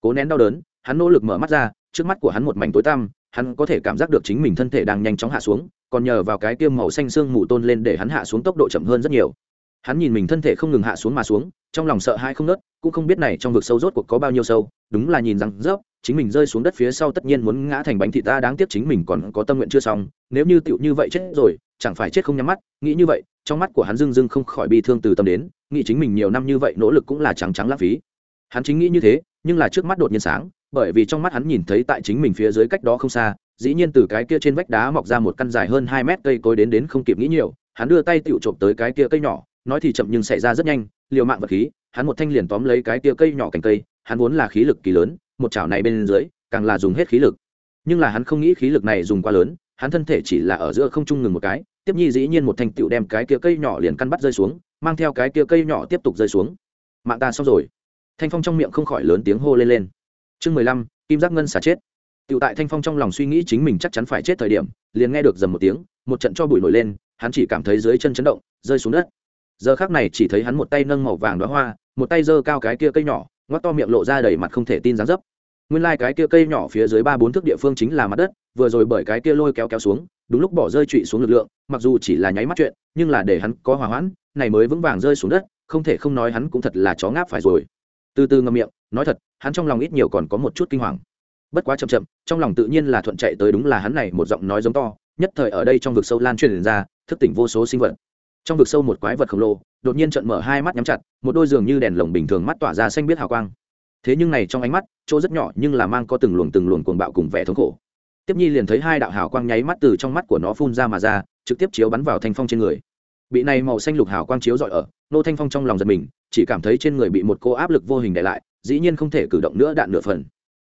Cố nén đau đớn, hắn nỗ lực mở mắt ra, trước mắt của hắn một mảnh tối tăm, hắn có thể cảm giác được chính mình thân thể đang nhanh chóng hạ xuống, còn nhờ vào cái tiêm màu xanh xương mù tôn lên để hắn hạ xuống tốc độ chậm hơn rất nhiều. Hắn nhìn mình thân thể không ngừng hạ xuống mà xuống, trong lòng sợ hãi không nớt cũng không biết này trong vực sâu rốt cuộc có bao nhiêu sâu, đúng là nhìn rằng, rớp chính mình rơi xuống đất phía sau tất nhiên muốn ngã thành bánh thịt ta, đáng tiếc chính mình còn có tâm nguyện chưa xong. Nếu như tựu như vậy chết rồi, chẳng phải chết không nhắm mắt. Nghĩ như vậy, trong mắt của hắn dưng dưng không khỏi bi thương từ tâm đến, nghĩ chính mình nhiều năm như vậy nỗ lực cũng là trắng trắng lãng phí. Hắn chính nghĩ như thế, nhưng là trước mắt đột nhiên sáng, bởi vì trong mắt hắn nhìn thấy tại chính mình phía dưới cách đó không xa, dĩ nhiên từ cái kia trên vách đá mọc ra một căn dài hơn hai mét cây cối đến đến không kịp nghĩ nhiều, hắn đưa tay tựu trộm tới cái kia cây nhỏ, nói thì chậm nhưng xảy ra rất nhanh, liều mạng vật khí, hắn một thanh liền tóm lấy cái kia cây nhỏ cành cây, hắn vốn là khí lực kỳ lớn một chảo này bên dưới, càng là dùng hết khí lực. Nhưng là hắn không nghĩ khí lực này dùng quá lớn, hắn thân thể chỉ là ở giữa không trung ngừng một cái, tiếp nhi dĩ nhiên một thanh tựu đem cái kia cây nhỏ liền căn bắt rơi xuống, mang theo cái kia cây nhỏ tiếp tục rơi xuống. Mạng ta xong rồi. Thanh phong trong miệng không khỏi lớn tiếng hô lên lên. Chương mười lăm, kim giác ngân xả chết. Tựu tại thanh phong trong lòng suy nghĩ chính mình chắc chắn phải chết thời điểm, liền nghe được dầm một tiếng, một trận cho bụi nổi lên, hắn chỉ cảm thấy dưới chân chấn động, rơi xuống đất. Giờ khác này chỉ thấy hắn một tay nâng màu vàng đoá hoa, một tay giơ cao cái kia cây nhỏ, ngoắc to miệng lộ ra đầy mặt không thể tin dáng dấp nguyên lai、like、cái kia cây nhỏ phía dưới ba bốn thước địa phương chính là mặt đất, vừa rồi bởi cái kia lôi kéo kéo xuống, đúng lúc bỏ rơi trụy xuống lực lượng, mặc dù chỉ là nháy mắt chuyện, nhưng là để hắn có hòa hoãn, này mới vững vàng rơi xuống đất, không thể không nói hắn cũng thật là chó ngáp phải rồi. Từ từ ngậm miệng, nói thật, hắn trong lòng ít nhiều còn có một chút kinh hoàng. Bất quá chậm chậm, trong lòng tự nhiên là thuận chạy tới đúng là hắn này một giọng nói giống to, nhất thời ở đây trong vực sâu lan truyền ra, thức tỉnh vô số sinh vật. Trong vực sâu một quái vật khổng lồ, đột nhiên trận mở hai mắt nhắm chặt, một đôi giường như đèn lồng bình thường mắt tỏa ra xanh biết hào quang thế nhưng này trong ánh mắt, chỗ rất nhỏ nhưng là mang có từng luồng từng luồng cuồng bạo cùng vẻ thống khổ. Tiếp nhi liền thấy hai đạo hào quang nháy mắt từ trong mắt của nó phun ra mà ra, trực tiếp chiếu bắn vào thanh phong trên người. Bị này màu xanh lục hào quang chiếu dọi ở, nô thanh phong trong lòng giật mình, chỉ cảm thấy trên người bị một cô áp lực vô hình để lại, dĩ nhiên không thể cử động nữa đạn nửa phần.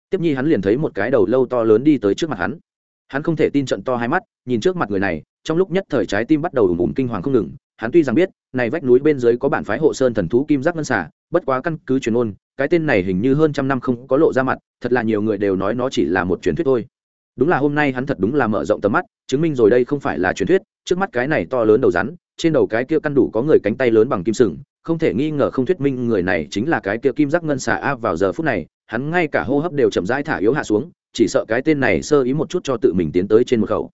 Tiếp nhi hắn liền thấy một cái đầu lâu to lớn đi tới trước mặt hắn. Hắn không thể tin trận to hai mắt, nhìn trước mặt người này, trong lúc nhất thời trái tim bắt đầu ùm ùm kinh hoàng không ngừng. Hắn tuy rằng biết, này vách núi bên dưới có bản phái hộ sơn thần thú kim giác ngân xả bất quá căn cứ truyền ôn cái tên này hình như hơn trăm năm không có lộ ra mặt, thật là nhiều người đều nói nó chỉ là một truyền thuyết thôi. Đúng là hôm nay hắn thật đúng là mở rộng tầm mắt, chứng minh rồi đây không phải là truyền thuyết, trước mắt cái này to lớn đầu rắn, trên đầu cái kia căn đủ có người cánh tay lớn bằng kim sừng, không thể nghi ngờ không thuyết minh người này chính là cái kia kim giác ngân xà a vào giờ phút này, hắn ngay cả hô hấp đều chậm rãi thả yếu hạ xuống, chỉ sợ cái tên này sơ ý một chút cho tự mình tiến tới trên một khẩu.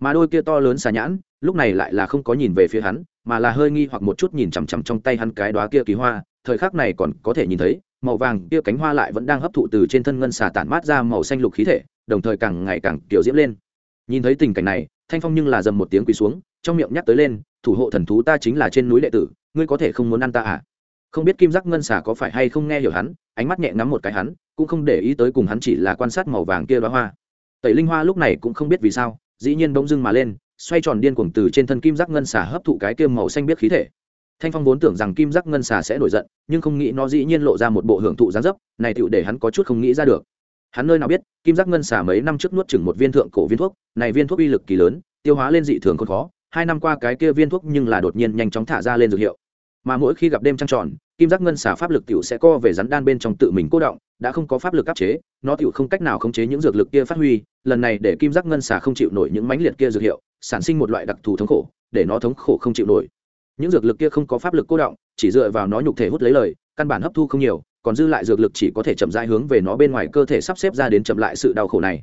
Mà đôi kia to lớn xà nhãn, lúc này lại là không có nhìn về phía hắn mà là hơi nghi hoặc một chút nhìn chằm chằm trong tay hắn cái đóa kia kỳ hoa, thời khắc này còn có thể nhìn thấy, màu vàng kia cánh hoa lại vẫn đang hấp thụ từ trên thân ngân xà tản mát ra màu xanh lục khí thể, đồng thời càng ngày càng kiểu diễm lên. Nhìn thấy tình cảnh này, thanh phong nhưng là dầm một tiếng quỳ xuống, trong miệng nhắc tới lên, thủ hộ thần thú ta chính là trên núi đệ tử, ngươi có thể không muốn ăn ta à? Không biết kim giác ngân xà có phải hay không nghe hiểu hắn, ánh mắt nhẹ ngắm một cái hắn, cũng không để ý tới cùng hắn chỉ là quan sát màu vàng kia đóa hoa. Tẩy linh hoa lúc này cũng không biết vì sao, dĩ nhiên bỗng dưng mà lên xoay tròn điên cuồng từ trên thân kim giác ngân xà hấp thụ cái kia màu xanh biết khí thể. Thanh phong vốn tưởng rằng kim giác ngân xà sẽ nổi giận, nhưng không nghĩ nó dĩ nhiên lộ ra một bộ hưởng thụ gián dấp, này tựu để hắn có chút không nghĩ ra được. Hắn nơi nào biết, kim giác ngân xà mấy năm trước nuốt chừng một viên thượng cổ viên thuốc, này viên thuốc uy lực kỳ lớn, tiêu hóa lên dị thường còn khó, hai năm qua cái kia viên thuốc nhưng là đột nhiên nhanh chóng thả ra lên dược hiệu mà mỗi khi gặp đêm trăng tròn, kim giác ngân xả pháp lực tiểu sẽ co về rắn đan bên trong tự mình cố động, đã không có pháp lực áp chế, nó tiểu không cách nào khống chế những dược lực kia phát huy, lần này để kim giác ngân xả không chịu nổi những mãnh liệt kia dược hiệu, sản sinh một loại đặc thù thống khổ, để nó thống khổ không chịu nổi. Những dược lực kia không có pháp lực cố động, chỉ dựa vào nó nhục thể hút lấy lời, căn bản hấp thu không nhiều, còn dư lại dược lực chỉ có thể chậm rãi hướng về nó bên ngoài cơ thể sắp xếp ra đến chậm lại sự đau khổ này.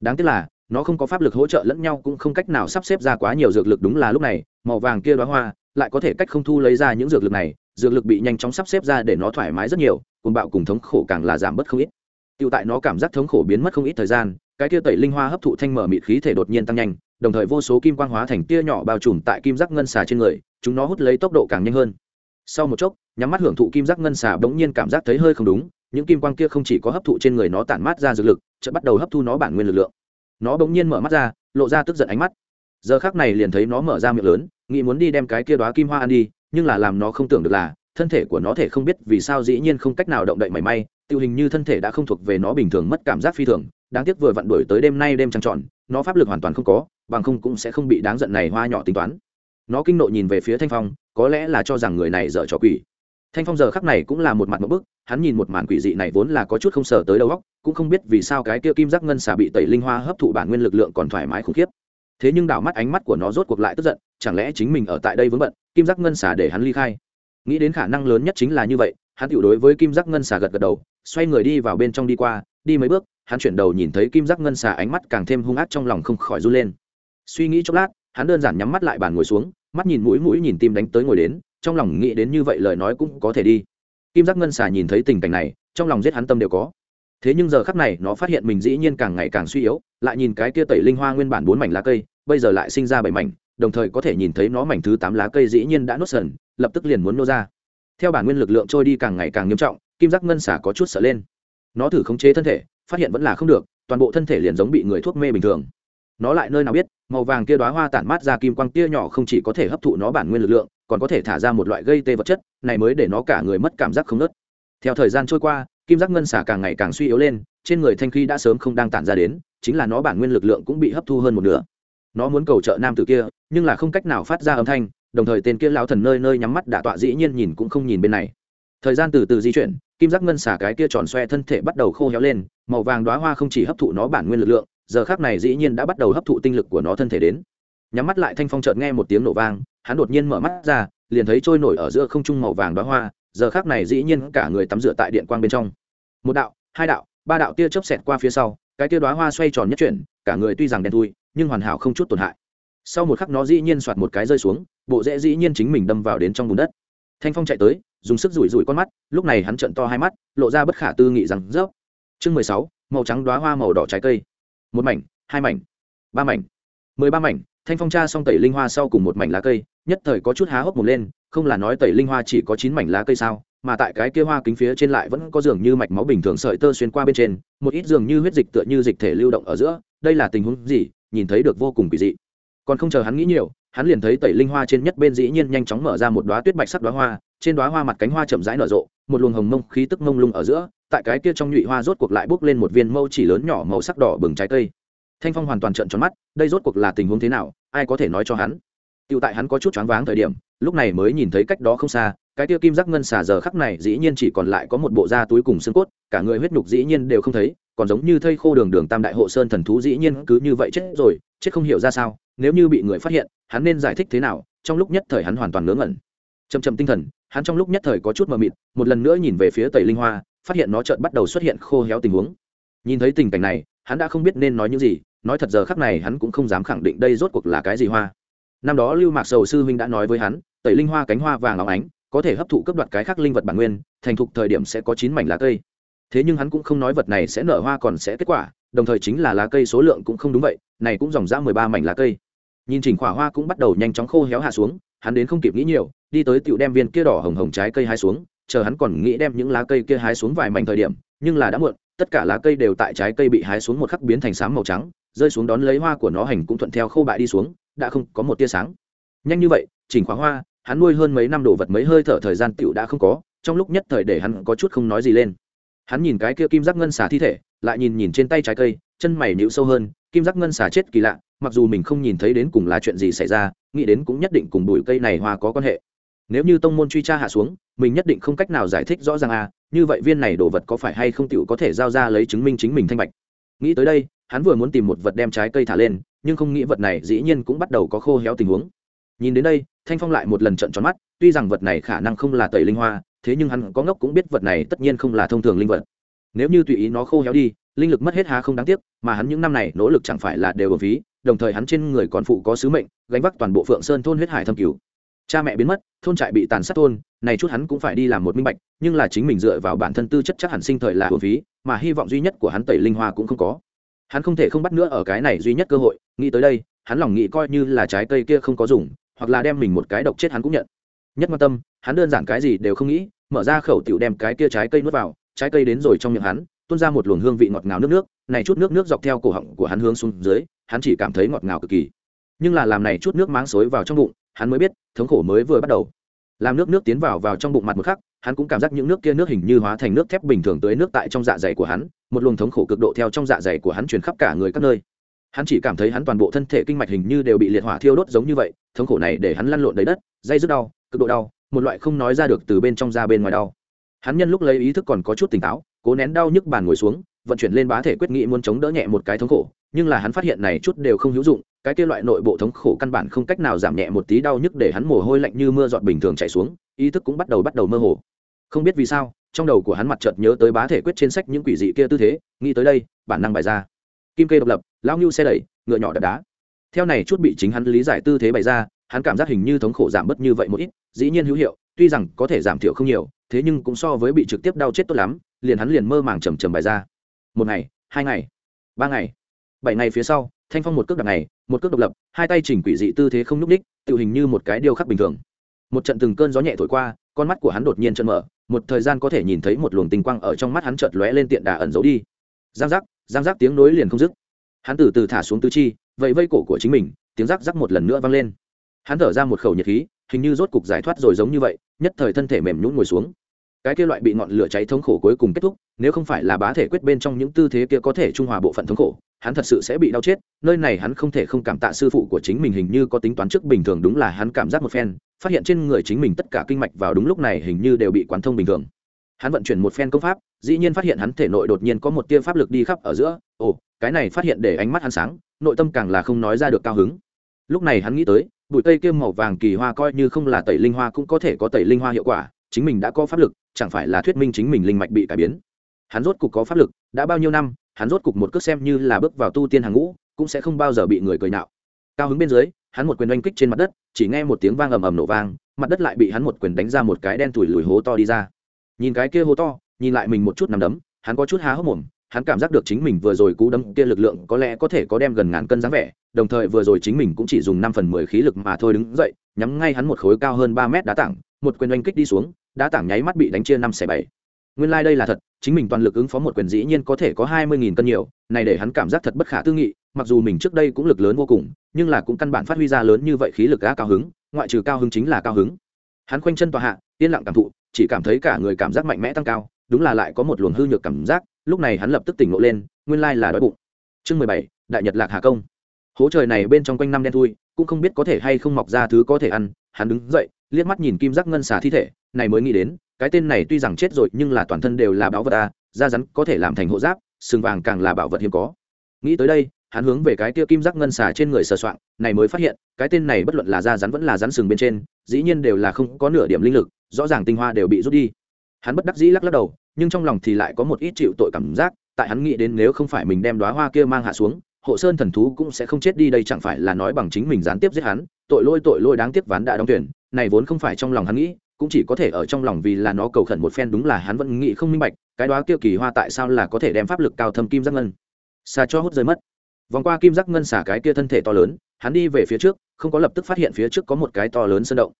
Đáng tiếc là, nó không có pháp lực hỗ trợ lẫn nhau cũng không cách nào sắp xếp ra quá nhiều dược lực đúng là lúc này, màu vàng kia đoá hoa lại có thể cách không thu lấy ra những dược lực này dược lực bị nhanh chóng sắp xếp ra để nó thoải mái rất nhiều cùng bạo cùng thống khổ càng là giảm bớt không ít Tiêu tại nó cảm giác thống khổ biến mất không ít thời gian, cái tia tẩy linh hoa hấp thụ thanh mở mịt khí thể đột nhiên tăng nhanh, đồng thời vô số kim quang hóa thành tia nhỏ bao trùm tại kim giác ngân xà trên người, chúng nó hút lấy tốc độ càng nhanh hơn. Sau một chốc, nhắm mắt hưởng thụ kim giác ngân xà bỗng nhiên cảm giác thấy hơi không đúng, những kim quang kia không chỉ có hấp thụ trên người nó tản mát ra dược lực, chợt bắt đầu hấp thu nó bản nguyên lực lượng. Nó bỗng nhiên mở mắt ra, lộ ra tức giận ánh mắt. Giờ khắc này liền thấy nó mở ra miệng lớn, nghĩ muốn đi đem cái kia đóa kim hoa ăn đi, nhưng là làm nó không tưởng được là, thân thể của nó thể không biết vì sao dĩ nhiên không cách nào động đậy mảy may tiêu hình như thân thể đã không thuộc về nó bình thường mất cảm giác phi thường đáng tiếc vừa vặn đuổi tới đêm nay đêm trăng tròn nó pháp lực hoàn toàn không có bằng không cũng sẽ không bị đáng giận này hoa nhỏ tính toán. Nó kinh nộ nhìn về phía thanh phong có lẽ là cho rằng người này dở trò quỷ. Thanh phong giờ khắc này cũng là một mặt một bức hắn nhìn một màn quỷ dị này vốn là có chút không sờ tới đầu góc cũng không biết vì sao cái kia kim giác ngân xà bị tẩy linh hoa hấp thụ bản nguyên lực lượng còn thoải mái khủng khiếp thế nhưng đảo mắt ánh mắt của nó rốt cuộc lại tức giận, chẳng lẽ chính mình ở tại đây vướng bận, kim giác ngân xả để hắn ly khai? Nghĩ đến khả năng lớn nhất chính là như vậy, hắn tự đối với kim giác ngân xà gật gật đầu, xoay người đi vào bên trong đi qua, đi mấy bước, hắn chuyển đầu nhìn thấy kim giác ngân xà ánh mắt càng thêm hung ác trong lòng không khỏi run lên. Suy nghĩ chốc lát, hắn đơn giản nhắm mắt lại bàn ngồi xuống, mắt nhìn mũi mũi nhìn tim đánh tới ngồi đến, trong lòng nghĩ đến như vậy lời nói cũng có thể đi. Kim giác ngân xà nhìn thấy tình cảnh này, trong lòng giết hắn tâm đều có thế nhưng giờ khắc này, nó phát hiện mình dĩ nhiên càng ngày càng suy yếu, lại nhìn cái kia tẩy linh hoa nguyên bản bốn mảnh lá cây, bây giờ lại sinh ra bảy mảnh, đồng thời có thể nhìn thấy nó mảnh thứ tám lá cây dĩ nhiên đã nốt sần, lập tức liền muốn nô ra. Theo bản nguyên lực lượng trôi đi càng ngày càng nghiêm trọng, kim giác ngân xả có chút sợ lên. Nó thử khống chế thân thể, phát hiện vẫn là không được, toàn bộ thân thể liền giống bị người thuốc mê bình thường. Nó lại nơi nào biết, màu vàng kia đoá hoa tản mát ra kim quang tia nhỏ không chỉ có thể hấp thụ nó bản nguyên lực lượng, còn có thể thả ra một loại gây tê vật chất, này mới để nó cả người mất cảm giác không nớt. Theo thời gian trôi qua kim giác ngân xả càng ngày càng suy yếu lên, trên người thanh khí đã sớm không đang tản ra đến, chính là nó bản nguyên lực lượng cũng bị hấp thu hơn một nửa. Nó muốn cầu trợ nam tử kia, nhưng là không cách nào phát ra âm thanh, đồng thời tên kia lão thần nơi nơi nhắm mắt đã tọa dĩ nhiên nhìn cũng không nhìn bên này. Thời gian từ từ di chuyển, kim giác ngân xả cái kia tròn xoe thân thể bắt đầu khô héo lên, màu vàng đoá hoa không chỉ hấp thụ nó bản nguyên lực lượng, giờ khác này dĩ nhiên đã bắt đầu hấp thụ tinh lực của nó thân thể đến. Nhắm mắt lại thanh phong chợt nghe một tiếng nổ vang, hắn đột nhiên mở mắt ra liền thấy trôi nổi ở giữa không trung màu vàng đoá hoa, giờ khác này dĩ nhiên cả người tắm rửa tại điện quang bên trong. Một đạo, hai đạo, ba đạo tia chớp xẹt qua phía sau, cái tia đoá hoa xoay tròn nhất chuyển, cả người tuy rằng đen thui, nhưng hoàn hảo không chút tổn hại. Sau một khắc nó dĩ nhiên soạt một cái rơi xuống, bộ rễ dĩ nhiên chính mình đâm vào đến trong bùn đất. Thanh phong chạy tới, dùng sức rủi rủi con mắt, lúc này hắn trận to hai mắt, lộ ra bất khả tư nghị rằng rớp chương mười sáu, màu trắng đoá hoa màu đỏ trái cây. Một mảnh, hai mảnh, ba mảnh. Mười ba mảnh thanh phong tra xong tẩy linh hoa sau cùng một mảnh lá cây, nhất thời có chút há hốc một lên, không là nói tẩy linh hoa chỉ có chín mảnh lá cây sao, mà tại cái kia hoa kính phía trên lại vẫn có dường như mạch máu bình thường sợi tơ xuyên qua bên trên, một ít dường như huyết dịch tựa như dịch thể lưu động ở giữa, đây là tình huống gì, nhìn thấy được vô cùng kỳ dị. Còn không chờ hắn nghĩ nhiều, hắn liền thấy tẩy linh hoa trên nhất bên dĩ nhiên nhanh chóng mở ra một đoá tuyết bạch sắc đoá hoa, trên đoá hoa mặt cánh hoa chậm rãi nở rộ, một luồng hồng mông khí tức mông lung ở giữa, tại cái kia trong nhụy hoa rốt cuộc lại bốc lên một viên mâu chỉ lớn nhỏ màu sắc đỏ bừng trái cây thanh phong hoàn toàn trợn tròn mắt, đây rốt cuộc là tình huống thế nào, ai có thể nói cho hắn? Tựu tại hắn có chút choáng váng thời điểm, lúc này mới nhìn thấy cách đó không xa, cái tiêu kim giác ngân xà giờ khắc này dĩ nhiên chỉ còn lại có một bộ da túi cùng xương cốt, cả người huyết nhục dĩ nhiên đều không thấy, còn giống như thây khô đường đường tam đại hộ sơn thần thú dĩ nhiên cứ như vậy chết rồi, chết không hiểu ra sao, nếu như bị người phát hiện, hắn nên giải thích thế nào, trong lúc nhất thời hắn hoàn toàn ngớ ngẩn. Chầm chầm tinh thần, hắn trong lúc nhất thời có chút mờ mịt, một lần nữa nhìn về phía tẩy linh hoa, phát hiện nó chợt bắt đầu xuất hiện khô héo tình huống. Nhìn thấy tình cảnh này hắn đã không biết nên nói những gì, nói thật giờ khắc này hắn cũng không dám khẳng định đây rốt cuộc là cái gì hoa. Năm đó lưu mạc sầu sư huynh đã nói với hắn, tẩy linh hoa cánh hoa vàng óng ánh, có thể hấp thụ cấp đoạt cái khác linh vật bản nguyên, thành thục thời điểm sẽ có chín mảnh lá cây. Thế nhưng hắn cũng không nói vật này sẽ nở hoa còn sẽ kết quả, đồng thời chính là lá cây số lượng cũng không đúng vậy, này cũng dòng ra mười ba mảnh lá cây. Nhìn chỉnh khỏa hoa cũng bắt đầu nhanh chóng khô héo hạ xuống, hắn đến không kịp nghĩ nhiều, đi tới tựu đem viên kia đỏ hồng hồng trái cây hái xuống, chờ hắn còn nghĩ đem những lá cây kia hái xuống vài mảnh thời điểm, nhưng là đã muộn tất cả lá cây đều tại trái cây bị hái xuống một khắc biến thành xám màu trắng, rơi xuống đón lấy hoa của nó hành cũng thuận theo khô bại đi xuống, đã không có một tia sáng. Nhanh như vậy, chỉnh khóa hoa, hắn nuôi hơn mấy năm đồ vật mấy hơi thở thời gian tựu đã không có, trong lúc nhất thời để hắn có chút không nói gì lên. Hắn nhìn cái kia kim giác ngân xà thi thể, lại nhìn nhìn trên tay trái cây, chân mày nhịu sâu hơn, kim giác ngân xà chết kỳ lạ, mặc dù mình không nhìn thấy đến cùng là chuyện gì xảy ra, nghĩ đến cũng nhất định cùng bụi cây này hoa có quan hệ nếu như tông môn truy tra hạ xuống mình nhất định không cách nào giải thích rõ ràng à như vậy viên này đồ vật có phải hay không tựu có thể giao ra lấy chứng minh chính mình thanh bạch. Nghĩ tới đây hắn vừa muốn tìm một vật đem trái cây thả lên nhưng không nghĩ vật này dĩ nhiên cũng bắt đầu có khô héo tình huống. Nhìn đến đây thanh phong lại một lần trận tròn mắt tuy rằng vật này khả năng không là tẩy linh hoa thế nhưng hắn có ngốc cũng biết vật này tất nhiên không là thông thường linh vật. Nếu như tùy ý nó khô héo đi linh lực mất hết há không đáng tiếc mà hắn những năm này nỗ lực chẳng phải là đều ở ví, đồng thời hắn trên người còn phụ có sứ mệnh gánh vác toàn bộ phượng sơn thôn huyết hải thâm cứu cha mẹ biến mất, thôn trại bị tàn sát thôn, này chút hắn cũng phải đi làm một minh bạch, nhưng là chính mình dựa vào bản thân tư chất chắc hẳn sinh thời là hồn phí, mà hy vọng duy nhất của hắn tẩy linh hoa cũng không có. Hắn không thể không bắt nữa ở cái này duy nhất cơ hội, nghĩ tới đây, hắn lòng nghĩ coi như là trái cây kia không có dùng, hoặc là đem mình một cái độc chết hắn cũng nhận. Nhất quan tâm, hắn đơn giản cái gì đều không nghĩ, mở ra khẩu tiểu đem cái kia trái cây nuốt vào, trái cây đến rồi trong miệng hắn, tuôn ra một luồng hương vị ngọt ngào nước nước, này chút nước nước dọc theo cổ họng của hắn hướng xuống dưới, hắn chỉ cảm thấy ngọt ngào cực kỳ. Nhưng là làm này chút nước máng xối vào trong bụng hắn mới biết, thống khổ mới vừa bắt đầu. Làm nước nước tiến vào vào trong bụng mặt một khắc, hắn cũng cảm giác những nước kia nước hình như hóa thành nước thép bình thường tới nước tại trong dạ dày của hắn, một luồng thống khổ cực độ theo trong dạ dày của hắn truyền khắp cả người các nơi. Hắn chỉ cảm thấy hắn toàn bộ thân thể kinh mạch hình như đều bị liệt hỏa thiêu đốt giống như vậy, thống khổ này để hắn lăn lộn đầy đất, dây rất đau, cực độ đau, một loại không nói ra được từ bên trong ra bên ngoài đau. Hắn nhân lúc lấy ý thức còn có chút tỉnh táo, cố nén đau nhức bàn ngồi xuống, vận chuyển lên bá thể quyết nghị muốn chống đỡ nhẹ một cái thống khổ, nhưng là hắn phát hiện này chút đều không hữu dụng cái kia loại nội bộ thống khổ căn bản không cách nào giảm nhẹ một tí đau nhức để hắn mồ hôi lạnh như mưa giọt bình thường chảy xuống, ý thức cũng bắt đầu bắt đầu mơ hồ. Không biết vì sao, trong đầu của hắn mặt chợt nhớ tới bá thể quyết trên sách những quỷ dị kia tư thế, nghĩ tới đây, bản năng bài ra. Kim kê độc lập, lao ngưu xe đẩy, ngựa nhỏ đập đá. Theo này chút bị chính hắn lý giải tư thế bày ra, hắn cảm giác hình như thống khổ giảm bớt như vậy một ít, dĩ nhiên hữu hiệu, tuy rằng có thể giảm thiểu không nhiều, thế nhưng cũng so với bị trực tiếp đau chết tốt lắm, liền hắn liền mơ màng trầm trầm bài ra. Một ngày, hai ngày, ba ngày, bảy ngày phía sau, thanh phong một cước đập này một cước độc lập, hai tay chỉnh quỷ dị tư thế không n ú c ních tự hình như một cái điêu khắc bình thường. Một trận từng cơn gió nhẹ thổi qua, con mắt của hắn đột nhiên chân mở, một thời gian có thể nhìn thấy một luồng tinh quang ở trong mắt hắn chợt lóe lên tiện đà ẩn giấu đi. Giang giác giang giác tiếng nối liền không dứt. Hắn từ từ thả xuống tứ chi vậy vây cổ của chính mình, tiếng rắc rắc một lần nữa vang lên. Hắn thở ra một khẩu nhiệt khí, hình như rốt cục giải thoát rồi giống như vậy, nhất thời thân thể mềm nhũn ngồi xuống cái kia loại bị ngọn lửa cháy thống khổ cuối cùng kết thúc, nếu không phải là bá thể quyết bên trong những tư thế kia có thể trung hòa bộ phận thống khổ, hắn thật sự sẽ bị đau chết, nơi này hắn không thể không cảm tạ sư phụ của chính mình hình như có tính toán trước bình thường đúng là hắn cảm giác một phen, phát hiện trên người chính mình tất cả kinh mạch vào đúng lúc này hình như đều bị quán thông bình thường. Hắn vận chuyển một phen công pháp, dĩ nhiên phát hiện hắn thể nội đột nhiên có một tia pháp lực đi khắp ở giữa, ồ, cái này phát hiện để ánh mắt hắn sáng, nội tâm càng là không nói ra được cao hứng. Lúc này hắn nghĩ tới, bụi cây kia màu vàng kỳ hoa coi như không là tẩy linh hoa cũng có thể có tẩy linh hoa hiệu quả chính mình đã có pháp lực, chẳng phải là thuyết minh chính mình linh mạch bị cải biến. Hắn rốt cục có pháp lực, đã bao nhiêu năm, hắn rốt cục một cước xem như là bước vào tu tiên hàng ngũ, cũng sẽ không bao giờ bị người cười nhạo. Cao hứng bên dưới, hắn một quyền oanh kích trên mặt đất, chỉ nghe một tiếng vang ầm ầm nổ vang, mặt đất lại bị hắn một quyền đánh ra một cái đen thủi lùi hố to đi ra. Nhìn cái kia hố to, nhìn lại mình một chút nằm đấm, hắn có chút há hốc mồm, hắn cảm giác được chính mình vừa rồi cú đấm kia lực lượng có lẽ có thể có đem gần ngàn cân dáng vẻ, đồng thời vừa rồi chính mình cũng chỉ dùng năm phần mười khí lực mà thôi đứng dậy, nhắm ngay hắn một khối cao hơn ba mét đá tảng, một quyền oanh kích đi xuống đã tảng nháy mắt bị đánh chia năm xẻ bảy. Nguyên lai、like、đây là thật, chính mình toàn lực ứng phó một quyền dĩ nhiên có thể có hai mươi nghìn cân nhiều, này để hắn cảm giác thật bất khả tư nghị, mặc dù mình trước đây cũng lực lớn vô cùng, nhưng là cũng căn bản phát huy ra lớn như vậy khí lực đã cao hứng, ngoại trừ cao hứng chính là cao hứng. Hắn khoanh chân tòa hạ, yên lặng cảm thụ, chỉ cảm thấy cả người cảm giác mạnh mẽ tăng cao, đúng là lại có một luồng hư nhược cảm giác, lúc này hắn lập tức tỉnh ngộ lên, nguyên lai là đói bụng. Chương mười bảy, đại nhật lạc hà công. Hố trời này bên trong quanh năm đen thui, cũng không biết có thể hay không mọc ra thứ có thể ăn, hắn đứng dậy, liếc mắt nhìn kim giác ngân xà thi thể này mới nghĩ đến, cái tên này tuy rằng chết rồi nhưng là toàn thân đều là bảo vật a, da rắn có thể làm thành hộ giáp, sừng vàng càng là bảo vật hiếm có. Nghĩ tới đây, hắn hướng về cái kia kim giác ngân xà trên người sờ soạng, này mới phát hiện, cái tên này bất luận là da rắn vẫn là rắn sừng bên trên, dĩ nhiên đều là không có nửa điểm linh lực, rõ ràng tinh hoa đều bị rút đi. Hắn bất đắc dĩ lắc lắc đầu, nhưng trong lòng thì lại có một ít chịu tội cảm giác, tại hắn nghĩ đến nếu không phải mình đem đoá hoa kia mang hạ xuống, hộ sơn thần thú cũng sẽ không chết đi đây chẳng phải là nói bằng chính mình gián tiếp giết hắn, tội lôi tội lôi đáng tiếc ván đã đóng tuyển này vốn không phải trong lòng hắn nghĩ cũng chỉ có thể ở trong lòng vì là nó cầu khẩn một phen đúng là hắn vẫn nghĩ không minh bạch, cái đó kia kỳ hoa tại sao là có thể đem pháp lực cao thâm kim giác ngân? Xà cho hút rơi mất. Vòng qua kim giác ngân xả cái kia thân thể to lớn, hắn đi về phía trước, không có lập tức phát hiện phía trước có một cái to lớn sơn động.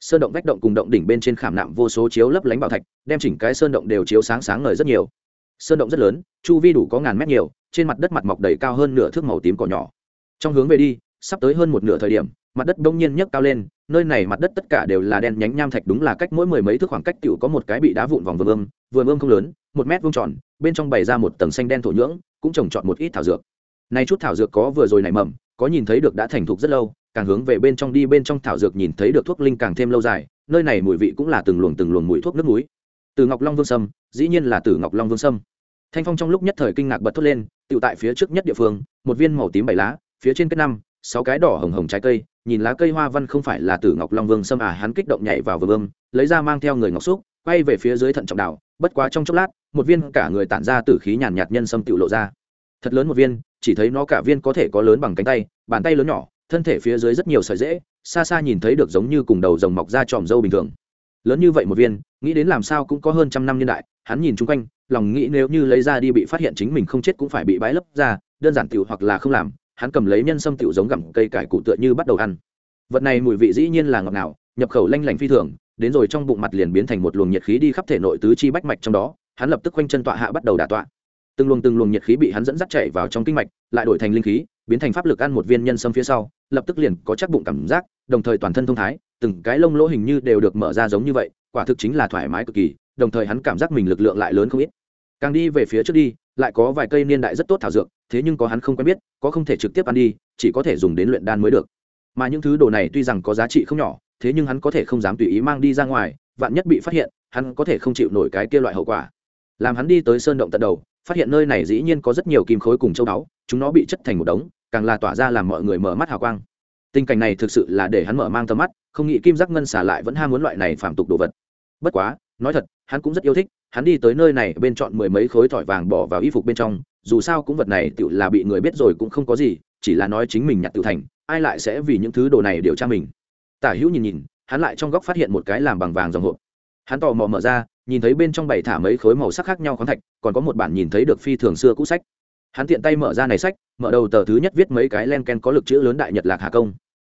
Sơn động vách động cùng động đỉnh bên trên khảm nạm vô số chiếu lấp lánh bảo thạch, đem chỉnh cái sơn động đều chiếu sáng sáng ngời rất nhiều. Sơn động rất lớn, chu vi đủ có ngàn mét nhiều, trên mặt đất mặt mọc đầy cao hơn nửa thước màu tím cỏ nhỏ. Trong hướng về đi, sắp tới hơn một nửa thời điểm mặt đất đông nhiên nhấc cao lên, nơi này mặt đất tất cả đều là đen nhánh nham thạch, đúng là cách mỗi mười mấy thước khoảng cách cựu có một cái bị đá vụn vòng vườn ươm vườn ươm không lớn, một mét vuông tròn, bên trong bày ra một tầng xanh đen thổ nhưỡng, cũng trồng trọt một ít thảo dược. Nay chút thảo dược có vừa rồi nảy mầm, có nhìn thấy được đã thành thục rất lâu, càng hướng về bên trong đi, bên trong thảo dược nhìn thấy được thuốc linh càng thêm lâu dài, nơi này mùi vị cũng là từng luồng từng luồng mùi thuốc nước núi từ ngọc long vương sâm, dĩ nhiên là từ ngọc long vương sâm. Thanh phong trong lúc nhất thời kinh ngạc bật thốt lên tự tại phía trước nhất địa phương, một viên màu tím bảy lá, phía trên kết năm sáu cái đỏ hồng hồng trái cây, nhìn lá cây hoa văn không phải là tử ngọc long vương xâm à hắn kích động nhảy vào vương ương lấy ra mang theo người ngọc xúc, quay về phía dưới thận trọng đảo, bất quá trong chốc lát, một viên cả người tản ra tử khí nhàn nhạt nhân xâm tự lộ ra. Thật lớn một viên, chỉ thấy nó cả viên có thể có lớn bằng cánh tay, bàn tay lớn nhỏ, thân thể phía dưới rất nhiều sợi dễ, xa xa nhìn thấy được giống như cùng đầu rồng mọc ra tròm dâu bình thường. Lớn như vậy một viên, nghĩ đến làm sao cũng có hơn trăm năm niên đại, hắn nhìn chung quanh, lòng nghĩ nếu như lấy ra đi bị phát hiện chính mình không chết cũng phải bị bãi lấp ra, đơn giản tiểu hoặc là không làm hắn cầm lấy nhân sâm tiểu giống gặm cây cải cụ tựa như bắt đầu ăn. Vật này mùi vị dĩ nhiên là ngọt ngào, nhập khẩu lanh lảnh phi thường, đến rồi trong bụng mặt liền biến thành một luồng nhiệt khí đi khắp thể nội tứ chi bách mạch trong đó, hắn lập tức quanh chân tọa hạ bắt đầu đả tọa. Từng luồng từng luồng nhiệt khí bị hắn dẫn dắt chạy vào trong kinh mạch, lại đổi thành linh khí, biến thành pháp lực ăn một viên nhân sâm phía sau, lập tức liền có chắc bụng cảm giác, đồng thời toàn thân thông thái, từng cái lông lỗ hình như đều được mở ra giống như vậy, quả thực chính là thoải mái cực kỳ, đồng thời hắn cảm giác mình lực lượng lại lớn không ít. Càng đi về phía trước đi lại có vài cây niên đại rất tốt thảo dược, thế nhưng có hắn không quen biết, có không thể trực tiếp ăn đi, chỉ có thể dùng đến luyện đan mới được. Mà những thứ đồ này tuy rằng có giá trị không nhỏ, thế nhưng hắn có thể không dám tùy ý mang đi ra ngoài, vạn nhất bị phát hiện, hắn có thể không chịu nổi cái kia loại hậu quả. Làm hắn đi tới sơn động tận đầu, phát hiện nơi này dĩ nhiên có rất nhiều kim khối cùng châu báu, chúng nó bị chất thành một đống, càng là tỏa ra làm mọi người mở mắt hào quang. Tình cảnh này thực sự là để hắn mở mang tầm mắt, không nghĩ kim giác ngân xả lại vẫn ham muốn loại này phạm tục đồ vật. Bất quá, nói thật, hắn cũng rất yêu thích hắn đi tới nơi này bên chọn mười mấy khối thỏi vàng bỏ vào y phục bên trong, dù sao cũng vật này tự là bị người biết rồi cũng không có gì, chỉ là nói chính mình nhặt tự thành, ai lại sẽ vì những thứ đồ này điều tra mình. Tả hữu nhìn nhìn, hắn lại trong góc phát hiện một cái làm bằng vàng dòng hộp. Hắn tò mò mở ra, nhìn thấy bên trong bảy thả mấy khối màu sắc khác nhau khoáng thạch, còn có một bản nhìn thấy được phi thường xưa cũ sách. Hắn tiện tay mở ra này sách, mở đầu tờ thứ nhất viết mấy cái len ken có lực chữ lớn đại nhật lạc hà công.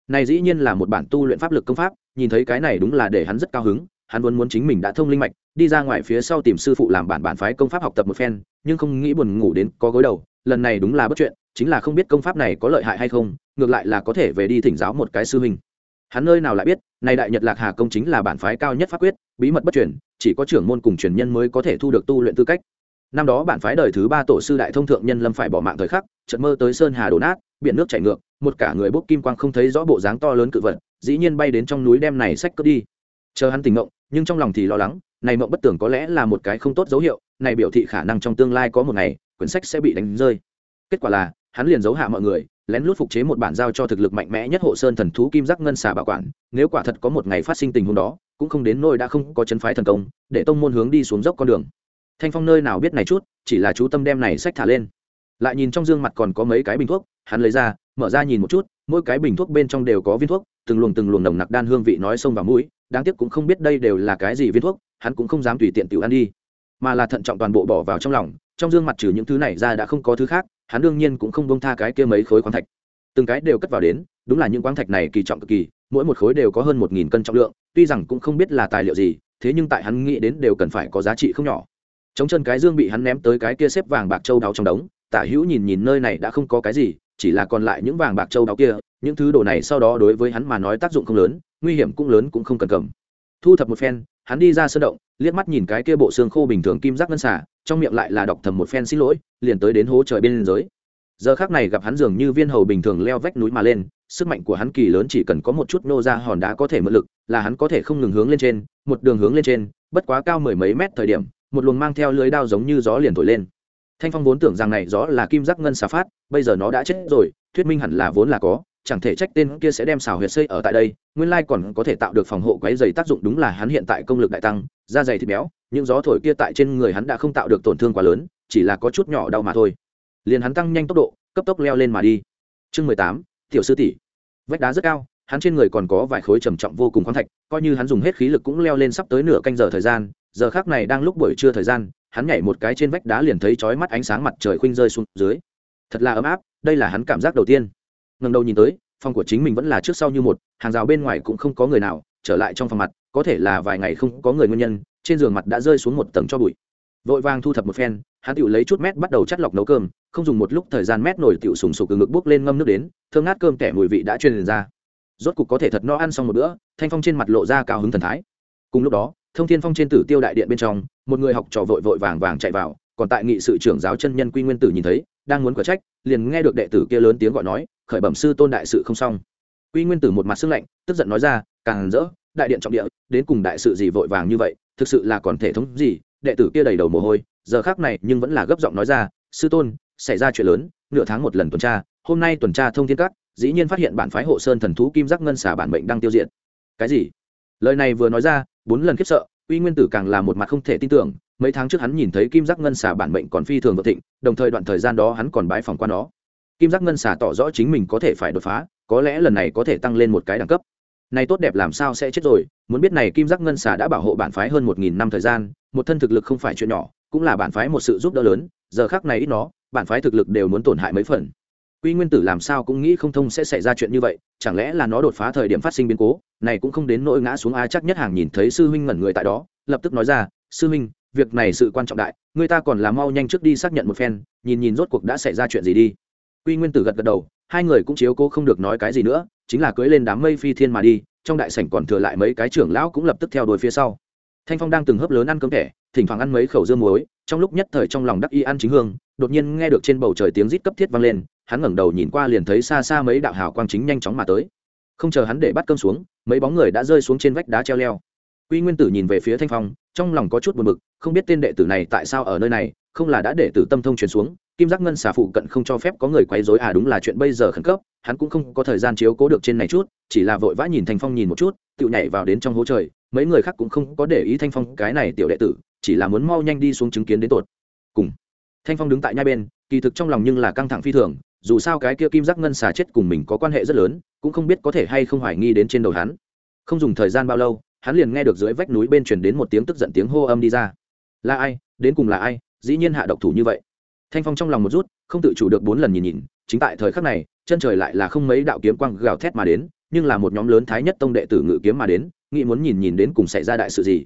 Này dĩ nhiên là một bản tu luyện pháp lực công pháp, nhìn thấy cái này đúng là để hắn rất cao hứng hắn vốn muốn chính mình đã thông linh mạch, đi ra ngoài phía sau tìm sư phụ làm bản bản phái công pháp học tập một phen, nhưng không nghĩ buồn ngủ đến có gối đầu, lần này đúng là bất chuyện, chính là không biết công pháp này có lợi hại hay không, ngược lại là có thể về đi thỉnh giáo một cái sư huynh. Hắn nơi nào lại biết này đại nhật lạc hà công chính là bản phái cao nhất pháp quyết, bí mật bất truyền, chỉ có trưởng môn cùng truyền nhân mới có thể thu được tu luyện tư cách. Năm đó bản phái đời thứ ba tổ sư đại thông thượng nhân lâm phải bỏ mạng thời khắc trận mơ tới sơn hà đổ nát, biển nước chảy ngược, một cả người bốc kim quang không thấy rõ bộ dáng to lớn cự vật, dĩ nhiên bay đến trong núi đem này sách cướp đi chờ hắn tỉnh ngộng nhưng trong lòng thì lo lắng, này mộng bất tưởng có lẽ là một cái không tốt dấu hiệu, này biểu thị khả năng trong tương lai có một ngày, quyển sách sẽ bị đánh rơi. Kết quả là, hắn liền giấu hạ mọi người, lén lút phục chế một bản giao cho thực lực mạnh mẽ nhất hộ sơn thần thú kim giác ngân xà bảo quản, nếu quả thật có một ngày phát sinh tình huống đó, cũng không đến nôi đã không có chân phái thần công, để tông môn hướng đi xuống dốc con đường. Thanh phong nơi nào biết này chút, chỉ là chú tâm đem này sách thả lên. Lại nhìn trong dương mặt còn có mấy cái bình thuốc, hắn lấy ra, mở ra nhìn một chút, mỗi cái bình thuốc bên trong đều có viên thuốc, từng luồng từng luồng nồng nặc đan hương vị nói xông vào mũi đáng tiếc cũng không biết đây đều là cái gì viên thuốc, hắn cũng không dám tùy tiện tiểu ăn đi. Mà là thận trọng toàn bộ bỏ vào trong lòng, trong dương mặt trừ những thứ này ra đã không có thứ khác, hắn đương nhiên cũng không bông tha cái kia mấy khối khoáng thạch. Từng cái đều cất vào đến, đúng là những khoáng thạch này kỳ trọng cực kỳ, mỗi một khối đều có hơn một nghìn cân trọng lượng, tuy rằng cũng không biết là tài liệu gì, thế nhưng tại hắn nghĩ đến đều cần phải có giá trị không nhỏ. Chống chân cái dương bị hắn ném tới cái kia xếp vàng bạc châu đáo trong đống, tả hữu nhìn nhìn nơi này đã không có cái gì, chỉ là còn lại những vàng bạc châu đáo kia, những thứ đồ này sau đó đối với hắn mà nói tác dụng không lớn nguy hiểm cũng lớn cũng không cần cầm. Thu thập một phen, hắn đi ra sân động, liếc mắt nhìn cái kia bộ xương khô bình thường kim giác ngân xả trong miệng lại là đọc thầm một phen xin lỗi, liền tới đến hố trời bên giới. Giờ khác này gặp hắn dường như viên hầu bình thường leo vách núi mà lên, sức mạnh của hắn kỳ lớn chỉ cần có một chút nô ra hòn đá có thể mượn lực, là hắn có thể không ngừng hướng lên trên, một đường hướng lên trên, bất quá cao mười mấy mét thời điểm, một luồng mang theo lưới đao giống như gió liền thổi lên. Thanh phong vốn tưởng rằng này gió là kim giác ngân xà phát, bây giờ nó đã chết rồi, thuyết minh hẳn là vốn là có chẳng thể trách tên kia sẽ đem xào huyệt xây ở tại đây, nguyên lai còn có thể tạo được phòng hộ quấy dày tác dụng đúng là hắn hiện tại công lực đại tăng, da dày thịt béo, những gió thổi kia tại trên người hắn đã không tạo được tổn thương quá lớn, chỉ là có chút nhỏ đau mà thôi. Liền hắn tăng nhanh tốc độ, cấp tốc leo lên mà đi. Chương mười tám, tiểu sư tỷ. Vách đá rất cao, hắn trên người còn có vài khối trầm trọng vô cùng khoáng thạch, coi như hắn dùng hết khí lực cũng leo lên sắp tới nửa canh giờ thời gian, giờ khác này đang lúc buổi trưa thời gian, hắn nhảy một cái trên vách đá liền thấy chói mắt ánh sáng mặt trời khuynh rơi xuống dưới. Thật là ấm áp, đây là hắn cảm giác đầu tiên ngần đầu nhìn tới, phòng của chính mình vẫn là trước sau như một, hàng rào bên ngoài cũng không có người nào, trở lại trong phòng mặt, có thể là vài ngày không có người nguyên nhân, trên giường mặt đã rơi xuống một tầng cho bụi. Vội vàng thu thập một phen, hắn tự lấy chút mét bắt đầu chắt lọc nấu cơm, không dùng một lúc thời gian mét nổi tiểu sùng sục từ ngực bốc lên ngâm nước đến, thơm ngát cơm kẻ mùi vị đã truyền ra. Rốt cục có thể thật no ăn xong một bữa, thanh phong trên mặt lộ ra cao hứng thần thái. Cùng lúc đó, thông thiên phong trên tử tiêu đại điện bên trong, một người học trò vội vội vàng vàng chạy vào, còn tại nghị sự trưởng giáo chân nhân quy nguyên tử nhìn thấy đang muốn quả trách, liền nghe được đệ tử kia lớn tiếng gọi nói, khởi bẩm sư tôn đại sự không xong. Quy nguyên tử một mặt sưng lạnh, tức giận nói ra, càng rỡ, đại điện trọng địa, đến cùng đại sự gì vội vàng như vậy, thực sự là còn thể thống gì, đệ tử kia đầy đầu mồ hôi, giờ khác này nhưng vẫn là gấp giọng nói ra, sư tôn, xảy ra chuyện lớn, nửa tháng một lần tuần tra, hôm nay tuần tra thông thiên cát dĩ nhiên phát hiện bản phái hộ sơn thần thú kim giác ngân xả bản bệnh đang tiêu diệt. Cái gì? Lời này vừa nói ra, bốn lần khiếp sợ uy nguyên tử càng là một mặt không thể tin tưởng, mấy tháng trước hắn nhìn thấy kim giác ngân xà bản mệnh còn phi thường vợ thịnh, đồng thời đoạn thời gian đó hắn còn bái phòng qua nó. Kim giác ngân xà tỏ rõ chính mình có thể phải đột phá, có lẽ lần này có thể tăng lên một cái đẳng cấp. Này tốt đẹp làm sao sẽ chết rồi, muốn biết này kim giác ngân xà đã bảo hộ bản phái hơn một nghìn năm thời gian, một thân thực lực không phải chuyện nhỏ, cũng là bản phái một sự giúp đỡ lớn, giờ khác này ít nó, bản phái thực lực đều muốn tổn hại mấy phần. Quy Nguyên Tử làm sao cũng nghĩ không thông sẽ xảy ra chuyện như vậy, chẳng lẽ là nó đột phá thời điểm phát sinh biến cố, này cũng không đến nỗi ngã xuống a chắc nhất hàng nhìn thấy sư huynh ngẩn người tại đó, lập tức nói ra, "Sư huynh, việc này sự quan trọng đại, người ta còn là mau nhanh trước đi xác nhận một phen, nhìn nhìn rốt cuộc đã xảy ra chuyện gì đi." Quy Nguyên Tử gật gật đầu, hai người cũng chiếu cố không được nói cái gì nữa, chính là cưỡi lên đám mây phi thiên mà đi, trong đại sảnh còn thừa lại mấy cái trưởng lão cũng lập tức theo đuổi phía sau. Thanh Phong đang từng hớp lớn ăn cơm thẻ, thỉnh thoảng ăn mấy khẩu dưa muối, trong lúc nhất thời trong lòng đắc y ăn chính hương, đột nhiên nghe được trên bầu trời tiếng rít cấp thiết vang lên, hắn ngẩng đầu nhìn qua liền thấy xa xa mấy đạo hào quang chính nhanh chóng mà tới. Không chờ hắn để bắt cơm xuống, mấy bóng người đã rơi xuống trên vách đá treo leo. Quy nguyên tử nhìn về phía thanh phong, trong lòng có chút buồn bực, không biết tên đệ tử này tại sao ở nơi này, không là đã để tử tâm thông truyền xuống, kim giác ngân xà phụ cận không cho phép có người quấy rối à đúng là chuyện bây giờ khẩn cấp, hắn cũng không có thời gian chiếu cố được trên này chút, chỉ là vội vã nhìn thanh phong nhìn một chút, tự nhảy vào đến trong hố trời, mấy người khác cũng không có để ý thanh phong, cái này tiểu đệ tử, chỉ là muốn mau nhanh đi xuống chứng kiến đến tột cùng. Thanh phong đứng tại nhai bên, kỳ thực trong lòng nhưng là căng thẳng phi thường dù sao cái kia kim giác ngân xà chết cùng mình có quan hệ rất lớn, cũng không biết có thể hay không hoài nghi đến trên đầu hắn. Không dùng thời gian bao lâu, hắn liền nghe được dưới vách núi bên truyền đến một tiếng tức giận tiếng hô âm đi ra. Là ai? Đến cùng là ai? Dĩ nhiên hạ độc thủ như vậy. Thanh phong trong lòng một rút, không tự chủ được bốn lần nhìn nhìn, chính tại thời khắc này, chân trời lại là không mấy đạo kiếm quang gào thét mà đến, nhưng là một nhóm lớn thái nhất tông đệ tử ngự kiếm mà đến, nghĩ muốn nhìn nhìn đến cùng xảy ra đại sự gì.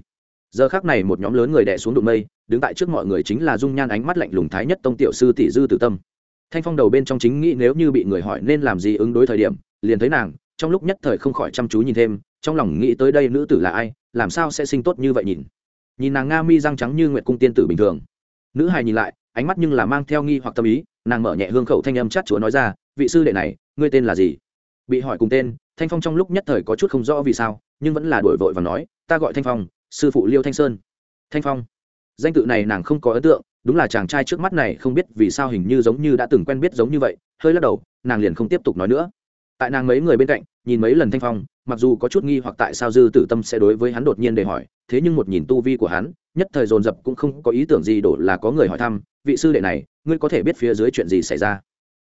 Giờ khác này một nhóm lớn người đệ xuống đụng mây, đứng tại trước mọi người chính là dung nhan ánh mắt lạnh lùng thái nhất tông tiểu sư tỷ dư tử tâm thanh phong đầu bên trong chính nghĩ nếu như bị người hỏi nên làm gì ứng đối thời điểm, liền thấy nàng, trong lúc nhất thời không khỏi chăm chú nhìn thêm, trong lòng nghĩ tới đây nữ tử là ai, làm sao sẽ sinh tốt như vậy nhìn. Nhìn nàng nga mi răng trắng như nguyệt cung tiên tử bình thường. Nữ hài nhìn lại, ánh mắt nhưng là mang theo nghi hoặc tâm ý, nàng mở nhẹ hương khẩu thanh âm chát chúa nói ra, vị sư đệ này, ngươi tên là gì? Bị hỏi cùng tên, thanh phong trong lúc nhất thời có chút không rõ vì sao, nhưng vẫn là đổi vội và nói, ta gọi thanh phong, sư phụ liêu thanh sơn. Thanh phong. Danh tự này nàng không có ấn tượng đúng là chàng trai trước mắt này không biết vì sao hình như giống như đã từng quen biết giống như vậy, hơi lắc đầu, nàng liền không tiếp tục nói nữa. Tại nàng mấy người bên cạnh, nhìn mấy lần thanh phong, mặc dù có chút nghi hoặc tại sao dư tử tâm sẽ đối với hắn đột nhiên để hỏi, thế nhưng một nhìn tu vi của hắn, nhất thời dồn dập cũng không có ý tưởng gì đổ là có người hỏi thăm, vị sư đệ này, ngươi có thể biết phía dưới chuyện gì xảy ra?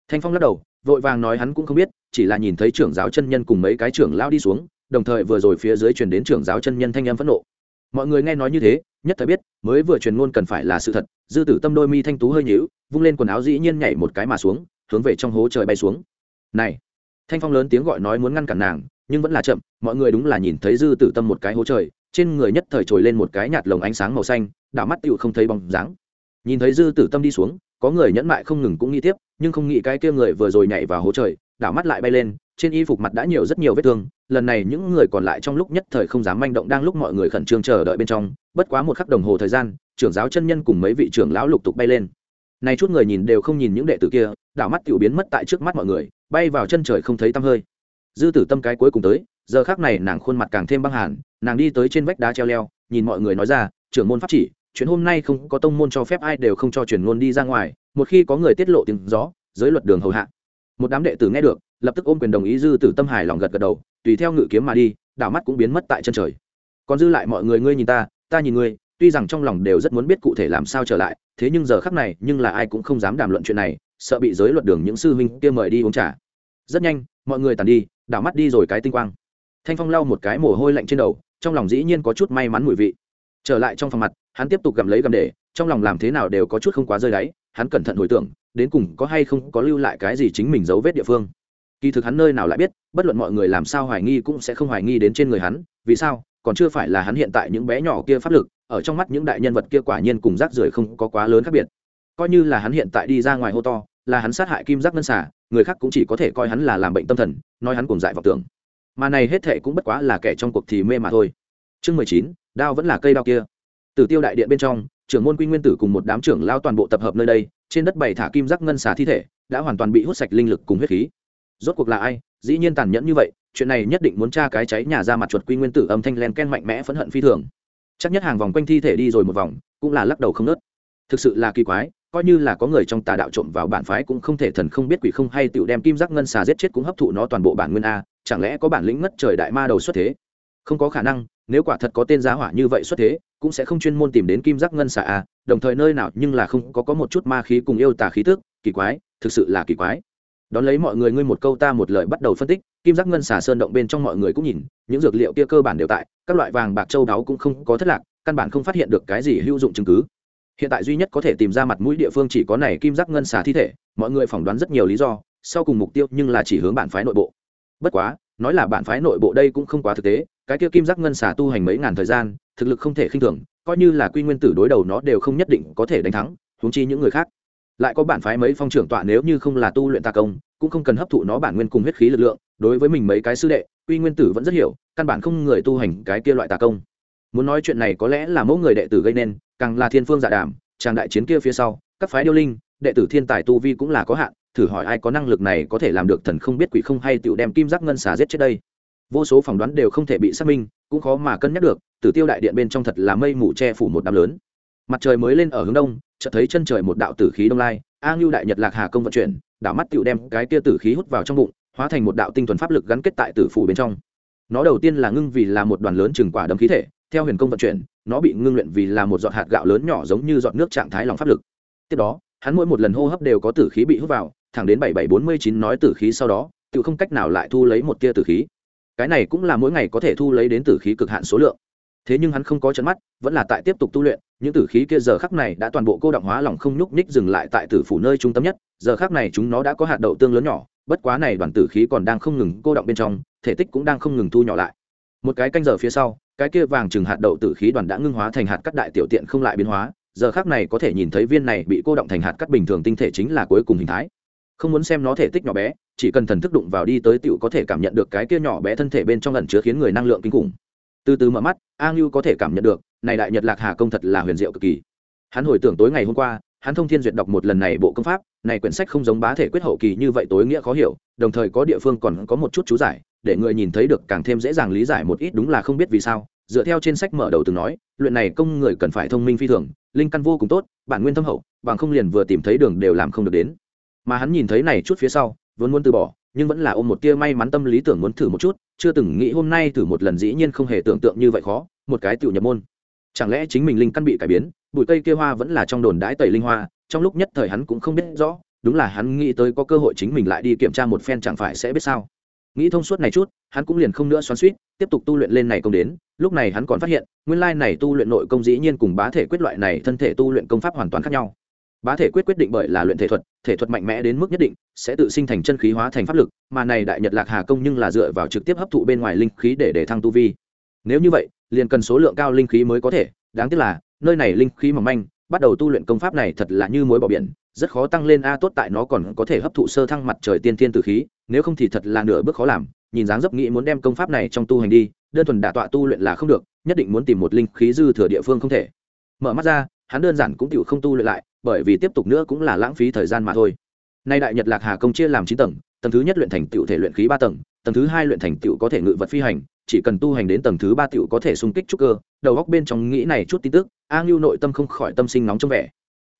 Thanh phong lắc đầu, vội vàng nói hắn cũng không biết, chỉ là nhìn thấy trưởng giáo chân nhân cùng mấy cái trưởng lao đi xuống, đồng thời vừa rồi phía dưới truyền đến trưởng giáo chân nhân thanh em phẫn nộ. Mọi người nghe nói như thế nhất thời biết, mới vừa truyền ngôn cần phải là sự thật, dư tử tâm đôi mi thanh tú hơi nhíu, vung lên quần áo dĩ nhiên nhảy một cái mà xuống, hướng về trong hố trời bay xuống. Này, thanh phong lớn tiếng gọi nói muốn ngăn cản nàng, nhưng vẫn là chậm, mọi người đúng là nhìn thấy dư tử tâm một cái hố trời, trên người nhất thời trồi lên một cái nhạt lồng ánh sáng màu xanh, đảo mắt tựu không thấy bóng dáng. Nhìn thấy dư tử tâm đi xuống, có người nhẫn mại không ngừng cũng nghĩ tiếp, nhưng không nghĩ cái kia người vừa rồi nhảy vào hố trời đảo mắt lại bay lên, trên y phục mặt đã nhiều rất nhiều vết thương, lần này những người còn lại trong lúc nhất thời không dám manh động đang lúc mọi người khẩn trương chờ đợi bên trong, bất quá một khắc đồng hồ thời gian, trưởng giáo chân nhân cùng mấy vị trưởng lão lục tục bay lên. Nay chút người nhìn đều không nhìn những đệ tử kia, đảo mắt tiểu biến mất tại trước mắt mọi người, bay vào chân trời không thấy tăm hơi. Dư tử tâm cái cuối cùng tới, giờ khác này nàng khuôn mặt càng thêm băng hàn, nàng đi tới trên vách đá treo leo, nhìn mọi người nói ra, trưởng môn pháp chỉ, chuyện hôm nay không có tông môn cho phép ai đều không cho truyền ngôn đi ra ngoài, một khi có người tiết lộ tiếng gió, giới luật đường hầu hạ một đám đệ tử nghe được, lập tức ôm quyền đồng ý dư tử tâm hài lòng gật gật đầu, tùy theo ngự kiếm mà đi, đảo mắt cũng biến mất tại chân trời. Còn dư lại mọi người, ngươi nhìn ta ta nhìn ngươi, tuy rằng trong lòng đều rất muốn biết cụ thể làm sao trở lại, thế nhưng giờ khắc này, nhưng là ai cũng không dám đàm luận chuyện này, sợ bị giới luật đường những sư huynh kia mời đi uống trà. Rất nhanh, mọi người tàn đi, đảo mắt đi rồi cái tinh quang. Thanh phong lau một cái mồ hôi lạnh trên đầu, trong lòng dĩ nhiên có chút may mắn mùi vị. Trở lại trong phòng mặt, hắn tiếp tục gặm lấy gặm để, trong lòng làm thế nào đều có chút không quá rơi đáy hắn cẩn thận hồi tưởng, đến cùng có hay không có lưu lại cái gì chính mình dấu vết địa phương. Kỳ thực hắn nơi nào lại biết, bất luận mọi người làm sao hoài nghi cũng sẽ không hoài nghi đến trên người hắn, vì sao? Còn chưa phải là hắn hiện tại những bé nhỏ kia pháp lực, ở trong mắt những đại nhân vật kia quả nhiên cùng rác rưởi không có quá lớn khác biệt. Coi như là hắn hiện tại đi ra ngoài hô to, là hắn sát hại kim giác ngân xả người khác cũng chỉ có thể coi hắn là làm bệnh tâm thần, nói hắn cùng dại vào tưởng. Mà này hết thệ cũng bất quá là kẻ trong cuộc thì mê mà thôi. Chương mười chín, đao vẫn là cây đao kia. Từ tiêu đại điện bên trong trưởng môn quy nguyên tử cùng một đám trưởng lao toàn bộ tập hợp nơi đây, trên đất bày thả kim giác ngân xà thi thể, đã hoàn toàn bị hút sạch linh lực cùng huyết khí. Rốt cuộc là ai? Dĩ nhiên tàn nhẫn như vậy, chuyện này nhất định muốn tra cái cháy nhà ra mặt chuột quy nguyên tử âm thanh len ken mạnh mẽ phẫn hận phi thường. Chắc nhất hàng vòng quanh thi thể đi rồi một vòng, cũng là lắc đầu không nớt. Thực sự là kỳ quái, coi như là có người trong tà đạo trộm vào bản phái cũng không thể thần không biết quỷ không hay tựu đem kim giác ngân xà giết chết cũng hấp thụ nó toàn bộ bản nguyên a, chẳng lẽ có bản lĩnh ngất trời đại ma đầu xuất thế? Không có khả năng nếu quả thật có tên giá hỏa như vậy xuất thế, cũng sẽ không chuyên môn tìm đến kim giác ngân xà a, đồng thời nơi nào nhưng là không có có một chút ma khí cùng yêu tà khí tức, kỳ quái, thực sự là kỳ quái. Đón lấy mọi người ngươi một câu ta một lời bắt đầu phân tích, kim giác ngân xà sơn động bên trong mọi người cũng nhìn, những dược liệu kia cơ bản đều tại, các loại vàng bạc châu đáo cũng không có thất lạc, căn bản không phát hiện được cái gì hữu dụng chứng cứ. Hiện tại duy nhất có thể tìm ra mặt mũi địa phương chỉ có này kim giác ngân xà thi thể, mọi người phỏng đoán rất nhiều lý do, sau cùng mục tiêu nhưng là chỉ hướng bản phái nội bộ. Bất quá, nói là bản phái nội bộ đây cũng không quá thực tế cái kia kim giác ngân xà tu hành mấy ngàn thời gian, thực lực không thể khinh thường, coi như là quy nguyên tử đối đầu nó đều không nhất định có thể đánh thắng, huống chi những người khác. Lại có bản phái mấy phong trưởng tọa nếu như không là tu luyện tà công, cũng không cần hấp thụ nó bản nguyên cùng huyết khí lực lượng, đối với mình mấy cái sư đệ, quy nguyên tử vẫn rất hiểu, căn bản không người tu hành cái kia loại tà công. Muốn nói chuyện này có lẽ là mỗi người đệ tử gây nên, càng là thiên phương dạ đàm tràng đại chiến kia phía sau, các phái điêu linh, đệ tử thiên tài tu vi cũng là có hạn, thử hỏi ai có năng lực này có thể làm được thần không biết quỷ không hay tựu đem kim giác ngân xà giết chết đây vô số phỏng đoán đều không thể bị xác minh, cũng khó mà cân nhắc được, tử tiêu đại điện bên trong thật là mây mù che phủ một đám lớn. Mặt trời mới lên ở hướng đông, chợt thấy chân trời một đạo tử khí đông lai, a ngưu đại nhật lạc hà công vận chuyển, đảo mắt tựu đem cái kia tử khí hút vào trong bụng, hóa thành một đạo tinh thuần pháp lực gắn kết tại tử phủ bên trong. Nó đầu tiên là ngưng vì là một đoàn lớn chừng quả đấm khí thể, theo huyền công vận chuyển, nó bị ngưng luyện vì là một giọt hạt gạo lớn nhỏ giống như giọt nước trạng thái lòng pháp lực. Tiếp đó, hắn mỗi một lần hô hấp đều có tử khí bị hút vào, thẳng đến bảy bảy bốn mươi chín nói tử khí sau đó tự không cách nào lại thu lấy một tia tử khí cái này cũng là mỗi ngày có thể thu lấy đến tử khí cực hạn số lượng. Thế nhưng hắn không có chấn mắt, vẫn là tại tiếp tục tu luyện, những tử khí kia giờ khắc này đã toàn bộ cô động hóa lỏng không nhúc nhích dừng lại tại tử phủ nơi trung tâm nhất, giờ khắc này chúng nó đã có hạt đậu tương lớn nhỏ, bất quá này đoàn tử khí còn đang không ngừng cô động bên trong, thể tích cũng đang không ngừng thu nhỏ lại. Một cái canh giờ phía sau, cái kia vàng chừng hạt đậu tử khí đoàn đã ngưng hóa thành hạt cắt đại tiểu tiện không lại biến hóa, giờ khác này có thể nhìn thấy viên này bị cô động thành hạt cắt bình thường tinh thể chính là cuối cùng hình thái không muốn xem nó thể tích nhỏ bé, chỉ cần thần thức đụng vào đi tới tựu có thể cảm nhận được cái kia nhỏ bé thân thể bên trong lần chứa khiến người năng lượng kinh khủng. Từ từ mở mắt, a ngưu có thể cảm nhận được, này đại nhật lạc hà công thật là huyền diệu cực kỳ. Hắn hồi tưởng tối ngày hôm qua, hắn thông thiên duyệt đọc một lần này bộ công pháp, này quyển sách không giống bá thể quyết hậu kỳ như vậy tối nghĩa khó hiểu, đồng thời có địa phương còn có một chút chú giải, để người nhìn thấy được càng thêm dễ dàng lý giải một ít đúng là không biết vì sao. Dựa theo trên sách mở đầu từng nói, luyện này công người cần phải thông minh phi thường, linh căn vô cùng tốt, bản nguyên thâm hậu, bằng không liền vừa tìm thấy đường đều làm không được đến mà hắn nhìn thấy này chút phía sau, vốn muốn từ bỏ, nhưng vẫn là ôm một tia may mắn tâm lý tưởng muốn thử một chút, chưa từng nghĩ hôm nay thử một lần dĩ nhiên không hề tưởng tượng như vậy khó, một cái tiểu nhập môn. Chẳng lẽ chính mình linh căn bị cải biến, bụi cây kia hoa vẫn là trong đồn đãi tẩy linh hoa, trong lúc nhất thời hắn cũng không biết rõ, đúng là hắn nghĩ tới có cơ hội chính mình lại đi kiểm tra một phen chẳng phải sẽ biết sao. Nghĩ thông suốt này chút, hắn cũng liền không nữa xoắn suýt tiếp tục tu luyện lên này công đến, lúc này hắn còn phát hiện, nguyên lai này tu luyện nội công dĩ nhiên cùng bá thể quyết loại này thân thể tu luyện công pháp hoàn toàn khác nhau bá thể quyết quyết định bởi là luyện thể thuật thể thuật mạnh mẽ đến mức nhất định, sẽ tự sinh thành chân khí hóa thành pháp lực, mà này đại nhật lạc hà công nhưng là dựa vào trực tiếp hấp thụ bên ngoài linh khí để để thăng tu vi. Nếu như vậy, liền cần số lượng cao linh khí mới có thể. Đáng tiếc là, nơi này linh khí mỏng manh, bắt đầu tu luyện công pháp này thật là như mối bỏ biển, rất khó tăng lên. A, tốt tại nó còn có thể hấp thụ sơ thăng mặt trời tiên tiên tử khí, nếu không thì thật là nửa bước khó làm. Nhìn dáng dấp nghĩ muốn đem công pháp này trong tu hành đi, đơn thuần đả tọa tu luyện là không được, nhất định muốn tìm một linh khí dư thừa địa phương không thể. Mở mắt ra, hắn đơn giản cũng tựu không tu luyện lại bởi vì tiếp tục nữa cũng là lãng phí thời gian mà thôi. Nay đại nhật lạc hà công chia làm chín tầng tầng thứ nhất luyện thành tựu thể luyện khí ba tầng tầng thứ hai luyện thành tựu có thể ngự vật phi hành, chỉ cần tu hành đến tầng thứ ba tựu có thể xung kích trúc cơ. Đầu góc bên trong nghĩ này chút tin tức, a ngưu nội tâm không khỏi tâm sinh nóng trong vẻ.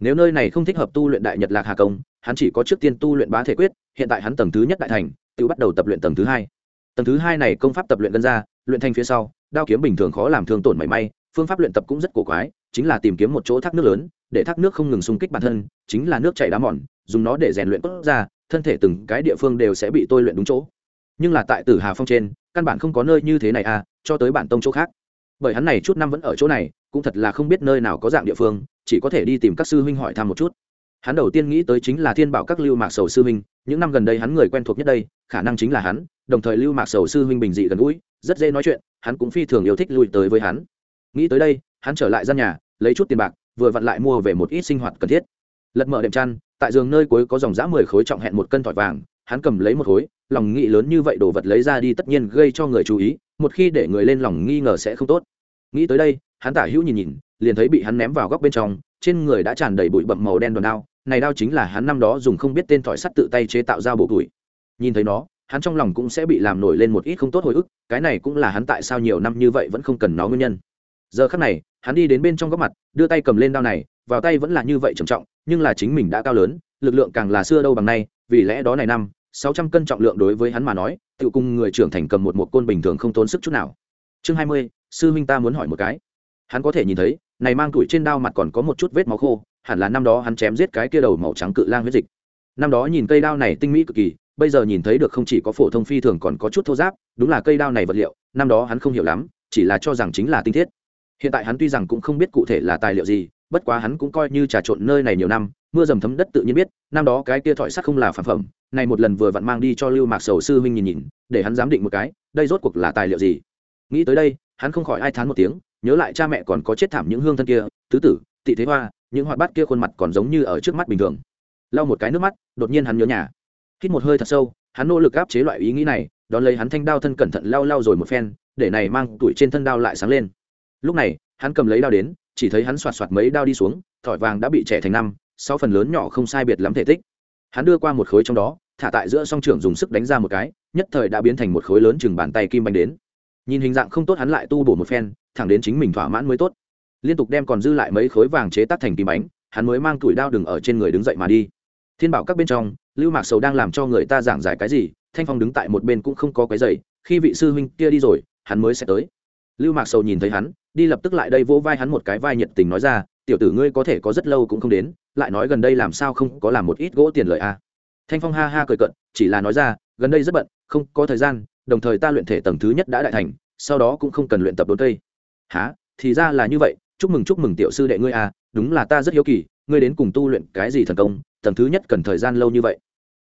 Nếu nơi này không thích hợp tu luyện đại nhật lạc hà công, hắn chỉ có trước tiên tu luyện bá thể quyết, hiện tại hắn tầng thứ nhất đại thành tự bắt đầu tập luyện tầng thứ hai. Tầng thứ hai này công pháp tập luyện gân ra, luyện thành phía sau, đao kiếm bình thường khó làm thương tổn mảy may, phương pháp luyện tập cũng rất cổ quái, chính là tìm kiếm một chỗ thác nước lớn để thác nước không ngừng xung kích bản thân, chính là nước chảy đá mòn, dùng nó để rèn luyện cốt ra thân thể từng cái địa phương đều sẽ bị tôi luyện đúng chỗ. Nhưng là tại tử hà phong trên, căn bản không có nơi như thế này à cho tới bản tông chỗ khác. Bởi hắn này chút năm vẫn ở chỗ này, cũng thật là không biết nơi nào có dạng địa phương, chỉ có thể đi tìm các sư huynh hỏi thăm một chút. Hắn đầu tiên nghĩ tới chính là thiên bảo các lưu mạc sầu sư huynh, những năm gần đây hắn người quen thuộc nhất đây, khả năng chính là hắn, đồng thời lưu mạc sầu sư huynh bình dị gần gũi, rất dễ nói chuyện, hắn cũng phi thường yêu thích lui tới với hắn. Nghĩ tới đây, hắn trở lại gian nhà, lấy chút tiền bạc vừa vặn lại mua về một ít sinh hoạt cần thiết. Lật mở đệm chăn, tại giường nơi cuối có dòng giã mười khối trọng hẹn một cân tỏi vàng, hắn cầm lấy một khối, lòng nghĩ lớn như vậy đồ vật lấy ra đi tất nhiên gây cho người chú ý, một khi để người lên lòng nghi ngờ sẽ không tốt. Nghĩ tới đây, hắn tả hữu nhìn nhìn, liền thấy bị hắn ném vào góc bên trong, trên người đã tràn đầy bụi bậm màu đen đòn đao, này đao chính là hắn năm đó dùng không biết tên thỏi sắt tự tay chế tạo ra bộ tuổi nhìn thấy nó, hắn trong lòng cũng sẽ bị làm nổi lên một ít không tốt hồi ức, cái này cũng là hắn tại sao nhiều năm như vậy vẫn không cần nó nguyên nhân giờ khắc này, hắn đi đến bên trong góc mặt, đưa tay cầm lên đao này, vào tay vẫn là như vậy trầm trọng, nhưng là chính mình đã cao lớn, lực lượng càng là xưa đâu bằng nay, vì lẽ đó này năm, sáu trăm cân trọng lượng đối với hắn mà nói tự cùng người trưởng thành cầm một một côn bình thường không tốn sức chút nào. Chương hai mươi, sư huynh ta muốn hỏi một cái. Hắn có thể nhìn thấy, này mang tuổi trên đao mặt còn có một chút vết máu khô, hẳn là năm đó hắn chém giết cái kia đầu màu trắng cự lang huyết dịch. Năm đó nhìn cây đao này tinh mỹ cực kỳ, bây giờ nhìn thấy được không chỉ có phổ thông phi thường còn có chút thô giáp, đúng là cây đao này vật liệu, năm đó hắn không hiểu lắm, chỉ là cho rằng chính là tinh thiết hiện tại hắn tuy rằng cũng không biết cụ thể là tài liệu gì, bất quá hắn cũng coi như trà trộn nơi này nhiều năm, mưa dầm thấm đất tự nhiên biết, năm đó cái kia thỏi sắt không là phản phẩm, này một lần vừa vặn mang đi cho lưu mạc sầu sư huynh nhìn nhìn, để hắn giám định một cái, đây rốt cuộc là tài liệu gì? Nghĩ tới đây, hắn không khỏi ai thán một tiếng, nhớ lại cha mẹ còn có chết thảm những hương thân kia, tứ tử, tị thế hoa, những hoạt bát kia khuôn mặt còn giống như ở trước mắt bình thường. Lau một cái nước mắt, đột nhiên hắn nhớ nhà. Hít một hơi thật sâu, hắn nỗ lực áp chế loại ý nghĩ này, đón lấy hắn thanh đao thân cẩn thận lau lau rồi một phen, để này mang tuổi trên thân đao lại sáng lên lúc này, hắn cầm lấy đao đến, chỉ thấy hắn soạt soạt mấy đao đi xuống, thỏi vàng đã bị trẻ thành năm, sau phần lớn nhỏ không sai biệt lắm thể tích. Hắn đưa qua một khối trong đó, thả tại giữa song trưởng dùng sức đánh ra một cái, nhất thời đã biến thành một khối lớn chừng bàn tay kim bánh đến. Nhìn hình dạng không tốt hắn lại tu bổ một phen, thẳng đến chính mình thỏa mãn mới tốt. Liên tục đem còn dư lại mấy khối vàng chế tác thành kim bánh, hắn mới mang tuổi đao đừng ở trên người đứng dậy mà đi. Thiên bảo các bên trong, lưu mạc sầu đang làm cho người ta giảng giải cái gì, thanh phong đứng tại một bên cũng không có cái giày, khi vị sư huynh kia đi rồi, hắn mới sẽ tới. Lưu mạc sầu nhìn thấy hắn đi lập tức lại đây vỗ vai hắn một cái vai nhiệt tình nói ra, tiểu tử ngươi có thể có rất lâu cũng không đến, lại nói gần đây làm sao không có làm một ít gỗ tiền lợi a à. thanh phong ha ha cười cận chỉ là nói ra, gần đây rất bận, không có thời gian, đồng thời ta luyện thể tầng thứ nhất đã đại thành, sau đó cũng không cần luyện tập đốn cây. Há thì ra là như vậy, chúc mừng chúc mừng tiểu sư đệ ngươi à đúng là ta rất hiếu kỳ, ngươi đến cùng tu luyện cái gì thần công, tầng thứ nhất cần thời gian lâu như vậy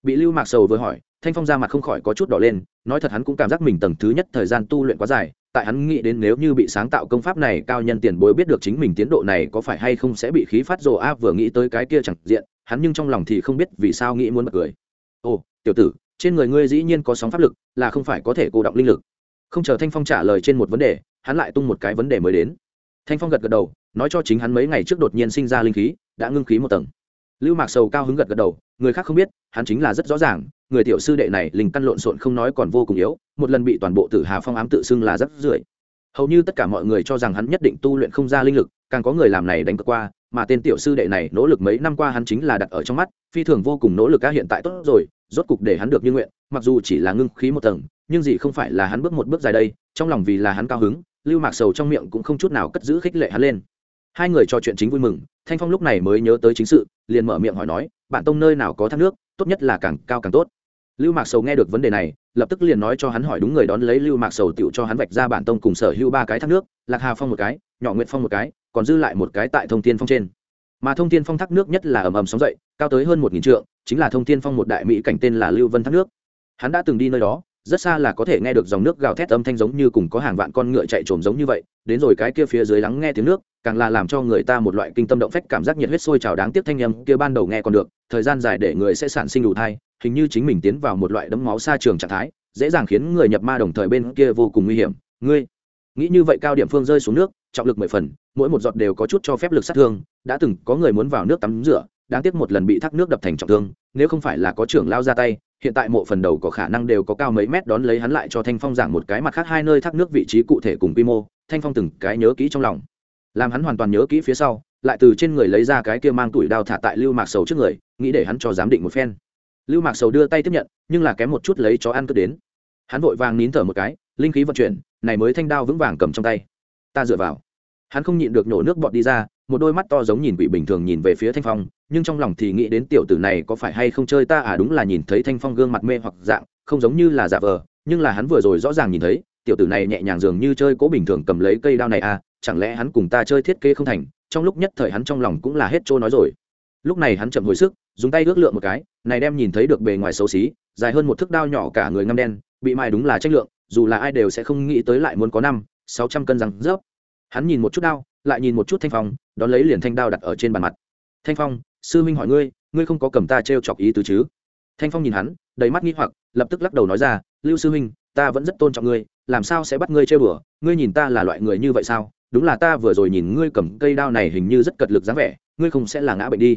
bị lưu mạc sầu vừa hỏi, thanh phong ra mặt không khỏi có chút đỏ lên, nói thật hắn cũng cảm giác mình tầng thứ nhất thời gian tu luyện quá dài, tại hắn nghĩ đến nếu như bị sáng tạo công pháp này cao nhân tiền bối biết được chính mình tiến độ này có phải hay không sẽ bị khí phát rồ a vừa nghĩ tới cái kia chẳng diện, hắn nhưng trong lòng thì không biết vì sao nghĩ muốn bật cười. Ồ, tiểu tử, trên người ngươi dĩ nhiên có sóng pháp lực, là không phải có thể cô động linh lực. Không chờ thanh phong trả lời trên một vấn đề, hắn lại tung một cái vấn đề mới đến. Thanh phong gật gật đầu, nói cho chính hắn mấy ngày trước đột nhiên sinh ra linh khí, đã ngưng khí một tầng. Lưu mạc sầu cao hứng gật gật đầu người khác không biết, hắn chính là rất rõ ràng, người tiểu sư đệ này linh căn lộn xộn không nói còn vô cùng yếu, một lần bị toàn bộ tử hà phong ám tự xưng là rất rưỡi. hầu như tất cả mọi người cho rằng hắn nhất định tu luyện không ra linh lực, càng có người làm này đánh cược qua, mà tên tiểu sư đệ này nỗ lực mấy năm qua hắn chính là đặt ở trong mắt, phi thường vô cùng nỗ lực ca hiện tại tốt rồi, rốt cục để hắn được như nguyện, mặc dù chỉ là ngưng khí một tầng, nhưng gì không phải là hắn bước một bước dài đây, trong lòng vì là hắn cao hứng, lưu mạc sầu trong miệng cũng không chút nào cất giữ khích lệ hắn lên hai người trò chuyện chính vui mừng, thanh phong lúc này mới nhớ tới chính sự, liền mở miệng hỏi nói bạn tông nơi nào có thác nước, tốt nhất là càng cao càng tốt. Lưu mạc sầu nghe được vấn đề này, lập tức liền nói cho hắn hỏi đúng người đón lấy lưu mạc sầu tựu cho hắn vạch ra bản tông cùng sở hữu ba cái thác nước, lạc hà phong một cái, nhỏ nguyện phong một cái, còn dư lại một cái tại thông tiên phong trên. Mà thông tiên phong thác nước nhất là ầm ầm sóng dậy, cao tới hơn một nghìn trượng, chính là thông tiên phong một đại mỹ cảnh tên là lưu vân thác nước. Hắn đã từng đi nơi đó rất xa là có thể nghe được dòng nước gào thét âm thanh giống như cùng có hàng vạn con ngựa chạy trồm giống như vậy, đến rồi cái kia phía dưới lắng nghe tiếng nước, càng là làm cho người ta một loại kinh tâm động phách cảm giác nhiệt huyết sôi trào đáng tiếc thanh âm kia ban đầu nghe còn được, thời gian dài để người sẽ sản sinh đủ thai, hình như chính mình tiến vào một loại đấm máu xa trường trạng thái, dễ dàng khiến người nhập ma đồng thời bên kia vô cùng nguy hiểm. Ngươi, nghĩ như vậy cao điểm phương rơi xuống nước, trọng lực mười phần, mỗi một giọt đều có chút cho phép lực sát thương, đã từng có người muốn vào nước tắm rửa đáng tiếc một lần bị thác nước đập thành trọng thương, nếu không phải là có trưởng lao ra tay, hiện tại mộ phần đầu có khả năng đều có cao mấy mét đón lấy hắn lại cho thanh phong giảng một cái mặt khác hai nơi thác nước vị trí cụ thể cùng quy mô, thanh phong từng cái nhớ kỹ trong lòng. Làm hắn hoàn toàn nhớ kỹ phía sau, lại từ trên người lấy ra cái kia mang tuổi đao thả tại lưu mạc sầu trước người, nghĩ để hắn cho giám định một phen. Lưu mạc sầu đưa tay tiếp nhận, nhưng là kém một chút lấy chó ăn cứ đến. Hắn vội vàng nín thở một cái, linh khí vận chuyển, này mới thanh đao vững vàng cầm trong tay. Ta dựa vào. Hắn không nhịn được nhổ nước bọt đi ra một đôi mắt to giống nhìn quỷ bình thường nhìn về phía thanh phong, nhưng trong lòng thì nghĩ đến tiểu tử này có phải hay không chơi ta à đúng là nhìn thấy thanh phong gương mặt mê hoặc dạng, không giống như là giả vờ, nhưng là hắn vừa rồi rõ ràng nhìn thấy, tiểu tử này nhẹ nhàng dường như chơi cố bình thường cầm lấy cây đao này à chẳng lẽ hắn cùng ta chơi thiết kế không thành, trong lúc nhất thời hắn trong lòng cũng là hết trôi nói rồi. Lúc này hắn chậm hồi sức, dùng tay ước lượng một cái, này đem nhìn thấy được bề ngoài xấu xí, dài hơn một thước đao nhỏ cả người ngâm đen, bị mai đúng là trách lượng, dù là ai đều sẽ không nghĩ tới lại muốn có năm, sáu trăm cân răng rớp. Hắn nhìn một chút đao lại nhìn một chút thanh phong, đón lấy liền thanh đao đặt ở trên bàn mặt. Thanh phong, sư minh hỏi ngươi ngươi không có cầm ta t r e o chọc ý tứ chứ? Thanh phong nhìn hắn, đầy mắt nghĩ hoặc, lập tức lắc đầu nói ra, lưu sư minh ta vẫn rất tôn trọng ngươi, làm sao sẽ bắt ngươi chơi bừa ngươi nhìn ta là loại người như vậy sao? Đúng là ta vừa rồi nhìn ngươi cầm cây đao này hình như rất cật lực dáng vẻ, ngươi không sẽ là ngã bệnh đi.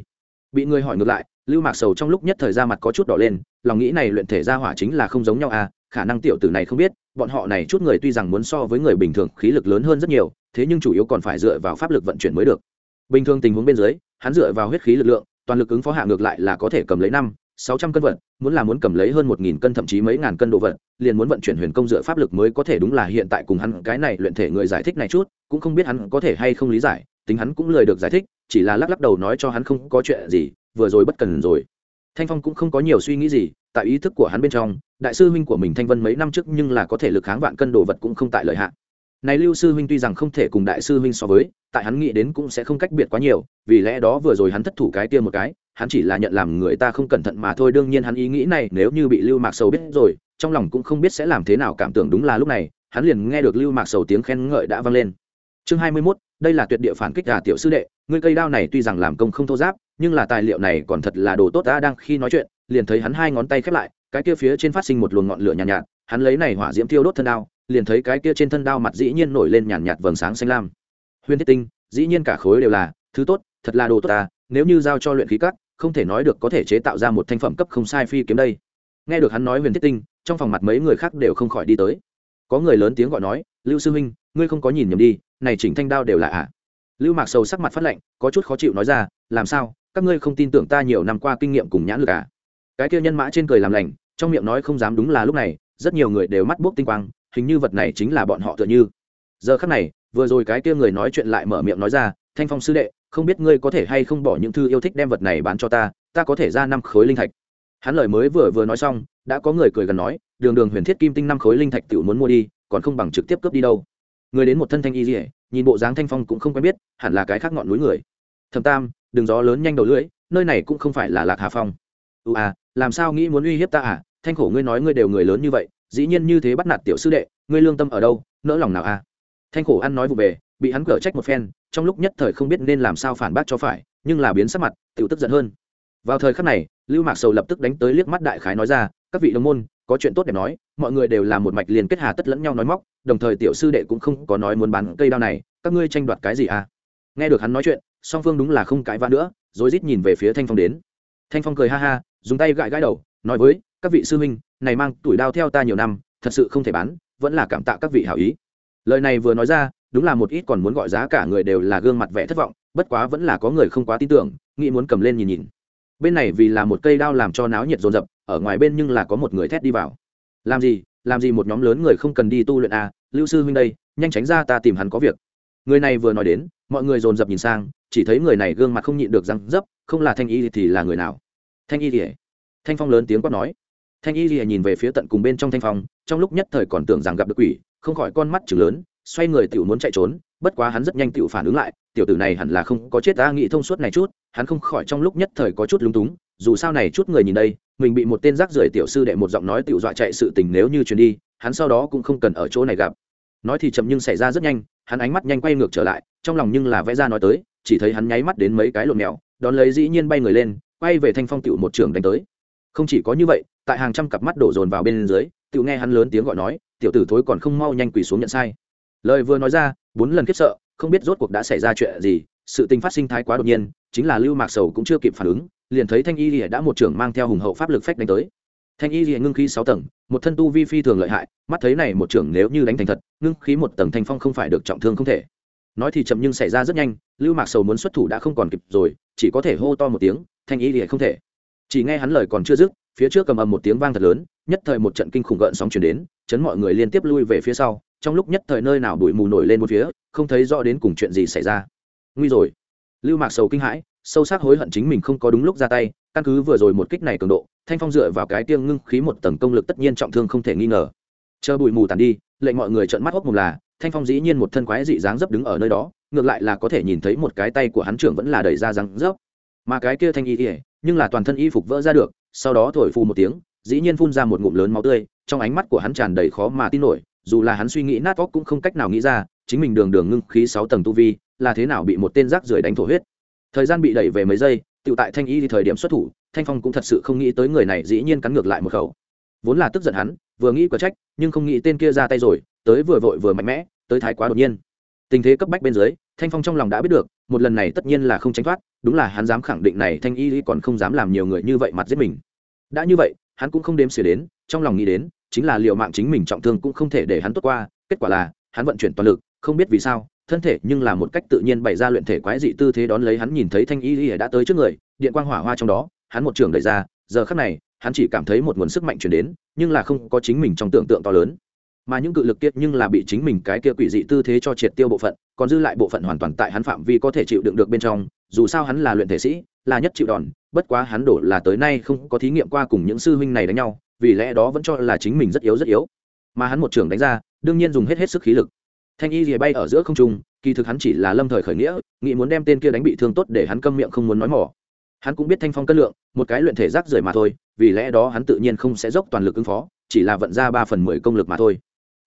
Bị ngươi hỏi ngược lại, lưu mạc sầu trong lúc nhất thời ra mặt có chút đỏ lên, lòng nghĩ này luyện thể ra hỏa chính là không giống nhau à khả năng tiểu tử này không biết bọn họ này chút người tuy rằng muốn so với người bình thường khí lực lớn hơn rất nhiều, thế nhưng chủ yếu còn phải dựa vào pháp lực vận chuyển mới được. Bình thường tình huống bên dưới, hắn dựa vào huyết khí lực lượng, toàn lực ứng phó hạ ngược lại là có thể cầm lấy năm, sáu trăm cân vật muốn là muốn cầm lấy hơn một nghìn cân thậm chí mấy ngàn cân đồ vật liền muốn vận chuyển huyền công dựa pháp lực mới có thể đúng là hiện tại cùng hắn cái này luyện thể người giải thích này chút, cũng không biết hắn có thể hay không lý giải, tính hắn cũng lời được giải thích, chỉ là lắc lắc đầu nói cho hắn không có chuyện gì, vừa rồi bất cần rồi. Thanh phong cũng không có nhiều suy nghĩ gì, tại ý thức của hắn bên trong đại sư huynh của mình thanh vân mấy năm trước nhưng là có thể lực kháng vạn cân đồ vật cũng không tại lợi hạn này lưu sư huynh tuy rằng không thể cùng đại sư huynh so với tại hắn nghĩ đến cũng sẽ không cách biệt quá nhiều vì lẽ đó vừa rồi hắn thất thủ cái kia một cái hắn chỉ là nhận làm người ta không cẩn thận mà thôi đương nhiên hắn ý nghĩ này nếu như bị lưu mạc sầu biết rồi trong lòng cũng không biết sẽ làm thế nào cảm tưởng đúng là lúc này hắn liền nghe được lưu mạc sầu tiếng khen ngợi đã vang lên. Chương hai mươi 21, đây là tuyệt địa phản kích gà tiểu sư đệ ngươi cây đao này tuy rằng làm công không thô giáp nhưng là tài liệu này còn thật là đồ tốt ta đang khi nói chuyện liền thấy hắn hai ngón tay khép lại cái kia phía trên phát sinh một luồng ngọn lửa nhàn nhạt, nhạt hắn lấy này hỏa diễm thiêu đốt thân đao liền thấy cái kia trên thân đao mặt dĩ nhiên nổi lên nhàn nhạt, vầng sáng xanh lam. Huyền thiết tinh dĩ nhiên cả khối đều là thứ tốt thật là đồ tốt ta nếu như giao cho luyện khí cắt không thể nói được có thể chế tạo ra một thanh phẩm cấp không sai phi kiếm đây. Nghe được hắn nói huyền thiết tinh trong phòng mặt mấy người khác đều không khỏi đi tới. Có người lớn tiếng gọi nói lưu sư huynh ngươi không có nhìn nhầm đi này chỉnh thanh đao đều là ạ. À. lưu mạc sầu sắc mặt phát lạnh có chút khó chịu nói ra làm sao? Các ngươi không tin tưởng ta nhiều năm qua kinh nghiệm cùng nhãn lực à? Cái kia nhân mã trên cười làm lành trong miệng nói không dám đúng là lúc này, rất nhiều người đều mắt buốc tinh quang, hình như vật này chính là bọn họ tựa như. Giờ khắc này, vừa rồi cái kia người nói chuyện lại mở miệng nói ra, thanh phong sư đệ, không biết ngươi có thể hay không bỏ những thư yêu thích đem vật này bán cho ta ta có thể ra năm khối linh thạch. Hắn lời mới vừa vừa nói xong, đã có người cười gần nói, đường đường huyền thiết kim tinh năm khối linh thạch tự muốn mua đi, còn không bằng trực tiếp cướp đi đâu. Người đến một thân thanh y dỉa nhìn bộ dáng thanh phong cũng không quen biết, hẳn là cái khác ngọn núi người. Thầm tam đường gió lớn nhanh đầu lưỡi, nơi này cũng không phải là lạc hà phong. Ưu à làm sao nghĩ muốn uy hiếp ta à? Thanh khổ ngươi nói ngươi đều người lớn như vậy, dĩ nhiên như thế bắt nạt tiểu sư đệ, ngươi lương tâm ở đâu, nỡ lòng nào à? Thanh khổ ăn nói vụ về, bị hắn cở trách một phen, trong lúc nhất thời không biết nên làm sao phản bác cho phải, nhưng là biến sắc mặt tự tức giận hơn. Vào thời khắc này, lưu mạc sầu lập tức đánh tới liếc mắt đại khái nói ra, các vị đồng môn, có chuyện tốt đẹp nói, mọi người đều là một mạch liền kết hà tất lẫn nhau nói móc, đồng thời tiểu sư đệ cũng không có nói muốn bán cây đao này, các ngươi tranh đoạt cái gì à? Nghe được hắn nói chuyện, song phương đúng là không cãi vã nữa rồi rít nhìn về phía thanh phong đến. Thanh phong cười ha ha dùng tay gãi gãi đầu nói với các vị sư huynh này mang tuổi đao theo ta nhiều năm thật sự không thể bán vẫn là cảm tạ các vị hảo ý. Lời này vừa nói ra đúng là một ít còn muốn gọi giá cả người đều là gương mặt vẻ thất vọng bất quá vẫn là có người không quá tin tưởng nghĩ muốn cầm lên nhìn nhìn. Bên này vì là một cây đao làm cho náo nhiệt rồn rập, ở ngoài bên nhưng là có một người thét đi vào. Làm gì làm gì một nhóm lớn người không cần đi tu luyện à lưu sư huynh đây nhanh tránh ra ta tìm hắn có việc. Người này vừa nói đến mọi người dồn dập nhìn sang chỉ thấy người này gương mặt không nhịn được răng dấp không là thanh y thì là người nào? Thanh y rỉa thanh phong lớn tiếng quát nói. Thanh y rỉa nhìn về phía tận cùng bên trong thanh phong, trong lúc nhất thời còn tưởng rằng gặp được quỷ, không khỏi con mắt chừng lớn, xoay người tiểu muốn chạy trốn, bất quá hắn rất nhanh tiểu phản ứng lại, tiểu tử này hẳn là không có chết, ta nghĩ thông suốt này chút, hắn không khỏi trong lúc nhất thời có chút lúng túng, dù sao này chút người nhìn đây, mình bị một tên rác rưởi tiểu sư đệ một giọng nói tiểu dọa chạy sự tình nếu như truyền đi, hắn sau đó cũng không cần ở chỗ này gặp. Nói thì chậm nhưng xảy ra rất nhanh, hắn ánh mắt nhanh quay ngược trở lại, trong lòng nhưng là vẽ ra nói tới, chỉ thấy hắn nháy mắt đến mấy cái lộn mèo, đón lấy dĩ nhiên bay người lên quay về thanh phong tiểu một trường đánh tới. Không chỉ có như vậy, tại hàng trăm cặp mắt đổ dồn vào bên dưới, tiểu nghe hắn lớn tiếng gọi nói, tiểu tử thối còn không mau nhanh quỳ xuống nhận sai. Lời vừa nói ra, bốn lần khiếp sợ, không biết rốt cuộc đã xảy ra chuyện gì, sự tình phát sinh thái quá đột nhiên, chính là lưu mạc sầu cũng chưa kịp phản ứng, liền thấy thanh y lìa đã một trưởng mang theo hùng hậu pháp lực phách đánh tới. Thanh y lìa ngưng khí sáu tầng, một thân tu vi phi thường lợi hại, mắt thấy này một trưởng nếu như đánh thành thật, ngưng khí một tầng thanh phong không phải được trọng thương không thể. Nói thì chậm nhưng xảy ra rất nhanh, lưu mạc sầu muốn xuất thủ đã không còn kịp rồi, chỉ có thể hô to một tiếng thanh y lìa không thể. Chỉ nghe hắn lời còn chưa dứt, phía trước cầm ầm một tiếng vang thật lớn, nhất thời một trận kinh khủng gợn sóng chuyển đến, chấn mọi người liên tiếp lui về phía sau, trong lúc nhất thời nơi nào bụi mù nổi lên một phía, không thấy rõ đến cùng chuyện gì xảy ra. Nguy rồi. Lưu mạc sầu kinh hãi, sâu sắc hối hận chính mình không có đúng lúc ra tay, căn cứ vừa rồi một kích này cường độ, thanh phong dựa vào cái tiêng ngưng khí một tầng công lực tất nhiên trọng thương không thể nghi ngờ. Chờ bụi mù tàn đi, lệnh mọi người trợn mắt hốc mù là, thanh phong dĩ nhiên một thân quái dị dáng dấp đứng ở nơi đó, ngược lại là có thể nhìn thấy một cái tay của hắn trưởng vẫn là đẩy ra răng dấp mà cái kia thanh y ỉa nhưng là toàn thân y phục vỡ ra được, sau đó thổi phù một tiếng, dĩ nhiên phun ra một ngụm lớn máu tươi, trong ánh mắt của hắn tràn đầy khó mà tin nổi, dù là hắn suy nghĩ nát óc cũng không cách nào nghĩ ra, chính mình đường đường ngưng khí sáu tầng tu vi, là thế nào bị một tên rác rưởi đánh thổ huyết. Thời gian bị đẩy về mấy giây tự tại thanh y thì thời điểm xuất thủ, thanh phong cũng thật sự không nghĩ tới người này dĩ nhiên cắn ngược lại một khẩu. Vốn là tức giận hắn, vừa nghĩ có trách, nhưng không nghĩ tên kia ra tay rồi, tới vừa vội vừa mạnh mẽ, tới thái quá đột nhiên. Tình thế cấp bách bên dưới, thanh phong trong lòng đã biết được một lần này tất nhiên là không tránh thoát, đúng là hắn dám khẳng định này thanh y còn không dám làm nhiều người như vậy mặt giết mình. Đã như vậy, hắn cũng không đếm xỉa đến, trong lòng nghĩ đến, chính là liệu mạng chính mình trọng thương cũng không thể để hắn tốt qua, kết quả là, hắn vận chuyển toàn lực, không biết vì sao, thân thể nhưng là một cách tự nhiên bày ra luyện thể quái dị tư thế đón lấy hắn nhìn thấy thanh y lìa đã tới trước người, điện quang hỏa hoa trong đó, hắn một trường đẩy ra, giờ khắc này, hắn chỉ cảm thấy một nguồn sức mạnh chuyển đến, nhưng là không có chính mình trong tưởng tượng to lớn mà những cự lực kia nhưng là bị chính mình cái kia quỷ dị tư thế cho triệt tiêu bộ phận, còn dư lại bộ phận hoàn toàn tại hắn phạm vi có thể chịu đựng được bên trong, dù sao hắn là luyện thể sĩ, là nhất chịu đòn, bất quá hắn đổ là tới nay không có thí nghiệm qua cùng những sư huynh này đánh nhau, vì lẽ đó vẫn cho là chính mình rất yếu rất yếu. Mà hắn một trường đánh ra, đương nhiên dùng hết hết sức khí lực. Thanh y rìa bay ở giữa không trung, kỳ thực hắn chỉ là lâm thời khởi nghĩa, nghĩ muốn đem tên kia đánh bị thương tốt để hắn câm miệng không muốn nói mỏ. Hắn cũng biết thanh phong cân lượng, một cái luyện thể rác rưởi mà thôi, vì lẽ đó hắn tự nhiên không sẽ dốc toàn lực ứng phó, chỉ là vận ra ba phần mười công lực mà thôi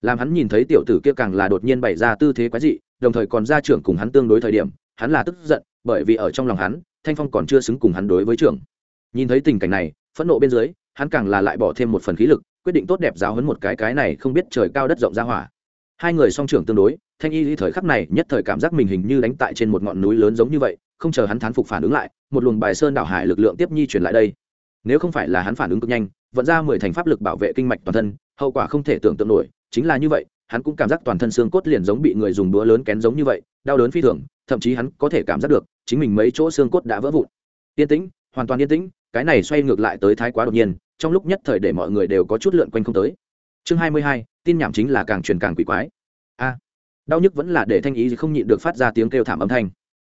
làm hắn nhìn thấy tiểu tử kia càng là đột nhiên bày ra tư thế quái dị, đồng thời còn ra trưởng cùng hắn tương đối thời điểm, hắn là tức giận, bởi vì ở trong lòng hắn, thanh phong còn chưa xứng cùng hắn đối với trưởng. Nhìn thấy tình cảnh này, phẫn nộ bên dưới, hắn càng là lại bỏ thêm một phần khí lực, quyết định tốt đẹp giáo hấn một cái cái này không biết trời cao đất rộng ra hỏa. Hai người song trưởng tương đối, thanh y lý thời khắc này nhất thời cảm giác mình hình như đánh tại trên một ngọn núi lớn giống như vậy, không chờ hắn thán phục phản ứng lại, một luồng bài sơn đảo hải lực lượng tiếp nhi truyền lại đây. Nếu không phải là hắn phản ứng cực nhanh, vận ra mười thành pháp lực bảo vệ kinh mạch toàn thân, hậu quả không thể tưởng tượng nổi chính là như vậy, hắn cũng cảm giác toàn thân xương cốt liền giống bị người dùng đũa lớn kén giống như vậy, đau đớn phi thường, thậm chí hắn có thể cảm giác được, chính mình mấy chỗ xương cốt đã vỡ vụn. Yên tĩnh, hoàn toàn yên tĩnh, cái này xoay ngược lại tới thái quá đột nhiên, trong lúc nhất thời để mọi người đều có chút lượn quanh không tới. Chương hai mươi hai, tin nhảm chính là càng truyền càng quỷ quái. A à, đau nhức vẫn là để thanh ý không nhịn được phát ra tiếng kêu thảm âm thanh.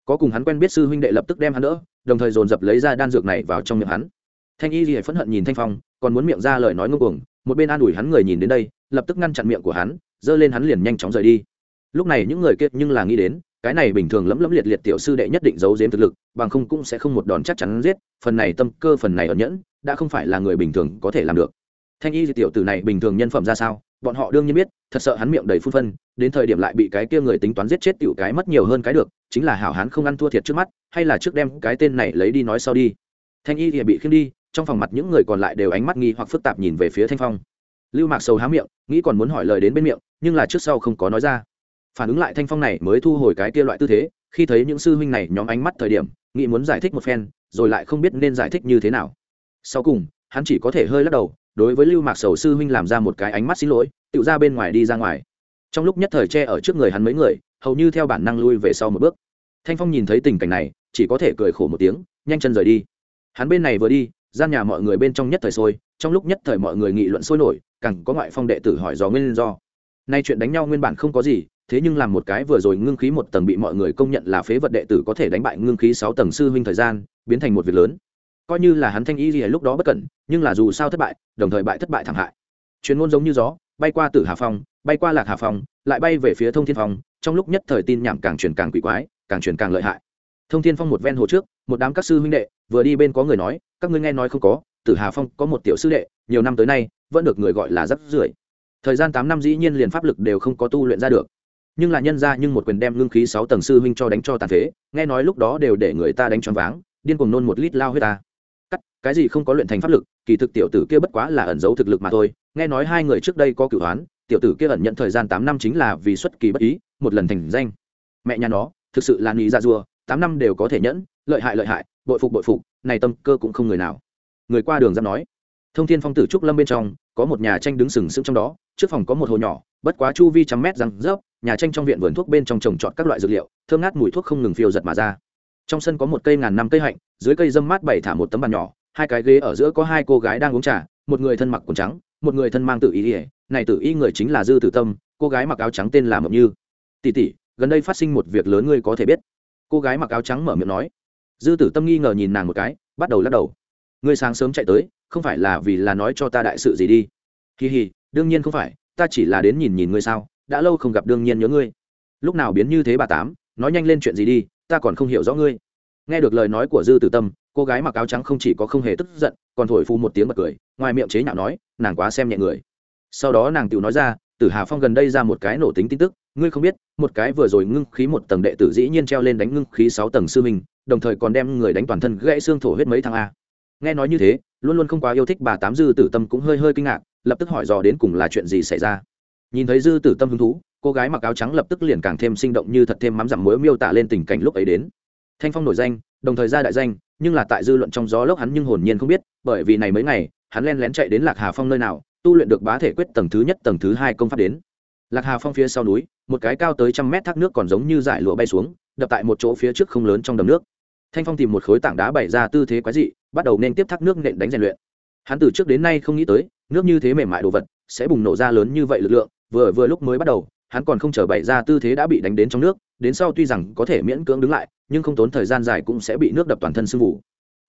Có cùng hắn quen biết sư huynh đệ lập tức đem hắn đỡ, đồng thời dồn dập lấy ra đan dược này vào trong miệng hắn. Thanh y thì phẫn hận nhìn thanh phong, còn muốn miệng ra lời nói ngông cuồng một bên an ủi hắn người nhìn đến đây, lập tức ngăn chặn miệng của hắn, giơ lên hắn liền nhanh chóng rời đi. Lúc này những người kia nhưng là nghĩ đến, cái này bình thường lẫm lẫm liệt liệt tiểu sư đệ nhất định giấu giếm thực lực, bằng không cũng sẽ không một đòn chắc chắn giết, phần này tâm cơ phần này ẩn nhẫn, đã không phải là người bình thường có thể làm được. Thanh y tiểu tử này bình thường nhân phẩm ra sao, bọn họ đương nhiên biết, thật sợ hắn miệng đầy phun phân, đến thời điểm lại bị cái kia người tính toán giết chết tiểu cái mất nhiều hơn cái được, chính là hảo hán không ăn thua thiệt trước mắt, hay là trước đem cái tên này lấy đi nói sau đi. Thanh y thì bị khiêm đi trong phòng mặt những người còn lại đều ánh mắt nghi hoặc phức tạp nhìn về phía thanh phong lưu mạc sầu há miệng nghĩ còn muốn hỏi lời đến bên miệng nhưng là trước sau không có nói ra phản ứng lại thanh phong này mới thu hồi cái kia loại tư thế khi thấy những sư huynh này nhóm ánh mắt thời điểm nghĩ muốn giải thích một phen rồi lại không biết nên giải thích như thế nào sau cùng hắn chỉ có thể hơi lắc đầu đối với lưu mạc sầu sư huynh làm ra một cái ánh mắt xin lỗi tự ra bên ngoài đi ra ngoài trong lúc nhất thời che ở trước người hắn mấy người hầu như theo bản năng lui về sau một bước thanh phong nhìn thấy tình cảnh này chỉ có thể cười khổ một tiếng nhanh chân rời đi hắn bên này vừa đi gian nhà mọi người bên trong nhất thời sôi, trong lúc nhất thời mọi người nghị luận sôi nổi, càng có ngoại phong đệ tử hỏi do nguyên do. Nay chuyện đánh nhau nguyên bản không có gì, thế nhưng làm một cái vừa rồi ngưng khí một tầng bị mọi người công nhận là phế vật đệ tử có thể đánh bại ngưng khí sáu tầng sư huynh thời gian, biến thành một việc lớn. Coi như là hắn thanh y gì lúc đó bất cẩn, nhưng là dù sao thất bại, đồng thời bại thất bại thảm hại. Chuyên ngôn giống như gió, bay qua tử hà phong, bay qua lạc hà phong, lại bay về phía thông thiên phong, trong lúc nhất thời tin nhảm càng truyền càng quỷ quái, càng truyền càng lợi hại thông thiên phong một ven hồ trước, một đám các sư huynh đệ, vừa đi bên có người nói, các ngươi nghe nói không có, tử hà phong có một tiểu sư đệ, nhiều năm tới nay, vẫn được người gọi là rất rưởi thời gian tám năm dĩ nhiên liền pháp lực đều không có tu luyện ra được. Nhưng là nhân ra nhưng một quyền đem ngưng khí sáu tầng sư huynh cho đánh cho tàn phế, nghe nói lúc đó đều để người ta đánh choáng váng, điên cuồng nôn một lít lao huyết ta. Cắt, cái gì không có luyện thành pháp lực, kỳ thực tiểu tử kia bất quá là ẩn giấu thực lực mà thôi, nghe nói hai người trước đây có cửu hoán, tiểu tử kia ẩn nhận thời gian tám năm chính là vì xuất kỳ bất ý, một lần thành danh. Mẹ nhà nó, thực sự là nghĩ ra dạ rùa tám năm đều có thể nhẫn, lợi hại lợi hại, bội phục bội phục, này tâm cơ cũng không người nào. Người qua đường dám nói. Thông thiên phong tử trúc lâm bên trong, có một nhà tranh đứng sừng sững trong đó, trước phòng có một hồ nhỏ, bất quá chu vi trăm mét răng rớp, nhà tranh trong viện vườn thuốc bên trong trồng trọt các loại dược liệu, thơm ngát mùi thuốc không ngừng phiêu giật mà ra. Trong sân có một cây ngàn năm cây hạnh, dưới cây dâm mát bảy thả một tấm bàn nhỏ, hai cái ghế ở giữa có hai cô gái đang uống trà, một người thân mặc quần trắng, một người thân mang tự ý ỉa này tự y người chính là dư tử tâm, cô gái mặc áo trắng tên là mộng như. Tỷ tỷ, gần đây phát sinh một việc lớn ngươi có thể biết cô gái mặc áo trắng mở miệng nói. Dư tử tâm nghi ngờ nhìn nàng một cái, bắt đầu lắc đầu. Ngươi sáng sớm chạy tới, không phải là vì là nói cho ta đại sự gì đi. Kỳ hì đương nhiên không phải, ta chỉ là đến nhìn nhìn ngươi sao, đã lâu không gặp đương nhiên nhớ ngươi. Lúc nào biến như thế bà tám, nói nhanh lên chuyện gì đi, ta còn không hiểu rõ ngươi. Nghe được lời nói của dư tử tâm, cô gái mặc áo trắng không chỉ có không hề tức giận, còn thổi phu một tiếng bật cười, ngoài miệng chế nhạo nói, nàng quá xem nhẹ người. Sau đó nàng tự nói ra, tử hà phong gần đây ra một cái nổ tính tin tức ngươi không biết một cái vừa rồi ngưng khí một tầng đệ tử dĩ nhiên treo lên đánh ngưng khí sáu tầng sư mình, đồng thời còn đem người đánh toàn thân gãy xương thổ huyết mấy thằng a. Nghe nói như thế luôn luôn không quá yêu thích bà tám dư tử tâm cũng hơi hơi kinh ngạc lập tức hỏi dò đến cùng là chuyện gì xảy ra. Nhìn thấy dư tử tâm hứng thú cô gái mặc áo trắng lập tức liền càng thêm sinh động như thật thêm mắm dặm muối miêu tả lên tình cảnh lúc ấy đến. Thanh phong nổi danh đồng thời ra đại danh nhưng là tại dư luận trong gió lốc hắn nhưng hồn nhiên không biết bởi vì này mấy ngày hắn len lén chạy đến lạc hà phong nơi nào tu luyện được bá thể quyết tầng thứ nhất tầng thứ hai công pháp đến lạc hà phong phía sau núi, một cái cao tới trăm mét thác nước còn giống như dải lụa bay xuống, đập tại một chỗ phía trước không lớn trong đầm nước. Thanh phong tìm một khối tảng đá bày ra tư thế quái dị, bắt đầu nên tiếp thác nước nện đánh rèn luyện. Hắn từ trước đến nay không nghĩ tới, nước như thế mềm mại đồ vật sẽ bùng nổ ra lớn như vậy lực lượng, vừa vừa lúc mới bắt đầu, hắn còn không chờ bày ra tư thế đã bị đánh đến trong nước, đến sau tuy rằng có thể miễn cưỡng đứng lại, nhưng không tốn thời gian dài cũng sẽ bị nước đập toàn thân sưng vụ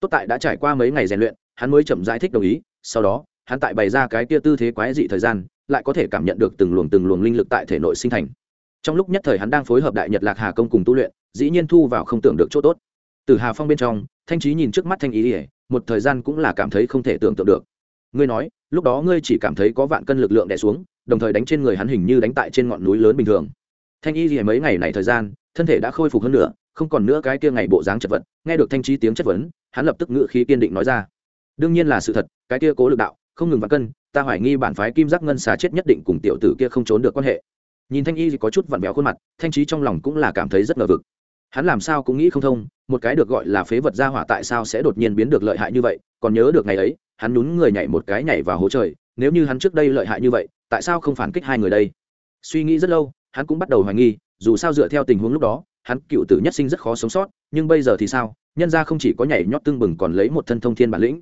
tốt tại đã trải qua mấy ngày rèn luyện, hắn mới chậm giải thích đồng ý, sau đó, hắn tại bày ra cái kia tư thế quái dị thời gian lại có thể cảm nhận được từng luồng từng luồng linh lực tại thể nội sinh thành. Trong lúc nhất thời hắn đang phối hợp đại nhật lạc hà công cùng tu luyện, dĩ nhiên thu vào không tưởng được chỗ tốt. Từ hà phong bên trong, thanh trí nhìn trước mắt thanh ý ỉa một thời gian cũng là cảm thấy không thể tưởng tượng được. Ngươi nói, lúc đó ngươi chỉ cảm thấy có vạn cân lực lượng đè xuống, đồng thời đánh trên người hắn hình như đánh tại trên ngọn núi lớn bình thường. Thanh y ỉa mấy ngày này thời gian, thân thể đã khôi phục hơn nữa, không còn nữa cái kia ngày bộ dáng chật vật. Nghe được thanh trí tiếng chất vấn, hắn lập tức ngự khí kiên định nói ra. Đương nhiên là sự thật, cái kia cố lực đạo không ngừng vạn cân, ta hoài nghi bản phái kim giác ngân xà chết nhất định cùng tiểu tử kia không trốn được quan hệ. Nhìn thanh y có chút vặn vẹo khuôn mặt, thanh trí trong lòng cũng là cảm thấy rất ngờ vực. Hắn làm sao cũng nghĩ không thông, một cái được gọi là phế vật gia hỏa tại sao sẽ đột nhiên biến được lợi hại như vậy, còn nhớ được ngày ấy, hắn nhún người nhảy một cái nhảy vào hố trời, nếu như hắn trước đây lợi hại như vậy, tại sao không phản kích hai người đây? Suy nghĩ rất lâu, hắn cũng bắt đầu hoài nghi, dù sao dựa theo tình huống lúc đó, hắn cựu tử nhất sinh rất khó sống sót, nhưng bây giờ thì sao? Nhân ra không chỉ có nhảy nhót tương bừng còn lấy một thân thông thiên bản lĩnh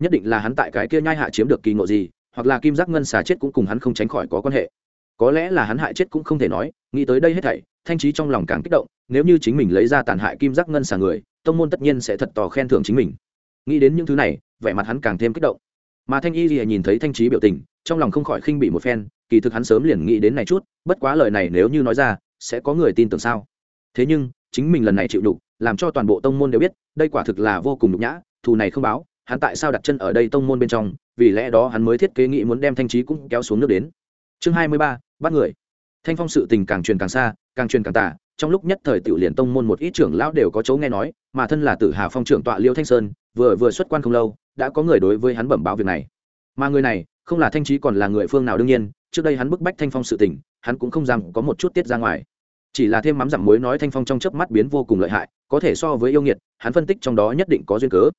nhất định là hắn tại cái kia nhai hạ chiếm được kỳ ngộ gì, hoặc là kim giác ngân xà chết cũng cùng hắn không tránh khỏi có quan hệ. Có lẽ là hắn hại chết cũng không thể nói, nghĩ tới đây hết thảy, thanh trí trong lòng càng kích động, nếu như chính mình lấy ra tàn hại kim giác ngân xà người, tông môn tất nhiên sẽ thật tò khen thưởng chính mình. Nghĩ đến những thứ này, vẻ mặt hắn càng thêm kích động. Mà thanh y gì nhìn thấy thanh trí biểu tình, trong lòng không khỏi khinh bị một phen, kỳ thực hắn sớm liền nghĩ đến này chút, bất quá lời này nếu như nói ra, sẽ có người tin tưởng sao? Thế nhưng, chính mình lần này chịu đục, làm cho toàn bộ tông môn đều biết, đây quả thực là vô cùng nhục nhã, thù này không báo hắn tại sao đặt chân ở đây tông môn bên trong, vì lẽ đó hắn mới thiết kế nghĩ muốn đem thanh trí cũng kéo xuống nước đến. Chương hai mươi ba, bắt người. Thanh phong sự tình càng truyền càng xa, càng truyền càng tả, trong lúc nhất thời tiểu liền tông môn một ít trưởng lão đều có chỗ nghe nói, mà thân là tử hà phong trưởng tọa liêu thanh sơn, vừa vừa xuất quan không lâu, đã có người đối với hắn bẩm báo việc này. Mà người này, không là thanh trí còn là người phương nào đương nhiên, trước đây hắn bức bách thanh phong sự tình, hắn cũng không dám có một chút tiết ra ngoài. Chỉ là thêm mắm dặm muối nói thanh phong trong chớp mắt biến vô cùng lợi hại, có thể so với yêu nghiệt, hắn phân tích trong đó nhất định có duyên cớ.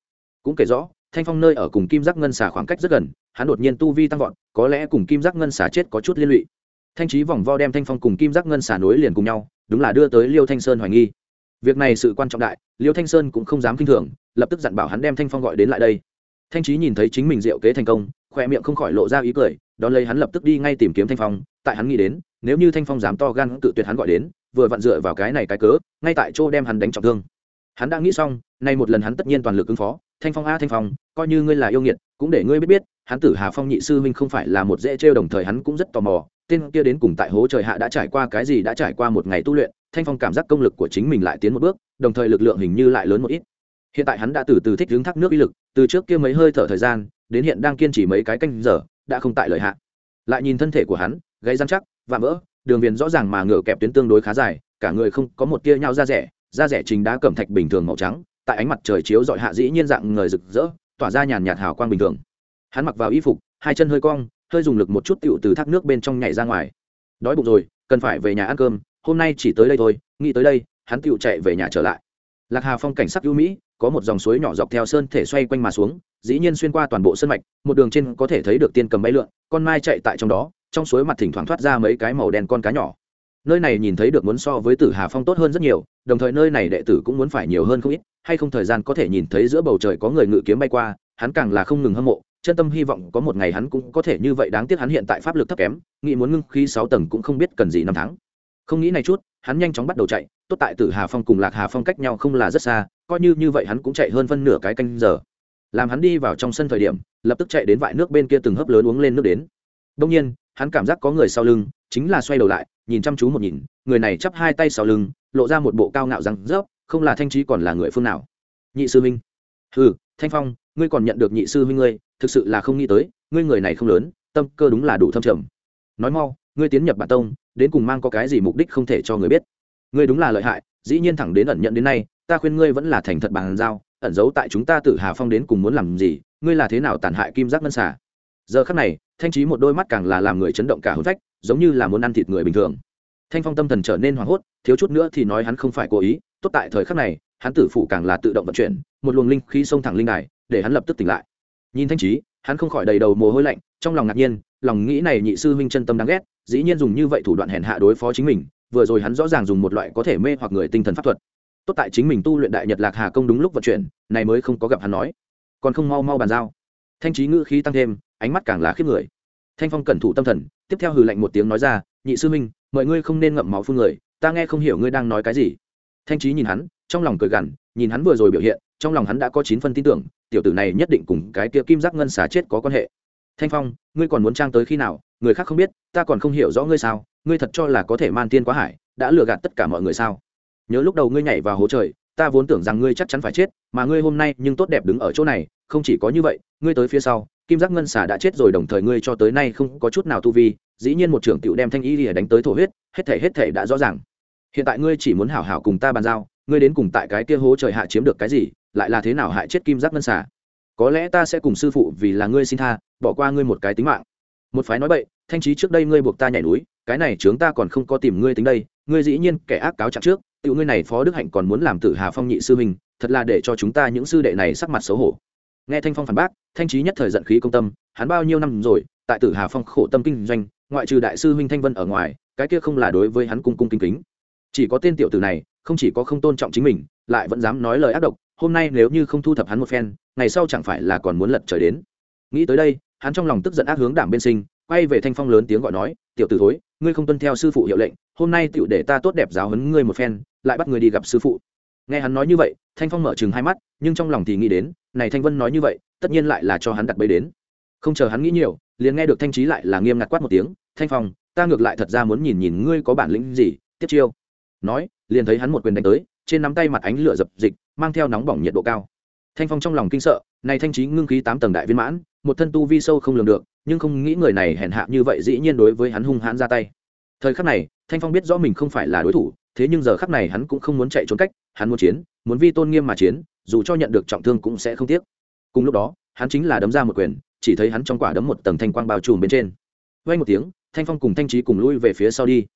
Cũng kể rõ thanh phong nơi ở cùng kim giác ngân xà khoảng cách rất gần, hắn đột nhiên tu vi tăng vọt, có lẽ cùng kim giác ngân xà chết có chút liên lụy. Thanh trí vòng vo đem thanh phong cùng kim giác ngân xà nối liền cùng nhau, đúng là đưa tới liêu thanh sơn hoài nghi. Việc này sự quan trọng đại, liêu thanh sơn cũng không dám k i n h thường, lập tức dặn bảo hắn đem thanh phong gọi đến lại đây. Thanh trí nhìn thấy chính mình diệu kế thành công khoe miệng không khỏi lộ ra ý cười, đón lấy hắn lập tức đi ngay tìm kiếm thanh phong, tại hắn nghĩ đến, nếu như thanh phong dám to gan tự tuyệt hắn gọi đến, vừa vặn dựa vào cái này cái cớ, ngay tại chỗ đem hắn đánh trọng thương. Hắn đã nghĩ xong, nay một lần hắn tất nhiên toàn lực ứng phó thanh phong a, thanh phong, coi như ngươi là yêu nghiệt, cũng để ngươi biết biết, hắn tử hà phong nhị sư huynh không phải là một dễ trêu đồng thời hắn cũng rất tò mò, tên kia đến cùng tại hố trời hạ đã trải qua cái gì, đã trải qua một ngày tu luyện, thanh phong cảm giác công lực của chính mình lại tiến một bước, đồng thời lực lượng hình như lại lớn một ít. Hiện tại hắn đã từ từ thích hướng thác nước uy lực, từ trước kia mấy hơi thở thời gian, đến hiện đang kiên trì mấy cái canh giờ, đã không tại lợi hạn lại nhìn thân thể của hắn gây răng chắc, và vỡ đường viền rõ ràng mà ngựa kẹp tuyến tương đối khá dài, cả người không có một tia nhau da rẻ da rẻ trình đá cẩm thạch bình thường màu trắng tại ánh mặt trời chiếu dọi hạ dĩ nhiên dạng người rực rỡ, tỏa ra nhàn nhạt hào quang bình thường. Hắn mặc vào y phục, hai chân hơi cong, hơi dùng lực một chút tựu từ thác nước bên trong nhảy ra ngoài. Đói bụng rồi, cần phải về nhà ăn cơm, hôm nay chỉ tới đây thôi, nghĩ tới đây, hắn tựu chạy về nhà trở lại. Lạc hà phong cảnh sắc ưu mỹ, có một dòng suối nhỏ dọc theo sơn thể xoay quanh mà xuống, dĩ nhiên xuyên qua toàn bộ sân mạch, một đường trên có thể thấy được tiên cầm bay lượn, con mai chạy tại trong đó, trong suối mặt thỉnh thoảng thoát ra mấy cái màu đen con cá nhỏ nơi này nhìn thấy được muốn so với tử hà phong tốt hơn rất nhiều, đồng thời nơi này đệ tử cũng muốn phải nhiều hơn không ít, hay không thời gian có thể nhìn thấy giữa bầu trời có người ngự kiếm bay qua, hắn càng là không ngừng hâm mộ, chân tâm hy vọng có một ngày hắn cũng có thể như vậy đáng tiếc hắn hiện tại pháp lực thấp kém, nghĩ muốn ngưng khi sáu tầng cũng không biết cần gì năm tháng. Không nghĩ này chút, hắn nhanh chóng bắt đầu chạy, tốt tại tử hà phong cùng lạc hà phong cách nhau không là rất xa, coi như như vậy hắn cũng chạy hơn phân nửa cái canh giờ. Làm hắn đi vào trong sân thời điểm, lập tức chạy đến vại nước bên kia từng hớp lớn uống lên nước đến. Đông nhiên, hắn cảm giác có người sau lưng chính là xoay đầu lại, nhìn chăm chú một nhìn, người này chắp hai tay sau lưng, lộ ra một bộ cao ngạo răng rớp, không là thanh trí còn là người phương nào. Nhị sư huynh. Ừ thanh phong, ngươi còn nhận được nhị sư huynh ngươi, thực sự là không nghĩ tới, ngươi người này không lớn, tâm cơ đúng là đủ thâm trầm. Nói mau, ngươi tiến nhập bản tông, đến cùng mang có cái gì mục đích không thể cho người biết. Ngươi đúng là lợi hại, dĩ nhiên thẳng đến ẩn nhận đến nay, ta khuyên ngươi vẫn là thành thật bàn giao, ẩn giấu tại chúng ta tự hà phong đến cùng muốn làm gì, ngươi là thế nào tàn hại kim giác ngân xả giờ khắc này, thanh trí một đôi mắt càng là làm người chấn động cả hôn phách giống như là muốn ăn thịt người bình thường. Thanh phong tâm thần trở nên hoảng hốt, thiếu chút nữa thì nói hắn không phải cố ý, tốt tại thời khắc này, hắn tử phủ càng là tự động vận chuyển, một luồng linh khí xông thẳng linh đài, để hắn lập tức tỉnh lại. Nhìn thanh trí hắn không khỏi đầy đầu mồ hôi lạnh, trong lòng ngạc nhiên, lòng nghĩ này nhị sư huynh chân tâm đáng ghét, dĩ nhiên dùng như vậy thủ đoạn hèn hạ đối phó chính mình, vừa rồi hắn rõ ràng dùng một loại có thể mê hoặc người tinh thần pháp thuật. Tốt tại chính mình tu luyện đại nhật lạc hà công đúng lúc vận chuyển, này mới không có gặp hắn nói. Còn không mau mau bàn giao. Thanh trí ngữ khí tăng thêm, ánh mắt càng là khiếp người thanh phong cẩn thủ tâm thần, tiếp theo hừ lạnh một tiếng nói ra, nhị sư minh mọi ngươi không nên ngậm máu phun người, ta nghe không hiểu ngươi đang nói cái gì. Thanh trí nhìn hắn, trong lòng cười gằn, nhìn hắn vừa rồi biểu hiện, trong lòng hắn đã có chín phân tin tưởng, tiểu tử này nhất định cùng cái kia kim giác ngân xả chết có quan hệ. Thanh phong, ngươi còn muốn trang tới khi nào? Người khác không biết, ta còn không hiểu rõ ngươi sao, ngươi thật cho là có thể man tiên quá hải, đã lừa gạt tất cả mọi người sao? Nhớ lúc đầu ngươi nhảy vào hố trời ta vốn tưởng rằng ngươi chắc chắn phải chết, mà ngươi hôm nay nhưng tốt đẹp đứng ở chỗ này, không chỉ có như vậy, ngươi tới phía sau, kim giác ngân xà đã chết rồi đồng thời ngươi cho tới nay không có chút nào tu vi, dĩ nhiên một trưởng tiểu đem thanh y lìa đánh tới thổ huyết, hết thể hết thể đã rõ ràng. Hiện tại ngươi chỉ muốn hảo hảo cùng ta bàn giao, ngươi đến cùng tại cái kia hố trời hạ chiếm được cái gì, lại là thế nào hại chết kim giác ngân xà? Có lẽ ta sẽ cùng sư phụ vì là ngươi xin tha, bỏ qua ngươi một cái tính mạng. Một phái nói bậy, thanh trí trước đây ngươi buộc ta nhảy núi, cái này chướng ta còn không có tìm ngươi tính đây ngươi dĩ nhiên kẻ ác cáo trạng trước, tiểu ngươi này phó đức hạnh còn muốn làm tử hà phong nhị sư mình thật là để cho chúng ta những sư đệ này sắc mặt xấu hổ. Nghe thanh phong phản bác, thanh trí nhất thời giận khí công tâm, hắn bao nhiêu năm rồi, tại tử hà phong khổ tâm kinh doanh, ngoại trừ đại sư huynh thanh vân ở ngoài, cái kia không là đối với hắn cung cung kính kính. Chỉ có tên tiểu tử này, không chỉ có không tôn trọng chính mình, lại vẫn dám nói lời ác độc, hôm nay nếu như không thu thập hắn một phen, ngày sau chẳng phải là còn muốn lật trời đến. Nghĩ tới đây, hắn trong lòng tức giận ác hướng đảm bên sinh, quay về thanh phong lớn tiếng gọi nói, tiểu tử thối ngươi không tuân theo sư phụ hiệu lệnh, hôm nay tựu để ta tốt đẹp giáo huấn ngươi một phen, lại bắt ngươi đi gặp sư phụ. Nghe hắn nói như vậy, thanh phong mở chừng hai mắt, nhưng trong lòng thì nghĩ đến, này thanh vân nói như vậy, tất nhiên lại là cho hắn đặt bẫy đến. Không chờ hắn nghĩ nhiều, liền nghe được thanh trí lại là nghiêm ngặt quát một tiếng, thanh phong, ta ngược lại thật ra muốn nhìn nhìn ngươi có bản lĩnh gì, tiếp chiêu. Nói, liền thấy hắn một quyền đánh tới, trên nắm tay mặt ánh lửa dập dịch, mang theo nóng bỏng nhiệt độ cao. Thanh phong trong lòng kinh sợ, này thanh trí ngưng khí tám tầng đại viên mãn, một thân tu vi sâu không lường được nhưng không nghĩ người này hèn hạ như vậy dĩ nhiên đối với hắn hung hãn ra tay. Thời khắc này, thanh phong biết rõ mình không phải là đối thủ, thế nhưng giờ khắc này hắn cũng không muốn chạy trốn cách, hắn muốn chiến, muốn vi tôn nghiêm mà chiến, dù cho nhận được trọng thương cũng sẽ không tiếc. Cùng lúc đó, hắn chính là đấm ra một quyền, chỉ thấy hắn trong quả đấm một tầng thanh quang bao trùm bên trên. Vay một tiếng, thanh phong cùng thanh trí cùng lui về phía sau đi.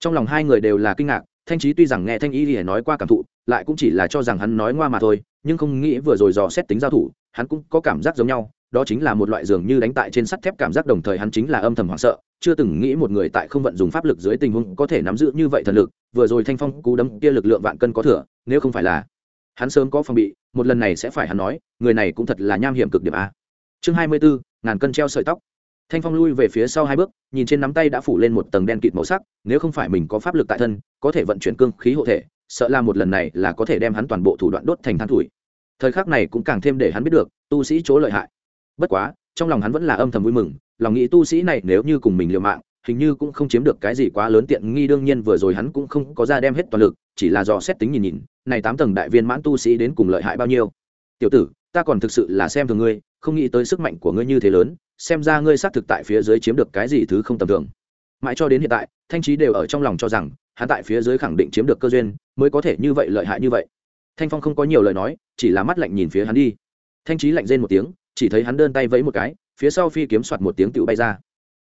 Trong lòng hai người đều là kinh ngạc, thanh trí tuy rằng nghe thanh y thì nói qua cảm thụ, lại cũng chỉ là cho rằng hắn nói ngoa mà thôi, nhưng không nghĩ vừa rồi dò xét tính giao thủ hắn cũng có cảm giác giống nhau, đó chính là một loại dường như đánh tại trên sắt thép cảm giác đồng thời hắn chính là âm thầm hoảng sợ, chưa từng nghĩ một người tại không vận dùng pháp lực dưới tình huống có thể nắm giữ như vậy thần lực, vừa rồi thanh phong cú đấm kia lực lượng vạn cân có thừa, nếu không phải là hắn sớm có phòng bị, một lần này sẽ phải hắn nói, người này cũng thật là nham hiểm cực điểm a. Chương hai mươi bốn ngàn cân treo sợi tóc. Thanh phong lui về phía sau hai bước, nhìn trên nắm tay đã phủ lên một tầng đen kịt màu sắc, nếu không phải mình có pháp lực tại thân, có thể vận chuyển cương khí hộ thể, sợ là một lần này là có thể đem hắn toàn bộ thủ đoạn đốt thành than thủi thời khắc này cũng càng thêm để hắn biết được, tu sĩ chỗ lợi hại. Bất quá, trong lòng hắn vẫn là âm thầm vui mừng, lòng nghĩ tu sĩ này nếu như cùng mình liều mạng, hình như cũng không chiếm được cái gì quá lớn tiện nghi, đương nhiên vừa rồi hắn cũng không có ra đem hết toàn lực, chỉ là do xét tính nhìn nhìn, này tám tầng đại viên mãn tu sĩ đến cùng lợi hại bao nhiêu. Tiểu tử, ta còn thực sự là xem thường ngươi, không nghĩ tới sức mạnh của ngươi như thế lớn, xem ra ngươi xác thực tại phía dưới chiếm được cái gì thứ không tầm thường. Mãi cho đến hiện tại, thanh trí đều ở trong lòng cho rằng, hắn tại phía dưới khẳng định chiếm được cơ duyên, mới có thể như vậy lợi hại như vậy thanh phong không có nhiều lời nói, chỉ là mắt lạnh nhìn phía hắn đi. Thanh trí lạnh rên một tiếng, chỉ thấy hắn đơn tay vẫy một cái, phía sau phi kiếm soạt một tiếng tự bay ra.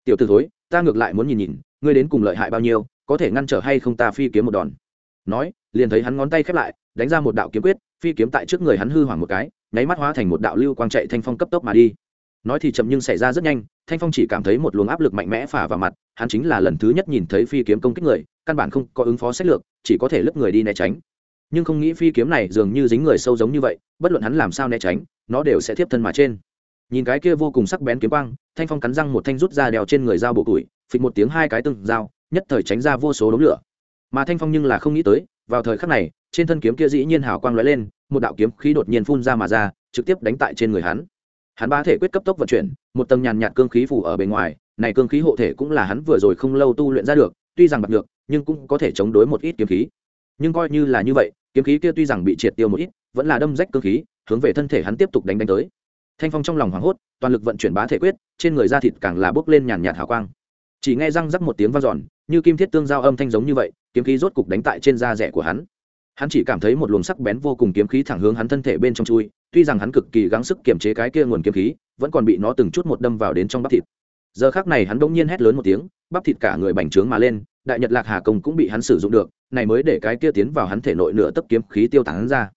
Tiểu t ử thối, ta ngược lại muốn nhìn nhìn, ngươi đến cùng lợi hại bao nhiêu, có thể ngăn trở hay không ta phi kiếm một đòn? Nói, liền thấy hắn ngón tay khép lại, đánh ra một đạo kiếm quyết, phi kiếm tại trước người hắn hư hoảng một cái, nháy mắt hóa thành một đạo lưu quang chạy thanh phong cấp tốc mà đi. Nói thì chậm nhưng xảy ra rất nhanh, thanh phong chỉ cảm thấy một luồng áp lực mạnh mẽ phả vào mặt, hắn chính là lần thứ nhất nhìn thấy phi kiếm công kích người, căn bản không có ứng phó sách lược, chỉ có thể lướt người đi né tránh nhưng không nghĩ phi kiếm này dường như dính người sâu giống như vậy, bất luận hắn làm sao né tránh, nó đều sẽ tiếp thân mà trên. Nhìn cái kia vô cùng sắc bén kiếm quang, thanh phong cắn răng một thanh rút ra đèo trên người dao bộ củi, phịch một tiếng hai cái từng dao, nhất thời tránh ra vô số đống lửa. Mà thanh phong nhưng là không nghĩ tới, vào thời khắc này, trên thân kiếm kia dĩ nhiên hào quang lóe lên, một đạo kiếm khí đột nhiên phun ra mà ra, trực tiếp đánh tại trên người hắn. Hắn ba thể quyết cấp tốc vận chuyển, một tầng nhàn nhạt cương khí phủ ở bề ngoài, này cương khí hộ thể cũng là hắn vừa rồi không lâu tu luyện ra được, tuy rằng bạc được nhưng cũng có thể chống đối một ít kiếm khí. Nhưng coi như là như vậy kiếm khí kia tuy rằng bị triệt tiêu một ít, vẫn là đâm rách cương khí, hướng về thân thể hắn tiếp tục đánh đánh tới. Thanh phong trong lòng hoảng hốt, toàn lực vận chuyển bá thể quyết, trên người da thịt càng là bốc lên nhàn nhạt hào quang. Chỉ nghe răng rắc một tiếng vang dọn, như kim thiết tương giao âm thanh giống như vậy, kiếm khí rốt cục đánh tại trên da rẻ của hắn. Hắn chỉ cảm thấy một luồng sắc bén vô cùng kiếm khí thẳng hướng hắn thân thể bên trong chui, tuy rằng hắn cực kỳ gắng sức kiềm chế cái kia nguồn kiếm khí, vẫn còn bị nó từng chút một đâm vào đến trong bắp thịt. Giờ khác này hắn đông nhiên hét lớn một tiếng, bắp thịt cả người bành trướng mà lên đại nhật lạc hà công cũng bị hắn sử dụng được, này mới để cái kia tiến vào hắn thể nội nửa tấp kiếm khí tiêu tán ra.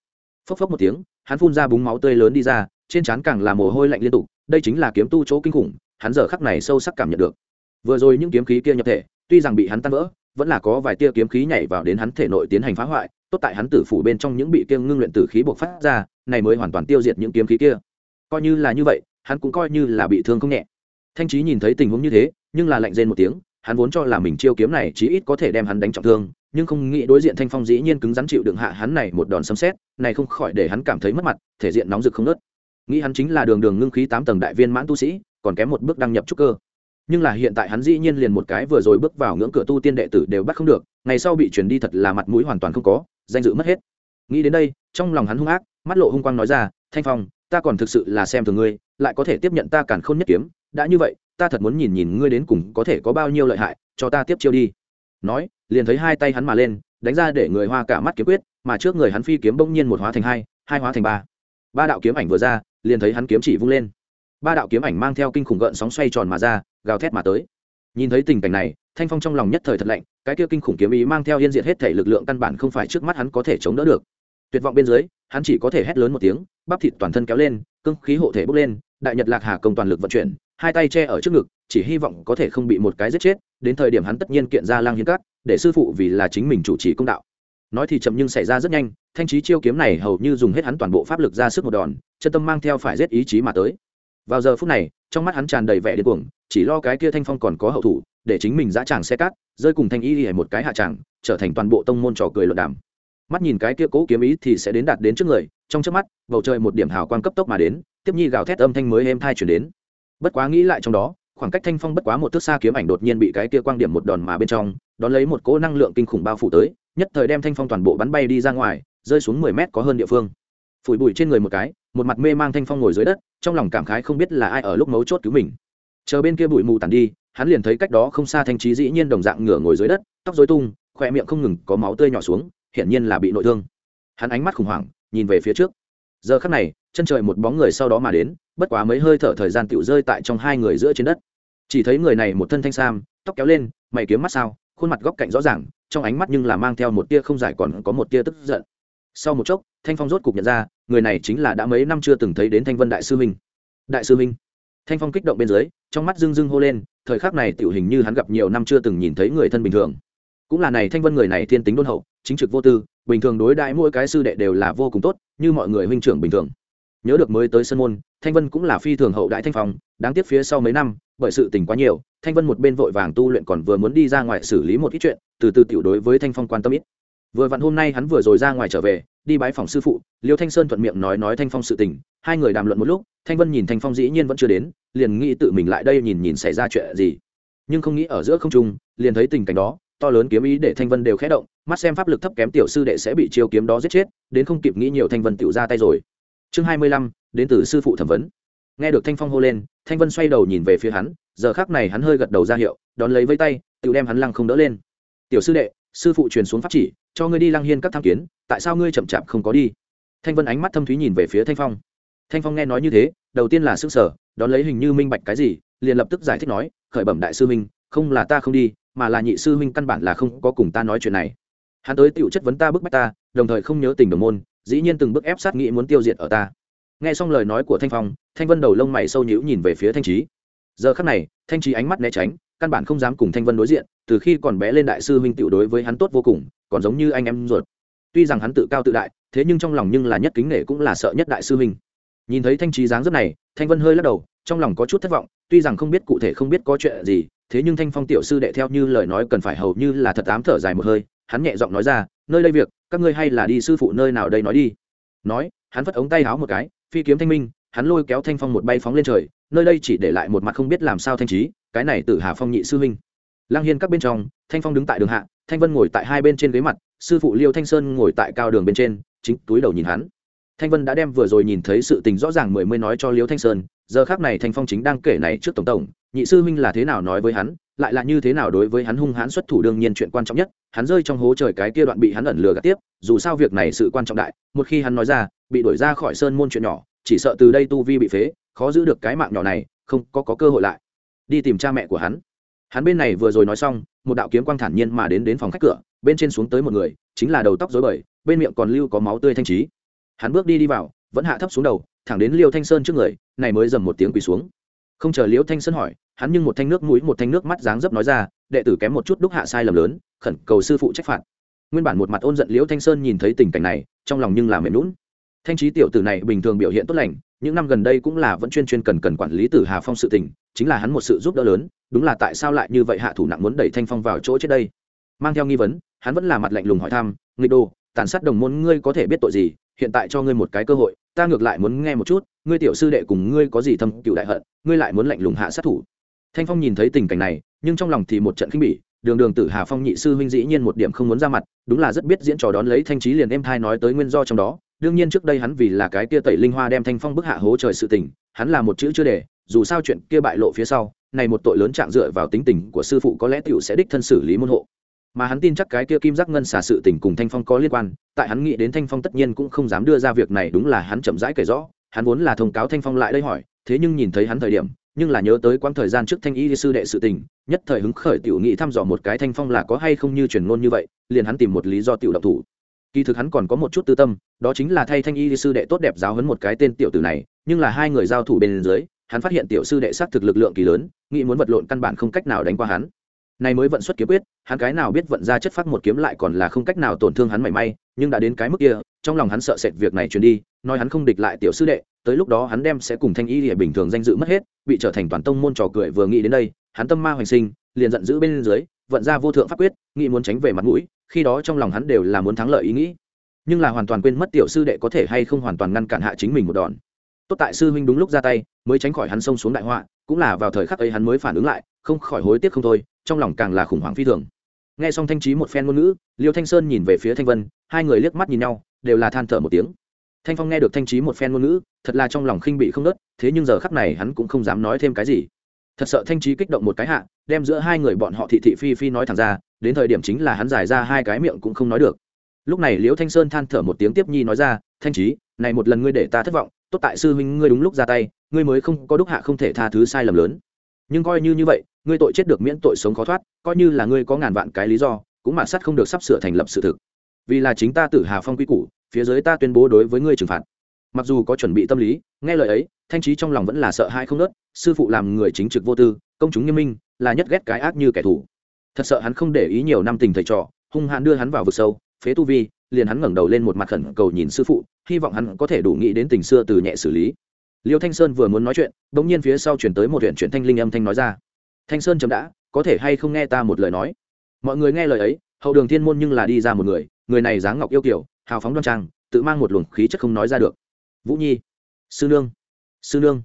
Phốc phốc một tiếng, hắn phun ra búng máu tươi lớn đi ra, trên trán càng là mồ hôi lạnh liên tục, đây chính là kiếm tu chỗ kinh khủng, hắn giờ khắc này sâu sắc cảm nhận được. Vừa rồi những kiếm khí kia nhập thể, tuy rằng bị hắn tan vỡ, vẫn là có vài tia kiếm khí nhảy vào đến hắn thể nội tiến hành phá hoại, tốt tại hắn tử phủ bên trong những bị kia ngưng luyện tử khí buộc phát ra, này mới hoàn toàn tiêu diệt những kiếm khí kia. Coi như là như vậy, hắn cũng coi như là bị thương không nhẹ. Thanh trí nhìn thấy tình huống như thế, nhưng là lạnh rên một tiếng hắn vốn cho là mình chiêu kiếm này chí ít có thể đem hắn đánh trọng thương, nhưng không nghĩ đối diện thanh phong dĩ nhiên cứng rắn chịu đựng hạ hắn này một đòn sấm xét, này không khỏi để hắn cảm thấy mất mặt, thể diện nóng rực không nớt nghĩ hắn chính là đường đường ngưng khí tám tầng đại viên mãn tu sĩ, còn kém một bước đăng nhập trúc cơ. Nhưng là hiện tại hắn dĩ nhiên liền một cái vừa rồi bước vào ngưỡng cửa tu tiên đệ tử đều bắt không được, ngày sau bị chuyển đi thật là mặt mũi hoàn toàn không có, danh dự mất hết. Nghĩ đến đây, trong lòng hắn hung ác, mắt lộ hung quang nói ra, thanh phong, ta còn thực sự là xem thường ngươi, lại có thể tiếp nhận ta càn khôn nhất kiếm đã như vậy, ta thật muốn nhìn nhìn ngươi đến cùng có thể có bao nhiêu lợi hại, cho ta tiếp chiêu đi. Nói, liền thấy hai tay hắn mà lên, đánh ra để người hoa cả mắt kiếm quyết, mà trước người hắn phi kiếm bỗng nhiên một hóa thành hai hai hóa thành ba. Ba đạo kiếm ảnh vừa ra, liền thấy hắn kiếm chỉ vung lên. Ba đạo kiếm ảnh mang theo kinh khủng gợn sóng xoay tròn mà ra, gào thét mà tới. Nhìn thấy tình cảnh này, thanh phong trong lòng nhất thời thật lạnh, cái kia kinh khủng kiếm ý mang theo yên diệt hết thể lực lượng căn bản không phải trước mắt hắn có thể chống đỡ được. Tuyệt vọng bên dưới, hắn chỉ có thể hét lớn một tiếng, bắp thịt toàn thân kéo lên cưng khí hộ thể bốc lên, đại nhật lạc hà công toàn lực vận chuyển hai tay che ở trước ngực, chỉ hy vọng có thể không bị một cái giết chết, đến thời điểm hắn tất nhiên kiện ra lang hiến cát, để sư phụ vì là chính mình chủ trì công đạo. Nói thì chậm nhưng xảy ra rất nhanh, thanh trí chiêu kiếm này hầu như dùng hết hắn toàn bộ pháp lực ra sức một đòn, chân tâm mang theo phải giết ý chí mà tới. Vào giờ phút này, trong mắt hắn tràn đầy vẻ điên cuồng, chỉ lo cái kia thanh phong còn có hậu thủ, để chính mình dã tràng xe cát, rơi cùng thanh y hay một cái hạ tràng, trở thành toàn bộ tông môn trò cười luận đàm. Mắt nhìn cái kia cố kiếm ý thì sẽ đến đạt đến trước người, trong trước mắt, bầu trời một điểm hào quang cấp tốc mà đến, tiếp nhi gào thét âm thanh mới êm thai chuyển đến bất quá nghĩ lại trong đó, khoảng cách thanh phong bất quá một thước xa kiếm ảnh đột nhiên bị cái kia quang điểm một đòn mà bên trong, đón lấy một cỗ năng lượng kinh khủng bao phủ tới, nhất thời đem thanh phong toàn bộ bắn bay đi ra ngoài, rơi xuống mười mét có hơn địa phương. Phủi bụi trên người một cái, một mặt mê mang thanh phong ngồi dưới đất, trong lòng cảm khái không biết là ai ở lúc mấu chốt cứu mình. Chờ bên kia bụi mù tàn đi, hắn liền thấy cách đó không xa thanh trí dĩ nhiên đồng dạng ngửa ngồi dưới đất, tóc dối tung khoe miệng không ngừng có máu tươi nhỏ xuống, hiển nhiên là bị nội thương. Hắn ánh mắt khủng hoảng, nhìn về phía trước. Giờ khắc này, chân trời một bóng người sau đó mà đến bất quá mấy hơi thở thời gian tựu rơi tại trong hai người giữa trên đất. Chỉ thấy người này một thân thanh sam, tóc kéo lên, mày kiếm mắt sao, khuôn mặt góc cạnh rõ ràng, trong ánh mắt nhưng là mang theo một tia không giải còn có một tia tức giận. Sau một chốc, thanh phong rốt cục nhận ra, người này chính là đã mấy năm chưa từng thấy đến thanh vân đại sư minh. Đại sư minh. Thanh phong kích động bên dưới, trong mắt dưng dưng hô lên, thời khắc này tiểu hình như hắn gặp nhiều năm chưa từng nhìn thấy người thân bình thường. Cũng là này thanh vân người này thiên tính đôn hậu, chính trực vô tư, bình thường đối đãi mỗi cái sư đệ đều là vô cùng tốt, như mọi người huynh trưởng bình thường nhớ được mới tới sân môn, thanh vân cũng là phi thường hậu đại thanh phong, đáng tiếc phía sau mấy năm, bởi sự tình quá nhiều, thanh vân một bên vội vàng tu luyện còn vừa muốn đi ra ngoài xử lý một ít chuyện, từ từ tiểu đối với thanh phong quan tâm ít. Vừa vặn hôm nay hắn vừa rồi ra ngoài trở về, đi bái phòng sư phụ, liêu thanh sơn thuận miệng nói nói thanh phong sự tình, hai người đàm luận một lúc, thanh vân nhìn thanh phong dĩ nhiên vẫn chưa đến, liền nghĩ tự mình lại đây nhìn nhìn xảy ra chuyện gì. Nhưng không nghĩ ở giữa không trung, liền thấy tình cảnh đó, to lớn kiếm ý để thanh vân đều khẽ động, mắt xem pháp lực thấp kém tiểu sư đệ sẽ bị chiêu kiếm đó giết chết, đến không kịp nghĩ nhiều thanh vân tiểu ra tay rồi chương hai mươi lăm, đến từ sư phụ thẩm vấn. Nghe được thanh phong hô lên, thanh vân xoay đầu nhìn về phía hắn, giờ khác này hắn hơi gật đầu ra hiệu, đón lấy với tay tự đem hắn lăng không đỡ lên. Tiểu sư đệ, sư phụ truyền xuống pháp chỉ, cho ngươi đi lăng hiên các tham kiến, tại sao ngươi chậm chạp không có đi? Thanh vân ánh mắt thâm thúy nhìn về phía thanh phong. Thanh phong nghe nói như thế, đầu tiên là s ư n g sở đón lấy hình như minh bạch cái gì, liền lập tức giải thích nói, khởi bẩm đại sư minh không là ta không đi, mà là nhị sư minh căn bản là không có cùng ta nói chuyện này. Hắn tới tựu chất vấn ta bức bách ta, đồng thời không nhớ tình đồng môn dĩ nhiên từng bước ép sát nghĩ muốn tiêu diệt ở ta. Nghe xong lời nói của thanh phong, thanh vân đầu lông mày sâu nhữ nhìn về phía thanh trí giờ khắc này, thanh trí ánh mắt né tránh, căn bản không dám cùng thanh vân đối diện, từ khi còn bé lên đại sư huynh tiểu đối với hắn tốt vô cùng, còn giống như anh em ruột. Tuy rằng hắn tự cao tự đại, thế nhưng trong lòng nhưng là nhất kính nể cũng là sợ nhất đại sư huynh. Nhìn thấy thanh trí dáng rất này, thanh vân hơi lắc đầu, trong lòng có chút thất vọng, tuy rằng không biết cụ thể không biết có chuyện gì, thế nhưng thanh phong tiểu sư đệ theo như lời nói cần phải hầu như là thật ám thở dài một hơi hắn nhẹ giọng nói ra, nơi đây việc, các ngươi hay là đi sư phụ nơi nào đây nói đi. Nói, hắn vất ống tay háo một cái, phi kiếm thanh minh, hắn lôi kéo thanh phong một bay phóng lên trời, nơi đây chỉ để lại một mặt không biết làm sao thanh trí, cái này tự hà phong nhị sư huynh. Lang hiên các bên trong, thanh phong đứng tại đường hạ, thanh vân ngồi tại hai bên trên ghế mặt, sư phụ liêu thanh sơn ngồi tại cao đường bên trên, chính túi đầu nhìn hắn. Thanh vân đã đem vừa rồi nhìn thấy sự tình rõ ràng mười mới nói cho liêu thanh sơn, giờ khác này thanh phong chính đang kể này trước tổng tổng, nhị sư huynh là thế nào nói với hắn lại là như thế nào đối với hắn hung hãn xuất thủ đương nhiên chuyện quan trọng nhất hắn rơi trong hố trời cái kia đoạn bị hắn ẩn lừa gạt tiếp dù sao việc này sự quan trọng đại một khi hắn nói ra bị đuổi ra khỏi sơn môn chuyện nhỏ chỉ sợ từ đây tu vi bị phế khó giữ được cái mạng nhỏ này không có, có cơ hội lại. Đi tìm cha mẹ của hắn. Hắn bên này vừa rồi nói xong một đạo kiếm quang thản nhiên mà đến đến phòng khách cửa bên trên xuống tới một người chính là đầu tóc dối bời bên miệng còn lưu có máu tươi thanh trí. Hắn bước đi đi vào vẫn hạ thấp xuống đầu thẳng đến liêu thanh sơn trước người này mới dầm một tiếng quỳ xuống. Không chờ liêu thanh sơn hỏi hắn nhưng một thanh nước mũi, một thanh nước mắt dáng dấp nói ra, đệ tử kém một chút đúc hạ sai lầm lớn, khẩn cầu sư phụ trách phạt. Nguyên bản một mặt ôn giận liễu thanh sơn nhìn thấy tình cảnh này, trong lòng nhưng là mềm lún thanh trí tiểu tử này bình thường biểu hiện tốt lành, những năm gần đây cũng là vẫn chuyên chuyên cần cần quản lý tử hà phong sự tình, chính là hắn một sự giúp đỡ lớn, đúng là tại sao lại như vậy hạ thủ nặng muốn đẩy thanh phong vào chỗ trước đây? Mang theo nghi vấn, hắn vẫn là mặt lạnh lùng hỏi thăm, nghịch đô tàn sát đồng môn ngươi có thể biết tội gì? Hiện tại cho ngươi một cái cơ hội, ta ngược lại muốn nghe một chút, ngươi tiểu sư đệ cùng ngươi có gì thâm cựu đại hận, ngươi lại muốn lạnh lùng hạ sát thủ thanh phong nhìn thấy tình cảnh này, nhưng trong lòng thì một trận khinh bỉ, đường đường tử hà phong nhị sư huynh dĩ nhiên một điểm không muốn ra mặt, đúng là rất biết diễn trò đón lấy thanh trí liền em thai nói tới nguyên do trong đó. Đương nhiên trước đây hắn vì là cái kia tẩy linh hoa đem thanh phong bức hạ hố trời sự tình, hắn là một chữ chưa để, dù sao chuyện kia bại lộ phía sau, này một tội lớn trạng dựa vào tính tình của sư phụ có lẽ tiểu sẽ đích thân xử lý môn hộ. Mà hắn tin chắc cái kia kim giác ngân xả sự tình cùng thanh phong có liên quan, tại hắn nghĩ đến thanh phong tất nhiên cũng không dám đưa ra việc này, đúng là hắn chậm rãi kể rõ, hắn vốn là thông cáo thanh phong lại đây hỏi, thế nhưng nhìn thấy hắn thời điểm nhưng là nhớ tới quãng thời gian trước thanh y sư đệ sự tình, nhất thời hứng khởi tiểu nghị thăm dò một cái thanh phong là có hay không như truyền ngôn như vậy, liền hắn tìm một lý do tiểu động thủ. Kỳ thực hắn còn có một chút tư tâm, đó chính là thay thanh y sư đệ tốt đẹp giáo hấn một cái tên tiểu tử này, nhưng là hai người giao thủ bên dưới, hắn phát hiện tiểu sư đệ sát thực lực lượng kỳ lớn, nghĩ muốn vật lộn căn bản không cách nào đánh qua hắn. Này mới vận xuất kiếm quyết hắn cái nào biết vận ra chất phát một kiếm lại còn là không cách nào tổn thương hắn mảy may, nhưng đã đến cái mức kia, trong lòng hắn sợ sệt việc này truyền đi, nói hắn không địch lại tiểu sư đệ, tới lúc đó hắn đem sẽ cùng thanh y địa bình thường danh dự mất hết, bị trở thành toàn tông môn trò cười vừa nghĩ đến đây, hắn tâm ma hoành sinh, liền giận dữ bên dưới, vận ra vô thượng pháp quyết, nghĩ muốn tránh về mặt mũi, khi đó trong lòng hắn đều là muốn thắng lợi ý nghĩ. Nhưng là hoàn toàn quên mất tiểu sư đệ có thể hay không hoàn toàn ngăn cản hạ chính mình một đòn. Tốt tại sư huynh đúng lúc ra tay, mới tránh khỏi hắn xông xuống đại họa, cũng là vào thời khắc ấy hắn mới phản ứng lại, không khỏi hối tiếc không thôi trong lòng càng là khủng hoảng phi thường. Nghe xong thanh trí một phen ngôn ngữ, liêu thanh sơn nhìn về phía thanh vân, hai người liếc mắt nhìn nhau, đều là than thở một tiếng. Thanh phong nghe được thanh trí một phen ngôn ngữ, thật là trong lòng khinh bị không nớt thế nhưng giờ khắc này hắn cũng không dám nói thêm cái gì. Thật sợ thanh trí kích động một cái hạ, đem giữa hai người bọn họ thị thị phi phi nói thẳng ra, đến thời điểm chính là hắn giải ra hai cái miệng cũng không nói được. Lúc này liễu thanh sơn than thở một tiếng tiếp nhi nói ra, thanh trí, này một lần ngươi để ta thất vọng, tốt tại sư huynh ngươi đúng lúc ra tay, ngươi mới không có đúc hạ không thể tha thứ sai lầm lớn nhưng coi như như vậy, ngươi tội chết được miễn tội sống khó thoát, coi như là ngươi có ngàn vạn cái lý do, cũng mà sắt không được sắp sửa thành lập sự thực. Vì là chính ta tử hà phong quy củ, phía dưới ta tuyên bố đối với ngươi trừng phạt. Mặc dù có chuẩn bị tâm lý, nghe lời ấy, thanh trí trong lòng vẫn là sợ hai không nớt sư phụ làm người chính trực vô tư, công chúng nghiêm minh, là nhất ghét cái ác như kẻ thù. Thật sợ hắn không để ý nhiều năm tình thầy trò, hung hãn đưa hắn vào vực sâu, phế tu vi, liền hắn ngẩng đầu lên một mặt khẩn cầu nhìn sư phụ, hy vọng hắn có thể đủ nghĩ đến tình xưa từ nhẹ xử lý liêu thanh sơn vừa muốn nói chuyện đ ỗ n g nhiên phía sau chuyển tới một huyện chuyển thanh linh âm thanh nói ra. Thanh sơn chấm đã, có thể hay không nghe ta một lời nói? Mọi người nghe lời ấy, hậu đường thiên môn nhưng là đi ra một người người này dáng ngọc yêu kiểu hào phóng đoan trang, tự mang một luồng khí chất không nói ra được. Vũ nhi, sư nương sư nương.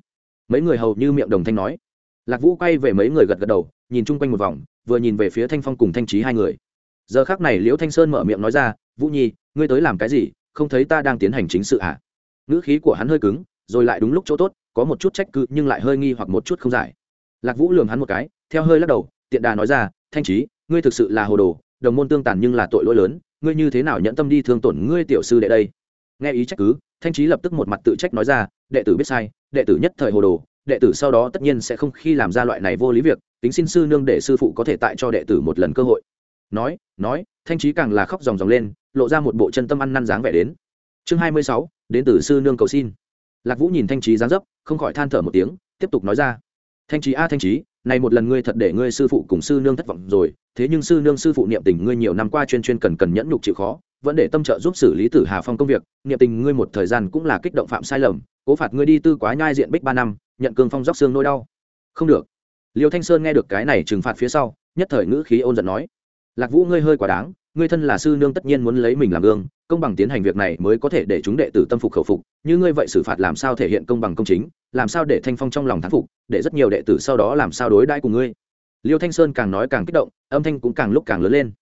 Mấy người hầu như miệng đồng thanh nói. Lạc vũ quay về mấy người gật gật đầu, nhìn chung quanh một vòng, vừa nhìn về phía thanh phong cùng thanh trí hai người. Giờ khác này liễu thanh sơn mở miệng nói ra, vũ nhi, ngươi tới làm cái gì? Không thấy ta đang tiến hành chính sự à? ngữ khí của hắn hơi cứng rồi lại đúng lúc chỗ tốt, có một chút trách cứ nhưng lại hơi nghi hoặc một chút không giải. Lạc vũ lường hắn một cái, theo hơi lắc đầu, tiện đà nói ra, thanh trí ngươi thực sự là hồ đồ, đồng môn tương tàn nhưng là tội lỗi lớn, ngươi như thế nào nhẫn tâm đi thương tổn ngươi tiểu sư đệ đây? Nghe ý trách cứ, thanh trí lập tức một mặt tự trách nói ra, đệ tử biết sai, đệ tử nhất thời hồ đồ, đệ tử sau đó tất nhiên sẽ không khi làm ra loại này vô lý việc, tính xin sư nương để sư phụ có thể tại cho đệ tử một lần cơ hội. Nói nói, thanh trí càng là khóc ròng ròng lên, lộ ra một bộ chân tâm ăn năn dáng vẻ đến. Chương hai mươi sáu, đến từ sư nương cầu xin lạc vũ nhìn thanh trí dáng dấp, không khỏi than thở một tiếng, tiếp tục nói ra. Thanh trí a, thanh trí này một lần ngươi thật để ngươi sư phụ cùng sư nương thất vọng rồi, thế nhưng sư nương sư phụ niệm tình ngươi nhiều năm qua chuyên chuyên cần cần nhẫn nhục chịu khó, vẫn để tâm trợ giúp xử lý tử hà phong công việc, niệm tình ngươi một thời gian cũng là kích động phạm sai lầm, cố phạt ngươi đi tư quá nhai diện bích ba năm, nhận cương phong róc xương nỗi đau. Không được. Liêu thanh sơn nghe được cái này trừng phạt phía sau, nhất thời ngữ khí ôn giận nói. Lạc vũ ngươi hơi quá đáng ngươi thân là sư nương tất nhiên muốn lấy mình làm gương, công bằng tiến hành việc này mới có thể để chúng đệ tử tâm phục khẩu phục. Như ngươi vậy xử phạt làm sao thể hiện công bằng công chính, làm sao để thanh phong trong lòng thán phục, để rất nhiều đệ tử sau đó làm sao đối đãi cùng ngươi. Liêu thanh sơn càng nói càng kích động, âm thanh cũng càng lúc càng lớn lên.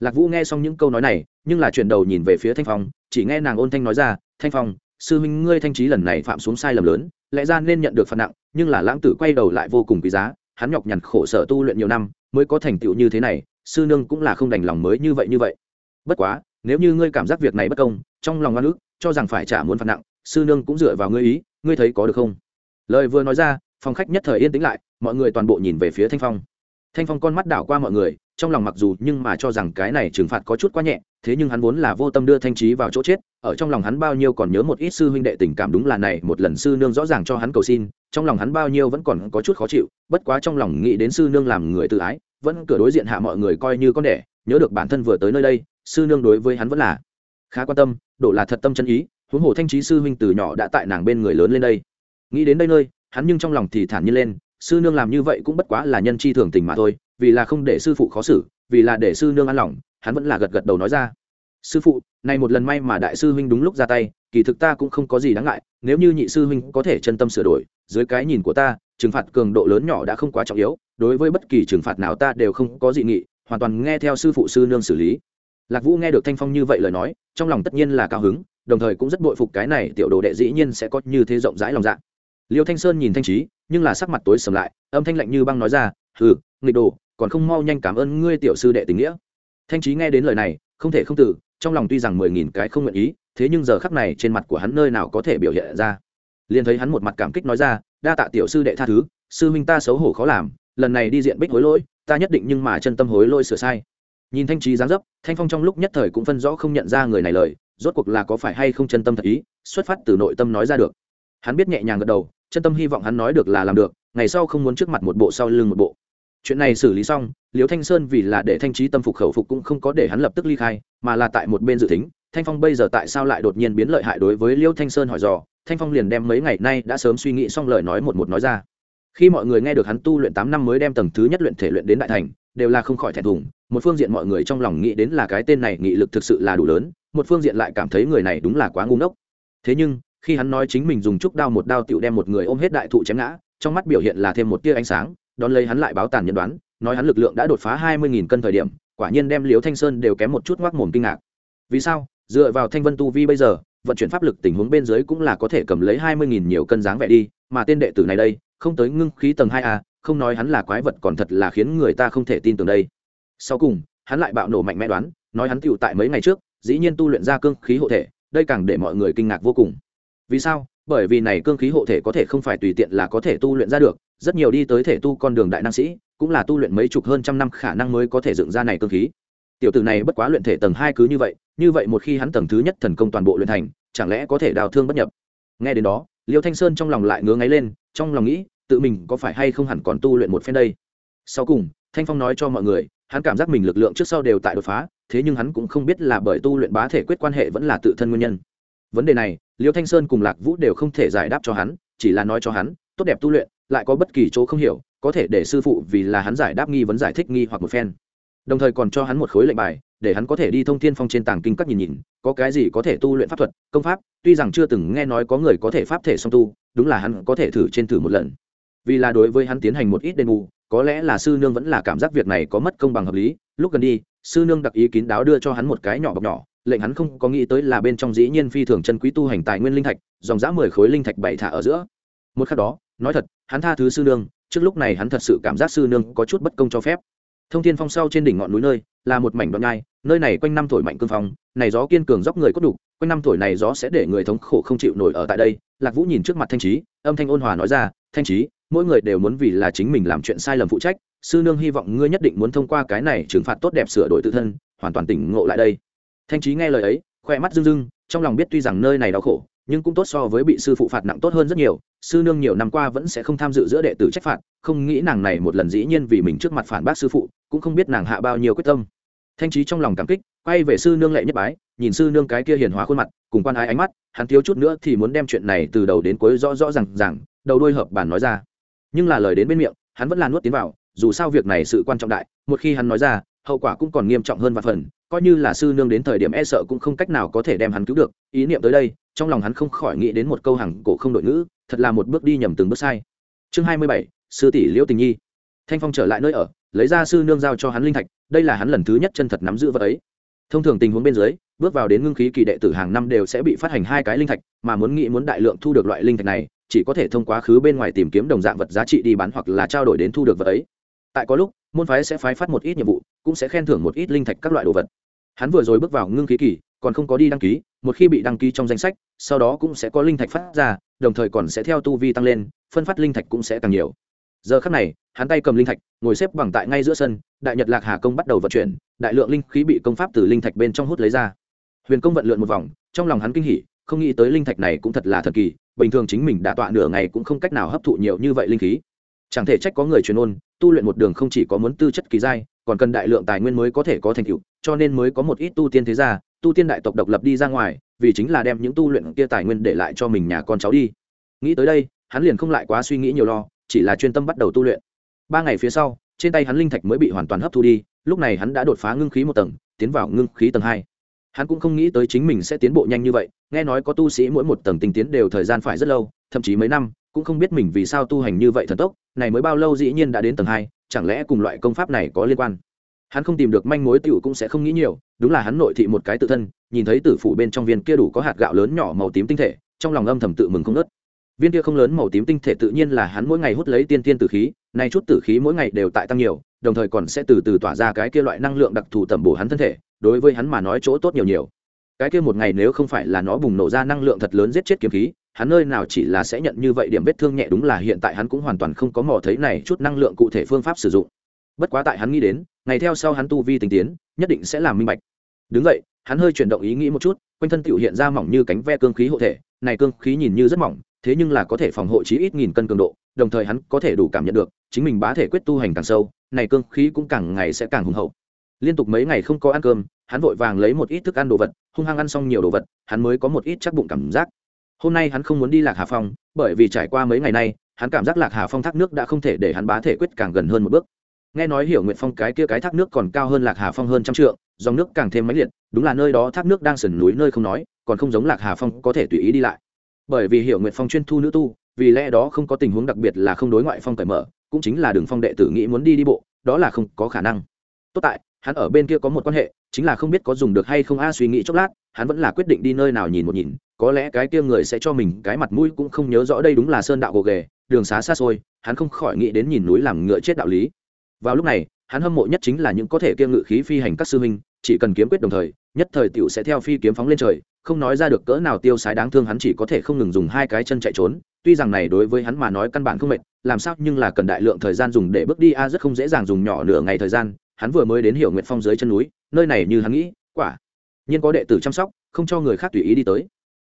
Lạc vũ nghe xong những câu nói này, nhưng là chuyển đầu nhìn về phía thanh phong, chỉ nghe nàng ôn thanh nói ra, thanh phong, sư huynh ngươi thanh trí lần này phạm xuống sai lầm lớn, lẽ ra nên nhận được phạt nặng, nhưng là lãng tử quay đầu lại vô cùng quý giá, hắn nhọc nhằn khổ sở tu luyện nhiều năm, mới có thành tựu như thế này sư nương cũng là không đành lòng mới như vậy như vậy. Bất quá, nếu như ngươi cảm giác việc này bất công, trong lòng oan ức, cho rằng phải trả muốn phạt nặng, sư nương cũng dựa vào ngươi ý, ngươi thấy có được không? Lời vừa nói ra, phòng khách nhất thời yên tĩnh lại, mọi người toàn bộ nhìn về phía thanh phong. Thanh phong con mắt đảo qua mọi người, trong lòng mặc dù nhưng mà cho rằng cái này trừng phạt có chút quá nhẹ, thế nhưng hắn vốn là vô tâm đưa thanh trí vào chỗ chết, ở trong lòng hắn bao nhiêu còn nhớ một ít sư huynh đệ tình cảm đúng là này, một lần sư nương rõ ràng cho hắn cầu xin, trong lòng hắn bao nhiêu vẫn còn có chút khó chịu, bất quá trong lòng nghĩ đến sư nương làm người tự ái vẫn cửa đối diện hạ mọi người coi như con đẻ, nhớ được bản thân vừa tới nơi đây, sư nương đối với hắn vẫn là khá quan tâm độ là thật tâm chân ý, huống hồ thanh trí sư huynh từ nhỏ đã tại nàng bên người lớn lên đây. Nghĩ đến đây nơi, hắn nhưng trong lòng thì thản nhiên lên, sư nương làm như vậy cũng bất quá là nhân chi thường tình mà thôi, vì là không để sư phụ khó xử, vì là để sư nương an lòng, hắn vẫn là gật gật đầu nói ra. Sư phụ này một lần may mà đại sư huynh đúng lúc ra tay, kỳ thực ta cũng không có gì đáng ngại, nếu như nhị sư huynh có thể chân tâm sửa đổi, dưới cái nhìn của ta, trừng phạt cường độ lớn nhỏ đã không quá trọng yếu đối với bất kỳ trừng phạt nào ta đều không có dị nghị, hoàn toàn nghe theo sư phụ sư nương xử lý. Lạc vũ nghe được thanh phong như vậy lời nói, trong lòng tất nhiên là cao hứng, đồng thời cũng rất bội phục cái này tiểu đồ đệ dĩ nhiên sẽ có như thế rộng rãi lòng dạ. Liêu thanh sơn nhìn thanh trí nhưng là sắc mặt tối sầm lại, âm thanh lạnh như băng nói ra, hừ, nghịch đồ, còn không mau nhanh cảm ơn ngươi tiểu sư đệ tình nghĩa. Thanh trí nghe đến lời này, không thể không tử, trong lòng tuy rằng mười nghìn cái không nguyện ý, thế nhưng giờ khắc này trên mặt của hắn nơi nào có thể biểu hiện ra. Liền thấy hắn một mặt cảm kích nói ra, đa tạ tiểu sư đệ tha thứ, sư huynh ta xấu hổ khó làm lần này đi diện bích hối lỗi, ta nhất định nhưng mà chân tâm hối lỗi sửa sai. Nhìn thanh trí dáng dấp, thanh phong trong lúc nhất thời cũng phân rõ không nhận ra người này lời, rốt cuộc là có phải hay không chân tâm thật ý, xuất phát từ nội tâm nói ra được. Hắn biết nhẹ nhàng gật đầu, chân tâm hy vọng hắn nói được là làm được, ngày sau không muốn trước mặt một bộ sau lưng một bộ. Chuyện này xử lý xong, liễu thanh sơn vì là để thanh trí tâm phục khẩu phục cũng không có để hắn lập tức ly khai, mà là tại một bên dự tính, thanh phong bây giờ tại sao lại đột nhiên biến lợi hại đối với liêu thanh sơn hỏi dò, thanh phong liền đem mấy ngày nay đã sớm suy nghĩ xong lời nói một một nói ra khi mọi người nghe được hắn tu luyện tám năm mới đem tầng thứ nhất luyện thể luyện đến đại thành, đều là không khỏi thẹn thùng. Một phương diện mọi người trong lòng nghĩ đến là cái tên này nghị lực thực sự là đủ lớn, một phương diện lại cảm thấy người này đúng là quá ngu ngốc. Thế nhưng, khi hắn nói chính mình dùng trúc đao một đao tựu đem một người ôm hết đại thụ chém ngã, trong mắt biểu hiện là thêm một tia ánh sáng, đón lấy hắn lại báo tàn nhân đoán, nói hắn lực lượng đã đột phá hai mươi nghìn cân thời điểm, quả nhiên đem liếu thanh sơn đều kém một chút ngoác mồm kinh ngạc. Vì sao, dựa vào thanh vân tu vi bây giờ, vận chuyển pháp lực tình huống bên dưới cũng là có thể cầm lấy hai mươi nghìn nhiều cân dáng vẻ đi, mà tên đệ tử này đây không tới ngưng khí tầng hai a không nói hắn là quái vật còn thật là khiến người ta không thể tin tưởng đây. Sau cùng, hắn lại bạo nổ mạnh mẽ đoán, nói hắn tựu tại mấy ngày trước, dĩ nhiên tu luyện ra cương khí hộ thể, đây càng để mọi người kinh ngạc vô cùng. Vì sao? Bởi vì này cương khí hộ thể có thể không phải tùy tiện là có thể tu luyện ra được, rất nhiều đi tới thể tu con đường đại năng sĩ, cũng là tu luyện mấy chục hơn trăm năm khả năng mới có thể dựng ra này cương khí. Tiểu tử này bất quá luyện thể tầng hai cứ như vậy như vậy một khi hắn tầng thứ nhất thần công toàn bộ luyện thành, chẳng lẽ có thể đào thương bất nhập? Nghe đến đó liêu thanh sơn trong lòng lại ngứa ngáy lên, trong lòng nghĩ, tự mình có phải hay không hẳn còn tu luyện một phen đây? Sau cùng, thanh phong nói cho mọi người, hắn cảm giác mình lực lượng trước sau đều tại đột phá, thế nhưng hắn cũng không biết là bởi tu luyện bá thể quyết quan hệ vẫn là tự thân nguyên nhân. Vấn đề này, liêu thanh sơn cùng lạc vũ đều không thể giải đáp cho hắn, chỉ là nói cho hắn, tốt đẹp tu luyện, lại có bất kỳ chỗ không hiểu, có thể để sư phụ vì là hắn giải đáp nghi vấn giải thích nghi hoặc một phen. Đồng thời còn cho hắn một khối lệnh bài để hắn có thể đi thông thiên phong trên tàng kinh các nhìn nhìn, có cái gì có thể tu luyện pháp thuật, công pháp, tuy rằng chưa từng nghe nói có người có thể pháp thể song tu, đúng là hắn có thể thử trên thử một lần. Vì là đối với hắn tiến hành một ít đền bù, có lẽ là sư nương vẫn là cảm giác việc này có mất công bằng hợp lý. Lúc gần đi, sư nương đặc ý kín đáo đưa cho hắn một cái nhỏ bọc nhỏ, lệnh hắn không có nghĩ tới là bên trong dĩ nhiên phi thường chân quý tu hành tài nguyên linh thạch, dòng dã mười khối linh thạch bảy thả ở giữa. Một khắc đó, nói thật, hắn tha thứ sư nương, trước lúc này hắn thật sự cảm giác sư nương có chút bất công cho phép thông thiên phong sau trên đỉnh ngọn núi nơi, là một mảnh đoạn nhai, nơi này quanh năm thổi mạnh cương phong, này gió kiên cường dốc người cốt đục, quanh năm thổi này gió sẽ để người thống khổ không chịu nổi ở tại đây. Lạc vũ nhìn trước mặt thanh trí âm thanh ôn hòa nói ra, thanh trí mỗi người đều muốn vì là chính mình làm chuyện sai lầm phụ trách, sư nương hy vọng ngươi nhất định muốn thông qua cái này trừng phạt tốt đẹp sửa đổi tự thân, hoàn toàn tỉnh ngộ lại đây. Thanh trí nghe lời ấy, khoe mắt rưng rưng, trong lòng biết tuy rằng nơi này đau khổ nhưng cũng tốt so với bị sư phụ phạt nặng tốt hơn rất nhiều, sư nương nhiều năm qua vẫn sẽ không tham dự giữa đệ tử trách phạt, không nghĩ nàng này một lần dĩ nhiên vì mình trước mặt phản bác sư phụ, cũng không biết nàng hạ bao nhiêu quyết tâm. Thanh trí trong lòng cảm kích, quay về sư nương lệ nhất bái, nhìn sư nương cái kia hiền hóa khuôn mặt, cùng quan ái ánh mắt, hắn thiếu chút nữa thì muốn đem chuyện này từ đầu đến cuối rõ rõ r à n g rằng đầu đôi hợp bản nói ra. Nhưng là lời đến bên miệng, hắn vẫn là nuốt tiến vào, dù sao việc này sự quan trọng đại, một khi hắn nói ra, hậu quả cũng còn nghiêm trọng hơn và phần, coi như là sư nương đến thời điểm e sợ cũng không cách nào có thể đem hắn cứu được, ý niệm tới đây trong lòng hắn không khỏi nghĩ đến một câu hàng cổ không đội ngữ, thật là một bước đi nhầm từng bước sai. Chương hai mươi bảy, sư tỷ liễu tình nhi. Thanh phong trở lại nơi ở, lấy ra sư nương giao cho hắn linh thạch, đây là hắn lần thứ nhất chân thật nắm giữ vật ấy. Thông thường tình huống bên dưới, bước vào đến ngưng khí kỳ đệ tử hàng năm đều sẽ bị phát hành hai cái linh thạch, mà muốn nghĩ muốn đại lượng thu được loại linh thạch này, chỉ có thể thông qua khứ bên ngoài tìm kiếm đồng dạng vật giá trị đi bán hoặc là trao đổi đến thu được vật ấy. Tại có lúc, môn phái sẽ phái phát một ít nhiệm vụ, cũng sẽ khen thưởng một ít linh thạch các loại đồ vật. Hắn vừa rồi bước vào ngưng khí kỳ còn không có đi đăng ký, một khi bị đăng ký trong danh sách, sau đó cũng sẽ có linh thạch phát ra, đồng thời còn sẽ theo tu vi tăng lên, phân phát linh thạch cũng sẽ càng nhiều. Giờ khắc này, hắn tay cầm linh thạch, ngồi xếp bằng tại ngay giữa sân, đại nhật lạc hà công bắt đầu vận chuyển, đại lượng linh khí bị công pháp từ linh thạch bên trong hút lấy ra. Huyền công vận lượn một vòng, trong lòng hắn kinh hỉ, không nghĩ tới linh thạch này cũng thật là thần kỳ, bình thường chính mình đã tọa nửa ngày cũng không cách nào hấp thụ nhiều như vậy linh khí. Chẳng thể trách có người truyền ôn, tu luyện một đường không chỉ có muốn tư chất kỳ giai, còn cần đại lượng tài nguyên mới có thể có thành tựu, cho nên mới có một ít tu tiên thế gia tu tiên đại tộc độc lập đi ra ngoài, vì chính là đem những tu luyện kia tài nguyên để lại cho mình nhà con cháu đi. Nghĩ tới đây, hắn liền không lại quá suy nghĩ nhiều lo, chỉ là chuyên tâm bắt đầu tu luyện. Ba ngày phía sau, trên tay hắn linh thạch mới bị hoàn toàn hấp thu đi, lúc này hắn đã đột phá ngưng khí một tầng, tiến vào ngưng khí tầng hai. Hắn cũng không nghĩ tới chính mình sẽ tiến bộ nhanh như vậy, nghe nói có tu sĩ mỗi một tầng tinh tiến đều thời gian phải rất lâu, thậm chí mấy năm, cũng không biết mình vì sao tu hành như vậy thần tốc, này mới bao lâu dĩ nhiên đã đến tầng hai, chẳng lẽ cùng loại công pháp này có liên quan? Hắn không tìm được manh mối tiểu cũng sẽ không nghĩ nhiều đúng là hắn nội thị một cái tự thân, nhìn thấy tử phủ bên trong viên kia đủ có hạt gạo lớn nhỏ màu tím tinh thể, trong lòng âm thầm tự mừng không nớt viên kia không lớn màu tím tinh thể tự nhiên là hắn mỗi ngày hút lấy tiên tiên tử khí, nay chút tử khí mỗi ngày đều tại tăng nhiều, đồng thời còn sẽ từ từ tỏa ra cái kia loại năng lượng đặc thù tẩm bổ hắn thân thể, đối với hắn mà nói chỗ tốt nhiều nhiều. Cái kia một ngày nếu không phải là nó bùng nổ ra năng lượng thật lớn giết chết kiếm khí, hắn nơi nào chỉ là sẽ nhận như vậy điểm vết thương nhẹ, đúng là hiện tại hắn cũng hoàn toàn không có mò thấy này chút năng lượng cụ thể phương pháp sử dụng. Bất quá tại hắn nghĩ đến ngày theo sau hắn tu vi tinh tiến, nhất định sẽ làm minh bạch. Đứng vậy hắn hơi chuyển động ý nghĩ một chút, quanh thân tiểu hiện ra mỏng như cánh ve cương khí hộ thể, này cương khí nhìn như rất mỏng, thế nhưng là có thể phòng hộ chí ít nghìn cân cường độ, đồng thời hắn có thể đủ cảm nhận được, chính mình bá thể quyết tu hành càng sâu, này cương khí cũng càng ngày sẽ càng hùng hậu. Liên tục mấy ngày không có ăn cơm, hắn vội vàng lấy một ít thức ăn đồ vật, hung hăng ăn xong nhiều đồ vật, hắn mới có một ít chắc bụng cảm giác. Hôm nay hắn không muốn đi lạc hà phong, bởi vì trải qua mấy ngày nay, hắn cảm giác lạc hà phong thác nước đã không thể để hắn bá thể quyết càng gần hơn một bước nghe nói hiểu nguyện phong cái kia cái thác nước còn cao hơn lạc hà phong hơn trăm trượng, dòng nước càng thêm mãnh liệt, đúng là nơi đó thác nước đang sườn núi nơi không nói, còn không giống lạc hà phong có thể tùy ý đi lại. Bởi vì hiểu nguyện phong chuyên thu nữ tu, vì lẽ đó không có tình huống đặc biệt là không đối ngoại phong cởi mở, cũng chính là đường phong đệ tử nghĩ muốn đi đi bộ, đó là không có khả năng. Tốt tại, hắn ở bên kia có một quan hệ, chính là không biết có dùng được hay không a, suy nghĩ chốc lát, hắn vẫn là quyết định đi nơi nào nhìn một nhìn, có lẽ cái kia người sẽ cho mình cái mặt mũi cũng không nhớ rõ đây đúng là sơn đạo gồ ghề, đường xá xa xôi, hắn không khỏi nghĩ đến nhìn núi làm ngựa chết đạo lý vào lúc này, hắn hâm mộ nhất chính là những có thể kiêm ngự khí phi hành các sư huynh, chỉ cần kiếm quyết đồng thời, nhất thời tiểu sẽ theo phi kiếm phóng lên trời, không nói ra được cỡ nào tiêu sái đáng thương hắn chỉ có thể không ngừng dùng hai cái chân chạy trốn. Tuy rằng này đối với hắn mà nói căn bản không mệt, làm sao nhưng là cần đại lượng thời gian dùng để bước đi a, rất không dễ dàng dùng nhỏ nửa ngày thời gian. Hắn vừa mới đến hiểu nguyện phong dưới chân núi, nơi này như hắn nghĩ, quả nhiên có đệ tử chăm sóc, không cho người khác tùy ý đi tới.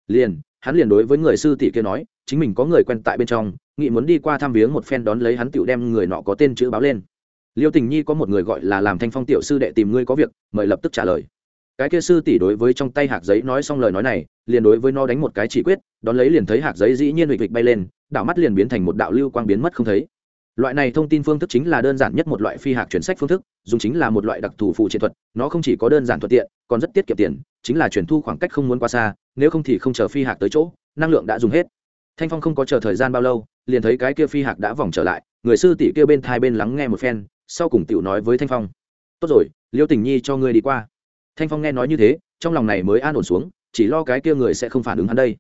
Liền, hắn liền đối với người sư tỷ kia nói, chính mình có người quen tại bên trong, nghị muốn đi qua thăm viếng một phen đón lấy hắn tựu đem người nọ có tên chữ báo lên liêu tình nhi có một người gọi là làm thanh phong tiểu sư đệ tìm ngươi có việc, mời lập tức trả lời. Cái kia sư tỷ đối với trong tay hạt giấy nói xong lời nói này, liền đối với nó đánh một cái chỉ quyết, đón lấy liền thấy hạt giấy dĩ nhiên hịch vịch bay lên, đảo mắt liền biến thành một đạo lưu quang biến mất không thấy. Loại này thông tin phương thức chính là đơn giản nhất một loại phi hạt chuyển sách phương thức, dùng chính là một loại đặc thù phụ chiến thuật, nó không chỉ có đơn giản thuận tiện, còn rất tiết kiệm tiền, chính là chuyển thu khoảng cách không muốn qua xa, nếu không thì không chờ phi hạt tới chỗ, năng lượng đã dùng hết. Thanh phong không có chờ thời gian bao lâu, liền thấy cái kia phi hạc đã vòng trở lại, người sư tỷ kia bên thai bên lắng nghe một phen sau cùng tiểu nói với thanh phong. Tốt rồi, liêu tình nhi cho ngươi đi qua. Thanh phong nghe nói như thế, trong lòng này mới an ổn xuống, chỉ lo cái kia người sẽ không phản ứng hắn đây.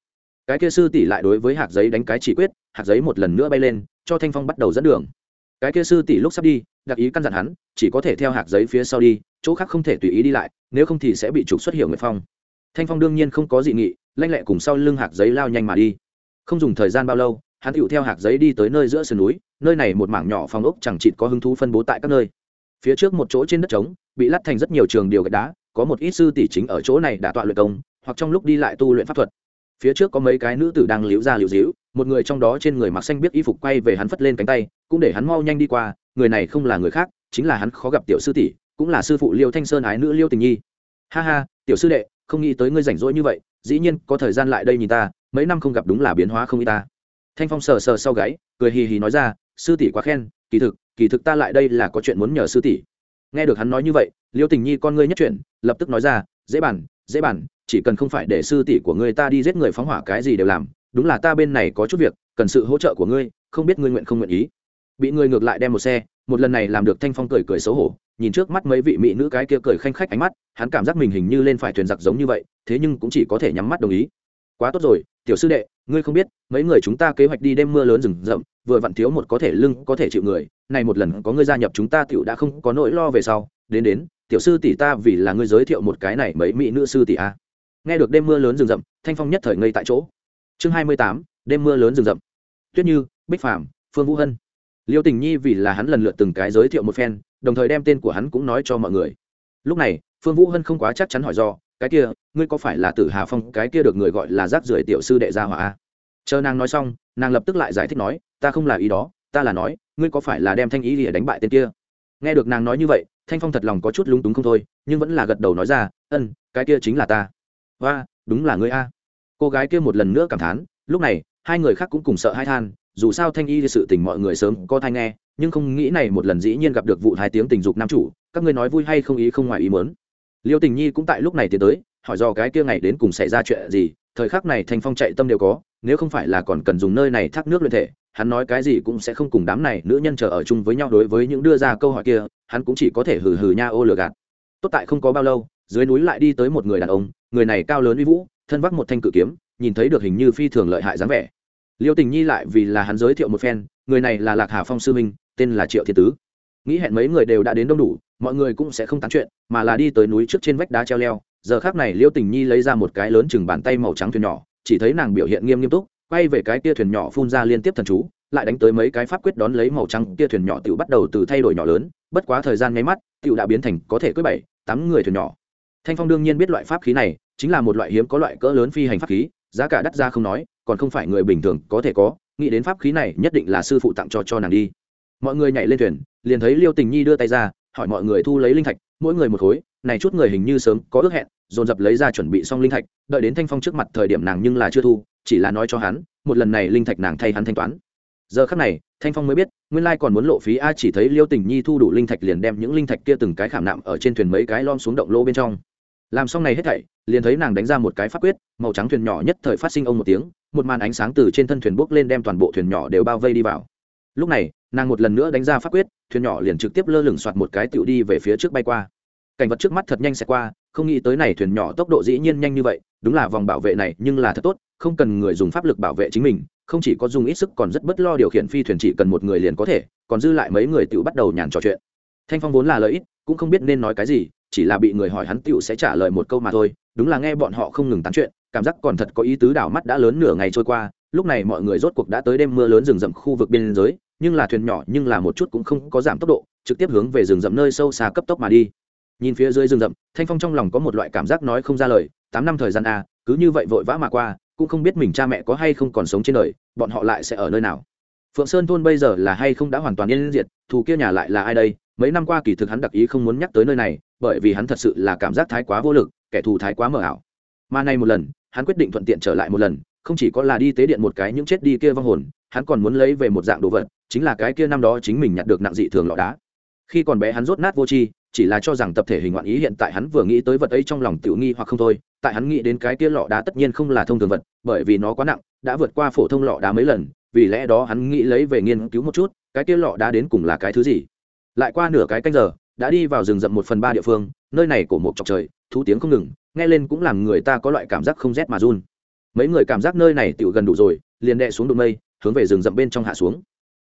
Cái kia sư tỷ lại đối với hạt giấy đánh cái chỉ quyết, hạt giấy một lần nữa bay lên, cho thanh phong bắt đầu dẫn đường. Cái kia sư tỷ lúc sắp đi, đặc ý căn dặn hắn, chỉ có thể theo hạt giấy phía sau đi, chỗ khác không thể tùy ý đi lại, nếu không thì sẽ bị trục xuất hiệu nguyệt phong. Thanh phong đương nhiên không có dị nghị, lanh lẹ cùng sau lưng hạt giấy lao nhanh mà đi. Không dùng thời gian bao lâu hắn tựu theo hạt giấy đi tới nơi giữa sườn núi, nơi này một mảng nhỏ phòng ốc chẳng chịt có hứng thú phân bố tại các nơi. Phía trước một chỗ trên đất trống, bị lắt thành rất nhiều trường điều gạch đá, có một ít sư tỷ chính ở chỗ này đã tọa luyện công, hoặc trong lúc đi lại tu luyện pháp thuật. Phía trước có mấy cái nữ tử đang liễu ra liễu dĩu, một người trong đó trên người mặc xanh biết y phục quay về hắn phất lên cánh tay, cũng để hắn mau nhanh đi qua, người này không là người khác, chính là hắn khó gặp tiểu sư tỷ, cũng là sư phụ liêu thanh sơn ái nữ liêu tình nhi. Ha ha, tiểu sư đệ, không nghĩ tới ngươi rảnh rỗi như vậy, dĩ nhiên có thời gian lại đây nhìn ta, mấy năm không gặp đúng là biến hóa không y ta thanh phong sờ sờ sau gáy, cười hì hì nói ra, sư tỷ quá khen, kỳ thực kỳ thực ta lại đây là có chuyện muốn nhờ sư tỷ. Nghe được hắn nói như vậy, liêu tình nhi con ngươi nhất chuyển, lập tức nói ra, dễ bản dễ bản, chỉ cần không phải để sư tỷ của ngươi ta đi giết người phóng hỏa cái gì đều làm, đúng là ta bên này có chút việc, cần sự hỗ trợ của ngươi, không biết ngươi nguyện không nguyện ý. Bị người ngược lại đem một xe, một lần này làm được thanh phong cười cười xấu hổ, nhìn trước mắt mấy vị mỹ nữ cái kia cười khanh khách ánh mắt, hắn cảm giác mình hình như lên phải thuyền giặc giống như vậy, thế nhưng cũng chỉ có thể nhắm mắt đồng ý. Quá tốt rồi, tiểu sư đệ ngươi không biết, mấy người chúng ta kế hoạch đi đêm mưa lớn rừng rậm, vừa vặn thiếu một có thể lưng có thể chịu người, này một lần có ngươi gia nhập chúng ta tiểu đã không có nỗi lo về sau, đến đến, tiểu sư tỷ ta vì là ngươi giới thiệu một cái này mấy mỹ nữ sư tỷ a. Nghe được đêm mưa lớn rừng rậm, thanh phong nhất thời ngây tại chỗ. Chương hai mươi tám, đêm mưa lớn rừng rậm. Tuyết như, bích phàm, phương vũ hân. Liêu tình nhi vì là hắn lần lượt từng cái giới thiệu một phen, đồng thời đem tên của hắn cũng nói cho mọi người. Lúc này, phương vũ hân không quá chắc chắn hỏi do cái kia, ngươi có phải là tử hà phong, cái kia được người gọi là rác rưởi tiểu sư đệ gia hỏa a? Chờ nàng nói xong, nàng lập tức lại giải thích nói, ta không là ý đó, ta là nói, ngươi có phải là đem thanh ý để đánh bại tên kia? Nghe được nàng nói như vậy, thanh phong thật lòng có chút lúng túng không thôi, nhưng vẫn là gật đầu nói ra, ân, cái kia chính là ta. Và đúng là ngươi a. Cô gái kia một lần nữa cảm thán, lúc này, hai người khác cũng cùng sợ hai than, dù sao thanh y sự tình mọi người sớm có thai nghe, nhưng không nghĩ này một lần dĩ nhiên gặp được vụ hai tiếng tình dục nam chủ, các ngươi nói vui hay không ý không ngoài ý muốn liêu tình nhi cũng tại lúc này tiến tới, hỏi do cái kia ngày đến cùng xảy ra chuyện gì, thời khắc này thanh phong chạy tâm đều có, nếu không phải là còn cần dùng nơi này thác nước luyện thể, hắn nói cái gì cũng sẽ không cùng đám này nữ nhân chờ ở chung với nhau đối với những đưa ra câu hỏi kia, hắn cũng chỉ có thể hừ hừ nha ô lừa gạt. Tốt tại không có bao lâu, dưới núi lại đi tới một người đàn ông, người này cao lớn uy vũ, thân vác một thanh cự kiếm, nhìn thấy được hình như phi thường lợi hại dáng vẻ. Liêu tình nhi lại vì là hắn giới thiệu một phen, người này là lạc hà phong sư minh tên là triệu thiên tứ. Nghĩ hẹn mấy người đều đã đến đông đủ mọi người cũng sẽ không tán chuyện, mà là đi tới núi trước trên vách đá treo leo. Giờ khác này liêu tình nhi lấy ra một cái lớn chừng bàn tay màu trắng thuyền nhỏ, chỉ thấy nàng biểu hiện nghiêm nghiêm túc, quay về cái kia thuyền nhỏ phun ra liên tiếp thần chú, lại đánh tới mấy cái pháp quyết đón lấy màu trắng kia thuyền nhỏ tự bắt đầu từ thay đổi nhỏ lớn, bất quá thời gian nháy mắt tự đã biến thành có thể cưới bảy, tám người thuyền nhỏ. Thanh phong đương nhiên biết loại pháp khí này, chính là một loại hiếm có loại cỡ lớn phi hành pháp khí, giá cả đắt ra không nói, còn không phải người bình thường có thể có, nghĩ đến pháp khí này nhất định là sư phụ tặng cho cho nàng đi. Mọi người nhảy lên thuyền, liền thấy liêu tình nhi đưa tay ra hỏi mọi người thu lấy linh thạch, mỗi người một khối, này chút người hình như sớm có ước hẹn, dồn dập lấy ra chuẩn bị xong linh thạch, đợi đến thanh phong trước mặt thời điểm nàng nhưng là chưa thu, chỉ là nói cho hắn, một lần này linh thạch nàng thay hắn thanh toán. Giờ khắc này, thanh phong mới biết, nguyên lai còn muốn lộ phí a chỉ thấy liêu tình nhi thu đủ linh thạch liền đem những linh thạch kia từng cái khảm nạm ở trên thuyền mấy cái lom xuống động lô bên trong. Làm xong này hết thảy, liền thấy nàng đánh ra một cái pháp quyết, màu trắng thuyền nhỏ nhất thời phát sinh ông một tiếng, một màn ánh sáng từ trên thân thuyền bốc lên đem toàn bộ thuyền nhỏ đều bao vây đi vào. Lúc này nàng một lần nữa đánh ra pháp quyết, thuyền nhỏ liền trực tiếp lơ lửng soạt một cái tựu đi về phía trước bay qua. Cảnh vật trước mắt thật nhanh sẽ qua, không nghĩ tới này thuyền nhỏ tốc độ dĩ nhiên nhanh như vậy, đúng là vòng bảo vệ này nhưng là thật tốt, không cần người dùng pháp lực bảo vệ chính mình, không chỉ có dùng ít sức còn rất bất lo điều khiển phi thuyền chỉ cần một người liền có thể, còn dư lại mấy người tựu bắt đầu nhàn trò chuyện. Thanh phong vốn là lợi ích, cũng không biết nên nói cái gì, chỉ là bị người hỏi hắn tựu sẽ trả lời một câu mà thôi, đúng là nghe bọn họ không ngừng tán chuyện, cảm giác còn thật có ý tứ đảo mắt đã lớn nửa ngày trôi qua, lúc này mọi người rốt cuộc đã tới đêm mưa lớn rừng rậm khu vực biên giới nhưng là thuyền nhỏ nhưng là một chút cũng không có giảm tốc độ, trực tiếp hướng về rừng rậm nơi sâu xa cấp tốc mà đi. Nhìn phía dưới rừng rậm, thanh phong trong lòng có một loại cảm giác nói không ra lời, tám năm thời gian a cứ như vậy vội vã mà qua, cũng không biết mình cha mẹ có hay không còn sống trên đời, bọn họ lại sẽ ở nơi nào. Phượng sơn thôn bây giờ là hay không đã hoàn toàn yên diệt, thù kia nhà lại là ai đây? Mấy năm qua kỳ thực hắn đặc ý không muốn nhắc tới nơi này, bởi vì hắn thật sự là cảm giác thái quá vô lực, kẻ thù thái quá mờ ảo. Mà nay một lần, hắn quyết định thuận tiện trở lại một lần, không chỉ có là đi tế điện một cái những chết đi kia vong hồn hắn còn muốn lấy về một dạng đồ vật, chính là cái kia năm đó chính mình nhặt được nặng dị thường lọ đá. Khi còn bé hắn rốt nát vô tri, chỉ là cho rằng tập thể hình ngoạn ý hiện tại hắn vừa nghĩ tới vật ấy trong lòng tiểu nghi hoặc không thôi, tại hắn nghĩ đến cái kia lọ đá tất nhiên không là thông thường vật, bởi vì nó quá nặng, đã vượt qua phổ thông lọ đá mấy lần, vì lẽ đó hắn nghĩ lấy về nghiên cứu một chút, cái kia lọ đá đến cùng là cái thứ gì. Lại qua nửa cái canh giờ, đã đi vào rừng rậm một phần ba địa phương, nơi này cổ một chọc trời, thú tiếng không ngừng, nghe lên cũng làm người ta có loại cảm giác không rét mà run. Mấy người cảm giác nơi này tựu gần đủ rồi, liền đệ xuống đụng mây hướng về rừng rậm bên trong hạ xuống.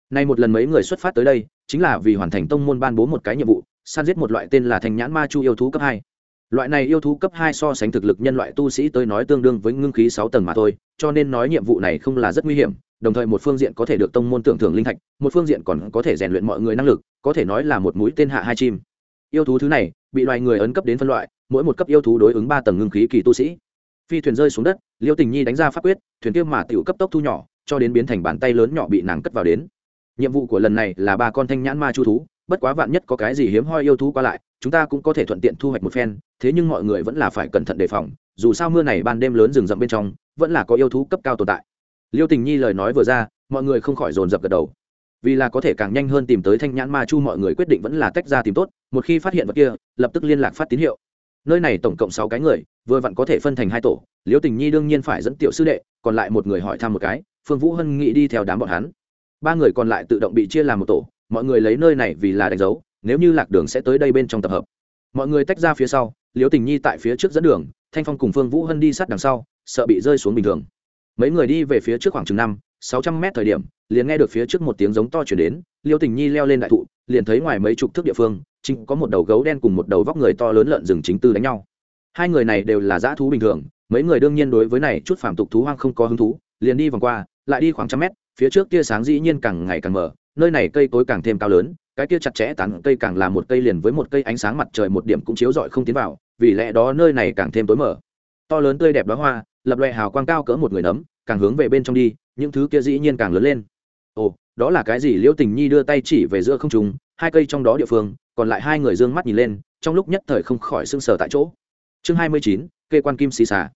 Nay một lần mấy người xuất phát tới đây, chính là vì hoàn thành tông môn ban bố một cái nhiệm vụ săn giết một loại tên là thành nhãn ma chu yêu thú cấp hai. Loại này yêu thú cấp hai so sánh thực lực nhân loại tu sĩ tới nói tương đương với ngưng khí sáu tầng mà thôi, cho nên nói nhiệm vụ này không là rất nguy hiểm, đồng thời một phương diện có thể được tông môn tưởng thưởng linh thạch, một phương diện còn có thể rèn luyện mọi người năng lực, có thể nói là một mũi tên hạ hai chim. Yêu thú thứ này, bị loài người ấn cấp đến phân loại, mỗi một cấp yêu thú đối ứng ba tầng ngưng khí kỳ tu sĩ. Phi thuyền rơi xuống đất, liêu tình nhi đánh ra pháp quyết, thuyền kia mà tiểu cấp tốc thu nhỏ cho đến biến thành bàn tay lớn nhỏ bị nàng cất vào đến. Nhiệm vụ của lần này là ba con thanh nhãn ma chu thú, bất quá vạn nhất có cái gì hiếm hoi yêu thú qua lại, chúng ta cũng có thể thuận tiện thu hoạch một phen, thế nhưng mọi người vẫn là phải cẩn thận đề phòng, dù sao mưa này ban đêm lớn rừng rậm bên trong, vẫn là có yêu thú cấp cao tồn tại. Liêu tình nhi lời nói vừa ra, mọi người không khỏi dồn dập gật đầu. Vì là có thể càng nhanh hơn tìm tới thanh nhãn ma chu, mọi người quyết định vẫn là tách ra tìm tốt, một khi phát hiện vật kia, lập tức liên lạc phát tín hiệu. Nơi này tổng cộng sáu cái người, vừa vặn có thể phân thành hai tổ, Liêu tình nhi đương nhiên phải dẫn tiểu sư đệ, còn lại một người hỏi thăm một cái phương vũ hân nghĩ đi theo đám bọn hắn. Ba người còn lại tự động bị chia làm một tổ, mọi người lấy nơi này vì là đánh dấu, nếu như lạc đường sẽ tới đây bên trong tập hợp. Mọi người tách ra phía sau, liễu tình nhi tại phía trước dẫn đường, thanh phong cùng phương vũ hân đi sát đằng sau, sợ bị rơi xuống bình thường. Mấy người đi về phía trước khoảng chừng năm, sáu trăm mét thời điểm, liền nghe được phía trước một tiếng giống to chuyển đến liêu tình nhi leo lên đại thụ, liền thấy ngoài mấy chục thước địa phương, chính có một đầu gấu đen cùng một đầu vóc người to lớn lợn rừng chính tư đánh nhau. Hai người này đều là dã thú bình thường, mấy người đương nhiên đối với này chút phản tục thú hoang không có hứng thú, liền đi vòng qua lại đi khoảng trăm mét, phía trước tia sáng dĩ nhiên càng ngày càng mở, nơi này cây cối càng thêm cao lớn, cái kia chặt chẽ tán cây càng là một cây liền với một cây ánh sáng mặt trời một điểm cũng chiếu rọi không tiến vào, vì lẽ đó nơi này càng thêm tối mở. To lớn tươi đẹp đó hoa, lập loè hào quang cao cỡ một người nấm, càng hướng về bên trong đi, những thứ kia dĩ nhiên càng lớn lên. Ồ, đó là cái gì? Liễu tình nhi đưa tay chỉ về giữa không trùng hai cây trong đó địa phương, còn lại hai người d ư ơ n g mắt nhìn lên, trong lúc nhất thời không khỏi sưng sờ tại chỗ. Chương hai mươi chín cây quan kim xì xà.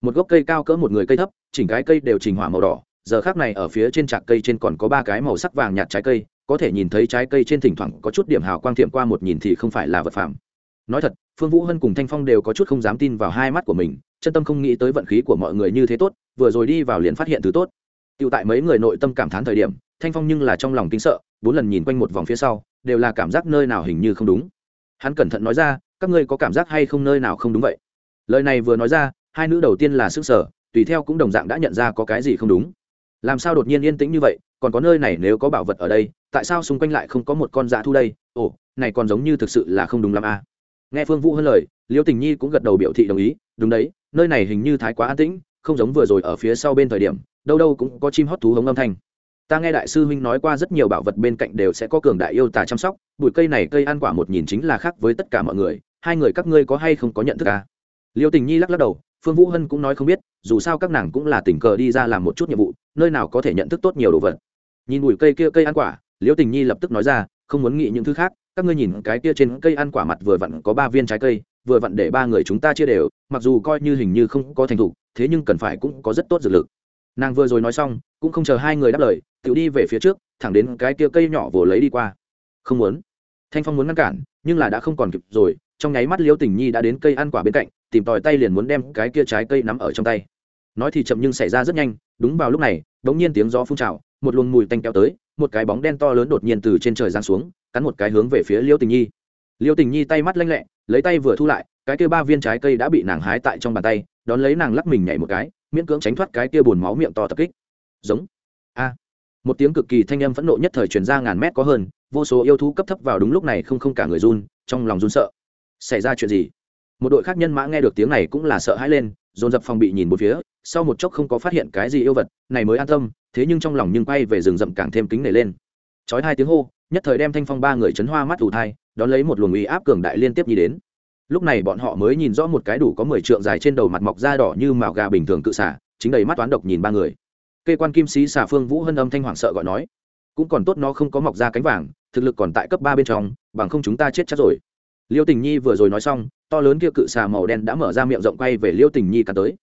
Một gốc cây cao cỡ một người cây thấp, chỉnh cái cây đều trình hỏa màu đỏ giờ khác này ở phía trên trạc cây trên còn có ba cái màu sắc vàng nhạt trái cây có thể nhìn thấy trái cây trên thỉnh thoảng có chút điểm hào quang thiệm qua một nhìn thì không phải là vật phẩm nói thật phương vũ hân cùng thanh phong đều có chút không dám tin vào hai mắt của mình chân tâm không nghĩ tới vận khí của mọi người như thế tốt vừa rồi đi vào liền phát hiện thứ tốt tựu tại mấy người nội tâm cảm thán thời điểm, Thanh Phong nhưng là trong lòng kinh sợ, bốn lần nhìn quanh một vòng phía sau, đều là cảm giác nơi nào hình như không đúng. Hắn cẩn thận nói ra, các ngươi có cảm giác hay không nơi nào không đúng vậy? Lời này vừa nói ra, hai nữ đầu tiên là sức sở, tùy theo cũng đồng dạng đã nhận ra có cái gì không đúng. Làm sao đột nhiên yên tĩnh như vậy, còn có nơi này nếu có bảo vật ở đây, tại sao xung quanh lại không có một con dã thu đây? Ồ, này còn giống như thực sự là không đúng lắm. À? Nghe Phương Vũ hơn lời, Liêu Tình Nhi cũng gật đầu biểu thị đồng ý, đúng đấy, nơi này hình như thái quá an tĩnh, không giống vừa rồi ở phía sau bên thời điểm, đâu đâu cũng có chim hót thú hống âm thanh ta nghe đại sư huynh nói qua rất nhiều bảo vật bên cạnh đều sẽ có cường đại yêu tà chăm sóc bụi cây này cây ăn quả một nhìn chính là khác với tất cả mọi người hai người các ngươi có hay không có nhận thức à? liêu tình nhi lắc lắc đầu phương vũ hân cũng nói không biết dù sao các nàng cũng là tình cờ đi ra làm một chút nhiệm vụ nơi nào có thể nhận thức tốt nhiều đồ vật. Nhìn bụi cây kia cây ăn quả liêu tình nhi lập tức nói ra, không muốn nghĩ những thứ khác, các ngươi nhìn cái kia trên cây ăn quả mặt vừa vặn có ba viên trái cây, vừa vặn để ba người chúng ta chia đều, mặc dù coi như hình như không có thành thục, thế nhưng cần phải cũng có rất tốt dược lực. Nàng vừa rồi nói xong, cũng không chờ hai người đáp lời, tự đi về phía trước, thẳng đến cái kia cây nhỏ vồ lấy đi qua. Không muốn. Thanh phong muốn ngăn cản, nhưng là đã không còn kịp rồi, trong nháy mắt liễu tình nhi đã đến cây ăn quả bên cạnh, tìm tòi tay liền muốn đem cái kia trái cây nắm ở trong tay. Nói thì chậm nhưng xảy ra rất nhanh đúng vào lúc này đ n g nhiên tiếng gió phun trào, một luồng mùi tanh kéo tới, một cái bóng đen to lớn đột nhiên từ trên trời giang xuống, cắn một cái hướng về phía liêu tình nhi. Liêu tình nhi tay mắt lanh lẹ, lấy tay vừa thu lại, cái kia ba viên trái cây đã bị nàng hái tại trong bàn tay, đón lấy nàng lắc mình nhảy một cái, miễn cưỡng tránh thoát cái kia bùn máu miệng to tập kích. Giống. A. Một tiếng cực kỳ thanh âm phẫn nộ nhất thời truyền ra ngàn mét có hơn, vô số yêu thú cấp thấp vào đúng lúc này không không cả người run, trong lòng run sợ. Xảy ra chuyện gì? Một đội khác nhân mã nghe được tiếng này cũng là sợ hãi lên dồn dập phòng bị nhìn một phía, sau một chốc không có phát hiện cái gì yêu vật, này mới an tâm, thế nhưng trong lòng nhưng quay về rừng rậm càng thêm kính nảy lên. Chói hai tiếng hô, nhất thời đem thanh phong ba người chấn hoa mắt ủ thai, đón lấy một luồng uy áp cường đại liên tiếp nhi đến. Lúc này bọn họ mới nhìn rõ một cái đủ có mười trượng dài trên đầu mặt mọc da đỏ như màu gà bình thường cự xả, chính đầy mắt toán độc nhìn ba người. Kê quan kim sĩ xả phương vũ hân âm thanh hoảng sợ gọi nói, cũng còn tốt nó không có mọc da cánh vàng, thực lực còn tại cấp ba bên trong, bằng không chúng ta chết chắc rồi. Liêu tình nhi vừa rồi nói xong to lớn kia cự xà màu đen đã mở ra miệng rộng quay về liêu tình nhi cắn tới.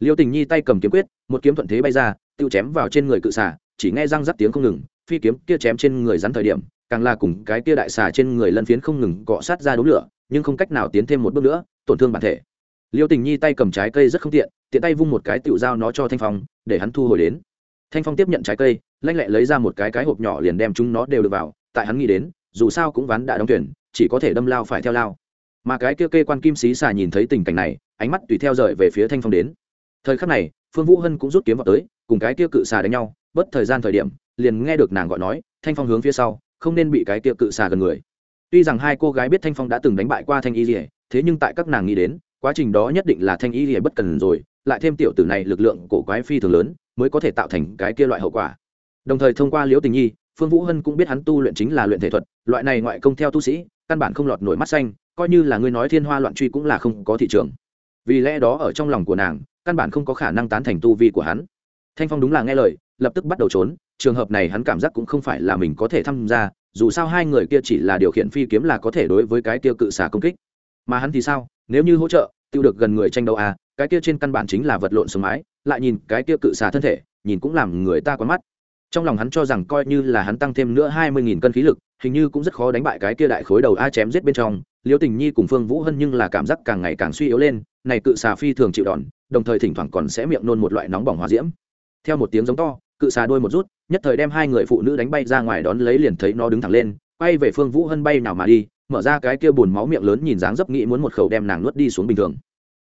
Liêu tình nhi tay cầm kiếm quyết, một kiếm thuận thế bay ra, tiêu chém vào trên người cự xà, chỉ nghe răng rắc tiếng không ngừng, phi kiếm kia chém trên người rắn thời điểm, càng là cùng cái kia đại xà trên người lân phiến không ngừng cọ sát ra đống lửa, nhưng không cách nào tiến thêm một bước nữa, tổn thương bản thể. Liêu tình nhi tay cầm trái cây rất không tiện tiện tay vung một cái tựu dao nó cho thanh phong, để hắn thu hồi đến. Thanh phong tiếp nhận trái cây, lanh lẹ lấy ra một cái cái hộp nhỏ liền đem chúng nó đều được vào, tại hắn nghĩ đến, dù sao cũng ván đã đóng tuyển, chỉ có thể đâm lao phải theo lao mà cái kia kê quan kim xí xà nhìn thấy tình cảnh này, ánh mắt tùy theo rời về phía thanh phong đến. Thời khắc này, phương vũ hân cũng rút kiếm vào tới, cùng cái kia cự xà đánh nhau, bất thời gian thời điểm, liền nghe được nàng gọi nói, thanh phong hướng phía sau, không nên bị cái kia cự xà gần người. Tuy rằng hai cô gái biết thanh phong đã từng đánh bại qua thanh y rỉa thế nhưng tại các nàng nghĩ đến, quá trình đó nhất định là thanh y rỉa bất cần rồi, lại thêm tiểu tử này lực lượng cổ quái phi thường lớn, mới có thể tạo thành cái kia loại hậu quả. Đồng thời thông qua liễu tình nhi, phương vũ hân cũng biết hắn tu luyện chính là luyện thể thuật, loại này ngoại công theo tu sĩ, căn bản không lọt nổi mắt xanh coi như là ngươi nói thiên hoa loạn truy cũng là không có thị trường. Vì lẽ đó ở trong lòng của nàng, căn bản không có khả năng tán thành tu vi của hắn. Thanh phong đúng là nghe lời, lập tức bắt đầu trốn, trường hợp này hắn cảm giác cũng không phải là mình có thể tham gia, dù sao hai người kia chỉ là điều khiển phi kiếm là có thể đối với cái kia cự xà công kích. Mà hắn thì sao? Nếu như hỗ trợ, tiêu được gần người tranh đấu à cái kia trên căn bản chính là vật lộn sừng mái, lại nhìn cái kia cự xà thân thể, nhìn cũng làm người ta quán mắt. Trong lòng hắn cho rằng coi như là hắn tăng thêm nữa hai mươi nghìn cân khí lực hình như cũng rất khó đánh bại cái kia đại khối đầu a chém giết bên trong. Liễu tình nhi cùng phương vũ hân nhưng là cảm giác càng ngày càng suy yếu lên, này cự xà phi thường chịu đòn, đồng thời thỉnh thoảng còn sẽ miệng nôn một loại nóng bỏng hòa diễm. Theo một tiếng giống to, cự xà đôi một rút, nhất thời đem hai người phụ nữ đánh bay ra ngoài đón lấy liền thấy nó đứng thẳng lên bay về phương vũ hân bay nào mà đi, mở ra cái kia bùn máu miệng lớn nhìn dáng dấp nghĩ muốn một khẩu đem nàng nuốt đi xuống bình thường.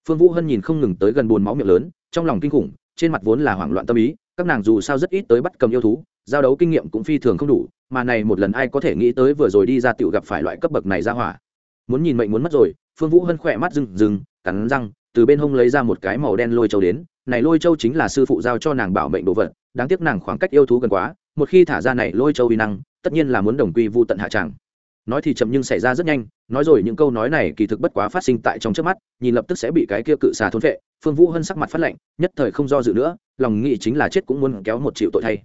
Phương vũ hân nhìn không ngừng tới gần bùn máu miệng lớn, trong lòng kinh khủng, trên mặt vốn là hoảng loạn tâm ý, các nàng dù sao rất ít tới bắt cầm yêu thú giao đấu kinh nghiệm cũng phi thường không đủ, mà này một lần ai có thể nghĩ tới vừa rồi đi ra tiểu gặp phải loại cấp bậc này ra hỏa. Muốn nhìn mệnh muốn mất rồi, phương vũ hân khỏe mắt rừng rừng cắn răng, từ bên hông lấy ra một cái màu đen lôi châu đến. Này lôi châu chính là sư phụ giao cho nàng bảo mệnh đồ vật, đáng tiếc nàng khoảng cách yêu thú gần quá, một khi thả ra này lôi châu uy năng, tất nhiên là muốn đồng quy vu tận hạ tràng nói thì chậm nhưng xảy ra rất nhanh, nói rồi những câu nói này kỳ thực bất quá phát sinh tại trong trước mắt, nhìn lập tức sẽ bị cái kia cự xà thốn vệ. Phương vũ hân sắc mặt phát lạnh, nhất thời không do dự nữa, lòng nghĩ chính là chết cũng muốn kéo một triệu tội thay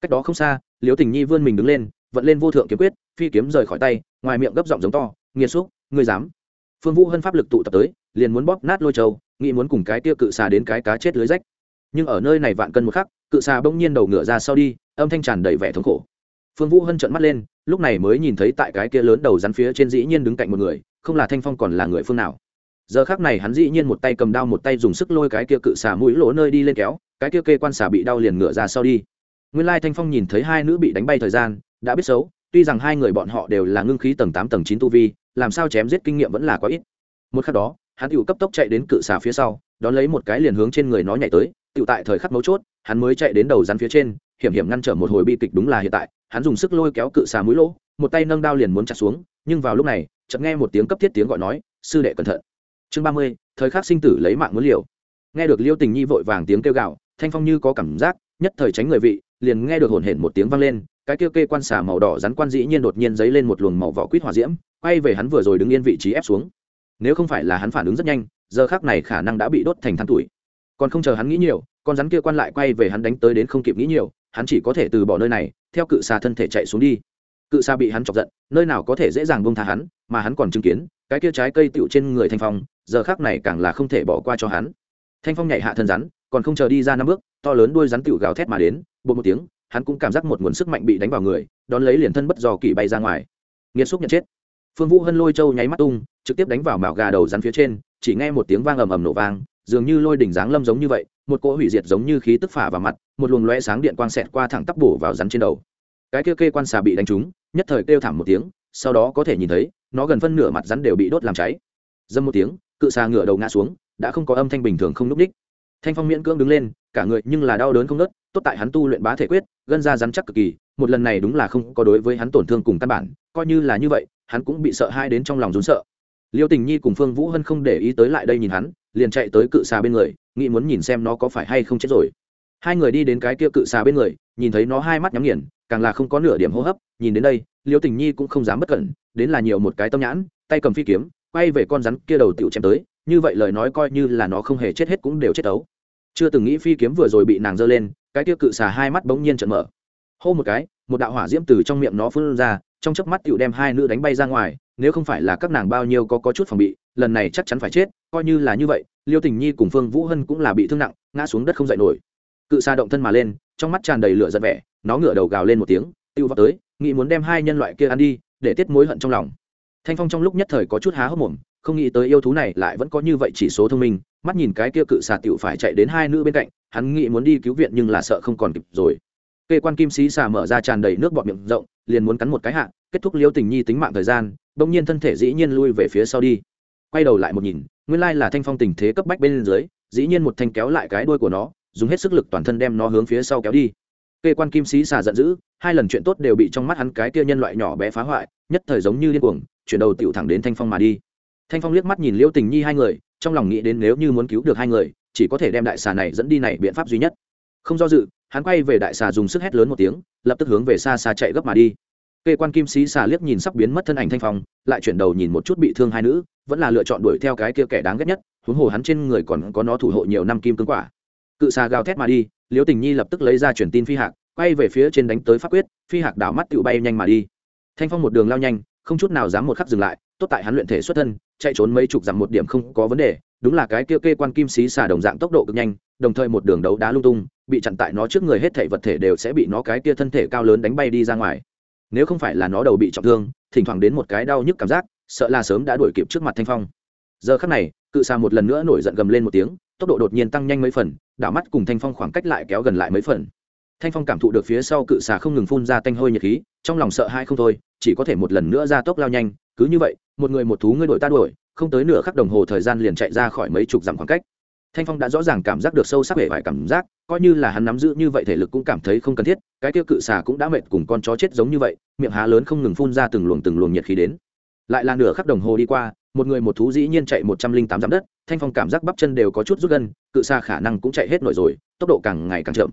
cách đó không xa, liễu tình nhi vươn mình đứng lên, vận lên vô thượng kiếm quyết, phi kiếm rời khỏi tay, ngoài miệng gấp giọng giống to nghiệt xúc, ngươi dám? Phương vũ hân pháp lực tụ tập tới, liền muốn bóp nát lôi châu, nghĩ muốn cùng cái tia cự xà đến cái cá chết lưới rách. Nhưng ở nơi này vạn cân một khắc, cự xà bỗng nhiên đầu ngựa ra sau đi, âm thanh tràn đầy vẻ thống khổ. Phương vũ hân trợn mắt lên, lúc này mới nhìn thấy tại cái kia lớn đầu rắn phía trên dĩ nhiên đứng cạnh một người, không là thanh phong còn là người phương nào. Giờ khác này hắn dĩ nhiên một tay cầm đao một tay dùng sức lôi cái kia cự xà mũi lỗ nơi đi lên kéo, cái kia kê quan xà bị đau liền ngựa ra sau đi nguyên lai thanh phong nhìn thấy hai nữ bị đánh bay thời gian, đã biết xấu, tuy rằng hai người bọn họ đều là ngưng khí tầng tám, tầng chín tu vi, làm sao chém giết kinh nghiệm vẫn là quá ít. Một khắc đó, hắn tự cấp tốc chạy đến cự xà phía sau, đón lấy một cái liền hướng trên người nó nhảy tới tự tại thời khắc mấu chốt, hắn mới chạy đến đầu rắn phía trên, hiểm hiểm ngăn trở một hồi bi kịch đúng là hiện tại, hắn dùng sức lôi kéo cự xà mũi lỗ, một tay nâng đao liền muốn chặt xuống, nhưng vào lúc này, chợt nghe một tiếng cấp thiết tiếng gọi nói, sư đệ cẩn thận. Chương ba mươi, thời khắc sinh tử lấy mạng muốn liều. Nghe được liêu tình nhi vội vàng tiếng kêu gạo thanh phong như có cảm giác nhất thời tránh người vị, liền nghe được hồn hển một tiếng vang lên, cái kia kê quan xà màu đỏ rắn quan dĩ nhiên đột nhiên dấy lên một luồng màu vỏ quýt hỏa diễm, quay về hắn vừa rồi đứng yên vị trí ép xuống. Nếu không phải là hắn phản ứng rất nhanh, giờ khác này khả năng đã bị đốt thành than tuổi. Còn không chờ hắn nghĩ nhiều, con rắn kia quan lại quay về hắn đánh tới đến không kịp nghĩ nhiều, hắn chỉ có thể từ bỏ nơi này, theo cự xà thân thể chạy xuống đi. Cự xà bị hắn chọc giận, nơi nào có thể dễ dàng bông tha hắn, mà hắn còn chứng kiến, cái kia trái cây tựu trên người thanh phong, giờ khác này càng là không thể bỏ qua cho hắn. Thanh phong nhảy hạ thân rắn còn không chờ đi ra năm bước, to lớn đuôi rắn tựu gào thét mà đến bộ một tiếng, hắn cũng cảm giác một nguồn sức mạnh bị đánh vào người, đón lấy liền thân bất dò kỳ bay ra ngoài. Nghiệt xúc nhận chết. Phương vũ hân lôi châu nháy mắt tung, trực tiếp đánh vào mạo gà đầu rắn phía trên, chỉ nghe một tiếng vang ầm ầm nổ vang, dường như lôi đỉnh dáng lâm giống như vậy, một cỗ hủy diệt giống như khí tức phả vào mặt, một luồng loe sáng điện quang xẹt qua thẳng tắp bổ vào rắn trên đầu. Cái kia kê quan xà bị đánh trúng, nhất thời kêu thảm một tiếng, sau đó có thể nhìn thấy, nó gần phân nửa mặt rắn đều bị đốt làm cháy. Dâm một tiếng, cự xà ngựa đầu ngã xuống, đã không có âm thanh bình thường không núp đích thanh phong miễn cưỡng đứng lên, cả người nhưng là đau đớn không nớt tốt tại hắn tu luyện bá thể quyết, gân ra rắn chắc cực kỳ, một lần này đúng là không có đối với hắn tổn thương cùng căn bản, coi như là như vậy, hắn cũng bị sợ hai đến trong lòng rốn sợ. Liêu tình nhi cùng phương vũ hân không để ý tới lại đây nhìn hắn, liền chạy tới cự xà bên người, nghĩ muốn nhìn xem nó có phải hay không chết rồi. Hai người đi đến cái kia cự xà bên người, nhìn thấy nó hai mắt nhắm nghiền, càng là không có nửa điểm hô hấp, nhìn đến đây, liêu tình nhi cũng không dám bất cẩn, đến là nhiều một cái tâm nhãn, tay cầm phi kiếm, quay về con rắn kia đầu tựu chém tới như vậy lời nói coi như là nó không hề chết hết cũng đều chết ấu. Chưa từng nghĩ phi kiếm vừa rồi bị nàng giơ lên, cái kia cự xà hai mắt bỗng nhiên trợn mở. Hô một cái, một đạo hỏa diễm từ trong miệng nó phun ra, trong chớp mắt tựu đem hai nữ đánh bay ra ngoài, nếu không phải là các nàng bao nhiêu có có chút phòng bị, lần này chắc chắn phải chết, coi như là như vậy, liêu tình nhi cùng phương vũ hân cũng là bị thương nặng, ngã xuống đất không dậy nổi. Cự xa động thân mà lên, trong mắt tràn đầy lửa giận vẻ, nó ngửa đầu gào lên một tiếng, tiêu vào tới, nghĩ muốn đem hai nhân loại kia ăn đi, để tiết mối hận trong lòng. Thanh phong trong lúc nhất thời có chút há hốc mồm không nghĩ tới yêu thú này lại vẫn có như vậy chỉ số thông minh, mắt nhìn cái kia cự xà tiểu phải chạy đến hai nữ bên cạnh, hắn nghĩ muốn đi cứu viện nhưng là sợ không còn kịp rồi. Kê quan kim sĩ xà mở ra tràn đầy nước bọt miệng rộng, liền muốn cắn một cái hạ, kết thúc liêu tình nhi tính mạng thời gian, bỗng nhiên thân thể dĩ nhiên lui về phía sau đi. Quay đầu lại một nhìn, nguyên lai là thanh phong tình thế cấp bách bên dưới, dĩ nhiên một thanh kéo lại cái đuôi của nó, dùng hết sức lực toàn thân đem nó hướng phía sau kéo đi. Kê quan kim sĩ xà giận dữ, hai lần chuyện tốt đều bị trong mắt hắn cái kia nhân loại nhỏ bé phá hoại, nhất thời giống như điên cuồng, chuyển đầu tựu thẳng đến thanh phong mà đi thanh phong liếc mắt nhìn liêu tình nhi hai người, trong lòng nghĩ đến nếu như muốn cứu được hai người, chỉ có thể đem đại xà này dẫn đi này biện pháp duy nhất. Không do dự, hắn quay về đại xà dùng sức hét lớn một tiếng, lập tức hướng về xa xa chạy gấp mà đi. Kê quan kim sĩ xà liếc nhìn sắp biến mất thân ảnh thanh phong, lại chuyển đầu nhìn một chút bị thương hai nữ, vẫn là lựa chọn đuổi theo cái kia kẻ đáng ghét nhất, huống hồ hắn trên người còn có nó thủ hộ nhiều năm kim cương quả. Cự xà gào thét mà đi liễu tình nhi lập tức lấy ra truyền tin phi hạc, quay về phía trên đánh tới pháp quyết, phi hạc đảo mắt tự bay nhanh mà đi. Thanh phong một đường lao nhanh, không chút nào dám một khắc dừng lại tốt tại hắn luyện thể xuất thân, chạy trốn mấy chục dặm một điểm không có vấn đề, đúng là cái kia kê quan kim xí xà đồng dạng tốc độ cực nhanh, đồng thời một đường đấu đá lung tung, bị chặn tại nó trước người hết thảy vật thể đều sẽ bị nó cái kia thân thể cao lớn đánh bay đi ra ngoài. Nếu không phải là nó đầu bị trọng thương, thỉnh thoảng đến một cái đau nhức cảm giác, sợ là sớm đã đuổi kịp trước mặt thanh phong. Giờ khắc này, cự xà một lần nữa nổi giận gầm lên một tiếng, tốc độ đột nhiên tăng nhanh mấy phần, đảo mắt cùng thanh phong khoảng cách lại kéo gần lại mấy phần. Thanh phong cảm thụ được phía sau cự xà không ngừng phun ra tanh hôi nhiệt khí, trong lòng sợ hai không thôi, chỉ có thể một lần nữa ra tốc lao nhanh cứ như vậy, một người một thú ngươi đội ta đuổi, không tới nửa khắc đồng hồ thời gian liền chạy ra khỏi mấy chục dặm khoảng cách. Thanh phong đã rõ ràng cảm giác được sâu sắc hệ vải cảm giác, coi như là hắn nắm giữ như vậy thể lực cũng cảm thấy không cần thiết, cái tiêu cự xà cũng đã mệt cùng con chó chết giống như vậy, miệng há lớn không ngừng phun ra từng luồng từng luồng nhiệt khí đến. Lại là nửa khắc đồng hồ đi qua, một người một thú dĩ nhiên chạy một trăm linh tám dặm đất, thanh phong cảm giác bắp chân đều có chút rút gân, cự xà khả năng cũng chạy hết nổi rồi, tốc độ càng ngày càng chậm.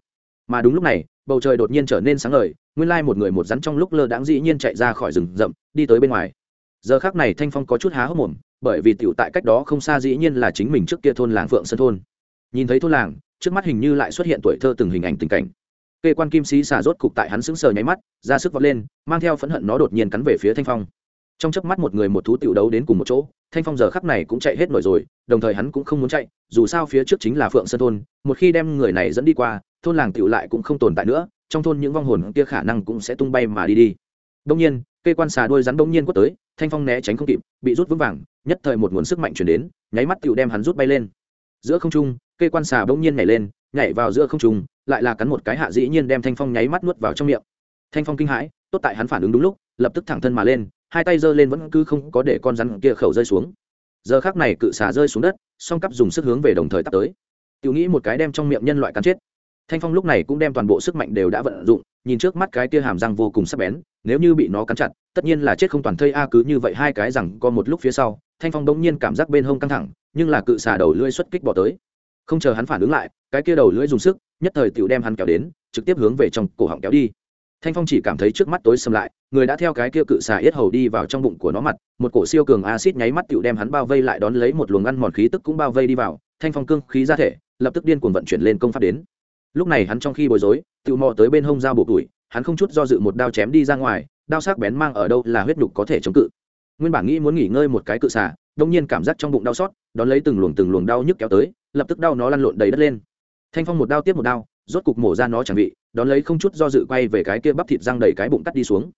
Mà đúng lúc này, bầu trời đột nhiên trở nên sáng ngời, nguyên lai một người một rắn trong lúc lơ đãng dĩ nhiên chạy ra khỏi rừng rậm, đi tới bên ngoài giờ khác này thanh phong có chút há hốc mồm, bởi vì tiểu tại cách đó không xa dĩ nhiên là chính mình trước kia thôn làng phượng sơn thôn. Nhìn thấy thôn làng, trước mắt hình như lại xuất hiện tuổi thơ từng hình ảnh tình cảnh. Kê quan kim sĩ xà rốt cục tại hắn sững sờ nháy mắt, ra sức vọt lên, mang theo phẫn hận nó đột nhiên cắn về phía thanh phong. Trong chớp mắt một người một thú tiểu đấu đến cùng một chỗ, thanh phong giờ khắc này cũng chạy hết nổi rồi, đồng thời hắn cũng không muốn chạy, dù sao phía trước chính là phượng sơn thôn, một khi đem người này dẫn đi qua, thôn làng tiểu lại cũng không tồn tại nữa, trong thôn những vong hồn kia khả năng cũng sẽ tung bay mà đi đi đông nhiên, cây quan xà đuôi rắn đông nhiên quất tới, thanh phong né tránh không kịp, bị rút vững vàng, nhất thời một nguồn sức mạnh truyền đến, nháy mắt tiểu đem hắn rút bay lên. Giữa không trung, cây quan xà đông nhiên nhảy lên, nhảy vào giữa không trung, lại là cắn một cái hạ dĩ nhiên đem thanh phong nháy mắt nuốt vào trong miệng. Thanh phong kinh hãi, tốt tại hắn phản ứng đúng lúc, lập tức thẳng thân mà lên, hai tay giơ lên vẫn cứ không có để con rắn kia khẩu rơi xuống. Giờ khắc này cự xà rơi xuống đất, song cấp dùng sức hướng về đồng thời tác tới. Tiểu nghĩ một cái đem trong miệng nhân loại cắn chết. Thanh phong lúc này cũng đem toàn bộ sức mạnh đều đã vận dụng nhìn trước mắt cái tia hàm răng vô cùng sắc bén, nếu như bị nó cắn chặt, tất nhiên là chết không toàn thây a cứ như vậy hai cái rằng có một lúc phía sau, thanh phong bỗng nhiên cảm giác bên hông căng thẳng, nhưng là cự xà đầu lưỡi xuất kích bỏ tới. Không chờ hắn phản ứng lại, cái kia đầu lưỡi dùng sức, nhất thời tiểu đem hắn kéo đến, trực tiếp hướng về trong cổ họng kéo đi. Thanh phong chỉ cảm thấy trước mắt tối xâm lại, người đã theo cái kia cự xà yết hầu đi vào trong bụng của nó mặt, một cổ siêu cường acid nháy mắt tiểu đem hắn bao vây lại đón lấy một luồng ăn mòn khí tức cũng bao vây đi vào. Thanh phong cương khí ra thể, lập tức điên cuồng vận chuyển lên công pháp đến lúc này hắn trong khi bối rối tự mò tới bên hông dao bộ tuổi, hắn không chút do dự một đao chém đi ra ngoài, đao sắc bén mang ở đâu là huyết nhục có thể chống cự. Nguyên bản nghĩ muốn nghỉ ngơi một cái cự xả đông nhiên cảm giác trong bụng đau xót, đón lấy từng luồng từng luồng đau nhức kéo tới, lập tức đau nó lăn lộn đầy đất lên. Thanh phong một đao tiếp một đao, rốt cục mổ ra nó chẳng vị, đón lấy không chút do dự quay về cái kia bắp thịt răng đầy cái bụng cắt đi xuống.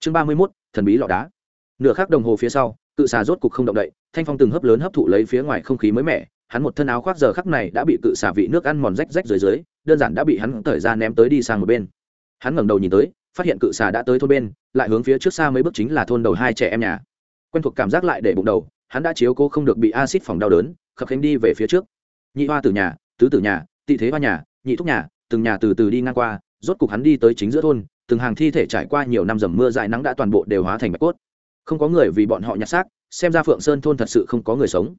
Chương ba mươi mốt, thần bí lọ đá. Nửa khắc đồng hồ phía sau, cự xà rốt cục không động đậy, thanh phong từng hấp lớn hấp thụ lấy phía ngoài không khí mới mẻ hắn một thân áo khoác giờ khắc này đã bị cự xả vị nước ăn mòn rách rách dưới dưới, đơn giản đã bị hắn thời ra ném tới đi sang một bên. Hắn ngẩng đầu nhìn tới, phát hiện cự xà đã tới thôn bên, lại hướng phía trước xa mấy bước chính là thôn đầu hai trẻ em nhà. Quen thuộc cảm giác lại để bụng đầu, hắn đã chiếu cố không được bị acid phòng đau đớn, khập khánh đi về phía trước. Nhị hoa từ nhà, tứ tử nhà, tị thế hoa nhà, nhị thúc nhà, từng nhà từ từ đi ngang qua, rốt cục hắn đi tới chính giữa thôn, từng hàng thi thể trải qua nhiều năm dầm mưa dại nắng đã toàn bộ đều hóa thành bạch cốt. Không có người vì bọn họ nhặt xác, xem ra phượng sơn thôn thật sự không có người sống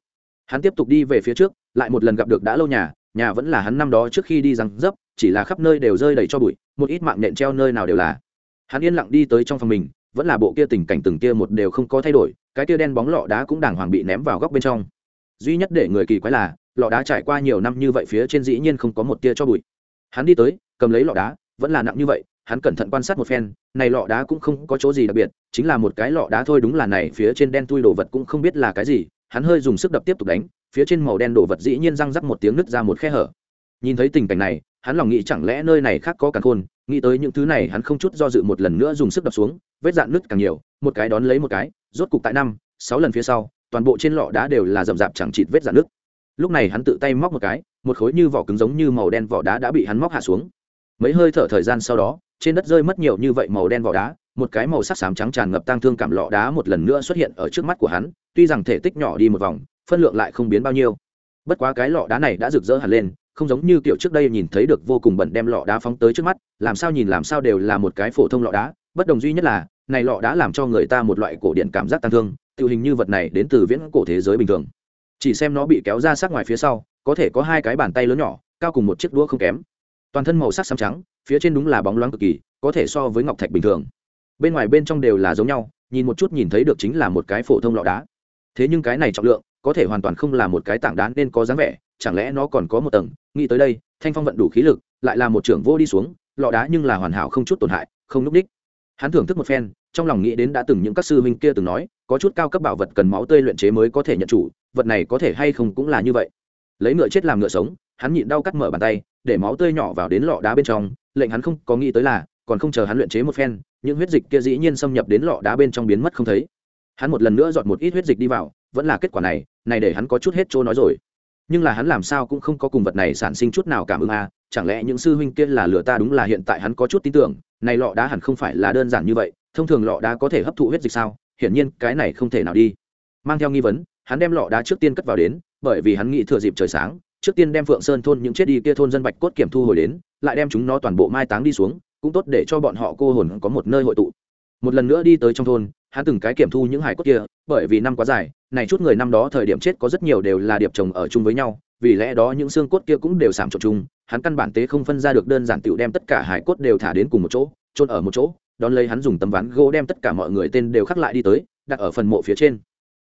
hắn tiếp tục đi về phía trước, lại một lần gặp được đã lâu nhà nhà vẫn là hắn năm đó trước khi đi răng dấp, chỉ là khắp nơi đều rơi đầy cho bụi, một ít mạng nện treo nơi nào đều là. Hắn yên lặng đi tới trong phòng mình, vẫn là bộ kia tình cảnh từng kia một đều không có thay đổi, cái kia đen bóng lọ đá cũng đàng hoàng bị ném vào góc bên trong. Duy nhất để người kỳ quái là, lọ đá trải qua nhiều năm như vậy phía trên dĩ nhiên không có một tia cho bụi. Hắn đi tới, cầm lấy lọ đá, vẫn là nặng như vậy, hắn cẩn thận quan sát một phen, này lọ đá cũng không có chỗ gì đặc biệt, chính là một cái lọ đá thôi đúng là này, phía trên đen tui đồ vật cũng không biết là cái gì hắn hơi dùng sức đập tiếp tục đánh, phía trên màu đen đổ vật dĩ nhiên răng rắc một tiếng nứt ra một khe hở. Nhìn thấy tình cảnh này, hắn lòng nghĩ chẳng lẽ nơi này khác có càng khôn, nghĩ tới những thứ này hắn không chút do dự một lần nữa dùng sức đập xuống, vết dạn nứt càng nhiều, một cái đón lấy một cái, rốt cục tại năm, sáu lần phía sau, toàn bộ trên lọ đá đều là rậm rạp chẳng chịt vết dạn nứt. Lúc này hắn tự tay móc một cái, một khối như vỏ cứng giống như màu đen vỏ đá đã bị hắn móc hạ xuống. Mấy hơi thở thời gian sau đó trên đất rơi mất nhiều như vậy màu đen vỏ đá, một cái màu sắc xám trắng tràn ngập tang thương cảm lọ đá một lần nữa xuất hiện ở trước mắt của hắn, tuy rằng thể tích nhỏ đi một vòng, phân lượng lại không biến bao nhiêu. Bất quá cái lọ đá này đã rực rỡ hẳn lên, không giống như kiểu trước đây nhìn thấy được vô cùng bẩn đem lọ đá phóng tới trước mắt, làm sao nhìn làm sao đều là một cái phổ thông lọ đá, bất đồng duy nhất là, này lọ đã làm cho người ta một loại cổ điện cảm giác tăng thương tự hình như vật này đến từ viễn cổ thế giới bình thường. Chỉ xem nó bị kéo ra sát ngoài phía sau, có thể có hai cái bàn tay lớn nhỏ, cao cùng một chiếc đũa không kém toàn thân màu sắc xám trắng, phía trên đúng là bóng loáng cực kỳ, có thể so với ngọc thạch bình thường. Bên ngoài bên trong đều là giống nhau, nhìn một chút nhìn thấy được chính là một cái phổ thông lọ đá. Thế nhưng cái này trọng lượng, có thể hoàn toàn không là một cái tảng đá nên có dáng vẻ, chẳng lẽ nó còn có một tầng? Nghĩ tới đây, thanh phong vận đủ khí lực, lại là một trưởng vô đi xuống, lọ đá nhưng là hoàn hảo không chút tổn hại, không núp đích. Hắn thưởng thức một phen, trong lòng nghĩ đến đã từng những các sư huynh kia từng nói, có chút cao cấp bảo vật cần máu tươi luyện chế mới có thể nhận chủ, vật này có thể hay không cũng là như vậy. Lấy ngựa chết làm ngựa sống hắn nhịn đau cắt mở bàn tay, để máu tươi nhỏ vào đến lọ đá bên trong, lệnh hắn không có nghĩ tới là, còn không chờ hắn luyện chế một phen, những huyết dịch kia dĩ nhiên xâm nhập đến lọ đá bên trong biến mất không thấy. Hắn một lần nữa dọn một ít huyết dịch đi vào, vẫn là kết quả này này để hắn có chút hết chỗ nói rồi. Nhưng là hắn làm sao cũng không có cùng vật này sản sinh chút nào cảm ứng à chẳng lẽ những sư huynh kia là lừa ta đúng là hiện tại hắn có chút tin tưởng, này lọ đá hẳn không phải là đơn giản như vậy, thông thường lọ đá có thể hấp thụ huyết dịch sao? Hiển nhiên cái này không thể nào đi. Mang theo nghi vấn, hắn đem lọ đá trước tiên cất vào đến, bởi vì hắn nghĩ thừa dịp trời sáng trước tiên đem phượng sơn thôn những chết đi kia thôn dân bạch cốt kiểm thu hồi đến, lại đem chúng nó toàn bộ mai táng đi xuống, cũng tốt để cho bọn họ cô hồn có một nơi hội tụ. Một lần nữa đi tới trong thôn, hắn từng cái kiểm thu những hải cốt kia, bởi vì năm quá dài, này chút người năm đó thời điểm chết có rất nhiều đều là điệp chồng ở chung với nhau, vì lẽ đó những xương cốt kia cũng đều sảm trộn chung, hắn căn bản tế không phân ra được đơn giản tựu đem tất cả hải cốt đều thả đến cùng một chỗ trôn ở một chỗ, đón lấy hắn dùng tấm ván gỗ đem tất cả mọi người tên đều khắc lại đi tới, đặt ở phần mộ phía trên.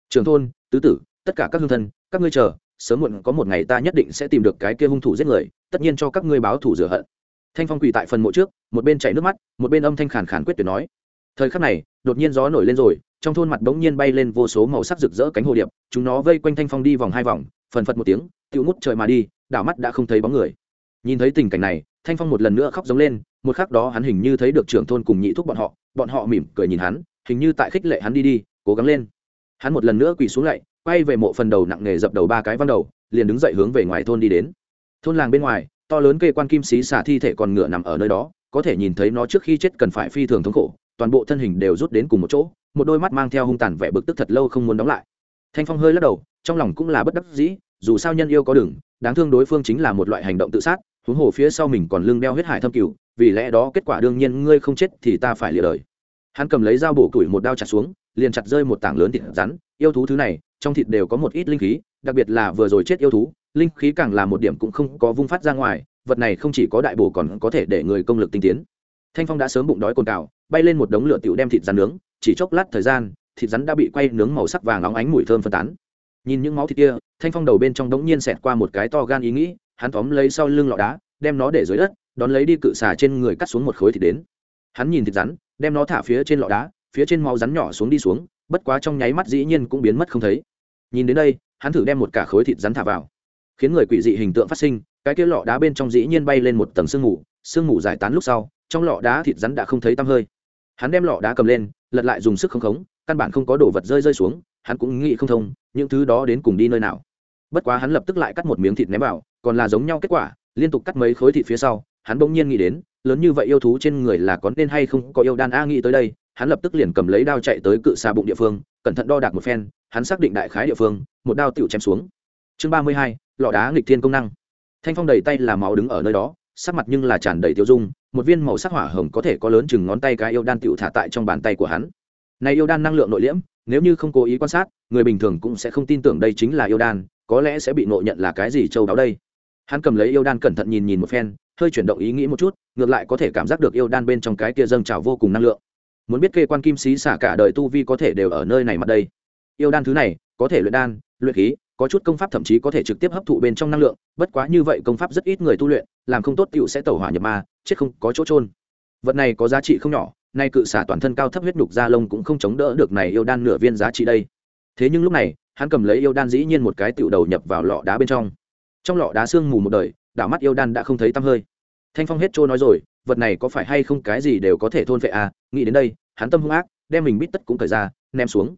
Trường thôn, tứ tử, tất cả các hương thân, các ngươi chờ sớm muộn có một ngày ta nhất định sẽ tìm được cái kia hung thủ giết người, tất nhiên cho các ngươi báo thủ rửa hận. Thanh phong quỳ tại phần mộ trước, một bên chảy nước mắt, một bên âm thanh khàn khàn quyết tuyệt nói, thời khắc này, đột nhiên gió nổi lên rồi, trong thôn mặt bỗng nhiên bay lên vô số màu sắc rực rỡ cánh hồ điệp, chúng nó vây quanh thanh phong đi vòng hai vòng, phần phật một tiếng tiêu ngút trời mà đi, đảo mắt đã không thấy bóng người. Nhìn thấy tình cảnh này, thanh phong một lần nữa khóc giống lên, một khắc đó hắn hình như thấy được trưởng thôn cùng nhị thúc bọn họ bọn họ mỉm cười nhìn hắn, hình như tại khích lệ hắn đi đi, cố gắng lên. Hắn một lần nữa quỳ xuống lại quay về mộ phần đầu nặng nghề dập đầu ba cái văn đầu, liền đứng dậy hướng về ngoài thôn đi đến. Thôn làng bên ngoài, to lớn kê quan kim xí xả thi thể còn ngựa nằm ở nơi đó, có thể nhìn thấy nó trước khi chết cần phải phi thường thống khổ, toàn bộ thân hình đều rút đến cùng một chỗ, một đôi mắt mang theo hung tàn vẻ bực tức thật lâu không muốn đóng lại. Thanh phong hơi lắc đầu, trong lòng cũng là bất đắc dĩ, dù sao nhân yêu có đường, đáng thương đối phương chính là một loại hành động tự sát, huống hồ phía sau mình còn lưng đeo huyết hải thâm cửu vì lẽ đó kết quả đương nhiên ngươi không chết thì ta phải lìa đời. Hắn cầm lấy dao bổ củi một đao chặt xuống, liền chặt rơi một tảng lớn thịt rắn, yêu thú thứ này trong thịt đều có một ít linh khí, đặc biệt là vừa rồi chết yêu thú, linh khí càng là một điểm cũng không có vung phát ra ngoài, vật này không chỉ có đại bổ còn có thể để người công lực tinh tiến. Thanh phong đã sớm bụng đói cồn cào, bay lên một đống lửa tiểu đem thịt rắn nướng, chỉ chốc lát thời gian, thịt rắn đã bị quay nướng màu sắc vàng óng ánh mùi thơm phân tán. Nhìn những máu thịt kia, thanh phong đầu bên trong đống nhiên xẹt qua một cái to gan ý nghĩ, hắn tóm lấy sau lưng lọ đá, đem nó để dưới đất, đón lấy đi cự xà trên người cắt xuống một khối thịt đến. Hắn nhìn thịt rắn, đem nó thả phía trên lọ đá, phía trên máu rắn nhỏ xuống đi xuống bất quá trong nháy mắt dĩ nhiên cũng biến mất không thấy. Nhìn đến đây, hắn thử đem một cả khối thịt rắn thả vào. Khiến người quỷ dị hình tượng phát sinh, cái kia lọ đá bên trong dĩ nhiên bay lên một tầng sương mù sương mù giải tán lúc sau, trong lọ đá thịt rắn đã không thấy tăm hơi. Hắn đem lọ đá cầm lên, lật lại dùng sức không khống, căn bản không có đồ vật rơi rơi xuống, hắn cũng nghĩ không thông, những thứ đó đến cùng đi nơi nào. Bất quá hắn lập tức lại cắt một miếng thịt ném vào, còn là giống nhau kết quả, liên tục cắt mấy khối thịt phía sau, hắn bỗng nhiên nghĩ đến, lớn như vậy yêu thú trên người là có nên hay không có yêu đan a nghĩ tới đây hắn lập tức liền cầm lấy đao chạy tới cự xa bụng địa phương, cẩn thận đo đạc một phen, hắn xác định đại khái địa phương, một đao tựu chém xuống. Chương ba mươi hai, lọ đá nghịch thiên công năng. Thanh phong đầy tay là máu đứng ở nơi đó, sắc mặt nhưng là tràn đầy tiêu dung, một viên màu sắc hỏa hồng có thể có lớn chừng ngón tay cái yêu đan tựu thả tại trong bàn tay của hắn. Này yêu đan năng lượng nội liễm, nếu như không cố ý quan sát, người bình thường cũng sẽ không tin tưởng đây chính là yêu đan, có lẽ sẽ bị nội nhận là cái gì châu đáo đây. Hắn cầm lấy yêu đan cẩn thận nhìn nhìn một phen, hơi chuyển động ý nghĩ một chút, ngược lại có thể cảm giác được yêu đan bên trong cái kia dâng trào vô cùng năng lượng muốn biết kê quan kim sĩ xả cả đời tu vi có thể đều ở nơi này mặt đây. Yêu đan thứ này, có thể luyện đan, luyện khí, có chút công pháp thậm chí có thể trực tiếp hấp thụ bên trong năng lượng, bất quá như vậy công pháp rất ít người tu luyện, làm không tốt tựu sẽ tẩu hỏa nhập ma, chết không có chỗ trôn vật này có giá trị không nhỏ, nay cự xả toàn thân cao thấp huyết nhục da lông cũng không chống đỡ được này yêu đan nửa viên giá trị đây. Thế nhưng lúc này, hắn cầm lấy yêu đan dĩ nhiên một cái tựu đầu nhập vào lọ đá bên trong. Trong lọ đá xương mù một đời, đảo mắt yêu đan đã không thấy tăm hơi. Thanh phong hết trôi nói rồi vật này có phải hay không cái gì đều có thể thôn vệ à? Nghĩ đến đây, hắn tâm hung ác, đem mình bít tất cũng thời ra, ném xuống.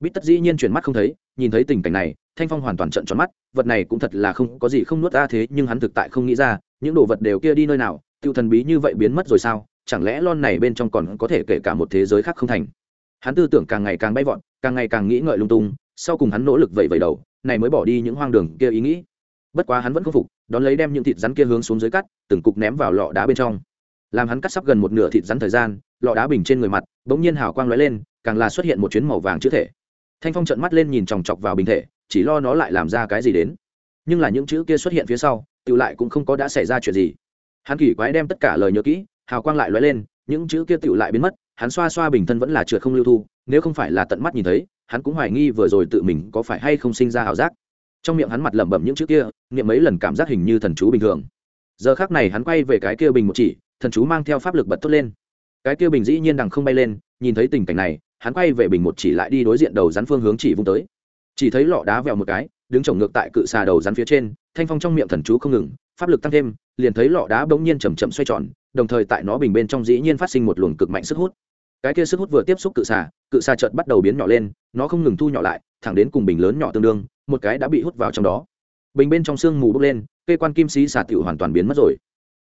Bít tất dĩ nhiên chuyển mắt không thấy, nhìn thấy tình cảnh này, thanh phong hoàn toàn trận tròn mắt, vật này cũng thật là không có gì không nuốt ra thế, nhưng hắn thực tại không nghĩ ra, những đồ vật đều kia đi nơi nào, tiêu thần bí như vậy biến mất rồi sao? Chẳng lẽ lon này bên trong còn có thể kể cả một thế giới khác không thành? Hắn tư tưởng càng ngày càng bay vọt, càng ngày càng nghĩ ngợi lung tung, sau cùng hắn nỗ lực vẩy vẩy đầu, này mới bỏ đi những hoang đường kia ý nghĩ. Bất quá hắn vẫn không phục, đón lấy đem những thịt rắn kia hướng xuống dưới cắt, từng cục ném vào lọ đá bên trong làm hắn cắt sắp gần một nửa thịt rắn thời gian, lọ đá bình trên người mặt, bỗng nhiên hào quang lóe lên, càng là xuất hiện một chuyến màu vàng chữ thể. Thanh phong trợn mắt lên nhìn chòng chọc vào bình thể, chỉ lo nó lại làm ra cái gì đến. Nhưng là những chữ kia xuất hiện phía sau, tự lại cũng không có đã xảy ra chuyện gì. Hắn kỳ quái đem tất cả lời nhớ kỹ, hào quang lại lóe lên, những chữ kia tự lại biến mất, hắn xoa xoa bình thân vẫn là trượt không lưu thu, nếu không phải là tận mắt nhìn thấy, hắn cũng hoài nghi vừa rồi tự mình có phải hay không sinh ra ảo giác. Trong miệng hắn mặt lẩm bẩm những chữ kia nghiệm mấy lần cảm giác hình như thần chú bình thường. Giờ khác này hắn quay về cái kia bình một chỉ thần chú mang theo pháp lực bật tốt lên. Cái kia bình dĩ nhiên đằng không bay lên, nhìn thấy tình cảnh này, hắn quay về bình một chỉ lại đi đối diện đầu rắn phương hướng chỉ vung tới. Chỉ thấy lọ đá vèo một cái, đứng trồng ngược tại cự xà đầu rắn phía trên, thanh phong trong miệng thần chú không ngừng, pháp lực tăng thêm, liền thấy lọ đá bỗng nhiên chầm chậm xoay tròn, đồng thời tại nó bình bên trong dĩ nhiên phát sinh một luồng cực mạnh sức hút. Cái kia sức hút vừa tiếp xúc cự xà cự xà chợt bắt đầu biến nhỏ lên, nó không ngừng thu nhỏ lại, thẳng đến cùng bình lớn nhỏ tương đương, một cái đã bị hút vào trong đó. Bình bên trong sương mù bốc lên cây quan kim xí xà tiểu hoàn toàn biến mất rồi.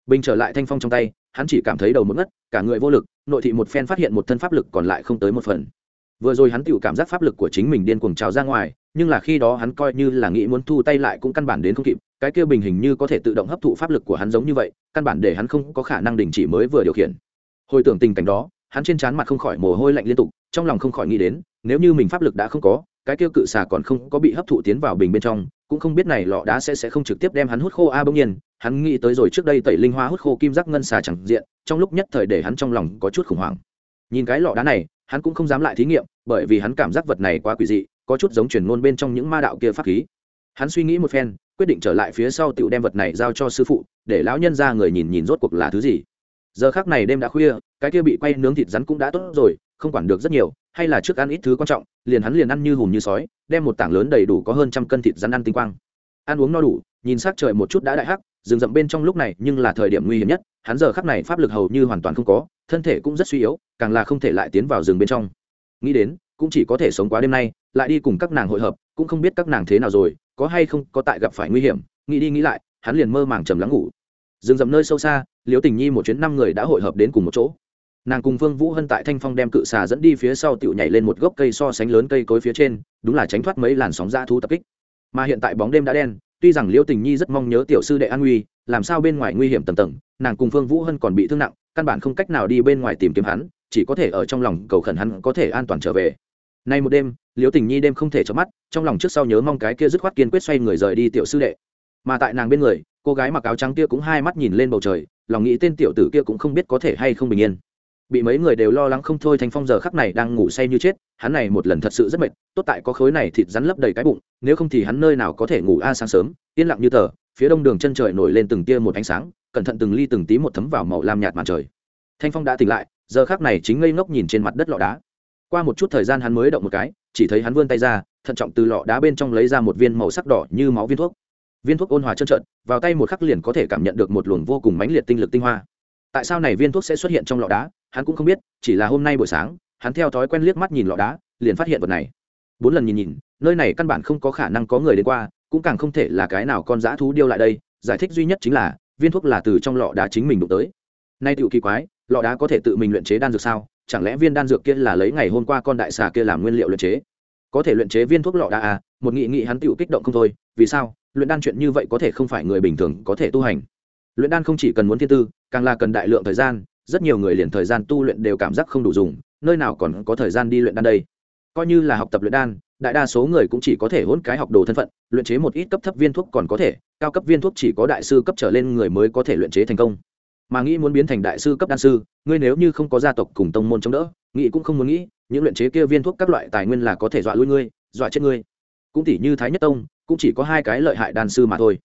Bình trở lại thanh phong trong tay hắn chỉ cảm thấy đầu một ngất, cả người vô lực, nội thị một phen phát hiện một thân pháp lực còn lại không tới một phần. Vừa rồi hắn tự cảm giác pháp lực của chính mình điên cuồng trào ra ngoài, nhưng là khi đó hắn coi như là nghĩ muốn thu tay lại cũng căn bản đến không kịp, cái kia bình hình như có thể tự động hấp thụ pháp lực của hắn giống như vậy, căn bản để hắn không có khả năng đình chỉ mới vừa điều khiển. Hồi tưởng tình cảnh đó, hắn trên trán mặt không khỏi mồ hôi lạnh liên tục, trong lòng không khỏi nghĩ đến, nếu như mình pháp lực đã không có, cái kia cự xà còn không có bị hấp thụ tiến vào bình bên trong, cũng không biết này lọ đá sẽ sẽ không trực tiếp đem hắn hút khô a bỗng nhiên hắn nghĩ tới rồi trước đây tẩy linh hoa hút khô kim giác ngân xà chẳng diện, trong lúc nhất thời để hắn trong lòng có chút khủng hoảng. Nhìn cái lọ đá này, hắn cũng không dám lại thí nghiệm, bởi vì hắn cảm giác vật này quá quỷ dị, có chút giống truyền ngôn bên trong những ma đạo kia pháp khí. Hắn suy nghĩ một phen, quyết định trở lại phía sau tựu đem vật này giao cho sư phụ, để lão nhân ra người nhìn nhìn rốt cuộc là thứ gì. Giờ khác này đêm đã khuya, cái kia bị quay nướng thịt rắn cũng đã tốt rồi, không quản được rất nhiều, hay là trước ăn ít thứ quan trọng, liền hắn liền ăn như hùm như sói, đem một tảng lớn đầy đủ có hơn trăm cân thịt rắn ăn tinh quang. Ăn uống no đủ nhìn s c trời một chút đã đại hắc, rừng rậm bên trong lúc này nhưng là thời điểm nguy hiểm nhất, hắn giờ khắc này pháp lực hầu như hoàn toàn không có, thân thể cũng rất suy yếu, càng là không thể lại tiến vào rừng bên trong. Nghĩ đến, cũng chỉ có thể sống quá đêm nay, lại đi cùng các nàng hội hợp, cũng không biết các nàng thế nào rồi, có hay không, có tại gặp phải nguy hiểm, nghĩ đi nghĩ lại, hắn liền mơ màng trầm lắng ngủ. Rừng rậm nơi sâu xa, liễu tình nhi một chuyến năm người đã hội hợp đến cùng một chỗ. Nàng cùng vương vũ hân tại thanh phong đem cự xà dẫn đi phía sau tựu nhảy lên một gốc cây so sánh lớn cây cối phía trên, đúng là tránh thoát mấy làn sóng dã thú tập kích. Mà hiện tại bóng đêm đã đen tuy rằng liễu tình nhi rất mong nhớ tiểu sư đệ an nguy, làm sao bên ngoài nguy hiểm tầm tầng, nàng cùng phương vũ hân còn bị thương nặng, căn bản không cách nào đi bên ngoài tìm kiếm hắn, chỉ có thể ở trong lòng cầu khẩn hắn có thể an toàn trở về. Nay một đêm, liễu tình nhi đêm không thể chớp mắt, trong lòng trước sau nhớ mong cái kia dứt khoát kiên quyết xoay người rời đi tiểu sư đệ. Mà tại nàng bên người, cô gái mặc áo trắng kia cũng hai mắt nhìn lên bầu trời, lòng nghĩ tên tiểu tử kia cũng không biết có thể hay không bình yên. Bị mấy người đều lo lắng không thôi, thanh phong giờ khắc này đang ngủ say như chết hắn này một lần thật sự rất mệt, tốt tại có khối này thịt rắn lấp đầy cái bụng, nếu không thì hắn nơi nào có thể ngủ a sáng sớm, yên lặng như tờ, phía đông đường chân trời nổi lên từng tia một ánh sáng, cẩn thận từng ly từng tí một thấm vào màu lam nhạt màn trời. Thanh phong đã tỉnh lại, giờ khắc này chính ngây ngốc nhìn trên mặt đất lọ đá. Qua một chút thời gian hắn mới động một cái, chỉ thấy hắn vươn tay ra, thận trọng từ lọ đá bên trong lấy ra một viên màu sắc đỏ như máu viên thuốc. Viên thuốc ôn hòa trơn trợn, vào tay một khắc liền có thể cảm nhận được một luồng vô cùng mãnh liệt tinh lực tinh hoa. Tại sao này viên thuốc sẽ xuất hiện trong lọ đá, hắn cũng không biết, chỉ là hôm nay buổi sáng hắn theo thói quen liếc mắt nhìn lọ đá, liền phát hiện vật này. Bốn lần nhìn nhìn, nơi này căn bản không có khả năng có người đến qua, cũng càng không thể là cái nào con dã thú điêu lại đây. Giải thích duy nhất chính là, viên thuốc là từ trong lọ đá chính mình đụng tới. Nay tựu kỳ quái, lọ đá có thể tự mình luyện chế đan dược sao? Chẳng lẽ viên đan dược kia là lấy ngày hôm qua con đại xà kia làm nguyên liệu luyện chế? Có thể luyện chế viên thuốc lọ đá à? Một nghị nghị hắn tựu kích động không thôi. Vì sao? Luyện đan chuyện như vậy có thể không phải người bình thường có thể tu hành. Luyện đan không chỉ cần muốn thiên tư, càng là cần đại lượng thời gian. Rất nhiều người liền thời gian tu luyện đều cảm giác không đủ dùng nơi nào còn có thời gian đi luyện đan đây? Coi như là học tập luyện đan, đại đa số người cũng chỉ có thể hôn cái học đồ thân phận, luyện chế một ít cấp thấp viên thuốc còn có thể, cao cấp viên thuốc chỉ có đại sư cấp trở lên người mới có thể luyện chế thành công. Mà nghĩ muốn biến thành đại sư cấp đan sư, ngươi nếu như không có gia tộc cùng tông môn chống đỡ, nghĩ cũng không muốn nghĩ, những luyện chế kia viên thuốc các loại tài nguyên là có thể dọa lui ngươi, dọa chết ngươi. Cũng tỉ như thái nhất tông, cũng chỉ có hai cái lợi hại đan sư mà thôi.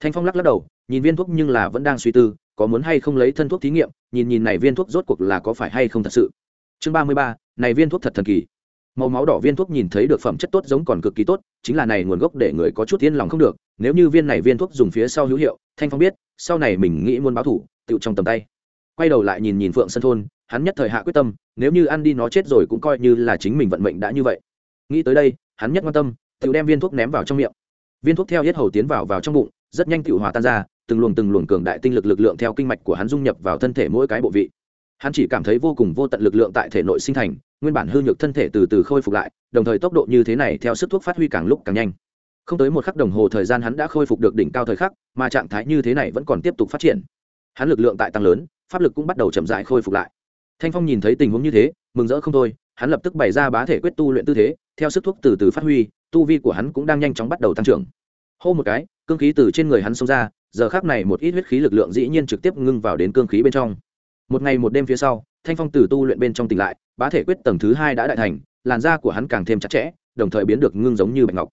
Thanh phong lắc lắc đầu, nhìn viên thuốc nhưng là vẫn đang suy tư, có muốn hay không lấy thân thuốc thí nghiệm, nhìn nhìn này viên thuốc rốt cuộc là có phải hay không thật sự chương ba mươi ba, này viên thuốc thật thần kỳ. Màu máu đỏ viên thuốc nhìn thấy được phẩm chất tốt giống còn cực kỳ tốt, chính là này nguồn gốc để người có chút yên lòng không được, nếu như viên này viên thuốc dùng phía sau hữu hiệu, thanh phong biết, sau này mình nghĩ muốn báo thủ, tựu trong tầm tay. Quay đầu lại nhìn nhìn phượng sân thôn, hắn nhất thời hạ quyết tâm, nếu như ăn đi nó chết rồi cũng coi như là chính mình vận mệnh đã như vậy. Nghĩ tới đây, hắn nhất quan tâm, tựu đem viên thuốc ném vào trong miệng. Viên thuốc theo hết hầu tiến vào vào trong bụng, rất nhanh tựu hòa tan ra, từng luồng từng luồng cường đại tinh lực lực lượng theo kinh mạch của hắn dung nhập vào thân thể mỗi cái bộ vị hắn chỉ cảm thấy vô cùng vô tận lực lượng tại thể nội sinh thành, nguyên bản hư nhược thân thể từ từ khôi phục lại, đồng thời tốc độ như thế này theo sức thuốc phát huy càng lúc càng nhanh. Không tới một khắc đồng hồ thời gian hắn đã khôi phục được đỉnh cao thời khắc, mà trạng thái như thế này vẫn còn tiếp tục phát triển. Hắn lực lượng tại tăng lớn, pháp lực cũng bắt đầu chậm dại khôi phục lại. Thanh phong nhìn thấy tình huống như thế, mừng rỡ không thôi, hắn lập tức bày ra bá thể quyết tu luyện tư thế, theo sức thuốc từ từ phát huy, tu vi của hắn cũng đang nhanh chóng bắt đầu tăng trưởng. Hô một cái, cương khí từ trên người hắn xông ra, giờ khác này một ít huyết khí lực lượng dĩ nhiên trực tiếp ngưng vào đến cương khí bên trong một ngày một đêm phía sau, thanh phong từ tu luyện bên trong tỉnh lại, bá thể quyết tầng thứ hai đã đại thành, làn da của hắn càng thêm chặt chẽ, đồng thời biến được ngưng giống như bạch ngọc.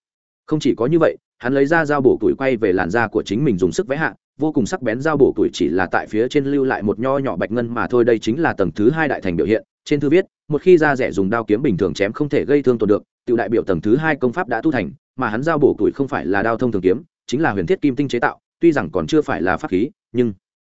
Không chỉ có như vậy, hắn lấy ra dao bổ tuổi quay về làn da của chính mình dùng sức vẽ hạ, vô cùng sắc bén dao bổ tuổi chỉ là tại phía trên lưu lại một nho nhỏ bạch ngân mà thôi, đây chính là tầng thứ hai đại thành biểu hiện. Trên thư viết, một khi da rẻ dùng đao kiếm bình thường chém không thể gây thương tổn được tự đại biểu tầng thứ hai công pháp đã tu thành, mà hắn dao bổ tuổi không phải là đao thông thường kiếm, chính là huyền thiết kim tinh chế tạo, tuy rằng còn chưa phải là pháp khí, nhưng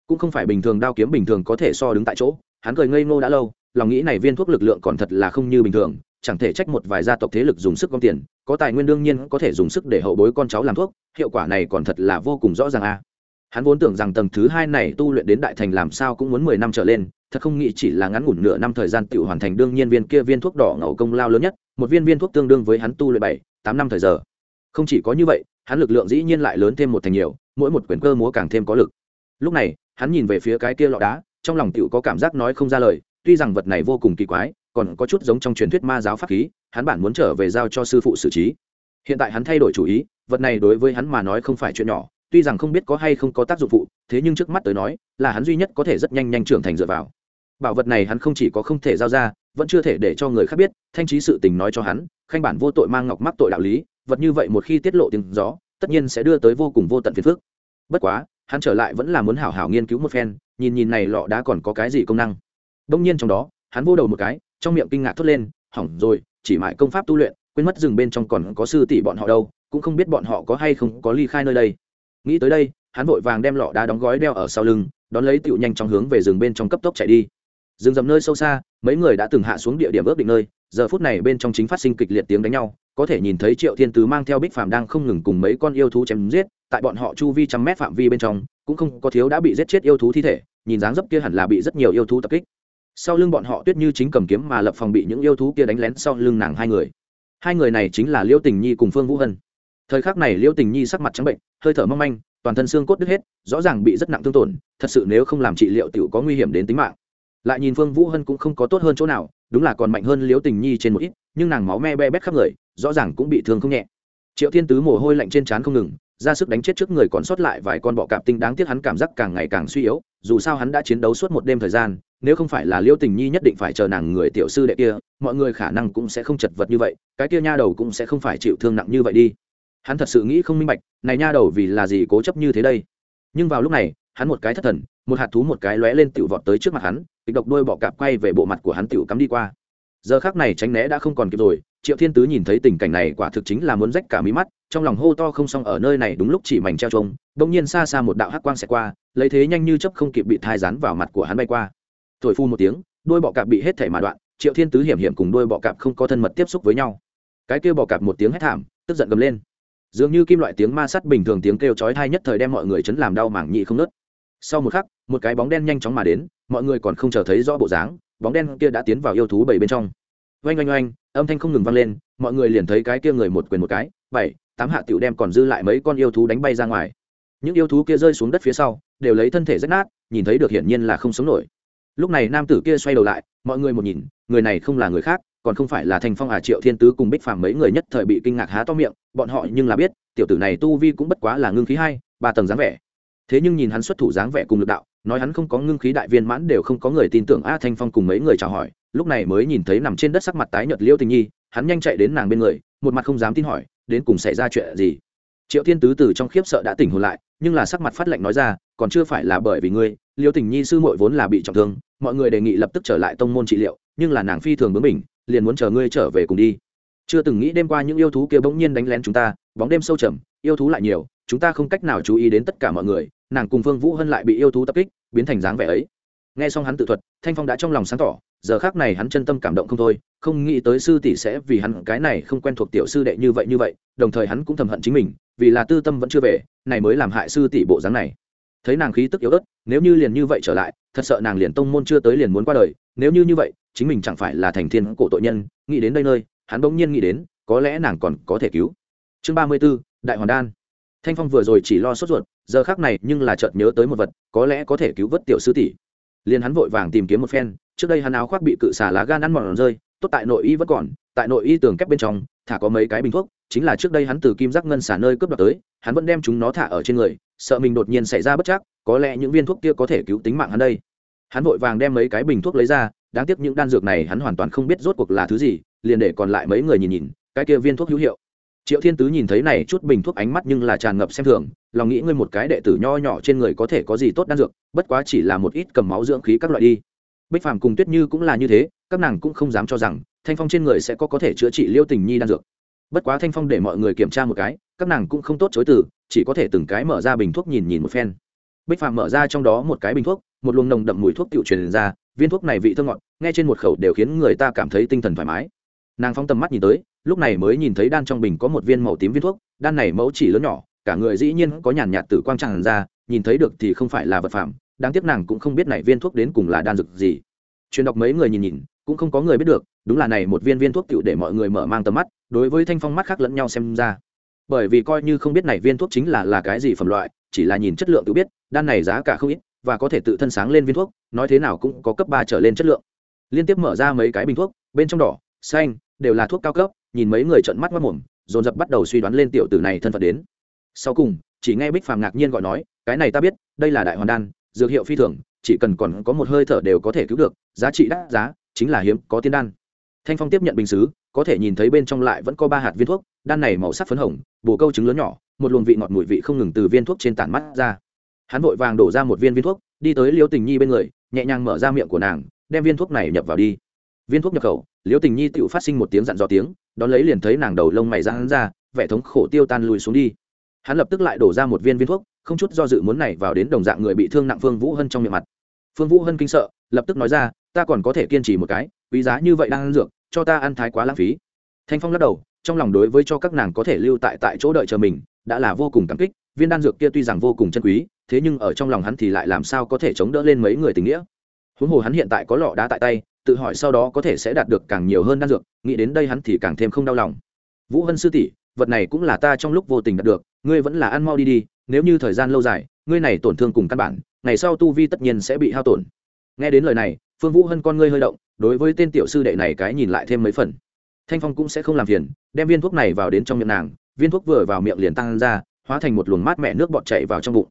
cũng không phải bình thường đao kiếm bình thường có thể so đứng tại chỗ. Hắn cười ngây ngô đã lâu, lòng nghĩ này viên thuốc lực lượng còn thật là không như bình thường, chẳng thể trách một vài gia tộc thế lực dùng sức gom tiền, có tài nguyên đương nhiên có thể dùng sức để hậu bối con cháu làm thuốc, hiệu quả này còn thật là vô cùng rõ ràng a. Hắn vốn tưởng rằng tầng thứ hai này tu luyện đến đại thành làm sao cũng muốn mười năm trở lên, thật không nghĩ chỉ là ngắn ngủn nửa năm thời gian tự hoàn thành đương nhiên viên kia viên thuốc đỏ ngầu công lao lớn nhất, một viên viên thuốc tương đương với hắn tu luyện bảy, tám năm thời giờ. Không chỉ có như vậy, hắn lực lượng dĩ nhiên lại lớn thêm một thành nhiều, mỗi một quyển cơ múa càng thêm có lực. Lúc này hắn nhìn về phía cái kia lọ đá, trong lòng tựu có cảm giác nói không ra lời, tuy rằng vật này vô cùng kỳ quái, còn có chút giống trong truyền thuyết ma giáo pháp khí, hắn bản muốn trở về giao cho sư phụ xử trí. Hiện tại hắn thay đổi chủ ý, vật này đối với hắn mà nói không phải chuyện nhỏ, tuy rằng không biết có hay không có tác dụng phụ, thế nhưng trước mắt tới nói, là hắn duy nhất có thể rất nhanh nhanh trưởng thành dựa vào. Bảo vật này hắn không chỉ có không thể giao ra, vẫn chưa thể để cho người khác biết, thanh trí sự tình nói cho hắn, khanh bản vô tội mang ngọc mắc tội đạo lý, vật như vậy một khi tiết lộ tiếng gió, tất nhiên sẽ đưa tới vô cùng vô tận phiền phức. Bất quá hắn trở lại vẫn là muốn hảo hảo nghiên cứu một phen, nhìn nhìn này lọ đá còn có cái gì công năng. Đông nhiên trong đó, hắn vô đầu một cái, trong miệng kinh ngạc thốt lên, hỏng rồi, chỉ mãi công pháp tu luyện, quên mất rừng bên trong còn có sư tỷ bọn họ đâu, cũng không biết bọn họ có hay không có ly khai nơi đây. Nghĩ tới đây, hắn vội vàng đem lọ đá đóng gói đeo ở sau lưng, đón lấy tựu nhanh trong hướng về rừng bên trong cấp tốc chạy đi. Rừng rậm nơi sâu xa, mấy người đã từng hạ xuống địa điểm ước định nơi giờ phút này bên trong chính phát sinh kịch liệt tiếng đánh nhau, có thể nhìn thấy triệu thiên tứ mang theo bích phàm đang không ngừng cùng mấy con yêu thú chém giết, tại bọn họ chu vi trăm mét phạm vi bên trong, cũng không có thiếu đã bị giết chết yêu thú thi thể, nhìn dáng dấp kia hẳn là bị rất nhiều yêu thú tập kích. Sau lưng bọn họ tuyết như chính cầm kiếm mà lập phòng bị những yêu thú kia đánh lén sau lưng nàng hai người. Hai người này chính là liêu tình nhi cùng phương vũ hân. Thời khắc này liêu tình nhi sắc mặt trắng bệnh, hơi thở mong manh, toàn thân xương cốt đứt hết, rõ ràng bị rất nặng thương tổn, thật sự nếu không làm trị liệu t i ể u có nguy hiểm đến tính mạng. Lại nhìn phương vũ hân cũng không có tốt hơn chỗ nào đúng là còn mạnh hơn Liễu tình nhi trên một ít, nhưng nàng máu me be bét khắp người, rõ ràng cũng bị thương không nhẹ. Triệu thiên tứ mồ hôi lạnh trên trán không ngừng, ra sức đánh chết trước người còn sót lại vài con bọ cạp tinh đáng tiếc hắn cảm giác càng ngày càng suy yếu, dù sao hắn đã chiến đấu suốt một đêm thời gian, nếu không phải là Liễu tình nhi nhất định phải chờ nàng người tiểu sư đệ kia, mọi người khả năng cũng sẽ không chật vật như vậy, cái kia nha đầu cũng sẽ không phải chịu thương nặng như vậy đi. Hắn thật sự nghĩ không minh bạch, này nha đầu vì là gì cố chấp như thế đây? Nhưng vào lúc này hắn một cái thất thần, một hạt thú một cái lóe lên tiểu vọt tới trước mặt hắn, kịch độc đôi bọ cạp quay về bộ mặt của hắn tiểu cắm đi qua. Giờ khác này tránh né đã không còn kịp rồi, triệu thiên tứ nhìn thấy tình cảnh này quả thực chính là muốn rách cả mí mắt, trong lòng hô to không xong ở nơi này đúng lúc chỉ mảnh treo trông bỗng nhiên xa xa một đạo hắc quang xẹt qua, lấy thế nhanh như chấp không kịp bị thai rán vào mặt của hắn bay qua. Thổi phu một tiếng, đôi bọ cạp bị hết thể mà đoạn, triệu thiên tứ hiểm hiểm cùng đôi bọ cạp không có thân mật tiếp xúc với nhau. Cái kêu bọ cạp một tiếng hét thảm, tức giận gầm lên. Dường như kim loại tiếng ma sắt bình thường tiếng kêu chói thai nhất thời đem mọi người chấn làm đau mảng nhị không nớt sau một khắc, một cái bóng đen nhanh chóng mà đến, mọi người còn không chờ thấy rõ bộ dáng, bóng đen kia đã tiến vào yêu thú bảy bên trong. Oanh oanh oanh, âm thanh không ngừng vang lên, mọi người liền thấy cái kia người một quyền một cái, bảy, tám hạ tiểu đem còn dư lại mấy con yêu thú đánh bay ra ngoài. Những yêu thú kia rơi xuống đất phía sau, đều lấy thân thể rất nát, nhìn thấy được hiển nhiên là không sống nổi. Lúc này nam tử kia xoay đầu lại, mọi người một nhìn, người này không là người khác, còn không phải là thành phong hà triệu thiên tứ cùng bích phàm mấy người nhất thời bị kinh ngạc há to miệng, bọn họ nhưng là biết, tiểu tử này tu vi cũng bất quá là ngưng khí hai, ba tầng dáng vẻ thế nhưng nhìn hắn xuất thủ dáng vẻ cùng lực đạo, nói hắn không có ngưng khí đại viên mãn đều không có người tin tưởng a thanh phong cùng mấy người chào hỏi, lúc này mới nhìn thấy nằm trên đất sắc mặt tái nhợt liêu tình nhi, hắn nhanh chạy đến nàng bên người, một mặt không dám tin hỏi, đến cùng xảy ra chuyện gì? Triệu thiên tứ từ trong khiếp sợ đã tỉnh hồn lại, nhưng là sắc mặt phát lệnh nói ra, còn chưa phải là bởi vì ngươi liêu tình nhi sư muội vốn là bị trọng thương, mọi người đề nghị lập tức trở lại tông môn trị liệu, nhưng là nàng phi thường bướng mình liền muốn chờ ngươi trở về cùng đi. Chưa từng nghĩ đêm qua những yêu thú kia bỗng nhiên đánh lén chúng ta, bóng đêm sâu trầm, yêu thú lại nhiều, chúng ta không cách nào chú ý đến tất cả mọi người nàng cùng phương vũ hân lại bị yêu thú tập kích, biến thành dáng vẻ ấy. Nghe xong hắn tự thuật, thanh phong đã trong lòng sáng tỏ, giờ khác này hắn chân tâm cảm động không thôi, không nghĩ tới sư tỷ sẽ vì hắn cái này không quen thuộc tiểu sư đệ như vậy như vậy, đồng thời hắn cũng thầm hận chính mình, vì là tư tâm vẫn chưa về, này mới làm hại sư tỷ bộ dáng này. Thấy nàng khí tức yếu ớt, nếu như liền như vậy trở lại, thật sợ nàng liền tông môn chưa tới liền muốn qua đời, nếu như như vậy, chính mình chẳng phải là thành thiên cổ tội nhân, nghĩ đến đây nơi, hắn bỗng nhiên nghĩ đến, có lẽ nàng còn có thể cứu. Chương ba mươi b ố đại hoàn đan thanh phong vừa rồi chỉ lo sốt ruột, giờ khác này nhưng là chợt nhớ tới một vật, có lẽ có thể cứu vớt tiểu sư tỷ. Liền hắn vội vàng tìm kiếm một phen, trước đây hắn áo khoác bị cự xả lá gan ăn mòn rơi, tốt tại nội y vẫn còn, tại nội y tường kép bên trong, thả có mấy cái bình thuốc, chính là trước đây hắn từ kim giác ngân xả nơi cướp đoạt tới, hắn vẫn đem chúng nó thả ở trên người, sợ mình đột nhiên xảy ra bất chắc, có lẽ những viên thuốc kia có thể cứu tính mạng hắn đây. Hắn vội vàng đem mấy cái bình thuốc lấy ra, đáng tiếc những đan dược này hắn hoàn toàn không biết rốt cuộc là thứ gì, liền để còn lại mấy người nhìn nhìn, cái kia viên thuốc hữu hiệu triệu thiên tứ nhìn thấy này chút bình thuốc ánh mắt nhưng là tràn ngập xem thường, lòng nghĩ ngươi một cái đệ tử nho nhỏ trên người có thể có gì tốt đan dược, bất quá chỉ là một ít cầm máu dưỡng khí các loại đi. Bích phàm cùng tuyết như cũng là như thế, các nàng cũng không dám cho rằng, thanh phong trên người sẽ có có thể chữa trị liêu tình nhi đan dược. Bất quá thanh phong để mọi người kiểm tra một cái, các nàng cũng không tốt chối từ, chỉ có thể từng cái mở ra bình thuốc nhìn nhìn một phen. Bích phàm mở ra trong đó một cái bình thuốc, một luồng nồng đậm mùi thuốc tự truyền ra, viên thuốc này vị thơm ngọt, nghe trên một khẩu đều khiến người ta cảm thấy tinh thần thoải mái. Nàng phóng tầm mắt nhìn tới lúc này mới nhìn thấy đan trong bình có một viên màu tím viên thuốc, đan này mẫu chỉ lớn nhỏ, cả người dĩ nhiên có nhàn nhạt tử quang tràn ra, nhìn thấy được thì không phải là vật phẩm, đáng tiếc nàng cũng không biết này viên thuốc đến cùng là đan dược gì. Truyền đọc mấy người nhìn nhìn, cũng không có người biết được, đúng là này một viên viên thuốc cựu để mọi người mở mang tầm mắt, đối với thanh phong mắt khác lẫn nhau xem ra. Bởi vì coi như không biết này viên thuốc chính là là cái gì phẩm loại, chỉ là nhìn chất lượng tự biết, đan này giá cả không ít, và có thể tự thân sáng lên viên thuốc, nói thế nào cũng có cấp ba trở lên chất lượng. Liên tiếp mở ra mấy cái bình thuốc, bên trong đỏ, xanh, đều là thuốc cao cấp nhìn mấy người trợn mắt mắt mồm, dồn dập bắt đầu suy đoán lên tiểu tử này thân phận đến. Sau cùng, chỉ nghe bích phàm ngạc nhiên gọi nói, cái này ta biết, đây là đại hoàn đan, dược hiệu phi thường, chỉ cần còn có một hơi thở đều có thể cứu được, giá trị đắt giá, chính là hiếm, có tiên đan. Thanh phong tiếp nhận bình xứ, có thể nhìn thấy bên trong lại vẫn có ba hạt viên thuốc, đan này màu sắc phấn hồng bồ câu trứng lớn nhỏ, một luồng vị ngọt mùi vị không ngừng từ viên thuốc trên tản mắt ra. Hắn vội vàng đổ ra một viên viên thuốc, đi tới liêu tình nhi bên người, nhẹ nhàng mở ra miệng của nàng, đem viên thuốc này nhập vào đi viên thuốc nhập khẩu, Liễu tình nhi tự phát sinh một tiếng dặn dò tiếng, đón lấy liền thấy nàng đầu lông mày ra hắn ra, vẻ thống khổ tiêu tan lùi xuống đi. Hắn lập tức lại đổ ra một viên viên thuốc, không chút do dự muốn này vào đến đồng dạng người bị thương nặng phương vũ hân trong miệng mặt. Phương vũ hân kinh sợ, lập tức nói ra, ta còn có thể kiên trì một cái, quý giá như vậy đang ăn dược, cho ta ăn thái quá lãng phí. Thanh phong lắc đầu, trong lòng đối với cho các nàng có thể lưu tại tại chỗ đợi chờ mình, đã là vô cùng cảm kích, viên đan dược kia tuy rằng vô cùng chân quý, thế nhưng ở trong lòng hắn thì lại làm sao có thể chống đỡ lên mấy người tình nghĩa. Huống hồ hắn hiện tại có lọ đá tại tay tự hỏi sau đó có thể sẽ đạt được càng nhiều hơn đan dược, nghĩ đến đây hắn thì càng thêm không đau lòng. Vũ hân sư tỷ, vật này cũng là ta trong lúc vô tình đạt được, ngươi vẫn là ăn mau đi đi, nếu như thời gian lâu dài, ngươi này tổn thương cùng căn bản, ngày sau tu vi tất nhiên sẽ bị hao tổn. Nghe đến lời này, phương vũ hân con ngươi hơi động, đối với tên tiểu sư đệ này cái nhìn lại thêm mấy phần. Thanh phong cũng sẽ không làm phiền, đem viên thuốc này vào đến trong miệng nàng, viên thuốc vừa vào miệng liền tăng ra, hóa thành một luồng mát mẻ nước bọt chảy vào trong bụng.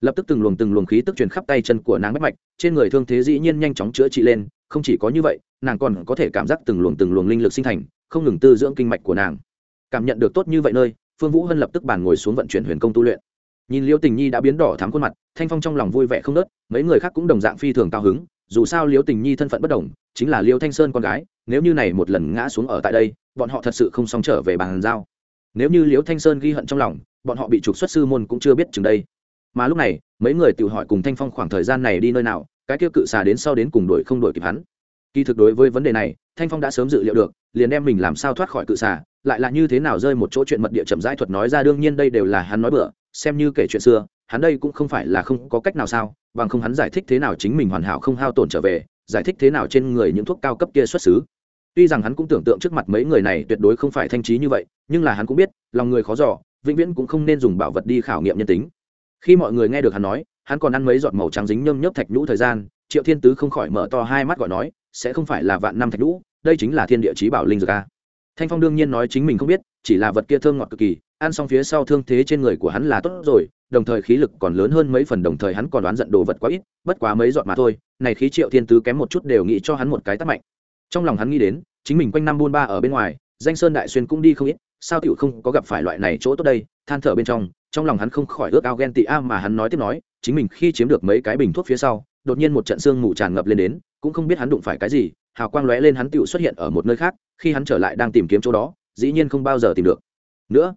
Lập tức từng luồng từng luồng khí tức truyền khắp tay chân của nàng bách mạch, trên người thương thế dĩ nhiên nhanh chóng chữa trị lên không chỉ có như vậy, nàng còn có thể cảm giác từng luồng từng luồng linh lực sinh thành, không ngừng tư dưỡng kinh mạch của nàng. Cảm nhận được tốt như vậy nơi, phương vũ hân lập tức bàn ngồi xuống vận chuyển huyền công tu luyện. Nhìn Liễu tình nhi đã biến đỏ thắm khuôn mặt, thanh phong trong lòng vui vẻ không nớt, mấy người khác cũng đồng dạng phi thường cao hứng, dù sao Liễu tình nhi thân phận bất đồng, chính là Liễu thanh sơn con gái, nếu như này một lần ngã xuống ở tại đây, bọn họ thật sự không xong trở về bàn giao. Nếu như Liễu thanh sơn ghi hận trong lòng, bọn họ bị trục xuất sư môn cũng chưa biết chừng đây. Mà lúc này, mấy người tự hỏi cùng thanh phong khoảng thời gian này đi nơi nào cái kia cự xà đến sau đến cùng đuổi không đuổi kịp hắn. Kỳ thực đối với vấn đề này, thanh phong đã sớm dự liệu được, liền đem mình làm sao thoát khỏi cự xà, lại là như thế nào rơi một chỗ chuyện mật địa chậm rãi thuật nói ra đương nhiên đây đều là hắn nói bừa, xem như kể chuyện xưa, hắn đây cũng không phải là không có cách nào sao, bằng không hắn giải thích thế nào chính mình hoàn hảo không hao tổn trở về, giải thích thế nào trên người những thuốc cao cấp kia xuất xứ. Tuy rằng hắn cũng tưởng tượng trước mặt mấy người này tuyệt đối không phải thanh trí như vậy, nhưng là hắn cũng biết, lòng người khó giỏ vĩnh viễn cũng không nên dùng bảo vật đi khảo nghiệm nhân tính. Khi mọi người nghe được hắn nói hắn còn ăn mấy giọt màu trắng dính nhơm nhớp thạch nhũ thời gian, triệu thiên tứ không khỏi mở to hai mắt gọi nói, sẽ không phải là vạn năm thạch nhũ, đây chính là thiên địa chí bảo linh dược a. Thanh phong đương nhiên nói chính mình không biết, chỉ là vật kia thơm ngọt cực kỳ, ăn xong phía sau thương thế trên người của hắn là tốt rồi, đồng thời khí lực còn lớn hơn mấy phần đồng thời hắn còn đoán giận đồ vật quá ít, bất quá mấy giọt mà thôi, này khí triệu thiên tứ kém một chút đều nghĩ cho hắn một cái tắt mạnh. Trong lòng hắn nghĩ đến, chính mình quanh năm buôn ba ở bên ngoài, danh sơn đại xuyên cũng đi không ít, sao tiểu không có gặp phải loại này chỗ tốt đây, than thở bên trong trong lòng hắn không khỏi ước ao ghen tị a mà hắn nói tiếp nói chính mình khi chiếm được mấy cái bình thuốc phía sau, đột nhiên một trận xương mù tràn ngập lên đến, cũng không biết hắn đụng phải cái gì, hào quang lóe lên hắn tựu xuất hiện ở một nơi khác, khi hắn trở lại đang tìm kiếm chỗ đó, dĩ nhiên không bao giờ tìm được. Nữa,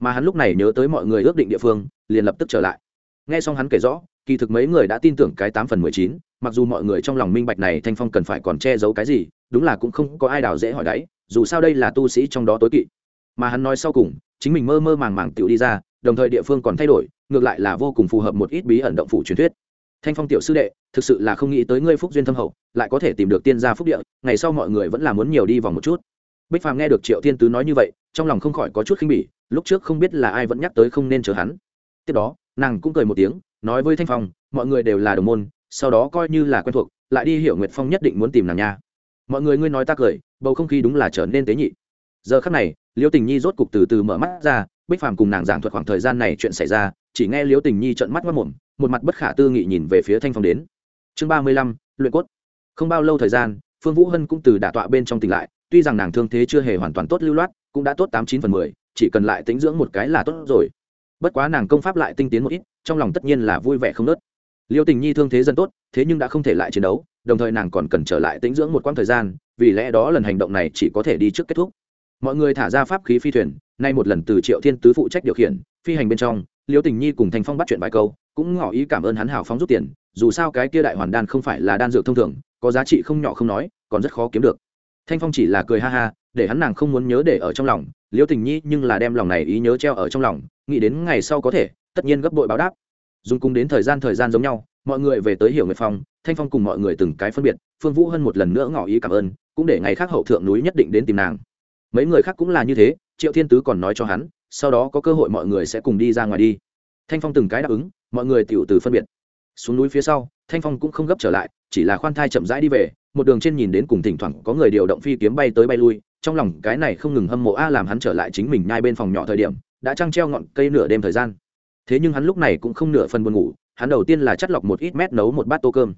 mà hắn lúc này nhớ tới mọi người ước định địa phương, liền lập tức trở lại. Nghe xong hắn kể rõ, kỳ thực mấy người đã tin tưởng cái tám phần mười chín, mặc dù mọi người trong lòng minh bạch này thanh phong cần phải còn che giấu cái gì, đúng là cũng không có ai đào dễ hỏi đáy, dù sao đây là tu sĩ trong đó tối kỵ. Mà hắn nói sau cùng, chính mình mơ mơ màng màng tựu đi ra đồng thời địa phương còn thay đổi, ngược lại là vô cùng phù hợp một ít bí ẩn động phủ truyền thuyết. Thanh phong tiểu sư đệ, thực sự là không nghĩ tới ngươi phúc duyên thâm hậu, lại có thể tìm được tiên gia phúc địa, ngày sau mọi người vẫn là muốn nhiều đi vòng một chút. Bích phàm nghe được triệu thiên tứ nói như vậy, trong lòng không khỏi có chút khinh bỉ, lúc trước không biết là ai vẫn nhắc tới không nên chờ hắn. Tiếp đó, nàng cũng cười một tiếng, nói với thanh phong, mọi người đều là đồng môn, sau đó coi như là quen thuộc, lại đi hiểu nguyệt phong nhất định muốn tìm nàng nha. Mọi người ngươi nói ta cười, bầu không khí đúng là trở nên tế nhị giờ khắc này liêu tình nhi rốt cục từ từ mở mắt ra, bích phàm cùng nàng giảng thuật khoảng thời gian này chuyện xảy ra, chỉ nghe liêu tình nhi trợn mắt mất mồm một mặt bất khả tư nghị nhìn về phía thanh phong đến. Chương ba mươi lăm, luyện cốt. Không bao lâu thời gian, phương vũ hân cũng từ đả tọa bên trong tỉnh lại, tuy rằng nàng thương thế chưa hề hoàn toàn tốt lưu loát, cũng đã tốt tám chín phần mười, chỉ cần lại tính dưỡng một cái là tốt rồi. Bất quá nàng công pháp lại tinh tiến một ít, trong lòng tất nhiên là vui vẻ không nớt. Liêu tình nhi thương thế dân tốt, thế nhưng đã không thể lại chiến đấu, đồng thời nàng còn cần trở lại tĩnh dưỡng một quãng thời gian, vì lẽ đó lần hành động này chỉ có thể đi trước kết thúc mọi người thả ra pháp khí phi thuyền, nay một lần từ triệu thiên tứ phụ trách điều khiển, phi hành bên trong, liêu tình nhi cùng thành phong bắt chuyện vài câu, cũng ngỏ ý cảm ơn hắn hào phóng rút tiền, dù sao cái kia đại hoàn đan không phải là đan dược thông thường, có giá trị không nhỏ không nói, còn rất khó kiếm được. Thanh phong chỉ là cười ha ha, để hắn nàng không muốn nhớ để ở trong lòng, liêu tình nhi nhưng là đem lòng này ý nhớ treo ở trong lòng, nghĩ đến ngày sau có thể, tất nhiên gấp bội báo đáp. Dùng cùng đến thời gian thời gian giống nhau, mọi người về tới hiểu nguyệt phong, thanh phong cùng mọi người từng cái phân biệt, phương vũ hơn một lần nữa ngỏ ý cảm ơn, cũng để ngày khác hậu thượng núi nhất định đến tìm nàng mấy người khác cũng là như thế, triệu thiên tứ còn nói cho hắn, sau đó có cơ hội mọi người sẽ cùng đi ra ngoài đi. Thanh phong từng cái đáp ứng, mọi người tiểu từ phân biệt. Xuống núi phía sau, thanh phong cũng không gấp trở lại, chỉ là khoan thai chậm rãi đi về, một đường trên nhìn đến cùng thỉnh thoảng có người điều động phi kiếm bay tới bay lui, trong lòng cái này không ngừng hâm mộ a làm hắn trở lại chính mình nhai bên phòng nhỏ thời điểm, đã trăng treo ngọn cây nửa đêm thời gian. Thế nhưng hắn lúc này cũng không nửa phần buồn ngủ, hắn đầu tiên là chắt lọc một ít mét nấu một bát tô cơm.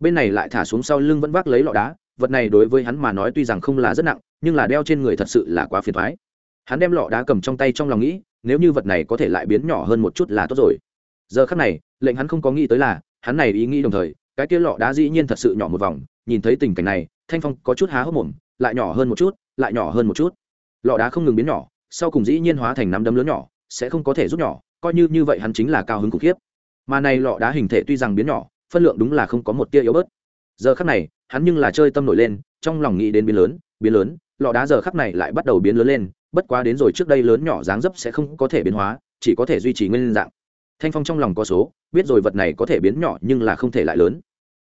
Bên này lại thả xuống sau lưng vẫn vác lấy lọ đá, vật này đối với hắn mà nói tuy rằng không là rất nặng nhưng là đeo trên người thật sự là quá phiền thoái. Hắn đem lọ đá cầm trong tay trong lòng nghĩ, nếu như vật này có thể lại biến nhỏ hơn một chút là tốt rồi. Giờ khắc này, lệnh hắn không có nghĩ tới là, hắn này ý nghĩ đồng thời, cái kia lọ đá dĩ nhiên thật sự nhỏ một vòng, nhìn thấy tình cảnh này, thanh phong có chút há hốc mồm, lại nhỏ hơn một chút, lại nhỏ hơn một chút. Lọ đá không ngừng biến nhỏ, sau cùng dĩ nhiên hóa thành nắm đấm lớn nhỏ, sẽ không có thể rút nhỏ, coi như như vậy hắn chính là cao hứng khủng khiếp. Mà này lọ đá hình thể tuy rằng biến nhỏ, phân lượng đúng là không có một tia yếu bớt. Giờ khắc này, hắn nhưng là chơi tâm nổi lên, trong lòng nghĩ đến biến lớn biến lớn lọ đá giờ khắc này lại bắt đầu biến lớn lên, bất quá đến rồi trước đây lớn nhỏ dáng dấp sẽ không có thể biến hóa, chỉ có thể duy trì nguyên dạng. Thanh phong trong lòng có số, biết rồi vật này có thể biến nhỏ nhưng là không thể lại lớn.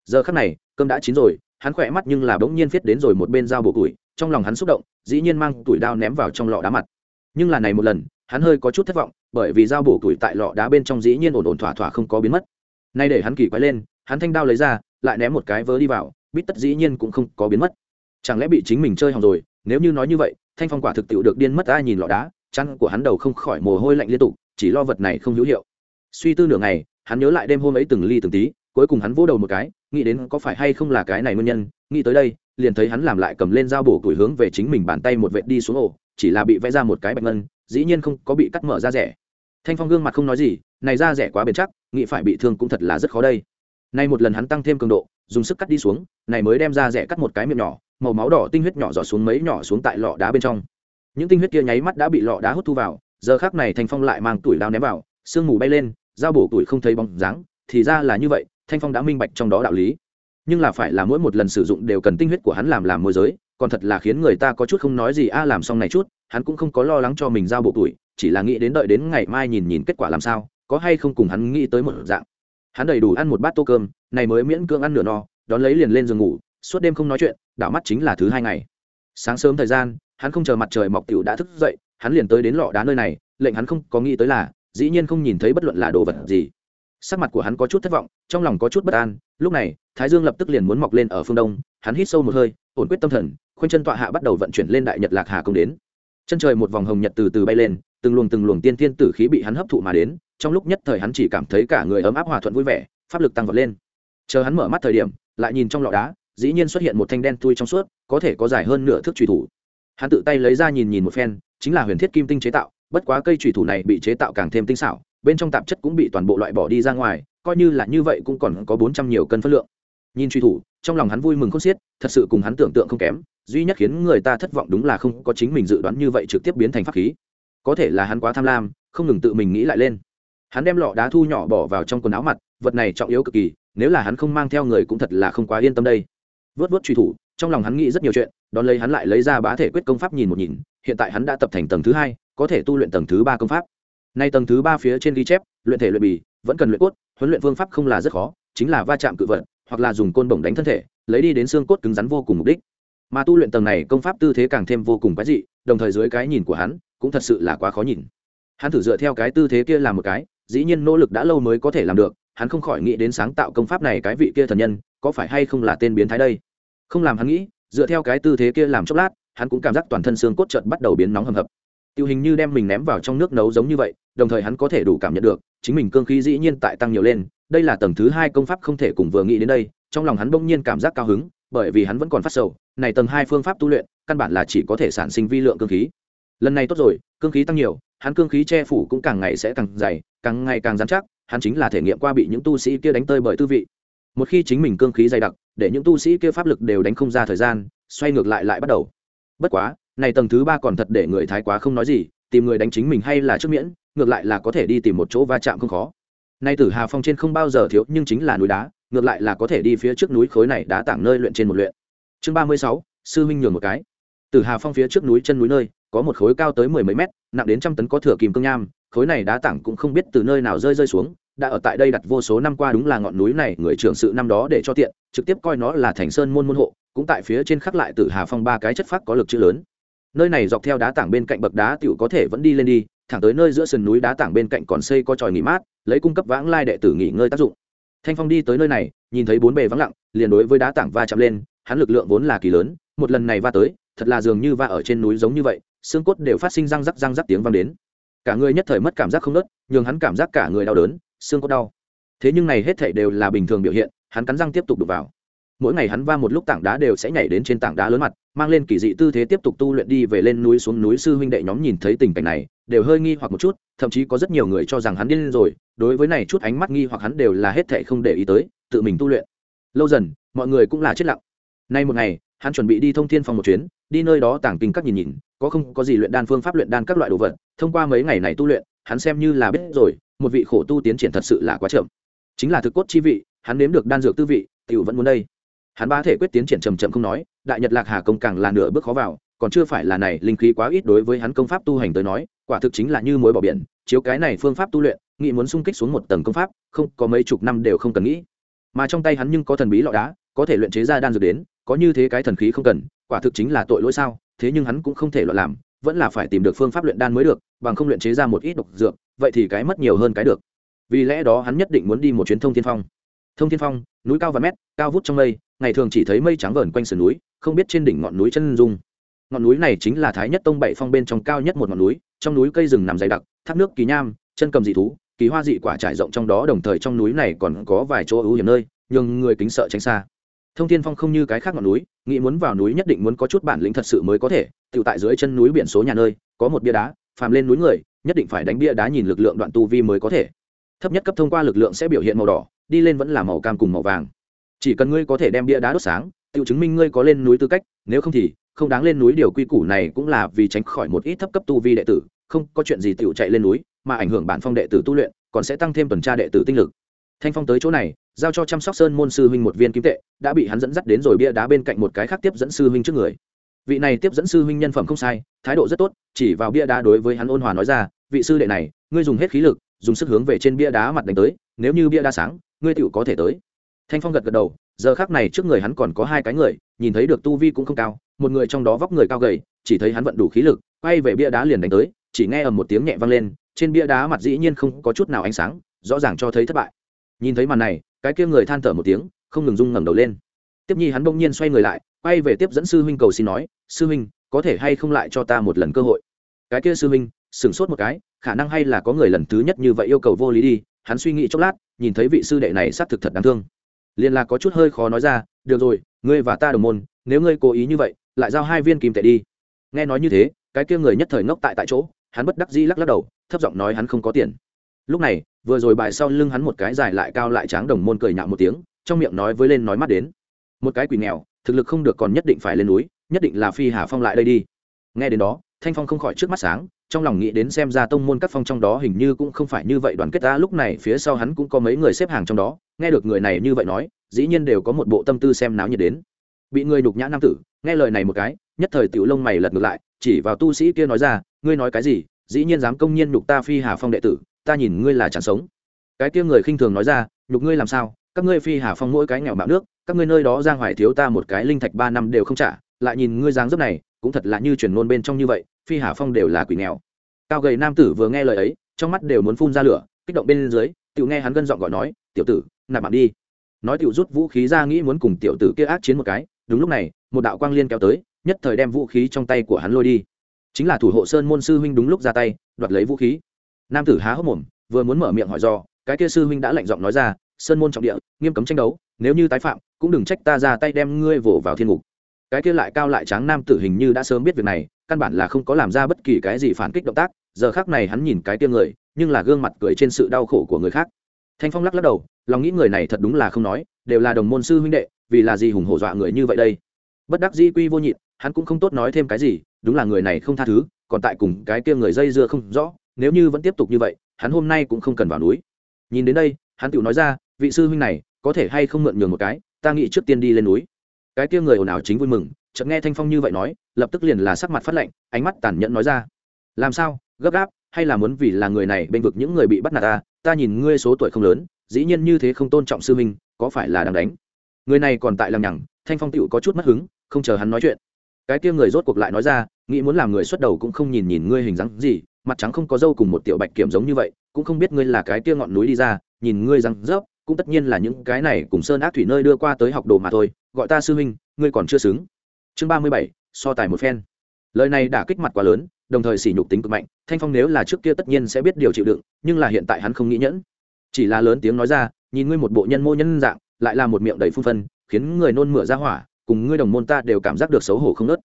Giờ khắc này, cơm đã chín rồi, hắn khỏe mắt nhưng là bỗng nhiên viết đến rồi một bên dao bổ củi, trong lòng hắn xúc động, dĩ nhiên mang tuổi đao ném vào trong lọ đá mặt. Nhưng là này một lần, hắn hơi có chút thất vọng, bởi vì dao bổ củi tại lọ đá bên trong dĩ nhiên ổn ổn thỏa thỏa không có biến mất. Nay để hắn kỳ quái lên, hắn thanh đao lấy ra, lại ném một cái vớ đi vào, bít tất dĩ nhiên cũng không có biến mất chẳng lẽ bị chính mình chơi hỏng rồi? Nếu như nói như vậy, thanh phong quả thực tiệu được điên mất ai nhìn lọ đá chăn của hắn đầu không khỏi mồ hôi lạnh liên tục, chỉ lo vật này không hữu hiệu. Suy tư nửa ngày, hắn nhớ lại đêm hôm ấy từng ly từng tí, cuối cùng hắn vỗ đầu một cái, nghĩ đến có phải hay không là cái này nguyên nhân, nghĩ tới đây, liền thấy hắn làm lại cầm lên dao bổ củi hướng về chính mình bàn tay một vệt đi xuống ổ, chỉ là bị vẽ ra một cái bạch ngân, dĩ nhiên không có bị cắt mở ra rẻ. Thanh phong gương mặt không nói gì, này ra rẻ quá bền chắc, nghĩ phải bị thương cũng thật là rất khó đây nay một lần hắn tăng thêm cường độ, dùng sức cắt đi xuống, này mới đem ra rẻ cắt một cái miệng nhỏ, màu máu đỏ tinh huyết nhỏ giọt xuống mấy nhỏ xuống tại lọ đá bên trong. Những tinh huyết kia nháy mắt đã bị lọ đá hút thu vào, giờ khác này thanh phong lại mang tuổi lao ném vào, sương mù bay lên dao bổ tuổi không thấy bóng dáng, thì ra là như vậy, thanh phong đã minh bạch trong đó đạo lý. Nhưng là phải là mỗi một lần sử dụng đều cần tinh huyết của hắn làm làm môi giới, còn thật là khiến người ta có chút không nói gì a à, làm xong này chút, hắn cũng không có lo lắng cho mình giao bộ tuổi, chỉ là nghĩ đến đợi đến ngày mai nhìn nhìn kết quả làm sao, có hay không cùng hắn nghĩ tới một dạng hắn đầy đủ ăn một bát tô cơm, này mới miễn cưỡng ăn nửa no, đón lấy liền lên giường ngủ, suốt đêm không nói chuyện, đảo mắt chính là thứ hai ngày. Sáng sớm thời gian, hắn không chờ mặt trời mọc tiểu đã thức dậy, hắn liền tới đến lọ đá nơi này, lệnh hắn không có nghĩ tới là, dĩ nhiên không nhìn thấy bất luận là đồ vật gì. Sắc mặt của hắn có chút thất vọng, trong lòng có chút bất an, lúc này, thái dương lập tức liền muốn mọc lên ở phương đông, hắn hít sâu một hơi, ổn quyết tâm thần, khoanh chân tọa hạ bắt đầu vận chuyển lên đại nhật lạc hà công đến. Chân trời một vòng hồng nhật từ từ bay lên, từng luồng từng luồng tiên tiên tử khí bị hắn hấp thụ mà đến trong lúc nhất thời hắn chỉ cảm thấy cả người ấm áp hòa thuận vui vẻ, pháp lực tăng vọt lên. Chờ hắn mở mắt thời điểm, lại nhìn trong lọ đá, dĩ nhiên xuất hiện một thanh đen tui trong suốt, có thể có dài hơn nửa thước trùy thủ. Hắn tự tay lấy ra nhìn nhìn một phen, chính là huyền thiết kim tinh chế tạo, bất quá cây trùy thủ này bị chế tạo càng thêm tinh xảo, bên trong tạp chất cũng bị toàn bộ loại bỏ đi ra ngoài, coi như là như vậy cũng còn có bốn trăm nhiều cân phân lượng. Nhìn truy thủ, trong lòng hắn vui mừng không xiết, thật sự cùng hắn tưởng tượng không kém, duy nhất khiến người ta thất vọng đúng là không có chính mình dự đoán như vậy trực tiếp biến thành pháp khí. Có thể là hắn quá tham lam, không ngừng tự mình nghĩ lại lên hắn đem lọ đá thu nhỏ bỏ vào trong quần áo mặt, vật này trọng yếu cực kỳ, nếu là hắn không mang theo người cũng thật là không quá yên tâm đây. Vớt vớt truy thủ, trong lòng hắn nghĩ rất nhiều chuyện, đón lấy hắn lại lấy ra bá thể quyết công pháp nhìn một nhìn, hiện tại hắn đã tập thành tầng thứ hai, có thể tu luyện tầng thứ ba công pháp. Nay tầng thứ ba phía trên ghi chép, luyện thể luyện bì, vẫn cần luyện cốt, huấn luyện phương pháp không là rất khó, chính là va chạm cự vật, hoặc là dùng côn bổng đánh thân thể, lấy đi đến xương cốt cứng rắn vô cùng mục đích. Mà tu luyện tầng này công pháp tư thế càng thêm vô cùng quái dị, đồng thời dưới cái nhìn của hắn, cũng thật sự là quá khó nhìn. Hắn thử dựa theo cái tư thế kia làm một cái dĩ nhiên nỗ lực đã lâu mới có thể làm được, hắn không khỏi nghĩ đến sáng tạo công pháp này cái vị kia thần nhân, có phải hay không là tên biến thái đây? Không làm hắn nghĩ, dựa theo cái tư thế kia làm chốc lát, hắn cũng cảm giác toàn thân xương cốt trợt bắt đầu biến nóng hầm hập. Tiêu hình như đem mình ném vào trong nước nấu giống như vậy, đồng thời hắn có thể đủ cảm nhận được, chính mình cương khí dĩ nhiên tại tăng nhiều lên, đây là tầng thứ hai công pháp không thể cùng vừa nghĩ đến đây, trong lòng hắn bỗng nhiên cảm giác cao hứng, bởi vì hắn vẫn còn phát sầu, này tầng hai phương pháp tu luyện, căn bản là chỉ có thể sản sinh vi lượng cương khí. Lần này tốt rồi, cương khí tăng nhiều hắn cương khí che phủ cũng càng ngày sẽ càng dày, càng ngày càng dán chắc, hắn chính là thể nghiệm qua bị những tu sĩ kia đánh tơi bởi tư vị. Một khi chính mình cương khí dày đặc, để những tu sĩ kia pháp lực đều đánh không ra thời gian, xoay ngược lại lại bắt đầu. Bất quá, này tầng thứ ba còn thật để người thái quá không nói gì, tìm người đánh chính mình hay là trước miễn, ngược lại là có thể đi tìm một chỗ va chạm không khó. Nay tử hà phong trên không bao giờ thiếu, nhưng chính là núi đá, ngược lại là có thể đi phía trước núi khối này đá tảng nơi luyện trên một luyện. Chương ba mươi sáu, sư huynh nhường một cái. Tử hà phong phía trước núi chân núi nơi có một khối cao tới mười mấy mét, nặng đến trăm tấn có thừa kìm cương nham, khối này đá tảng cũng không biết từ nơi nào rơi rơi xuống, đã ở tại đây đặt vô số năm qua đúng là ngọn núi này, người trưởng sự năm đó để cho tiện, trực tiếp coi nó là thành sơn môn môn hộ, cũng tại phía trên khắc lại tử hà phong ba cái chất phát có lực chữ lớn. Nơi này dọc theo đá tảng bên cạnh bậc đá tiểu có thể vẫn đi lên đi, thẳng tới nơi giữa sườn núi đá tảng bên cạnh còn xây có tròi nghỉ mát, lấy cung cấp vãng lai đệ tử nghỉ ngơi tác dụng. Thanh phong đi tới nơi này, nhìn thấy bốn bề vắng lặng, liền đối với đá tảng va chạm lên, hắn lực lượng vốn là kỳ lớn, một lần này va tới, thật là dường như va ở trên núi giống như vậy xương cốt đều phát sinh răng rắc răng rắc tiếng vang đến. Cả người nhất thời mất cảm giác không nớt, nhường hắn cảm giác cả người đau đớn, xương cốt đau. Thế nhưng này hết thảy đều là bình thường biểu hiện, hắn cắn răng tiếp tục đục vào. Mỗi ngày hắn va một lúc tảng đá đều sẽ nhảy đến trên tảng đá lớn mặt, mang lên kỳ dị tư thế tiếp tục tu luyện đi về lên núi xuống núi sư huynh đệ nhóm nhìn thấy tình cảnh này, đều hơi nghi hoặc một chút, thậm chí có rất nhiều người cho rằng hắn điên rồi, đối với này chút ánh mắt nghi hoặc hắn đều là hết thệ không để ý tới, tự mình tu luyện. Lâu dần, mọi người cũng là chết lặng. Nay một ngày, hắn chuẩn bị đi thông thiên phòng một chuyến, đi nơi đó tảng kinh các nhìn nhìn có không có gì luyện đan phương pháp luyện đan các loại đồ vật, thông qua mấy ngày này tu luyện, hắn xem như là biết rồi, một vị khổ tu tiến triển thật sự là quá chậm. Chính là thực cốt chi vị, hắn nếm được đan dược tư vị, tiểu vẫn muốn đây. Hắn ba thể quyết tiến triển chậm chậm không nói, đại nhật lạc hà công càng là nửa bước khó vào, còn chưa phải là này, linh khí quá ít đối với hắn công pháp tu hành tới nói, quả thực chính là như mối bỏ biển, chiếu cái này phương pháp tu luyện nghị muốn sung kích xuống một tầng công pháp, không, có mấy chục năm đều không cần nghĩ. Mà trong tay hắn nhưng có thần bí lọ đá, có thể luyện chế ra đan dược đến, có như thế cái thần khí không cần, quả thực chính là tội lỗi sao? Thế nhưng hắn cũng không thể loạn làm, vẫn là phải tìm được phương pháp luyện đan mới được, bằng không luyện chế ra một ít độc dược, vậy thì cái mất nhiều hơn cái được. Vì lẽ đó hắn nhất định muốn đi một chuyến thông thiên phong. Thông thiên phong, núi cao và mét, cao vút trong mây, ngày thường chỉ thấy mây trắng vờn quanh sườn núi, không biết trên đỉnh ngọn núi chân dung. Ngọn núi này chính là thái nhất tông bảy phong bên trong cao nhất một ngọn núi, trong núi cây rừng nằm dày đặc, thác nước kỳ nham, chân cầm dị thú, kỳ hoa dị quả trải rộng trong đó, đồng thời trong núi này còn có vài chỗ ưu hiểm nơi nhưng người kính sợ tránh xa thông thiên phong không như cái khác ngọn núi, nghĩ muốn vào núi nhất định muốn có chút bản lĩnh thật sự mới có thể tự tại dưới chân núi biển số nhà nơi, có một bia đá, phàm lên núi người, nhất định phải đánh bia đá nhìn lực lượng đoạn tu vi mới có thể. Thấp nhất cấp thông qua lực lượng sẽ biểu hiện màu đỏ, đi lên vẫn là màu cam cùng màu vàng. Chỉ cần ngươi có thể đem bia đá đốt sáng tự chứng minh ngươi có lên núi tư cách, nếu không thì, không đáng lên núi điều quy củ này cũng là vì tránh khỏi một ít thấp cấp tu vi đệ tử, không có chuyện gì tự chạy lên núi, mà ảnh hưởng bản phong đệ tử tu luyện, còn sẽ tăng thêm tuần tra đệ tử tinh lực. Thanh phong tới chỗ này giao cho chăm sóc sơn môn sư huynh một viên kim tệ, đã bị hắn dẫn dắt đến rồi bia đá bên cạnh một cái khác tiếp dẫn sư huynh trước người. Vị này tiếp dẫn sư huynh nhân phẩm không sai, thái độ rất tốt, chỉ vào bia đá đối với hắn ôn hòa nói ra, vị sư đệ này, ngươi dùng hết khí lực, dùng sức hướng về trên bia đá mặt đánh tới, nếu như bia đá sáng, ngươi tựu có thể tới. Thanh phong gật gật đầu, giờ khác này trước người hắn còn có hai cái người, nhìn thấy được tu vi cũng không cao, một người trong đó vóc người cao gầy, chỉ thấy hắn vận đủ khí lực, quay về bia đá liền đánh tới, chỉ nghe ầm một tiếng nhẹ vang lên, trên bia đá mặt dĩ nhiên không có chút nào ánh sáng, rõ ràng cho thấy thất bại. Nhìn thấy màn này cái kia người than thở một tiếng, không ngừng rung ngẩng đầu lên. Tiếp nhi hắn bỗng nhiên xoay người lại, quay về tiếp dẫn sư huynh cầu xin nói, sư huynh, có thể hay không lại cho ta một lần cơ hội? Cái kia sư huynh, sửng sốt một cái, khả năng hay là có người lần thứ nhất như vậy yêu cầu vô lý đi, hắn suy nghĩ chốc lát, nhìn thấy vị sư đệ này xác thực thật đáng thương. Liền là có chút hơi khó nói ra, được rồi, ngươi và ta đồng môn, nếu ngươi cố ý như vậy, lại giao hai viên kim tệ đi. Nghe nói như thế, cái kia người nhất thời ngốc tại tại chỗ, hắn bất đắc dĩ lắc lắc đầu, thấp giọng nói hắn không có tiền. Lúc này vừa rồi bài sau lưng hắn một cái dài lại cao lại tráng đồng môn cười nhạo một tiếng, trong miệng nói với lên nói mắt đến. Một cái quỷ nghèo, thực lực không được còn nhất định phải lên núi, nhất định là phi hà phong lại đây đi. Nghe đến đó, thanh phong không khỏi trước mắt sáng, trong lòng nghĩ đến xem ra tông môn các phong trong đó hình như cũng không phải như vậy đoàn kết ta, lúc này phía sau hắn cũng có mấy người xếp hàng trong đó, nghe được người này như vậy nói, dĩ nhiên đều có một bộ tâm tư xem náo nhiệt đến. Bị người nhục nhã nam tử, nghe lời này một cái, nhất thời tiểu lông mày lật ngược lại, chỉ vào tu sĩ kia nói ra, ngươi nói cái gì? Dĩ nhiên dám công nhiên nhục ta phi hà phong đệ tử ta nhìn ngươi là chẳng sống. Cái kia người khinh thường nói ra, nhục ngươi làm sao? Các ngươi phi hà phong mỗi cái nghèo bạo nước, các ngươi nơi đó giang hoài thiếu ta một cái linh thạch ba năm đều không trả, lại nhìn ngươi dáng dấp này, cũng thật là như chuyển ngôn bên trong như vậy, phi hà phong đều là quỷ nghèo. Cao gầy nam tử vừa nghe lời ấy, trong mắt đều muốn phun ra lửa, kích động bên dưới tự nghe hắn gân giọng gọi nói, tiểu tử, nạp bạn đi. Nói tiểu rút vũ khí ra nghĩ muốn cùng tiểu tử kia ác chiến một cái, đúng lúc này, một đạo quang liên kéo tới, nhất thời đem vũ khí trong tay của hắn lôi đi. Chính là thủ hộ sơn môn sư huynh đúng lúc ra tay, đoạt lấy vũ khí nam tử há hốc mồm, vừa muốn mở miệng hỏi do, cái kia sư huynh đã lạnh giọng nói ra, sơn môn trọng địa, nghiêm cấm tranh đấu, nếu như tái phạm, cũng đừng trách ta ra tay đem ngươi vồ vào thiên ngục. Cái kia lại cao lại tráng nam tử hình như đã sớm biết việc này, căn bản là không có làm ra bất kỳ cái gì phản kích động tác, giờ khác này hắn nhìn cái kia người, nhưng là gương mặt cười trên sự đau khổ của người khác. Thanh phong lắc lắc đầu, lòng nghĩ người này thật đúng là không nói, đều là đồng môn sư huynh đệ, vì là gì hùng hổ dọa người như vậy đây? Bất đắc di quy vô nhịn, hắn cũng không tốt nói thêm cái gì, đúng là người này không tha thứ, còn tại cùng cái kia người dây dưa không rõ nếu như vẫn tiếp tục như vậy, hắn hôm nay cũng không cần vào núi. Nhìn đến đây, hắn tự nói ra, vị sư huynh này, có thể hay không mượn nhường một cái, ta nghĩ trước tiên đi lên núi. Cái kia người ồn ào chính vui mừng, chợt nghe thanh phong như vậy nói, lập tức liền là sắc mặt phát lạnh, ánh mắt tàn nhẫn nói ra. Làm sao, gấp gáp, hay là muốn vì là người này bên vực những người bị bắt nạt ta ta nhìn ngươi số tuổi không lớn, dĩ nhiên như thế không tôn trọng sư huynh, có phải là đang đánh? Người này còn tại làm nhằng, thanh phong tựu có chút mất hứng, không chờ hắn nói chuyện. Cái kia người rốt cuộc lại nói ra, nghĩ muốn làm người xuất đầu cũng không nhìn nhìn ngươi hình dáng gì mặt trắng không có dâu cùng một tiểu bạch kiểm giống như vậy, cũng không biết ngươi là cái tia ngọn núi đi ra, nhìn ngươi răng rớp, cũng tất nhiên là những cái này cùng sơn ác thủy nơi đưa qua tới học đồ mà thôi, gọi ta sư huynh, ngươi còn chưa xứng. Chương ba mươi bảy, so tài một phen. Lời này đã kích mặt quá lớn, đồng thời sỉ nhục tính cực mạnh, thanh phong nếu là trước kia tất nhiên sẽ biết điều chịu đựng, nhưng là hiện tại hắn không nghĩ nhẫn. Chỉ là lớn tiếng nói ra, nhìn ngươi một bộ nhân mô nhân dạng, lại là một miệng đầy phun phân, khiến người nôn mửa ra hỏa, cùng ngươi đồng môn ta đều cảm giác được xấu hổ không nớt.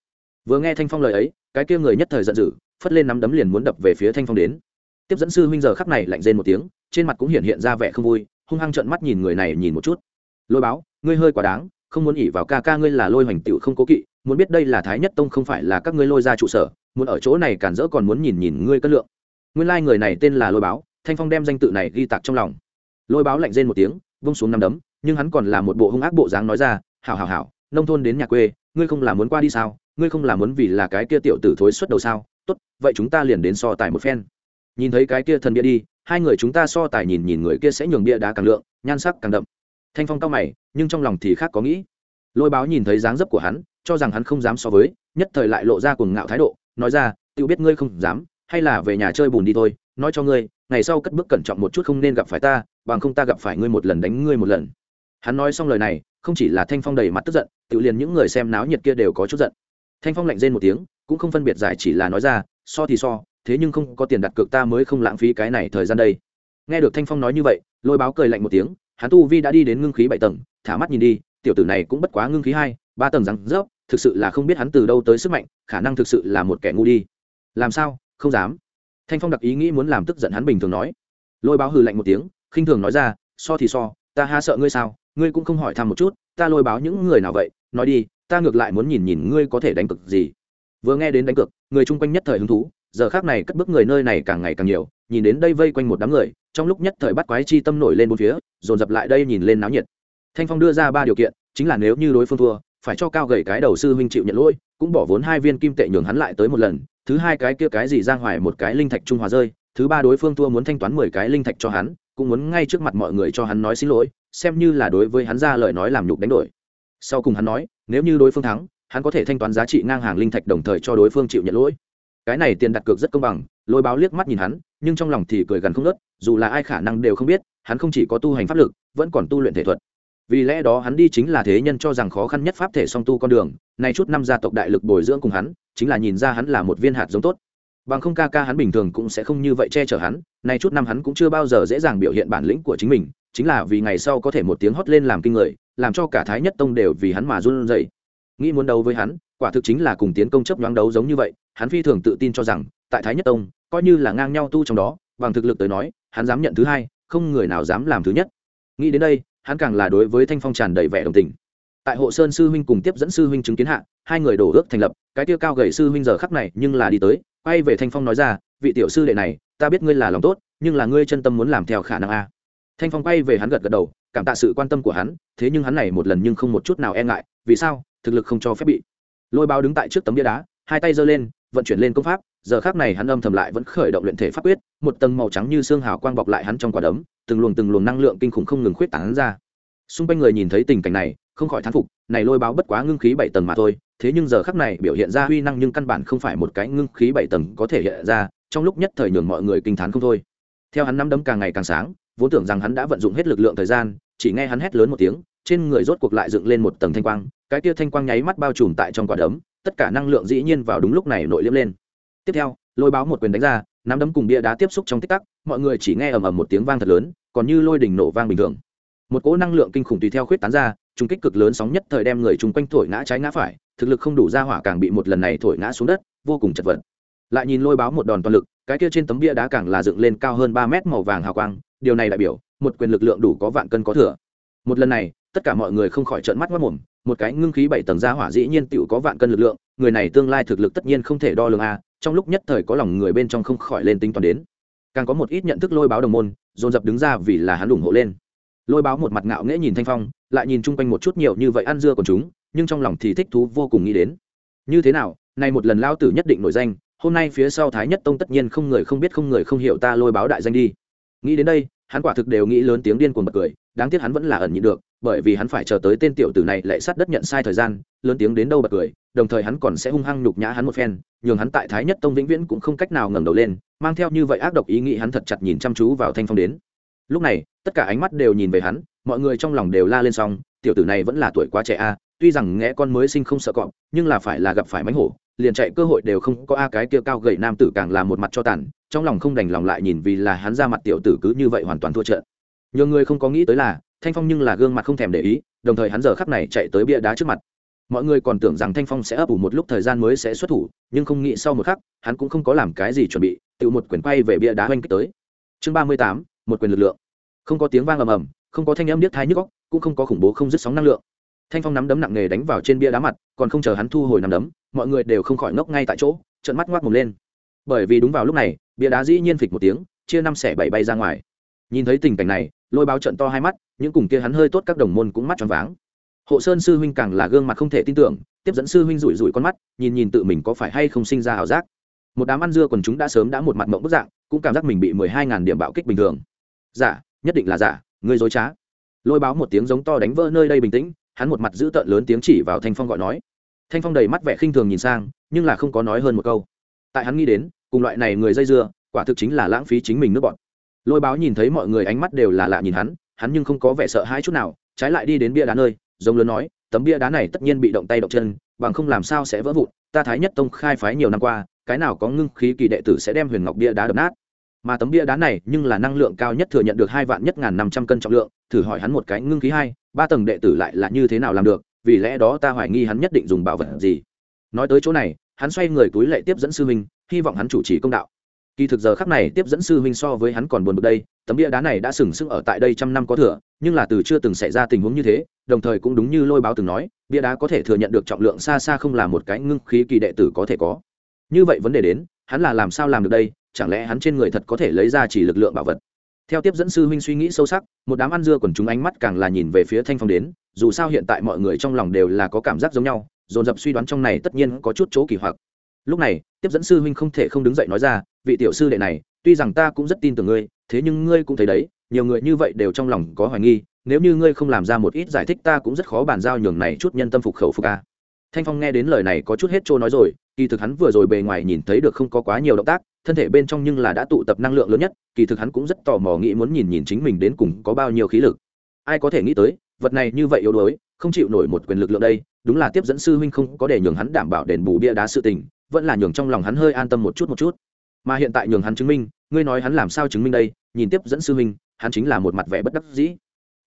Vừa nghe thanh phong lời ấy, cái kia người nhất thời giận dữ phất lên nắm đấm liền muốn đập về phía thanh phong đến tiếp dẫn sư huynh giờ khắc này lạnh rên một tiếng trên mặt cũng hiện hiện ra vẻ không vui hung hăng trợn mắt nhìn người này nhìn một chút lôi báo ngươi hơi quá đáng không muốn ỉ vào ca ca ngươi là lôi hoành tựu không cố kỵ muốn biết đây là thái nhất tông không phải là các ngươi lôi ra trụ sở muốn ở chỗ này cản rỡ còn muốn nhìn nhìn ngươi cất lượng nguyên lai người này tên là lôi báo thanh phong đem danh tự này ghi tạc trong lòng lôi báo lạnh rên một tiếng vung xuống nằm đấm nhưng hắn còn là một bộ hung ác bộ dáng nói ra hảo hảo hảo nông thôn đến nhà quê ngươi không là muốn qua đi sao ngươi không là muốn vì là cái kia tiểu tử thối xuất đầu sao tốt, vậy chúng ta liền đến so tài một phen. Nhìn thấy cái kia thần bia đi, hai người chúng ta so tài nhìn nhìn người kia sẽ nhường bia đá càng lượng, nhan sắc càng đậm. Thanh phong cao mày, nhưng trong lòng thì khác có nghĩ. Lôi báo nhìn thấy dáng dấp của hắn, cho rằng hắn không dám so với, nhất thời lại lộ ra cuồng ngạo thái độ, nói ra tự biết ngươi không dám, hay là về nhà chơi bùn đi thôi, nói cho ngươi, ngày sau cất bước cẩn trọng một chút không nên gặp phải ta, bằng không ta gặp phải ngươi một lần đánh ngươi một lần. Hắn nói xong lời này, không chỉ là thanh phong đầy mặt tức giận tự liền những người xem náo nhiệt kia đều có chút giận thanh phong lạnh rên một tiếng, cũng không phân biệt giải chỉ là nói ra, so thì so, thế nhưng không có tiền đặt cược ta mới không lãng phí cái này thời gian đây. Nghe được thanh phong nói như vậy, lôi báo cười lạnh một tiếng, hắn tu vi đã đi đến ngưng khí bảy tầng, thả mắt nhìn đi, tiểu tử này cũng bất quá ngưng khí hai, ba tầng rắn rớp, thực sự là không biết hắn từ đâu tới sức mạnh, khả năng thực sự là một kẻ ngu đi. Làm sao? Không dám. Thanh phong đặc ý nghĩ muốn làm tức giận hắn bình thường nói. Lôi báo hừ lạnh một tiếng, khinh thường nói ra, so thì so, ta ha sợ ngươi sao? Ngươi cũng không hỏi thăm một chút, ta lôi báo những người nào vậy? Nói đi ta ngược lại muốn nhìn nhìn ngươi có thể đánh cực gì. Vừa nghe đến đánh cực người chung quanh nhất thời hứng thú, giờ khác này cất bước người nơi này càng ngày càng nhiều, nhìn đến đây vây quanh một đám người, trong lúc nhất thời bắt quái chi tâm nổi lên bốn phía, dồn dập lại đây nhìn lên náo nhiệt. Thanh phong đưa ra ba điều kiện, chính là nếu như đối phương thua, phải cho cao gầy cái đầu sư huynh chịu nhận lỗi, cũng bỏ vốn hai viên kim tệ nhường hắn lại tới một lần, thứ hai cái kia cái gì giang hoài một cái linh thạch trung hòa rơi, thứ ba đối phương thua muốn thanh toán mười cái linh thạch cho hắn, cũng muốn ngay trước mặt mọi người cho hắn nói xin lỗi, xem như là đối với hắn ra lời nói làm nhục đánh đổi sau cùng hắn nói, nếu như đối phương thắng, hắn có thể thanh toán giá trị ngang hàng linh thạch đồng thời cho đối phương chịu nhận lỗi. Cái này tiền đặt cược rất công bằng, lôi báo liếc mắt nhìn hắn, nhưng trong lòng thì cười gần không nớt dù là ai khả năng đều không biết, hắn không chỉ có tu hành pháp lực, vẫn còn tu luyện thể thuật. Vì lẽ đó hắn đi chính là thế nhân cho rằng khó khăn nhất pháp thể song tu con đường, nay chút năm gia tộc đại lực bồi dưỡng cùng hắn, chính là nhìn ra hắn là một viên hạt giống tốt. Bằng không ca ca hắn bình thường cũng sẽ không như vậy che chở hắn, nay chút năm hắn cũng chưa bao giờ dễ dàng biểu hiện bản lĩnh của chính mình, chính là vì ngày sau có thể một tiếng hót lên làm kinh người làm cho cả thái nhất tông đều vì hắn mà run rẩy. Nghĩ muốn đấu với hắn, quả thực chính là cùng tiến công chấp nhoáng đấu giống như vậy, hắn phi thường tự tin cho rằng, tại thái nhất tông, coi như là ngang nhau tu trong đó, bằng thực lực tới nói, hắn dám nhận thứ hai, không người nào dám làm thứ nhất. Nghĩ đến đây, hắn càng là đối với thanh phong tràn đầy vẻ đồng tình. Tại hộ sơn sư huynh cùng tiếp dẫn sư huynh chứng kiến hạ, hai người đổ ước thành lập, cái tiêu cao gầy sư huynh giờ khắc này nhưng là đi tới, quay về thanh phong nói ra, vị tiểu sư đệ này, ta biết ngươi là lòng tốt, nhưng là ngươi chân tâm muốn làm theo khả năng a thanh phong quay về hắn gật gật đầu, cảm tạ sự quan tâm của hắn, thế nhưng hắn này một lần nhưng không một chút nào e ngại, vì sao, thực lực không cho phép bị. Lôi báo đứng tại trước tấm bia đá, hai tay giơ lên, vận chuyển lên công pháp, giờ khác này hắn âm thầm lại vẫn khởi động luyện thể pháp quyết, một tầng màu trắng như xương hào quang bọc lại hắn trong quả đấm, từng luồng từng luồng năng lượng kinh khủng không ngừng khuyết tán ra. Xung quanh người nhìn thấy tình cảnh này, không khỏi thán phục, này lôi báo bất quá ngưng khí bảy tầng mà thôi, thế nhưng giờ khắc này biểu hiện ra huy năng nhưng căn bản không phải một cái ngưng khí bảy tầng có thể hiện ra, trong lúc nhất thời nhường mọi người kinh t h á n không thôi. Theo hắn nắm đấm càng ngày càng sáng vốn tưởng rằng hắn đã vận dụng hết lực lượng thời gian, chỉ nghe hắn hét lớn một tiếng, trên người rốt cuộc lại dựng lên một tầng thanh quang, cái kia thanh quang nháy mắt bao trùm tại trong quả đấm, tất cả năng lượng dĩ nhiên vào đúng lúc này nội liếm lên. Tiếp theo, lôi báo một quyền đánh ra, nắm đấm cùng bia đá tiếp xúc trong tích tắc, mọi người chỉ nghe ầm ầm một tiếng vang thật lớn, còn như lôi đỉnh nổ vang bình thường. Một cỗ năng lượng kinh khủng tùy theo khuyết tán ra trung kích cực lớn sóng nhất thời đem người chung quanh thổi ngã trái ngã phải, thực lực không đủ ra hỏa càng bị một lần này thổi ngã xuống đất, vô cùng chật vật. Lại nhìn lôi báo một đòn toàn lực, cái kia trên tấm bia đá càng là dựng lên cao hơn ba mét màu vàng hào quang điều này đại biểu, một quyền lực lượng đủ có vạn cân có thừa. Một lần này, tất cả mọi người không khỏi trợn mắt mất mồm, một cái ngưng khí bảy tầng ra hỏa dĩ nhiên tựu có vạn cân lực lượng, người này tương lai thực lực tất nhiên không thể đo lường a, trong lúc nhất thời có lòng người bên trong không khỏi lên tính toán đến. Càng có một ít nhận thức lôi báo đồng môn, dồn dập đứng ra vì là hắn ủng hộ lên. Lôi báo một mặt ngạo nghễ nhìn thanh phong, lại nhìn chung quanh một chút nhiều như vậy ăn dưa còn chúng, nhưng trong lòng thì thích thú vô cùng nghĩ đến. Như thế nào, nay một lần lao tử nhất định nổi danh, hôm nay phía sau thái nhất tông tất nhiên không người không biết không người không hiểu ta lôi báo đại danh đi nghĩ đến đây, hắn quả thực đều nghĩ lớn tiếng điên cuồng bật cười, đáng tiếc hắn vẫn là ẩn nhịn được, bởi vì hắn phải chờ tới tên tiểu tử này lại sát đất nhận sai thời gian, lớn tiếng đến đâu bật cười, đồng thời hắn còn sẽ hung hăng nhục nhã hắn một phen, nhường hắn tại thái nhất tông vĩnh viễn cũng không cách nào ngẩng đầu lên, mang theo như vậy ác độc ý nghĩ hắn thật chặt nhìn chăm chú vào thanh phong đến. Lúc này, tất cả ánh mắt đều nhìn về hắn, mọi người trong lòng đều la lên xong, tiểu tử này vẫn là tuổi quá trẻ a, tuy rằng nghe con mới sinh không sợ cọp, nhưng là phải là gặp phải mánh hổ liền chạy cơ hội đều không có a, cái kia cao gầy nam tử càng là một mặt cho tàn, trong lòng không đành lòng lại nhìn vì là hắn ra mặt tiểu tử cứ như vậy hoàn toàn thua trận. Nhiều người không có nghĩ tới là, thanh phong nhưng là gương mặt không thèm để ý, đồng thời hắn giờ khắc này chạy tới bia đá trước mặt. Mọi người còn tưởng rằng thanh phong sẽ ấp ủ một lúc thời gian mới sẽ xuất thủ, nhưng không nghĩ sau một khắc, hắn cũng không có làm cái gì chuẩn bị, tự một quyển quay về bia đá oanh kích tới. Chương ba mươi tám, một quyền lực lượng. Không có tiếng vang ầm ầm, không có thanh âm điếc thai nhức góc cũng không có khủng bố không dứt sóng năng lượng. Thanh phong nắm đấm nặng nề đánh vào trên bia đá mặt, còn không chờ hắn thu hồi nắm đấm mọi người đều không khỏi ngốc ngay tại chỗ trận mắt ngoác mồm lên. Bởi vì đúng vào lúc này, bia đá dĩ nhiên phịch một tiếng, chia năm xẻ bảy bay ra ngoài. Nhìn thấy tình cảnh này, lôi báo trận to hai mắt, những cùng kia hắn hơi tốt các đồng môn cũng mắt tròn váng. Hộ sơn sư huynh càng là gương mặt không thể tin tưởng, tiếp dẫn sư huynh rủi rủi con mắt, nhìn nhìn tự mình có phải hay không sinh ra ảo giác. Một đám ăn dưa còn chúng đã sớm đã một mặt mộng bức dạng, cũng cảm giác mình bị mười hai ngàn điểm bạo kích bình thường. Giả nhất định là giả ngươi dối trá. Lôi báo một tiếng giống to đánh vỡ nơi đây bình tĩnh, hắn một mặt giữ tợn lớn tiếng chỉ vào thanh phong gọi nói thanh phong đầy mắt vẻ khinh thường nhìn sang, nhưng là không có nói hơn một câu. Tại hắn nghĩ đến, cùng loại này người dây dưa, quả thực chính là lãng phí chính mình nước bọn lôi báo nhìn thấy mọi người ánh mắt đều là lạ nhìn hắn hắn nhưng không có vẻ sợ hãi chút nào, trái lại đi đến bia đá nơi, giống lớn nói, tấm bia đá này tất nhiên bị động tay động chân, bằng không làm sao sẽ vỡ vụn, ta thái nhất tông khai phái nhiều năm qua, cái nào có ngưng khí kỳ đệ tử sẽ đem huyền ngọc bia đá đập nát. Mà tấm bia đá này nhưng là năng lượng cao nhất thừa nhận được hai vạn nhất ngàn năm trăm cân trọng lượng, thử hỏi hắn một cái ngưng khí hai, ba tầng đệ tử lại là như thế nào làm được vì lẽ đó ta hoài nghi hắn nhất định dùng bảo vật gì. Nói tới chỗ này, hắn xoay người túi lệ tiếp dẫn sư huynh, hy vọng hắn chủ trì công đạo. Kỳ thực giờ khắc này tiếp dẫn sư huynh so với hắn còn buồn bực đây, tấm bia đá này đã sừng sững ở tại đây trăm năm có thừa, nhưng là từ chưa từng xảy ra tình huống như thế, đồng thời cũng đúng như lôi báo từng nói, bia đá có thể thừa nhận được trọng lượng xa xa không là một cái ngưng khí kỳ đệ tử có thể có. Như vậy vấn đề đến, hắn là làm sao làm được đây, chẳng lẽ hắn trên người thật có thể lấy ra chỉ lực lượng bảo vật? Theo tiếp dẫn sư huynh suy nghĩ sâu sắc, một đám ăn dưa còn chúng ánh mắt càng là nhìn về phía thanh phong đến dù sao hiện tại mọi người trong lòng đều là có cảm giác giống nhau, dồn dập suy đoán trong này tất nhiên có chút chỗ kỳ hoặc. Lúc này, tiếp dẫn sư huynh không thể không đứng dậy nói ra, vị tiểu sư đệ này, tuy rằng ta cũng rất tin tưởng ngươi, thế nhưng ngươi cũng thấy đấy, nhiều người như vậy đều trong lòng có hoài nghi, nếu như ngươi không làm ra một ít giải thích ta cũng rất khó bàn giao nhường này chút nhân tâm phục khẩu phục a. Thanh phong nghe đến lời này có chút hết trôi nói rồi, kỳ thực hắn vừa rồi bề ngoài nhìn thấy được không có quá nhiều động tác, thân thể bên trong nhưng là đã tụ tập năng lượng lớn nhất, kỳ thực hắn cũng rất tò mò nghĩ muốn nhìn nhìn chính mình đến cùng có bao nhiêu khí lực. Ai có thể nghĩ tới vật này như vậy yếu đuối, không chịu nổi một quyền lực lượng đây, đúng là tiếp dẫn sư huynh không có để nhường hắn đảm bảo đền bù bia đá sự tình, vẫn là nhường trong lòng hắn hơi an tâm một chút một chút. Mà hiện tại nhường hắn chứng minh, ngươi nói hắn làm sao chứng minh đây, nhìn tiếp dẫn sư huynh, hắn chính là một mặt vẻ bất đắc dĩ.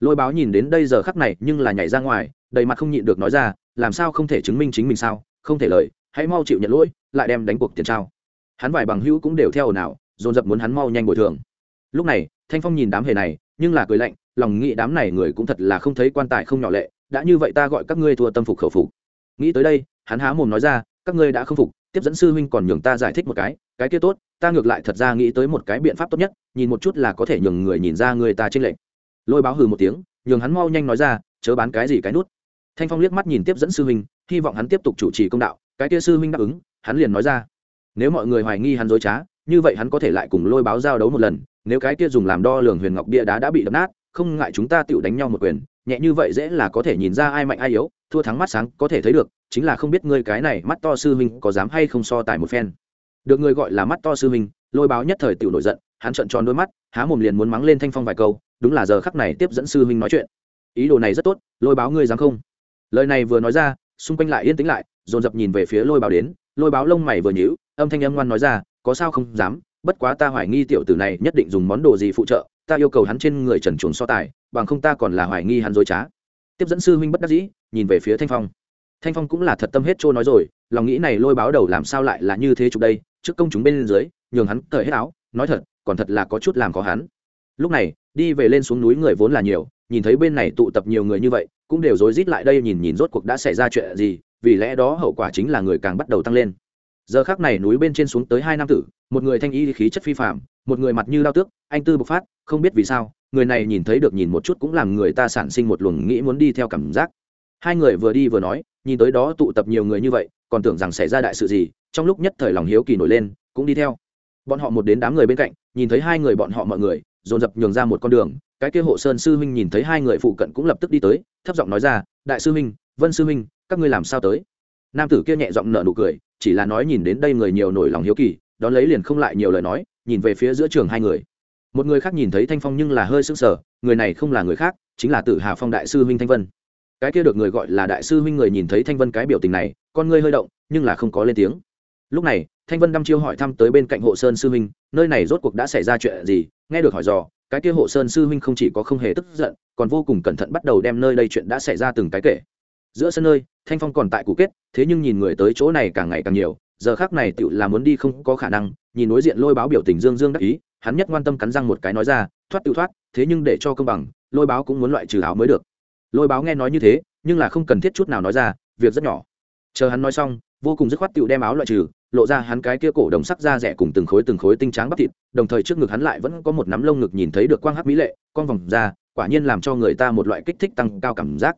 Lôi báo nhìn đến đây giờ khắc này nhưng là nhảy ra ngoài, đầy mặt không nhịn được nói ra, làm sao không thể chứng minh chính mình sao, không thể lời, hãy mau chịu nhận lỗi, lại đem đánh cuộc tiền trao. Hắn vài bằng hữu cũng đều theo ồn ào, dồn dập muốn hắn mau nhanh bồi thường. Lúc này, thanh phong nhìn đám hề này, nhưng là cười lạnh lòng nghĩ đám này người cũng thật là không thấy quan tài không nhỏ lệ, đã như vậy ta gọi các ngươi thua tâm phục khẩu phục. Nghĩ tới đây, hắn há mồm nói ra, các ngươi đã không phục, tiếp dẫn sư huynh còn nhường ta giải thích một cái cái kia tốt, ta ngược lại thật ra nghĩ tới một cái biện pháp tốt nhất, nhìn một chút là có thể nhường người nhìn ra người ta trên lệnh lôi báo hừ một tiếng, nhường hắn mau nhanh nói ra, chớ bán cái gì cái nút. Thanh phong liếc mắt nhìn tiếp dẫn sư huynh, hy vọng hắn tiếp tục chủ trì công đạo, cái kia sư huynh đáp ứng, hắn liền nói ra. Nếu mọi người hoài nghi hắn dối trá, như vậy hắn có thể lại cùng lôi báo giao đấu một lần, nếu cái kia dùng làm đo lường huyền ngọc bia đá đã bị đập nát không ngại chúng ta tựu đánh nhau một quyền, nhẹ như vậy dễ là có thể nhìn ra ai mạnh ai yếu, thua thắng mắt sáng có thể thấy được, chính là không biết ngươi cái này mắt to sư huynh có dám hay không so tài một phen. Được người gọi là mắt to sư huynh, lôi báo nhất thời tựu nổi giận, hắn trợn tròn đôi mắt, há mồm liền muốn mắng lên thanh phong vài câu, đúng là giờ khắc này tiếp dẫn sư huynh nói chuyện. Ý đồ này rất tốt, lôi báo ngươi dám không? Lời này vừa nói ra, xung quanh lại yên tĩnh lại, dồn dập nhìn về phía lôi báo đến, lôi báo lông mày vừa nhíu, âm thanh âm ngoan nói ra, có sao không dám bất quá ta hoài nghi tiểu tử này nhất định dùng món đồ gì phụ trợ, ta yêu cầu hắn trên người trần chuồng so tài, bằng không ta còn là hoài nghi hắn dối trá. Tiếp dẫn sư huynh bất đắc dĩ, nhìn về phía thanh phong. Thanh phong cũng là thật tâm hết trôi nói rồi, lòng nghĩ này lôi báo đầu làm sao lại là như thế chụp đây, trước công chúng bên dưới, nhường hắn cởi hết áo, nói thật, còn thật là có chút làm có hắn. Lúc này, đi về lên xuống núi người vốn là nhiều, nhìn thấy bên này tụ tập nhiều người như vậy, cũng đều rối rít lại đây nhìn nhìn rốt cuộc đã xảy ra chuyện gì, vì lẽ đó hậu quả chính là người càng bắt đầu tăng lên giờ khác này núi bên trên xuống tới hai nam tử, một người thanh y khí chất phi phạm một người mặt như lao tước, anh tư bộc phát, không biết vì sao, người này nhìn thấy được nhìn một chút cũng làm người ta sản sinh một luồng nghĩ muốn đi theo cảm giác. Hai người vừa đi vừa nói, nhìn tới đó tụ tập nhiều người như vậy, còn tưởng rằng xảy ra đại sự gì, trong lúc nhất thời lòng hiếu kỳ nổi lên, cũng đi theo. Bọn họ một đến đám người bên cạnh, nhìn thấy hai người bọn họ mọi người, dồn dập nhường ra một con đường, cái kia hộ sơn sư huynh nhìn thấy hai người phụ cận cũng lập tức đi tới, thấp giọng nói ra, đại sư huynh, vân sư huynh, các ngươi làm sao tới? Nam tử kia nhẹ giọng nở nụ cười chỉ là nói nhìn đến đây người nhiều nổi lòng hiếu kỳ, đón lấy liền không lại nhiều lời nói, nhìn về phía giữa trường hai người. Một người khác nhìn thấy thanh phong nhưng là hơi sững sờ, người này không là người khác, chính là tử hà phong đại sư huynh thanh vân. Cái kia được người gọi là đại sư huynh người nhìn thấy thanh vân cái biểu tình này, con ngươi hơi động, nhưng là không có lên tiếng. Lúc này, thanh vân đăm chiêu hỏi thăm tới bên cạnh hộ sơn sư huynh, nơi này rốt cuộc đã xảy ra chuyện gì? Nghe được hỏi dò, cái kia hộ sơn sư huynh không chỉ có không hề tức giận, còn vô cùng cẩn thận bắt đầu đem nơi đây chuyện đã xảy ra từng cái kể giữa sân nơi, thanh phong còn tại cũ kết, thế nhưng nhìn người tới chỗ này càng ngày càng nhiều, giờ khác này tựu là muốn đi không có khả năng, nhìn đối diện lôi báo biểu tình dương dương đắc ý, hắn nhất quan tâm cắn răng một cái nói ra, thoát tự thoát, thế nhưng để cho công bằng, lôi báo cũng muốn loại trừ áo mới được. Lôi báo nghe nói như thế, nhưng là không cần thiết chút nào nói ra, việc rất nhỏ. Chờ hắn nói xong, vô cùng dứt khoát tựu đem áo loại trừ, lộ ra hắn cái kia cổ đồng sắc da rẻ cùng từng khối từng khối tinh tráng bắp thịt, đồng thời trước ngực hắn lại vẫn có một nắm lông ngực nhìn thấy được quang hắc mỹ lệ, con vòng da quả nhiên làm cho người ta một loại kích thích tăng cao cảm giác.